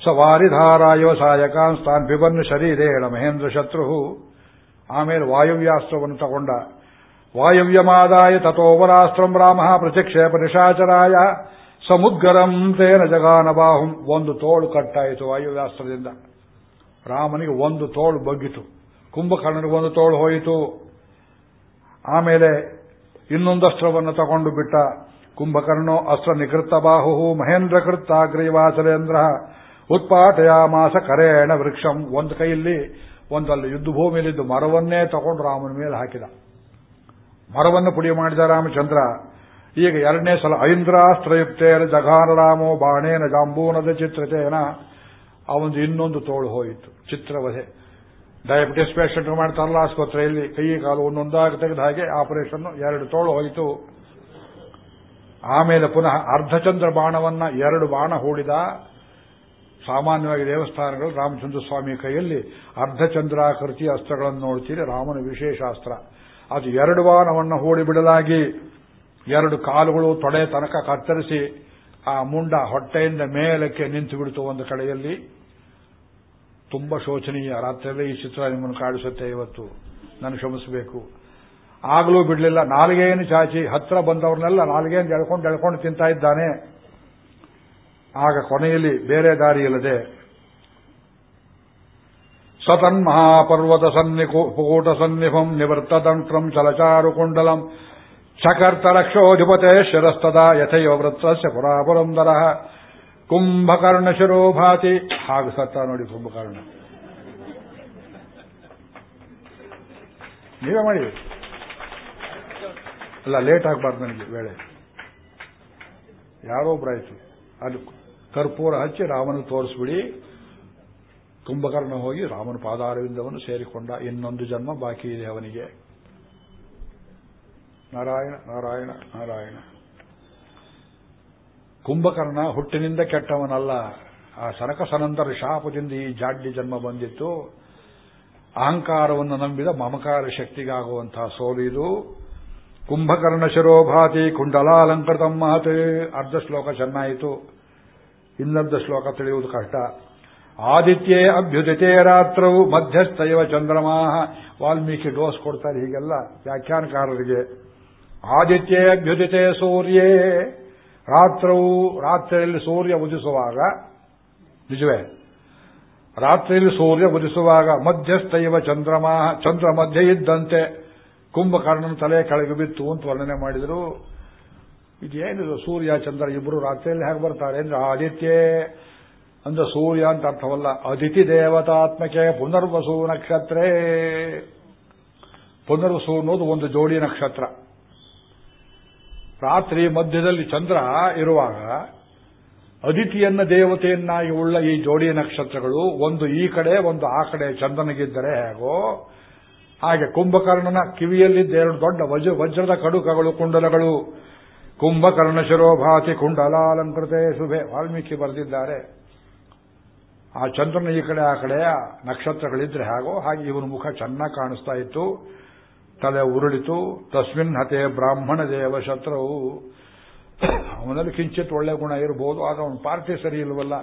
ಸ ವಾರಿಧಾರಾಯವ ಸಾಯಕಾನ್ ಸ್ಥಾನ್ ಬಿಬನ್ನು ಶರೀರೇಳ ಮಹೇಂದ್ರ ಶತ್ರು ಆಮೇಲೆ ವಾಯುವ್ಯಾಸ್ತ್ರವನ್ನು ತಗೊಂಡ ವಾಯವ್ಯಮಾದಾಯ ತಥೋವರಾಸ್ತ್ರಂ ರಾಮ ಪ್ರತಿಕ್ಷೇಪ ನಿಶಾಚರಾಯ ಸಮುದ್ಗರಂ ತೇನ ಜಗಾನ ಒಂದು ತೋಳು ಕಟ್ಟಾಯಿತು ವಾಯುವ್ಯಾಸ್ತ್ರದಿಂದ. ರಾಮನಿಗೆ ಒಂದು ತೋಳು ಬಗ್ಗಿತು. ಕುಂಭಕರ್ಣನಿಗೆ ಒಂದು ತೋಳು ಹೋಯಿತು. ಆಮೇಲೆ ಇನ್ನೊಂದು ಅಸ್ತ್ರವನ್ನು ತಗೊಂಡು ಬಿಟ್ಟ ಕುಂಭಕರ್ಣೋ ಅಸ್ತ್ರ ನಿಕೃತ ಬಾಹು ಮಹೇಂದ್ರ ಕೃತಾಗ್ರೀವಾಚಲೇಂದ್ರ ಉತ್ಪಾಟಯ ಉತ್ಪಾಟಯಾಮಾಸ ಕರೇಣ ವೃಕ್ಷಂ. ಒಂದು ಕೈಯಲ್ಲಿ ಒಂದಲ್ಲಿ ಯುದ್ಧಭೂಮಿಯಲ್ಲಿದ್ದು ಮರವನ್ನೇ ತಗೊಂಡು ರಾಮನ ಮೇಲೆ ಹಾಕಿದ. ಮರವನ್ನು ಪುಡಿ ಮಾಡಿದ ರಾಮಚಂದ್ರ, ಈಗ ಎರಡನೇ ಸಲ ಐಂದ್ರಾಸ್ತ್ರಯುಕ್ತೇನ ಜಘಾನ ರಾಮೋ ಬಾಣೇನ ಜಾಂಬೂನದ ಚಿತ್ರತೇನ ಅವನು ಇನ್ನೊಂದು ತೋಳು ಹೋಯಿತು, ಚಿತ್ರವಧೆ. ಡಯಾಬಿಟಿಸ್ ಪೇಷಂಟ್ ಮಾಡ್ತಾರಲ್ಲ ಆಸ್ಪತ್ರೆಯಲ್ಲಿ, ಕೈ ಕಾಲು ಒಂದೊಂದಾಗಿ ತೆಗೆದ ಹಾಗೆ ಆಪರೇಷನ್ ಎರಡು ತೋಳು ಹೋಯಿತು. ಆಮೇಲೆ ಪುನಃ ಅರ್ಧಚಂದ್ರ ಬಾಣವನ್ನ ಎರಡು ಬಾಣ ಹೂಡಿದ ಸಾಮಾನ್ಯವಾಗಿ ದೇವಸ್ಥಾನಗಳು ರಾಮಚಂದ್ರ ಸ್ವಾಮಿ ಕೈಯಲ್ಲಿ ಅರ್ಧಚಂದ್ರಾಕೃತಿ ಅಸ್ತ್ರಗಳನ್ನು ನೋಡ್ತೀರಿ, ರಾಮನ ವಿಶೇಷ ಅಸ್ತ್ರ ಅದು ಎರಡು ಹೂಡಿ ಬಿಡಲಾಗಿ ಎರಡು ಕಾಲುಗಳು ತೊಡೆ ತನಕ ಕತ್ತರಿಸಿ ಆ ಮುಂಡ ಹೊಟ್ಟೆಯಿಂದ ಮೇಲಕ್ಕೆ ನಿಂತು ಬಿಡಿತು ಒಂದು ಕಡೆಯಲ್ಲಿ. ತುಂಬಾ ಶೋಚನೀಯ. ರಾತ್ರಿಯಲ್ಲೇ ಈ ಚಿತ್ರ ನಿಮ್ಮನ್ನು ಕಾಡಿಸುತ್ತೆ ಇವತ್ತು. ನಾನು ಕ್ಷಮಿಸಬೇಕು. ಆಗಲೂ ಬಿಡಲಿಲ್ಲ. ನಾಲಿಗೆಯನ್ನು ಚಾಚಿ ಹತ್ರ ಬಂದವ್ರನ್ನೆಲ್ಲ ನಾಲಿಗೆಯನ್ನು ಎಳ್ಕೊಂಡು ಎಳ್ಕೊಂಡು ತಿಂತಾ ಇದ್ದಾನೆ. ಆಗ ಕೊನೆಯಲ್ಲಿ ಬೇರೆ ದಾರಿಯಿಲ್ಲದೆ ಸತನ್ ಮಹಾಪರ್ವತ ಸನ್ನಿಕೂಟ ಸನ್ನಿಭಂ ನಿವರ್ತದಂತ್ರಂ ಚಲಚಾರು ಕುಂಡಲಂ ಚಕರ್ತರಕ್ಷೋಧಿಪತೆ पुरापुरन्दरः ಯಥೈವ ವೃತ್ತಸ್ಯ ಪುರಾಪುರಂದರ ಕುಂಭಕರ್ಣ ಶಿರೋಭಾತಿ ಹಾಗೆ ಸತ್ತ ನೋಡಿ ಕುಂಭಕರ್ಣ. ಅಲ್ಲ ಲೇಟ್ ಆಗಬಾರ್ದು ನನಗೆ ವೇಳೆ. ಯಾರೋ ಅದು ಕರ್ಪೂರ ಹಚ್ಚಿ ರಾಮನ ತೋರಿಸ್ಬಿಡಿ. ಕುಂಭಕರ್ಣ ಹೋಗಿ ರಾಮನ ಪಾದಾರವಿಂದವನ್ನು ಸೇರಿಕೊಂಡ ಇನ್ನೊಂದು ಜನ್ಮ ಬಾಕಿ ಇದೆ ಅವನಿಗೆ. ನಾರಾಯಣ ನಾರಾಯಣ ನಾರಾಯಣ. ಕುಂಭಕರ್ಣ ಹುಟ್ಟಿನಿಂದ ಕೆಟ್ಟವನಲ್ಲ. ಆ ಸನಕ ಸನಂತರ ಶಾಪದಿಂದ ಈ ಜಾಡ್ಯ ಜನ್ಮ ಬಂದಿತ್ತು. ಅಹಂಕಾರವನ್ನು ನಂಬಿದ ಮಮಕಾರ ಶಕ್ತಿಗಾಗುವಂತಹ ಸೋಲು ಇದು. ಕುಂಭಕರ್ಣ ಶಿರೋಭಾತಿ ಕುಂಡಲಾಲಂಕೃತ ಮಹತೆ. ಅರ್ಧ ಶ್ಲೋಕ ಚೆನ್ನಾಯಿತು. ಇನ್ನರ್ಧ ಶ್ಲೋಕ ತಿಳಿಯುವುದು ಕಷ್ಟ. ಆದಿತ್ಯೇ ಅಭ್ಯುದಿತೇ ರಾತ್ರವು ಮಧ್ಯಸ್ಥೈವ ಚಂದ್ರಮಾಹ ವಾಲ್ಮೀಕಿ ಡೋಸ್ ಕೊಡ್ತಾರೆ ಹೀಗೆಲ್ಲ ವ್ಯಾಖ್ಯಾನಕಾರರಿಗೆ. ಆದಿತ್ಯೇ ಅಭ್ಯುದಿತೇ ಸೂರ್ಯೇ. ರಾತ್ರವು ರಾತ್ರಿಯಲ್ಲಿ ಸೂರ್ಯ ಉದಿಸುವಾಗ, ನಿಜವೇ, ರಾತ್ರಿಯಲ್ಲಿ ಸೂರ್ಯ ಉದಿಸುವಾಗ ಮಧ್ಯಸ್ಥೈವ ಚಂದ್ರಮಾಹ ಚಂದ್ರ ಮಧ್ಯೆ ಇದ್ದಂತೆ ಕುಂಭಕರ್ಣನ ತಲೆ ಕೆಳಗೆ ಬಿತ್ತು ಅಂತ ವರ್ಣನೆ ಮಾಡಿದರು. ಇದೇನಿದು ಸೂರ್ಯ, ಚಂದ್ರ ಇಬ್ಬರು ರಾತ್ರಿಯಲ್ಲಿ ಹೇಗೆ ಬರ್ತಾರೆ ಅಂದ್ರೆ ಆದಿತ್ಯ ಅಂದ್ರೆ ಸೂರ್ಯ ಅಂತ ಅರ್ಥವಲ್ಲ, ಅದಿತಿ ದೇವತಾತ್ಮಕೆ ಪುನರ್ವಸು ನಕ್ಷತ್ರೇ. ಪುನರ್ವಸು ಅನ್ನೋದು ಒಂದು ಜೋಡಿ ನಕ್ಷತ್ರ. ರಾತ್ರಿ ಮಧ್ಯದಲ್ಲಿ ಚಂದ್ರ ಇರುವಾಗ ಅದಿತಿಯನ್ನ ದೇವತೆಯನ್ನಾಗಿ ಉಳ್ಳ ಈ ಜೋಡಿ ನಕ್ಷತ್ರಗಳು ಒಂದು ಈ ಕಡೆ, ಒಂದು ಆ ಕಡೆ ಚಂದನಗಿದ್ದರೆ ಹೇಗೋ ಹಾಗೆ ಕುಂಭಕರ್ಣನ ಕಿವಿಯಲ್ಲಿದ್ದ ಎರಡು ದೊಡ್ಡ ವಜ್ರ, ವಜ್ರದ ಕಡುಕಗಳು, ಕುಂಡಲಗಳು. ಕುಂಭಕರ್ಣ ಶಿರೋಭಾತಿ, ಕುಂಡಲಾಲಂಕೃತೆ, ಶುಭೆ. ವಾಲ್ಮೀಕಿ ಬರೆದಿದ್ದಾರೆ. ಆ ಚಂದ್ರನ ಈ ಕಡೆ, ಆ ಕಡೆ ನಕ್ಷತ್ರಗಳಿದ್ರೆ ಹಾಗೋ ಹಾಗೆ ಇವನ ಮುಖ ಚೆನ್ನಾಗಿ ಕಾಣಿಸ್ತಾ ಇತ್ತು. ತಲೆ ಉರುಳಿತು. ತಸ್ಮಿನ್ ಹತೆ ಬ್ರಾಹ್ಮಣ ದೇವ ಶತ್ರುವು. ಅವನಲ್ಲಿ ಕಿಂಚಿತ್ ಒಳ್ಳೆ ಗುಣ ಇರಬಹುದು ಆದ್ರೆ ಅವನ ಪಾರ್ಟಿ ಸರಿ ಇಲ್ವಲ್ಲ.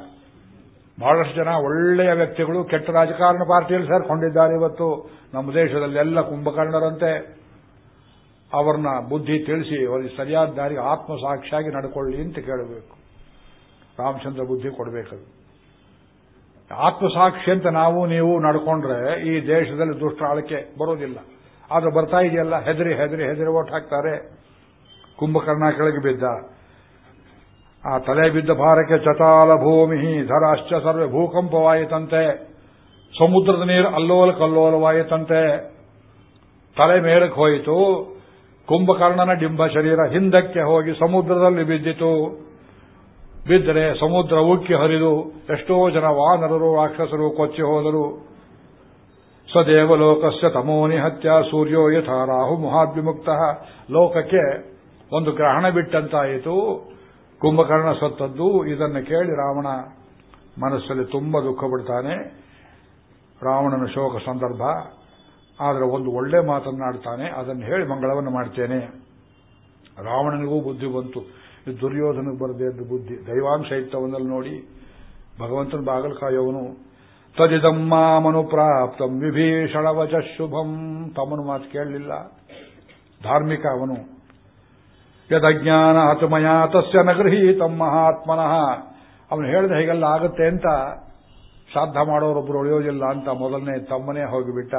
ಬಹಳಷ್ಟು ಜನ ಒಳ್ಳೆಯ ವ್ಯಕ್ತಿಗಳು, ಕೆಟ್ಟ ರಾಜಕಾರಣ ಪಾರ್ಟಿಯಲ್ಲಿ ಸೇರ್ಕೊಂಡಿದ್ದಾರೆ ಇವತ್ತು. ನಮ್ಮ ದೇಶದಲ್ಲಿ ಎಲ್ಲ ಕುಂಭಕರ್ಣರಂತೆ. ಅವರನ್ನ ಬುದ್ಧಿ ತಿಳಿಸಿ, ಅವರಿಗೆ ಸರಿಯಾದ ದಾರಿ ಆತ್ಮಸಾಕ್ಷಿಯಾಗಿ ನಡ್ಕೊಳ್ಳಿ ಅಂತ ಕೇಳಬೇಕು. ರಾಮಚಂದ್ರ ಬುದ್ಧಿ ಕೊಡಬೇಕದು. ಆತ್ಮಸಾಕ್ಷಿ ಅಂತ ನಾವು ನೀವು ನಡ್ಕೊಂಡ್ರೆ ಈ ದೇಶದಲ್ಲಿ ದುಷ್ಟ ಆಳಕೆ ಬರೋದಿಲ್ಲ. ಆದ್ರೆ ಬರ್ತಾ ಇದೆಯಲ್ಲ, ಹೆದರಿ ಹೆದರಿ ಹೆದರಿ ಓಟ್ ಹಾಕ್ತಾರೆ. ಕುಂಭಕರ್ಣ ಕೆಳಗೆ ಬಿದ್ದ. ಆ ತಲೆ ಬಿದ್ದ ಭಾರಕ್ಕೆ ಚತಾಲ ಭೂಮಿ, ಧರಾಶ್ಚ ಸರ್ವೆ ಭೂಕಂಪವಾಯಿತಂತೆ. ಸಮುದ್ರದ ನೀರು ಅಲ್ಲೋಲ ಕಲ್ಲೋಲವಾಯಿತಂತೆ ತಲೆ ಮೇಲಕ್ಕೆ ಹೋಯಿತು. ಕುಂಭಕರ್ಣನ ಡಿಂಬ ಶರೀರ ಹಿಂದಕ್ಕೆ ಹೋಗಿ ಸಮುದ್ರದಲ್ಲಿ ಬಿದ್ದಿತು. ಬಿದ್ದರೆ ಸಮುದ್ರ ಉಕ್ಕಿ ಹರಿದು ಎಷ್ಟೋ ಜನ ವಾನರರು, ರಾಕ್ಷಸರು ಕೊಚ್ಚಿ ಹೋದರು. ಸದೇವಲೋಕಸ್ಯ ತಮೋನಿ ಹತ್ಯ ಸೂರ್ಯೋ ಯಥಾ ರಾಹು ಮಹಾಭಿಮುಕ್ತ. ಲೋಕಕ್ಕೆ ಒಂದು ಗ್ರಹಣ ಬಿಟ್ಟಂತಾಯಿತು. ಕುಂಭಕರ್ಣ ಸತ್ತದ್ದು. ಇದನ್ನು ಕೇಳಿ ರಾವಣ ಮನಸ್ಸಲ್ಲಿ ತುಂಬಾ ದುಃಖ ಪಡ್ತಾನೆ. ರಾವಣನ ಶೋಕ ಸಂದರ್ಭ. ಆದರೆ ಒಂದು ಒಳ್ಳೆ ಮಾತನ್ನಾಡ್ತಾನೆ. ಅದನ್ನು ಹೇಳಿ ಮಂಗಳವನ್ನು ಮಾಡ್ತೇನೆ. ರಾವಣನಿಗೂ ಬುದ್ಧಿ ಬಂತು. ದುರ್ಯೋಧನಕ್ಕೆ ಬರದೇ ಇದ್ದ ಬುದ್ಧಿ. ದೈವಾಂಶ ಇತ್ತವನಲ್ಲಿ ನೋಡಿ. ಭಗವಂತನ ಬಾಗಲು ಕಾಯೋವನು. ತದಿದಮ್ಮಾಮನು ಪ್ರಾಪ್ತಂ ವಿಭೀಷಣವಚ ಶುಭಂ. ತಮ್ಮನು ಮಾತು ಕೇಳಲಿಲ್ಲ. ಧಾರ್ಮಿಕ ಅವನು. ಯದಜ್ಞಾನ ಹತಮಯ ತಸ್ಯ ನಗೃಹೀತಂ ಮಹಾತ್ಮನಃ. ಅವನು ಹೇಳಿದ್ರೆ ಹೇಗೆಲ್ಲ ಆಗುತ್ತೆ ಅಂತ ಶ್ರಾದ್ದ ಮಾಡೋರೊಬ್ಬರು ಉಳಿಯೋದಿಲ್ಲ ಅಂತ ಮೊದಲನೇ ತಮ್ಮನೇ ಹೋಗಿಬಿಟ್ಟ.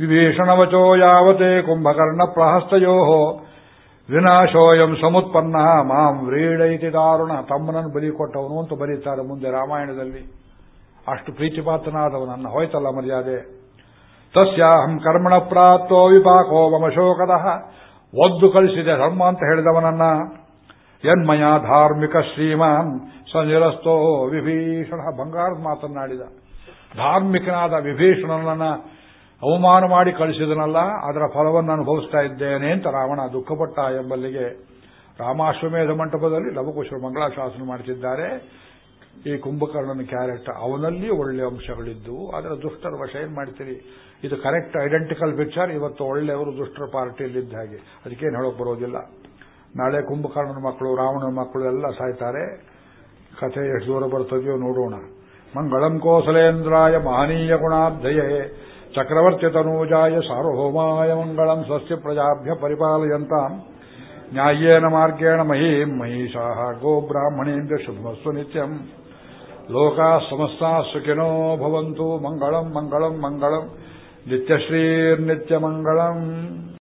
ವಿಭೀಷಣವಚೋ ಯಾವತೆ ಕುಂಭಕರ್ಣ ಪ್ರಹಸ್ತಯೋ ವಿನಾಶೋಯಂ ಸಮುತ್ಪನ್ನ ಮಾಂ ವ್ರೀಡೈತಿ ದಾರುಣ ತಮ್ಮನನ್ನು ಬಲಿ ಕೊಟ್ಟವನು ಅಂತ ಬರೀತಾರೆ ಮುಂದೆ ರಾಮಾಯಣದಲ್ಲಿ. ಅಷ್ಟು ಪ್ರೀತಿಪಾತ್ರನಾದವನನ್ನು ಹೋಯ್ತಲ್ಲ ಮರ್ಯಾದೆ. ತಸ್ಯಾಹಂ ಕರ್ಮಣ ಪ್ರಾಪ್ತೋ ವಿಪಾಕೋ ಮಮ ಶೋಕದಃ. ಒದ್ದು ಕಳಿಸಿದೆ ಧರ್ಮ ಅಂತ ಹೇಳಿದವನನ್ನ. ಯನ್ಮಯ ಧಾರ್ಮಿಕ ಶ್ರೀಮಾನ್ ಸನಿರಸ್ತೋ ವಿಭೀಷಣ. ಬಂಗಾರದ ಮಾತನ್ನಾಡಿದ. ಧಾರ್ಮಿಕನಾದ ವಿಭೀಷಣನನ್ನ ಅವಮಾನ ಮಾಡಿ ಕಳಿಸಿದನಲ್ಲ, ಅದರ ಫಲವನ್ನು ಅನುಭವಿಸ್ತಾ ಇದ್ದೇನೆ ಅಂತ ರಾವಣ ದುಃಖಪಟ್ಟ ಎಂಬಲ್ಲಿಗೆ ರಾಮಾಶ್ವಮೇಧ ಮಂಟಪದಲ್ಲಿ ಲವಕುಶರು ಮಂಗಳಾಶಾಸನ ಮಾಡುತ್ತಿದ್ದಾರೆ ಈ ಕುಂಭಕರ್ಣನ ಕ್ಯಾರೆಕ್ಟರ್ ಅವನಲ್ಲಿ ಒಳ್ಳೆ ಅಂಶಗಳಿದ್ದು, ಅದರ ದುಷ್ಟರ ವಶ ಏನ್ ಮಾಡ್ತೀರಿ? ಇದು ಕರೆಕ್ಟ್ ಐಡೆಂಟಿಕಲ್ ಪಿಕ್ಚರ್ ಇವತ್ತು ಒಳ್ಳೆಯವರು ದುಷ್ಟರ ಪಾರ್ಟಿಯಲ್ಲಿದ್ದ ಹಾಗೆ. ಅದಕ್ಕೇನು ಹೇಳೋಕೆ ಬರೋದಿಲ್ಲ. ನಾಳೆ ಕುಂಭಕರ್ಣನ ಮಕ್ಕಳು, ರಾವಣನ ಮಕ್ಕಳು ಎಲ್ಲ ಸಾಯ್ತಾರೆ. ಕಥೆ ಎಷ್ಟು ದೂರ ಬರ್ತದೆಯೋ ನೋಡೋಣ. ಮಂಗಳಂ ಕೋಸಲೇಂದ್ರಾಯ ಮಹನೀಯ ಗುಣಾಬ್ಧಯೇ. ಸಾರ್ವಭೌಮಾಯ ಮಂಗಳಂ ಸ್ವಸ್ತಿ ಪ್ರಜಾಭ್ಯ ಪರಿಪಾಲಯಂತ. ನ್ಯಾಯೇನ ಮಾರ್ಗೇಣ ಮಹೀಂ ಮಹಿಷಾ ಗೋ ಬ್ರಾಹ್ಮಣೇಂದ್ರ ಶುಭಮಸ್ತು ನಿತ್ಯಂ. ಲೋಕಾ ಸಮಸ್ತಾ ಸುಖಿನೋ ಭವಂತು ಮಂಗಳಂ ಮಂಗಳಂ ಮಂಗಳಂ. ನಿತ್ಯಶ್ರೀರ್ನಿತ್ಯಮಂಗಳಂ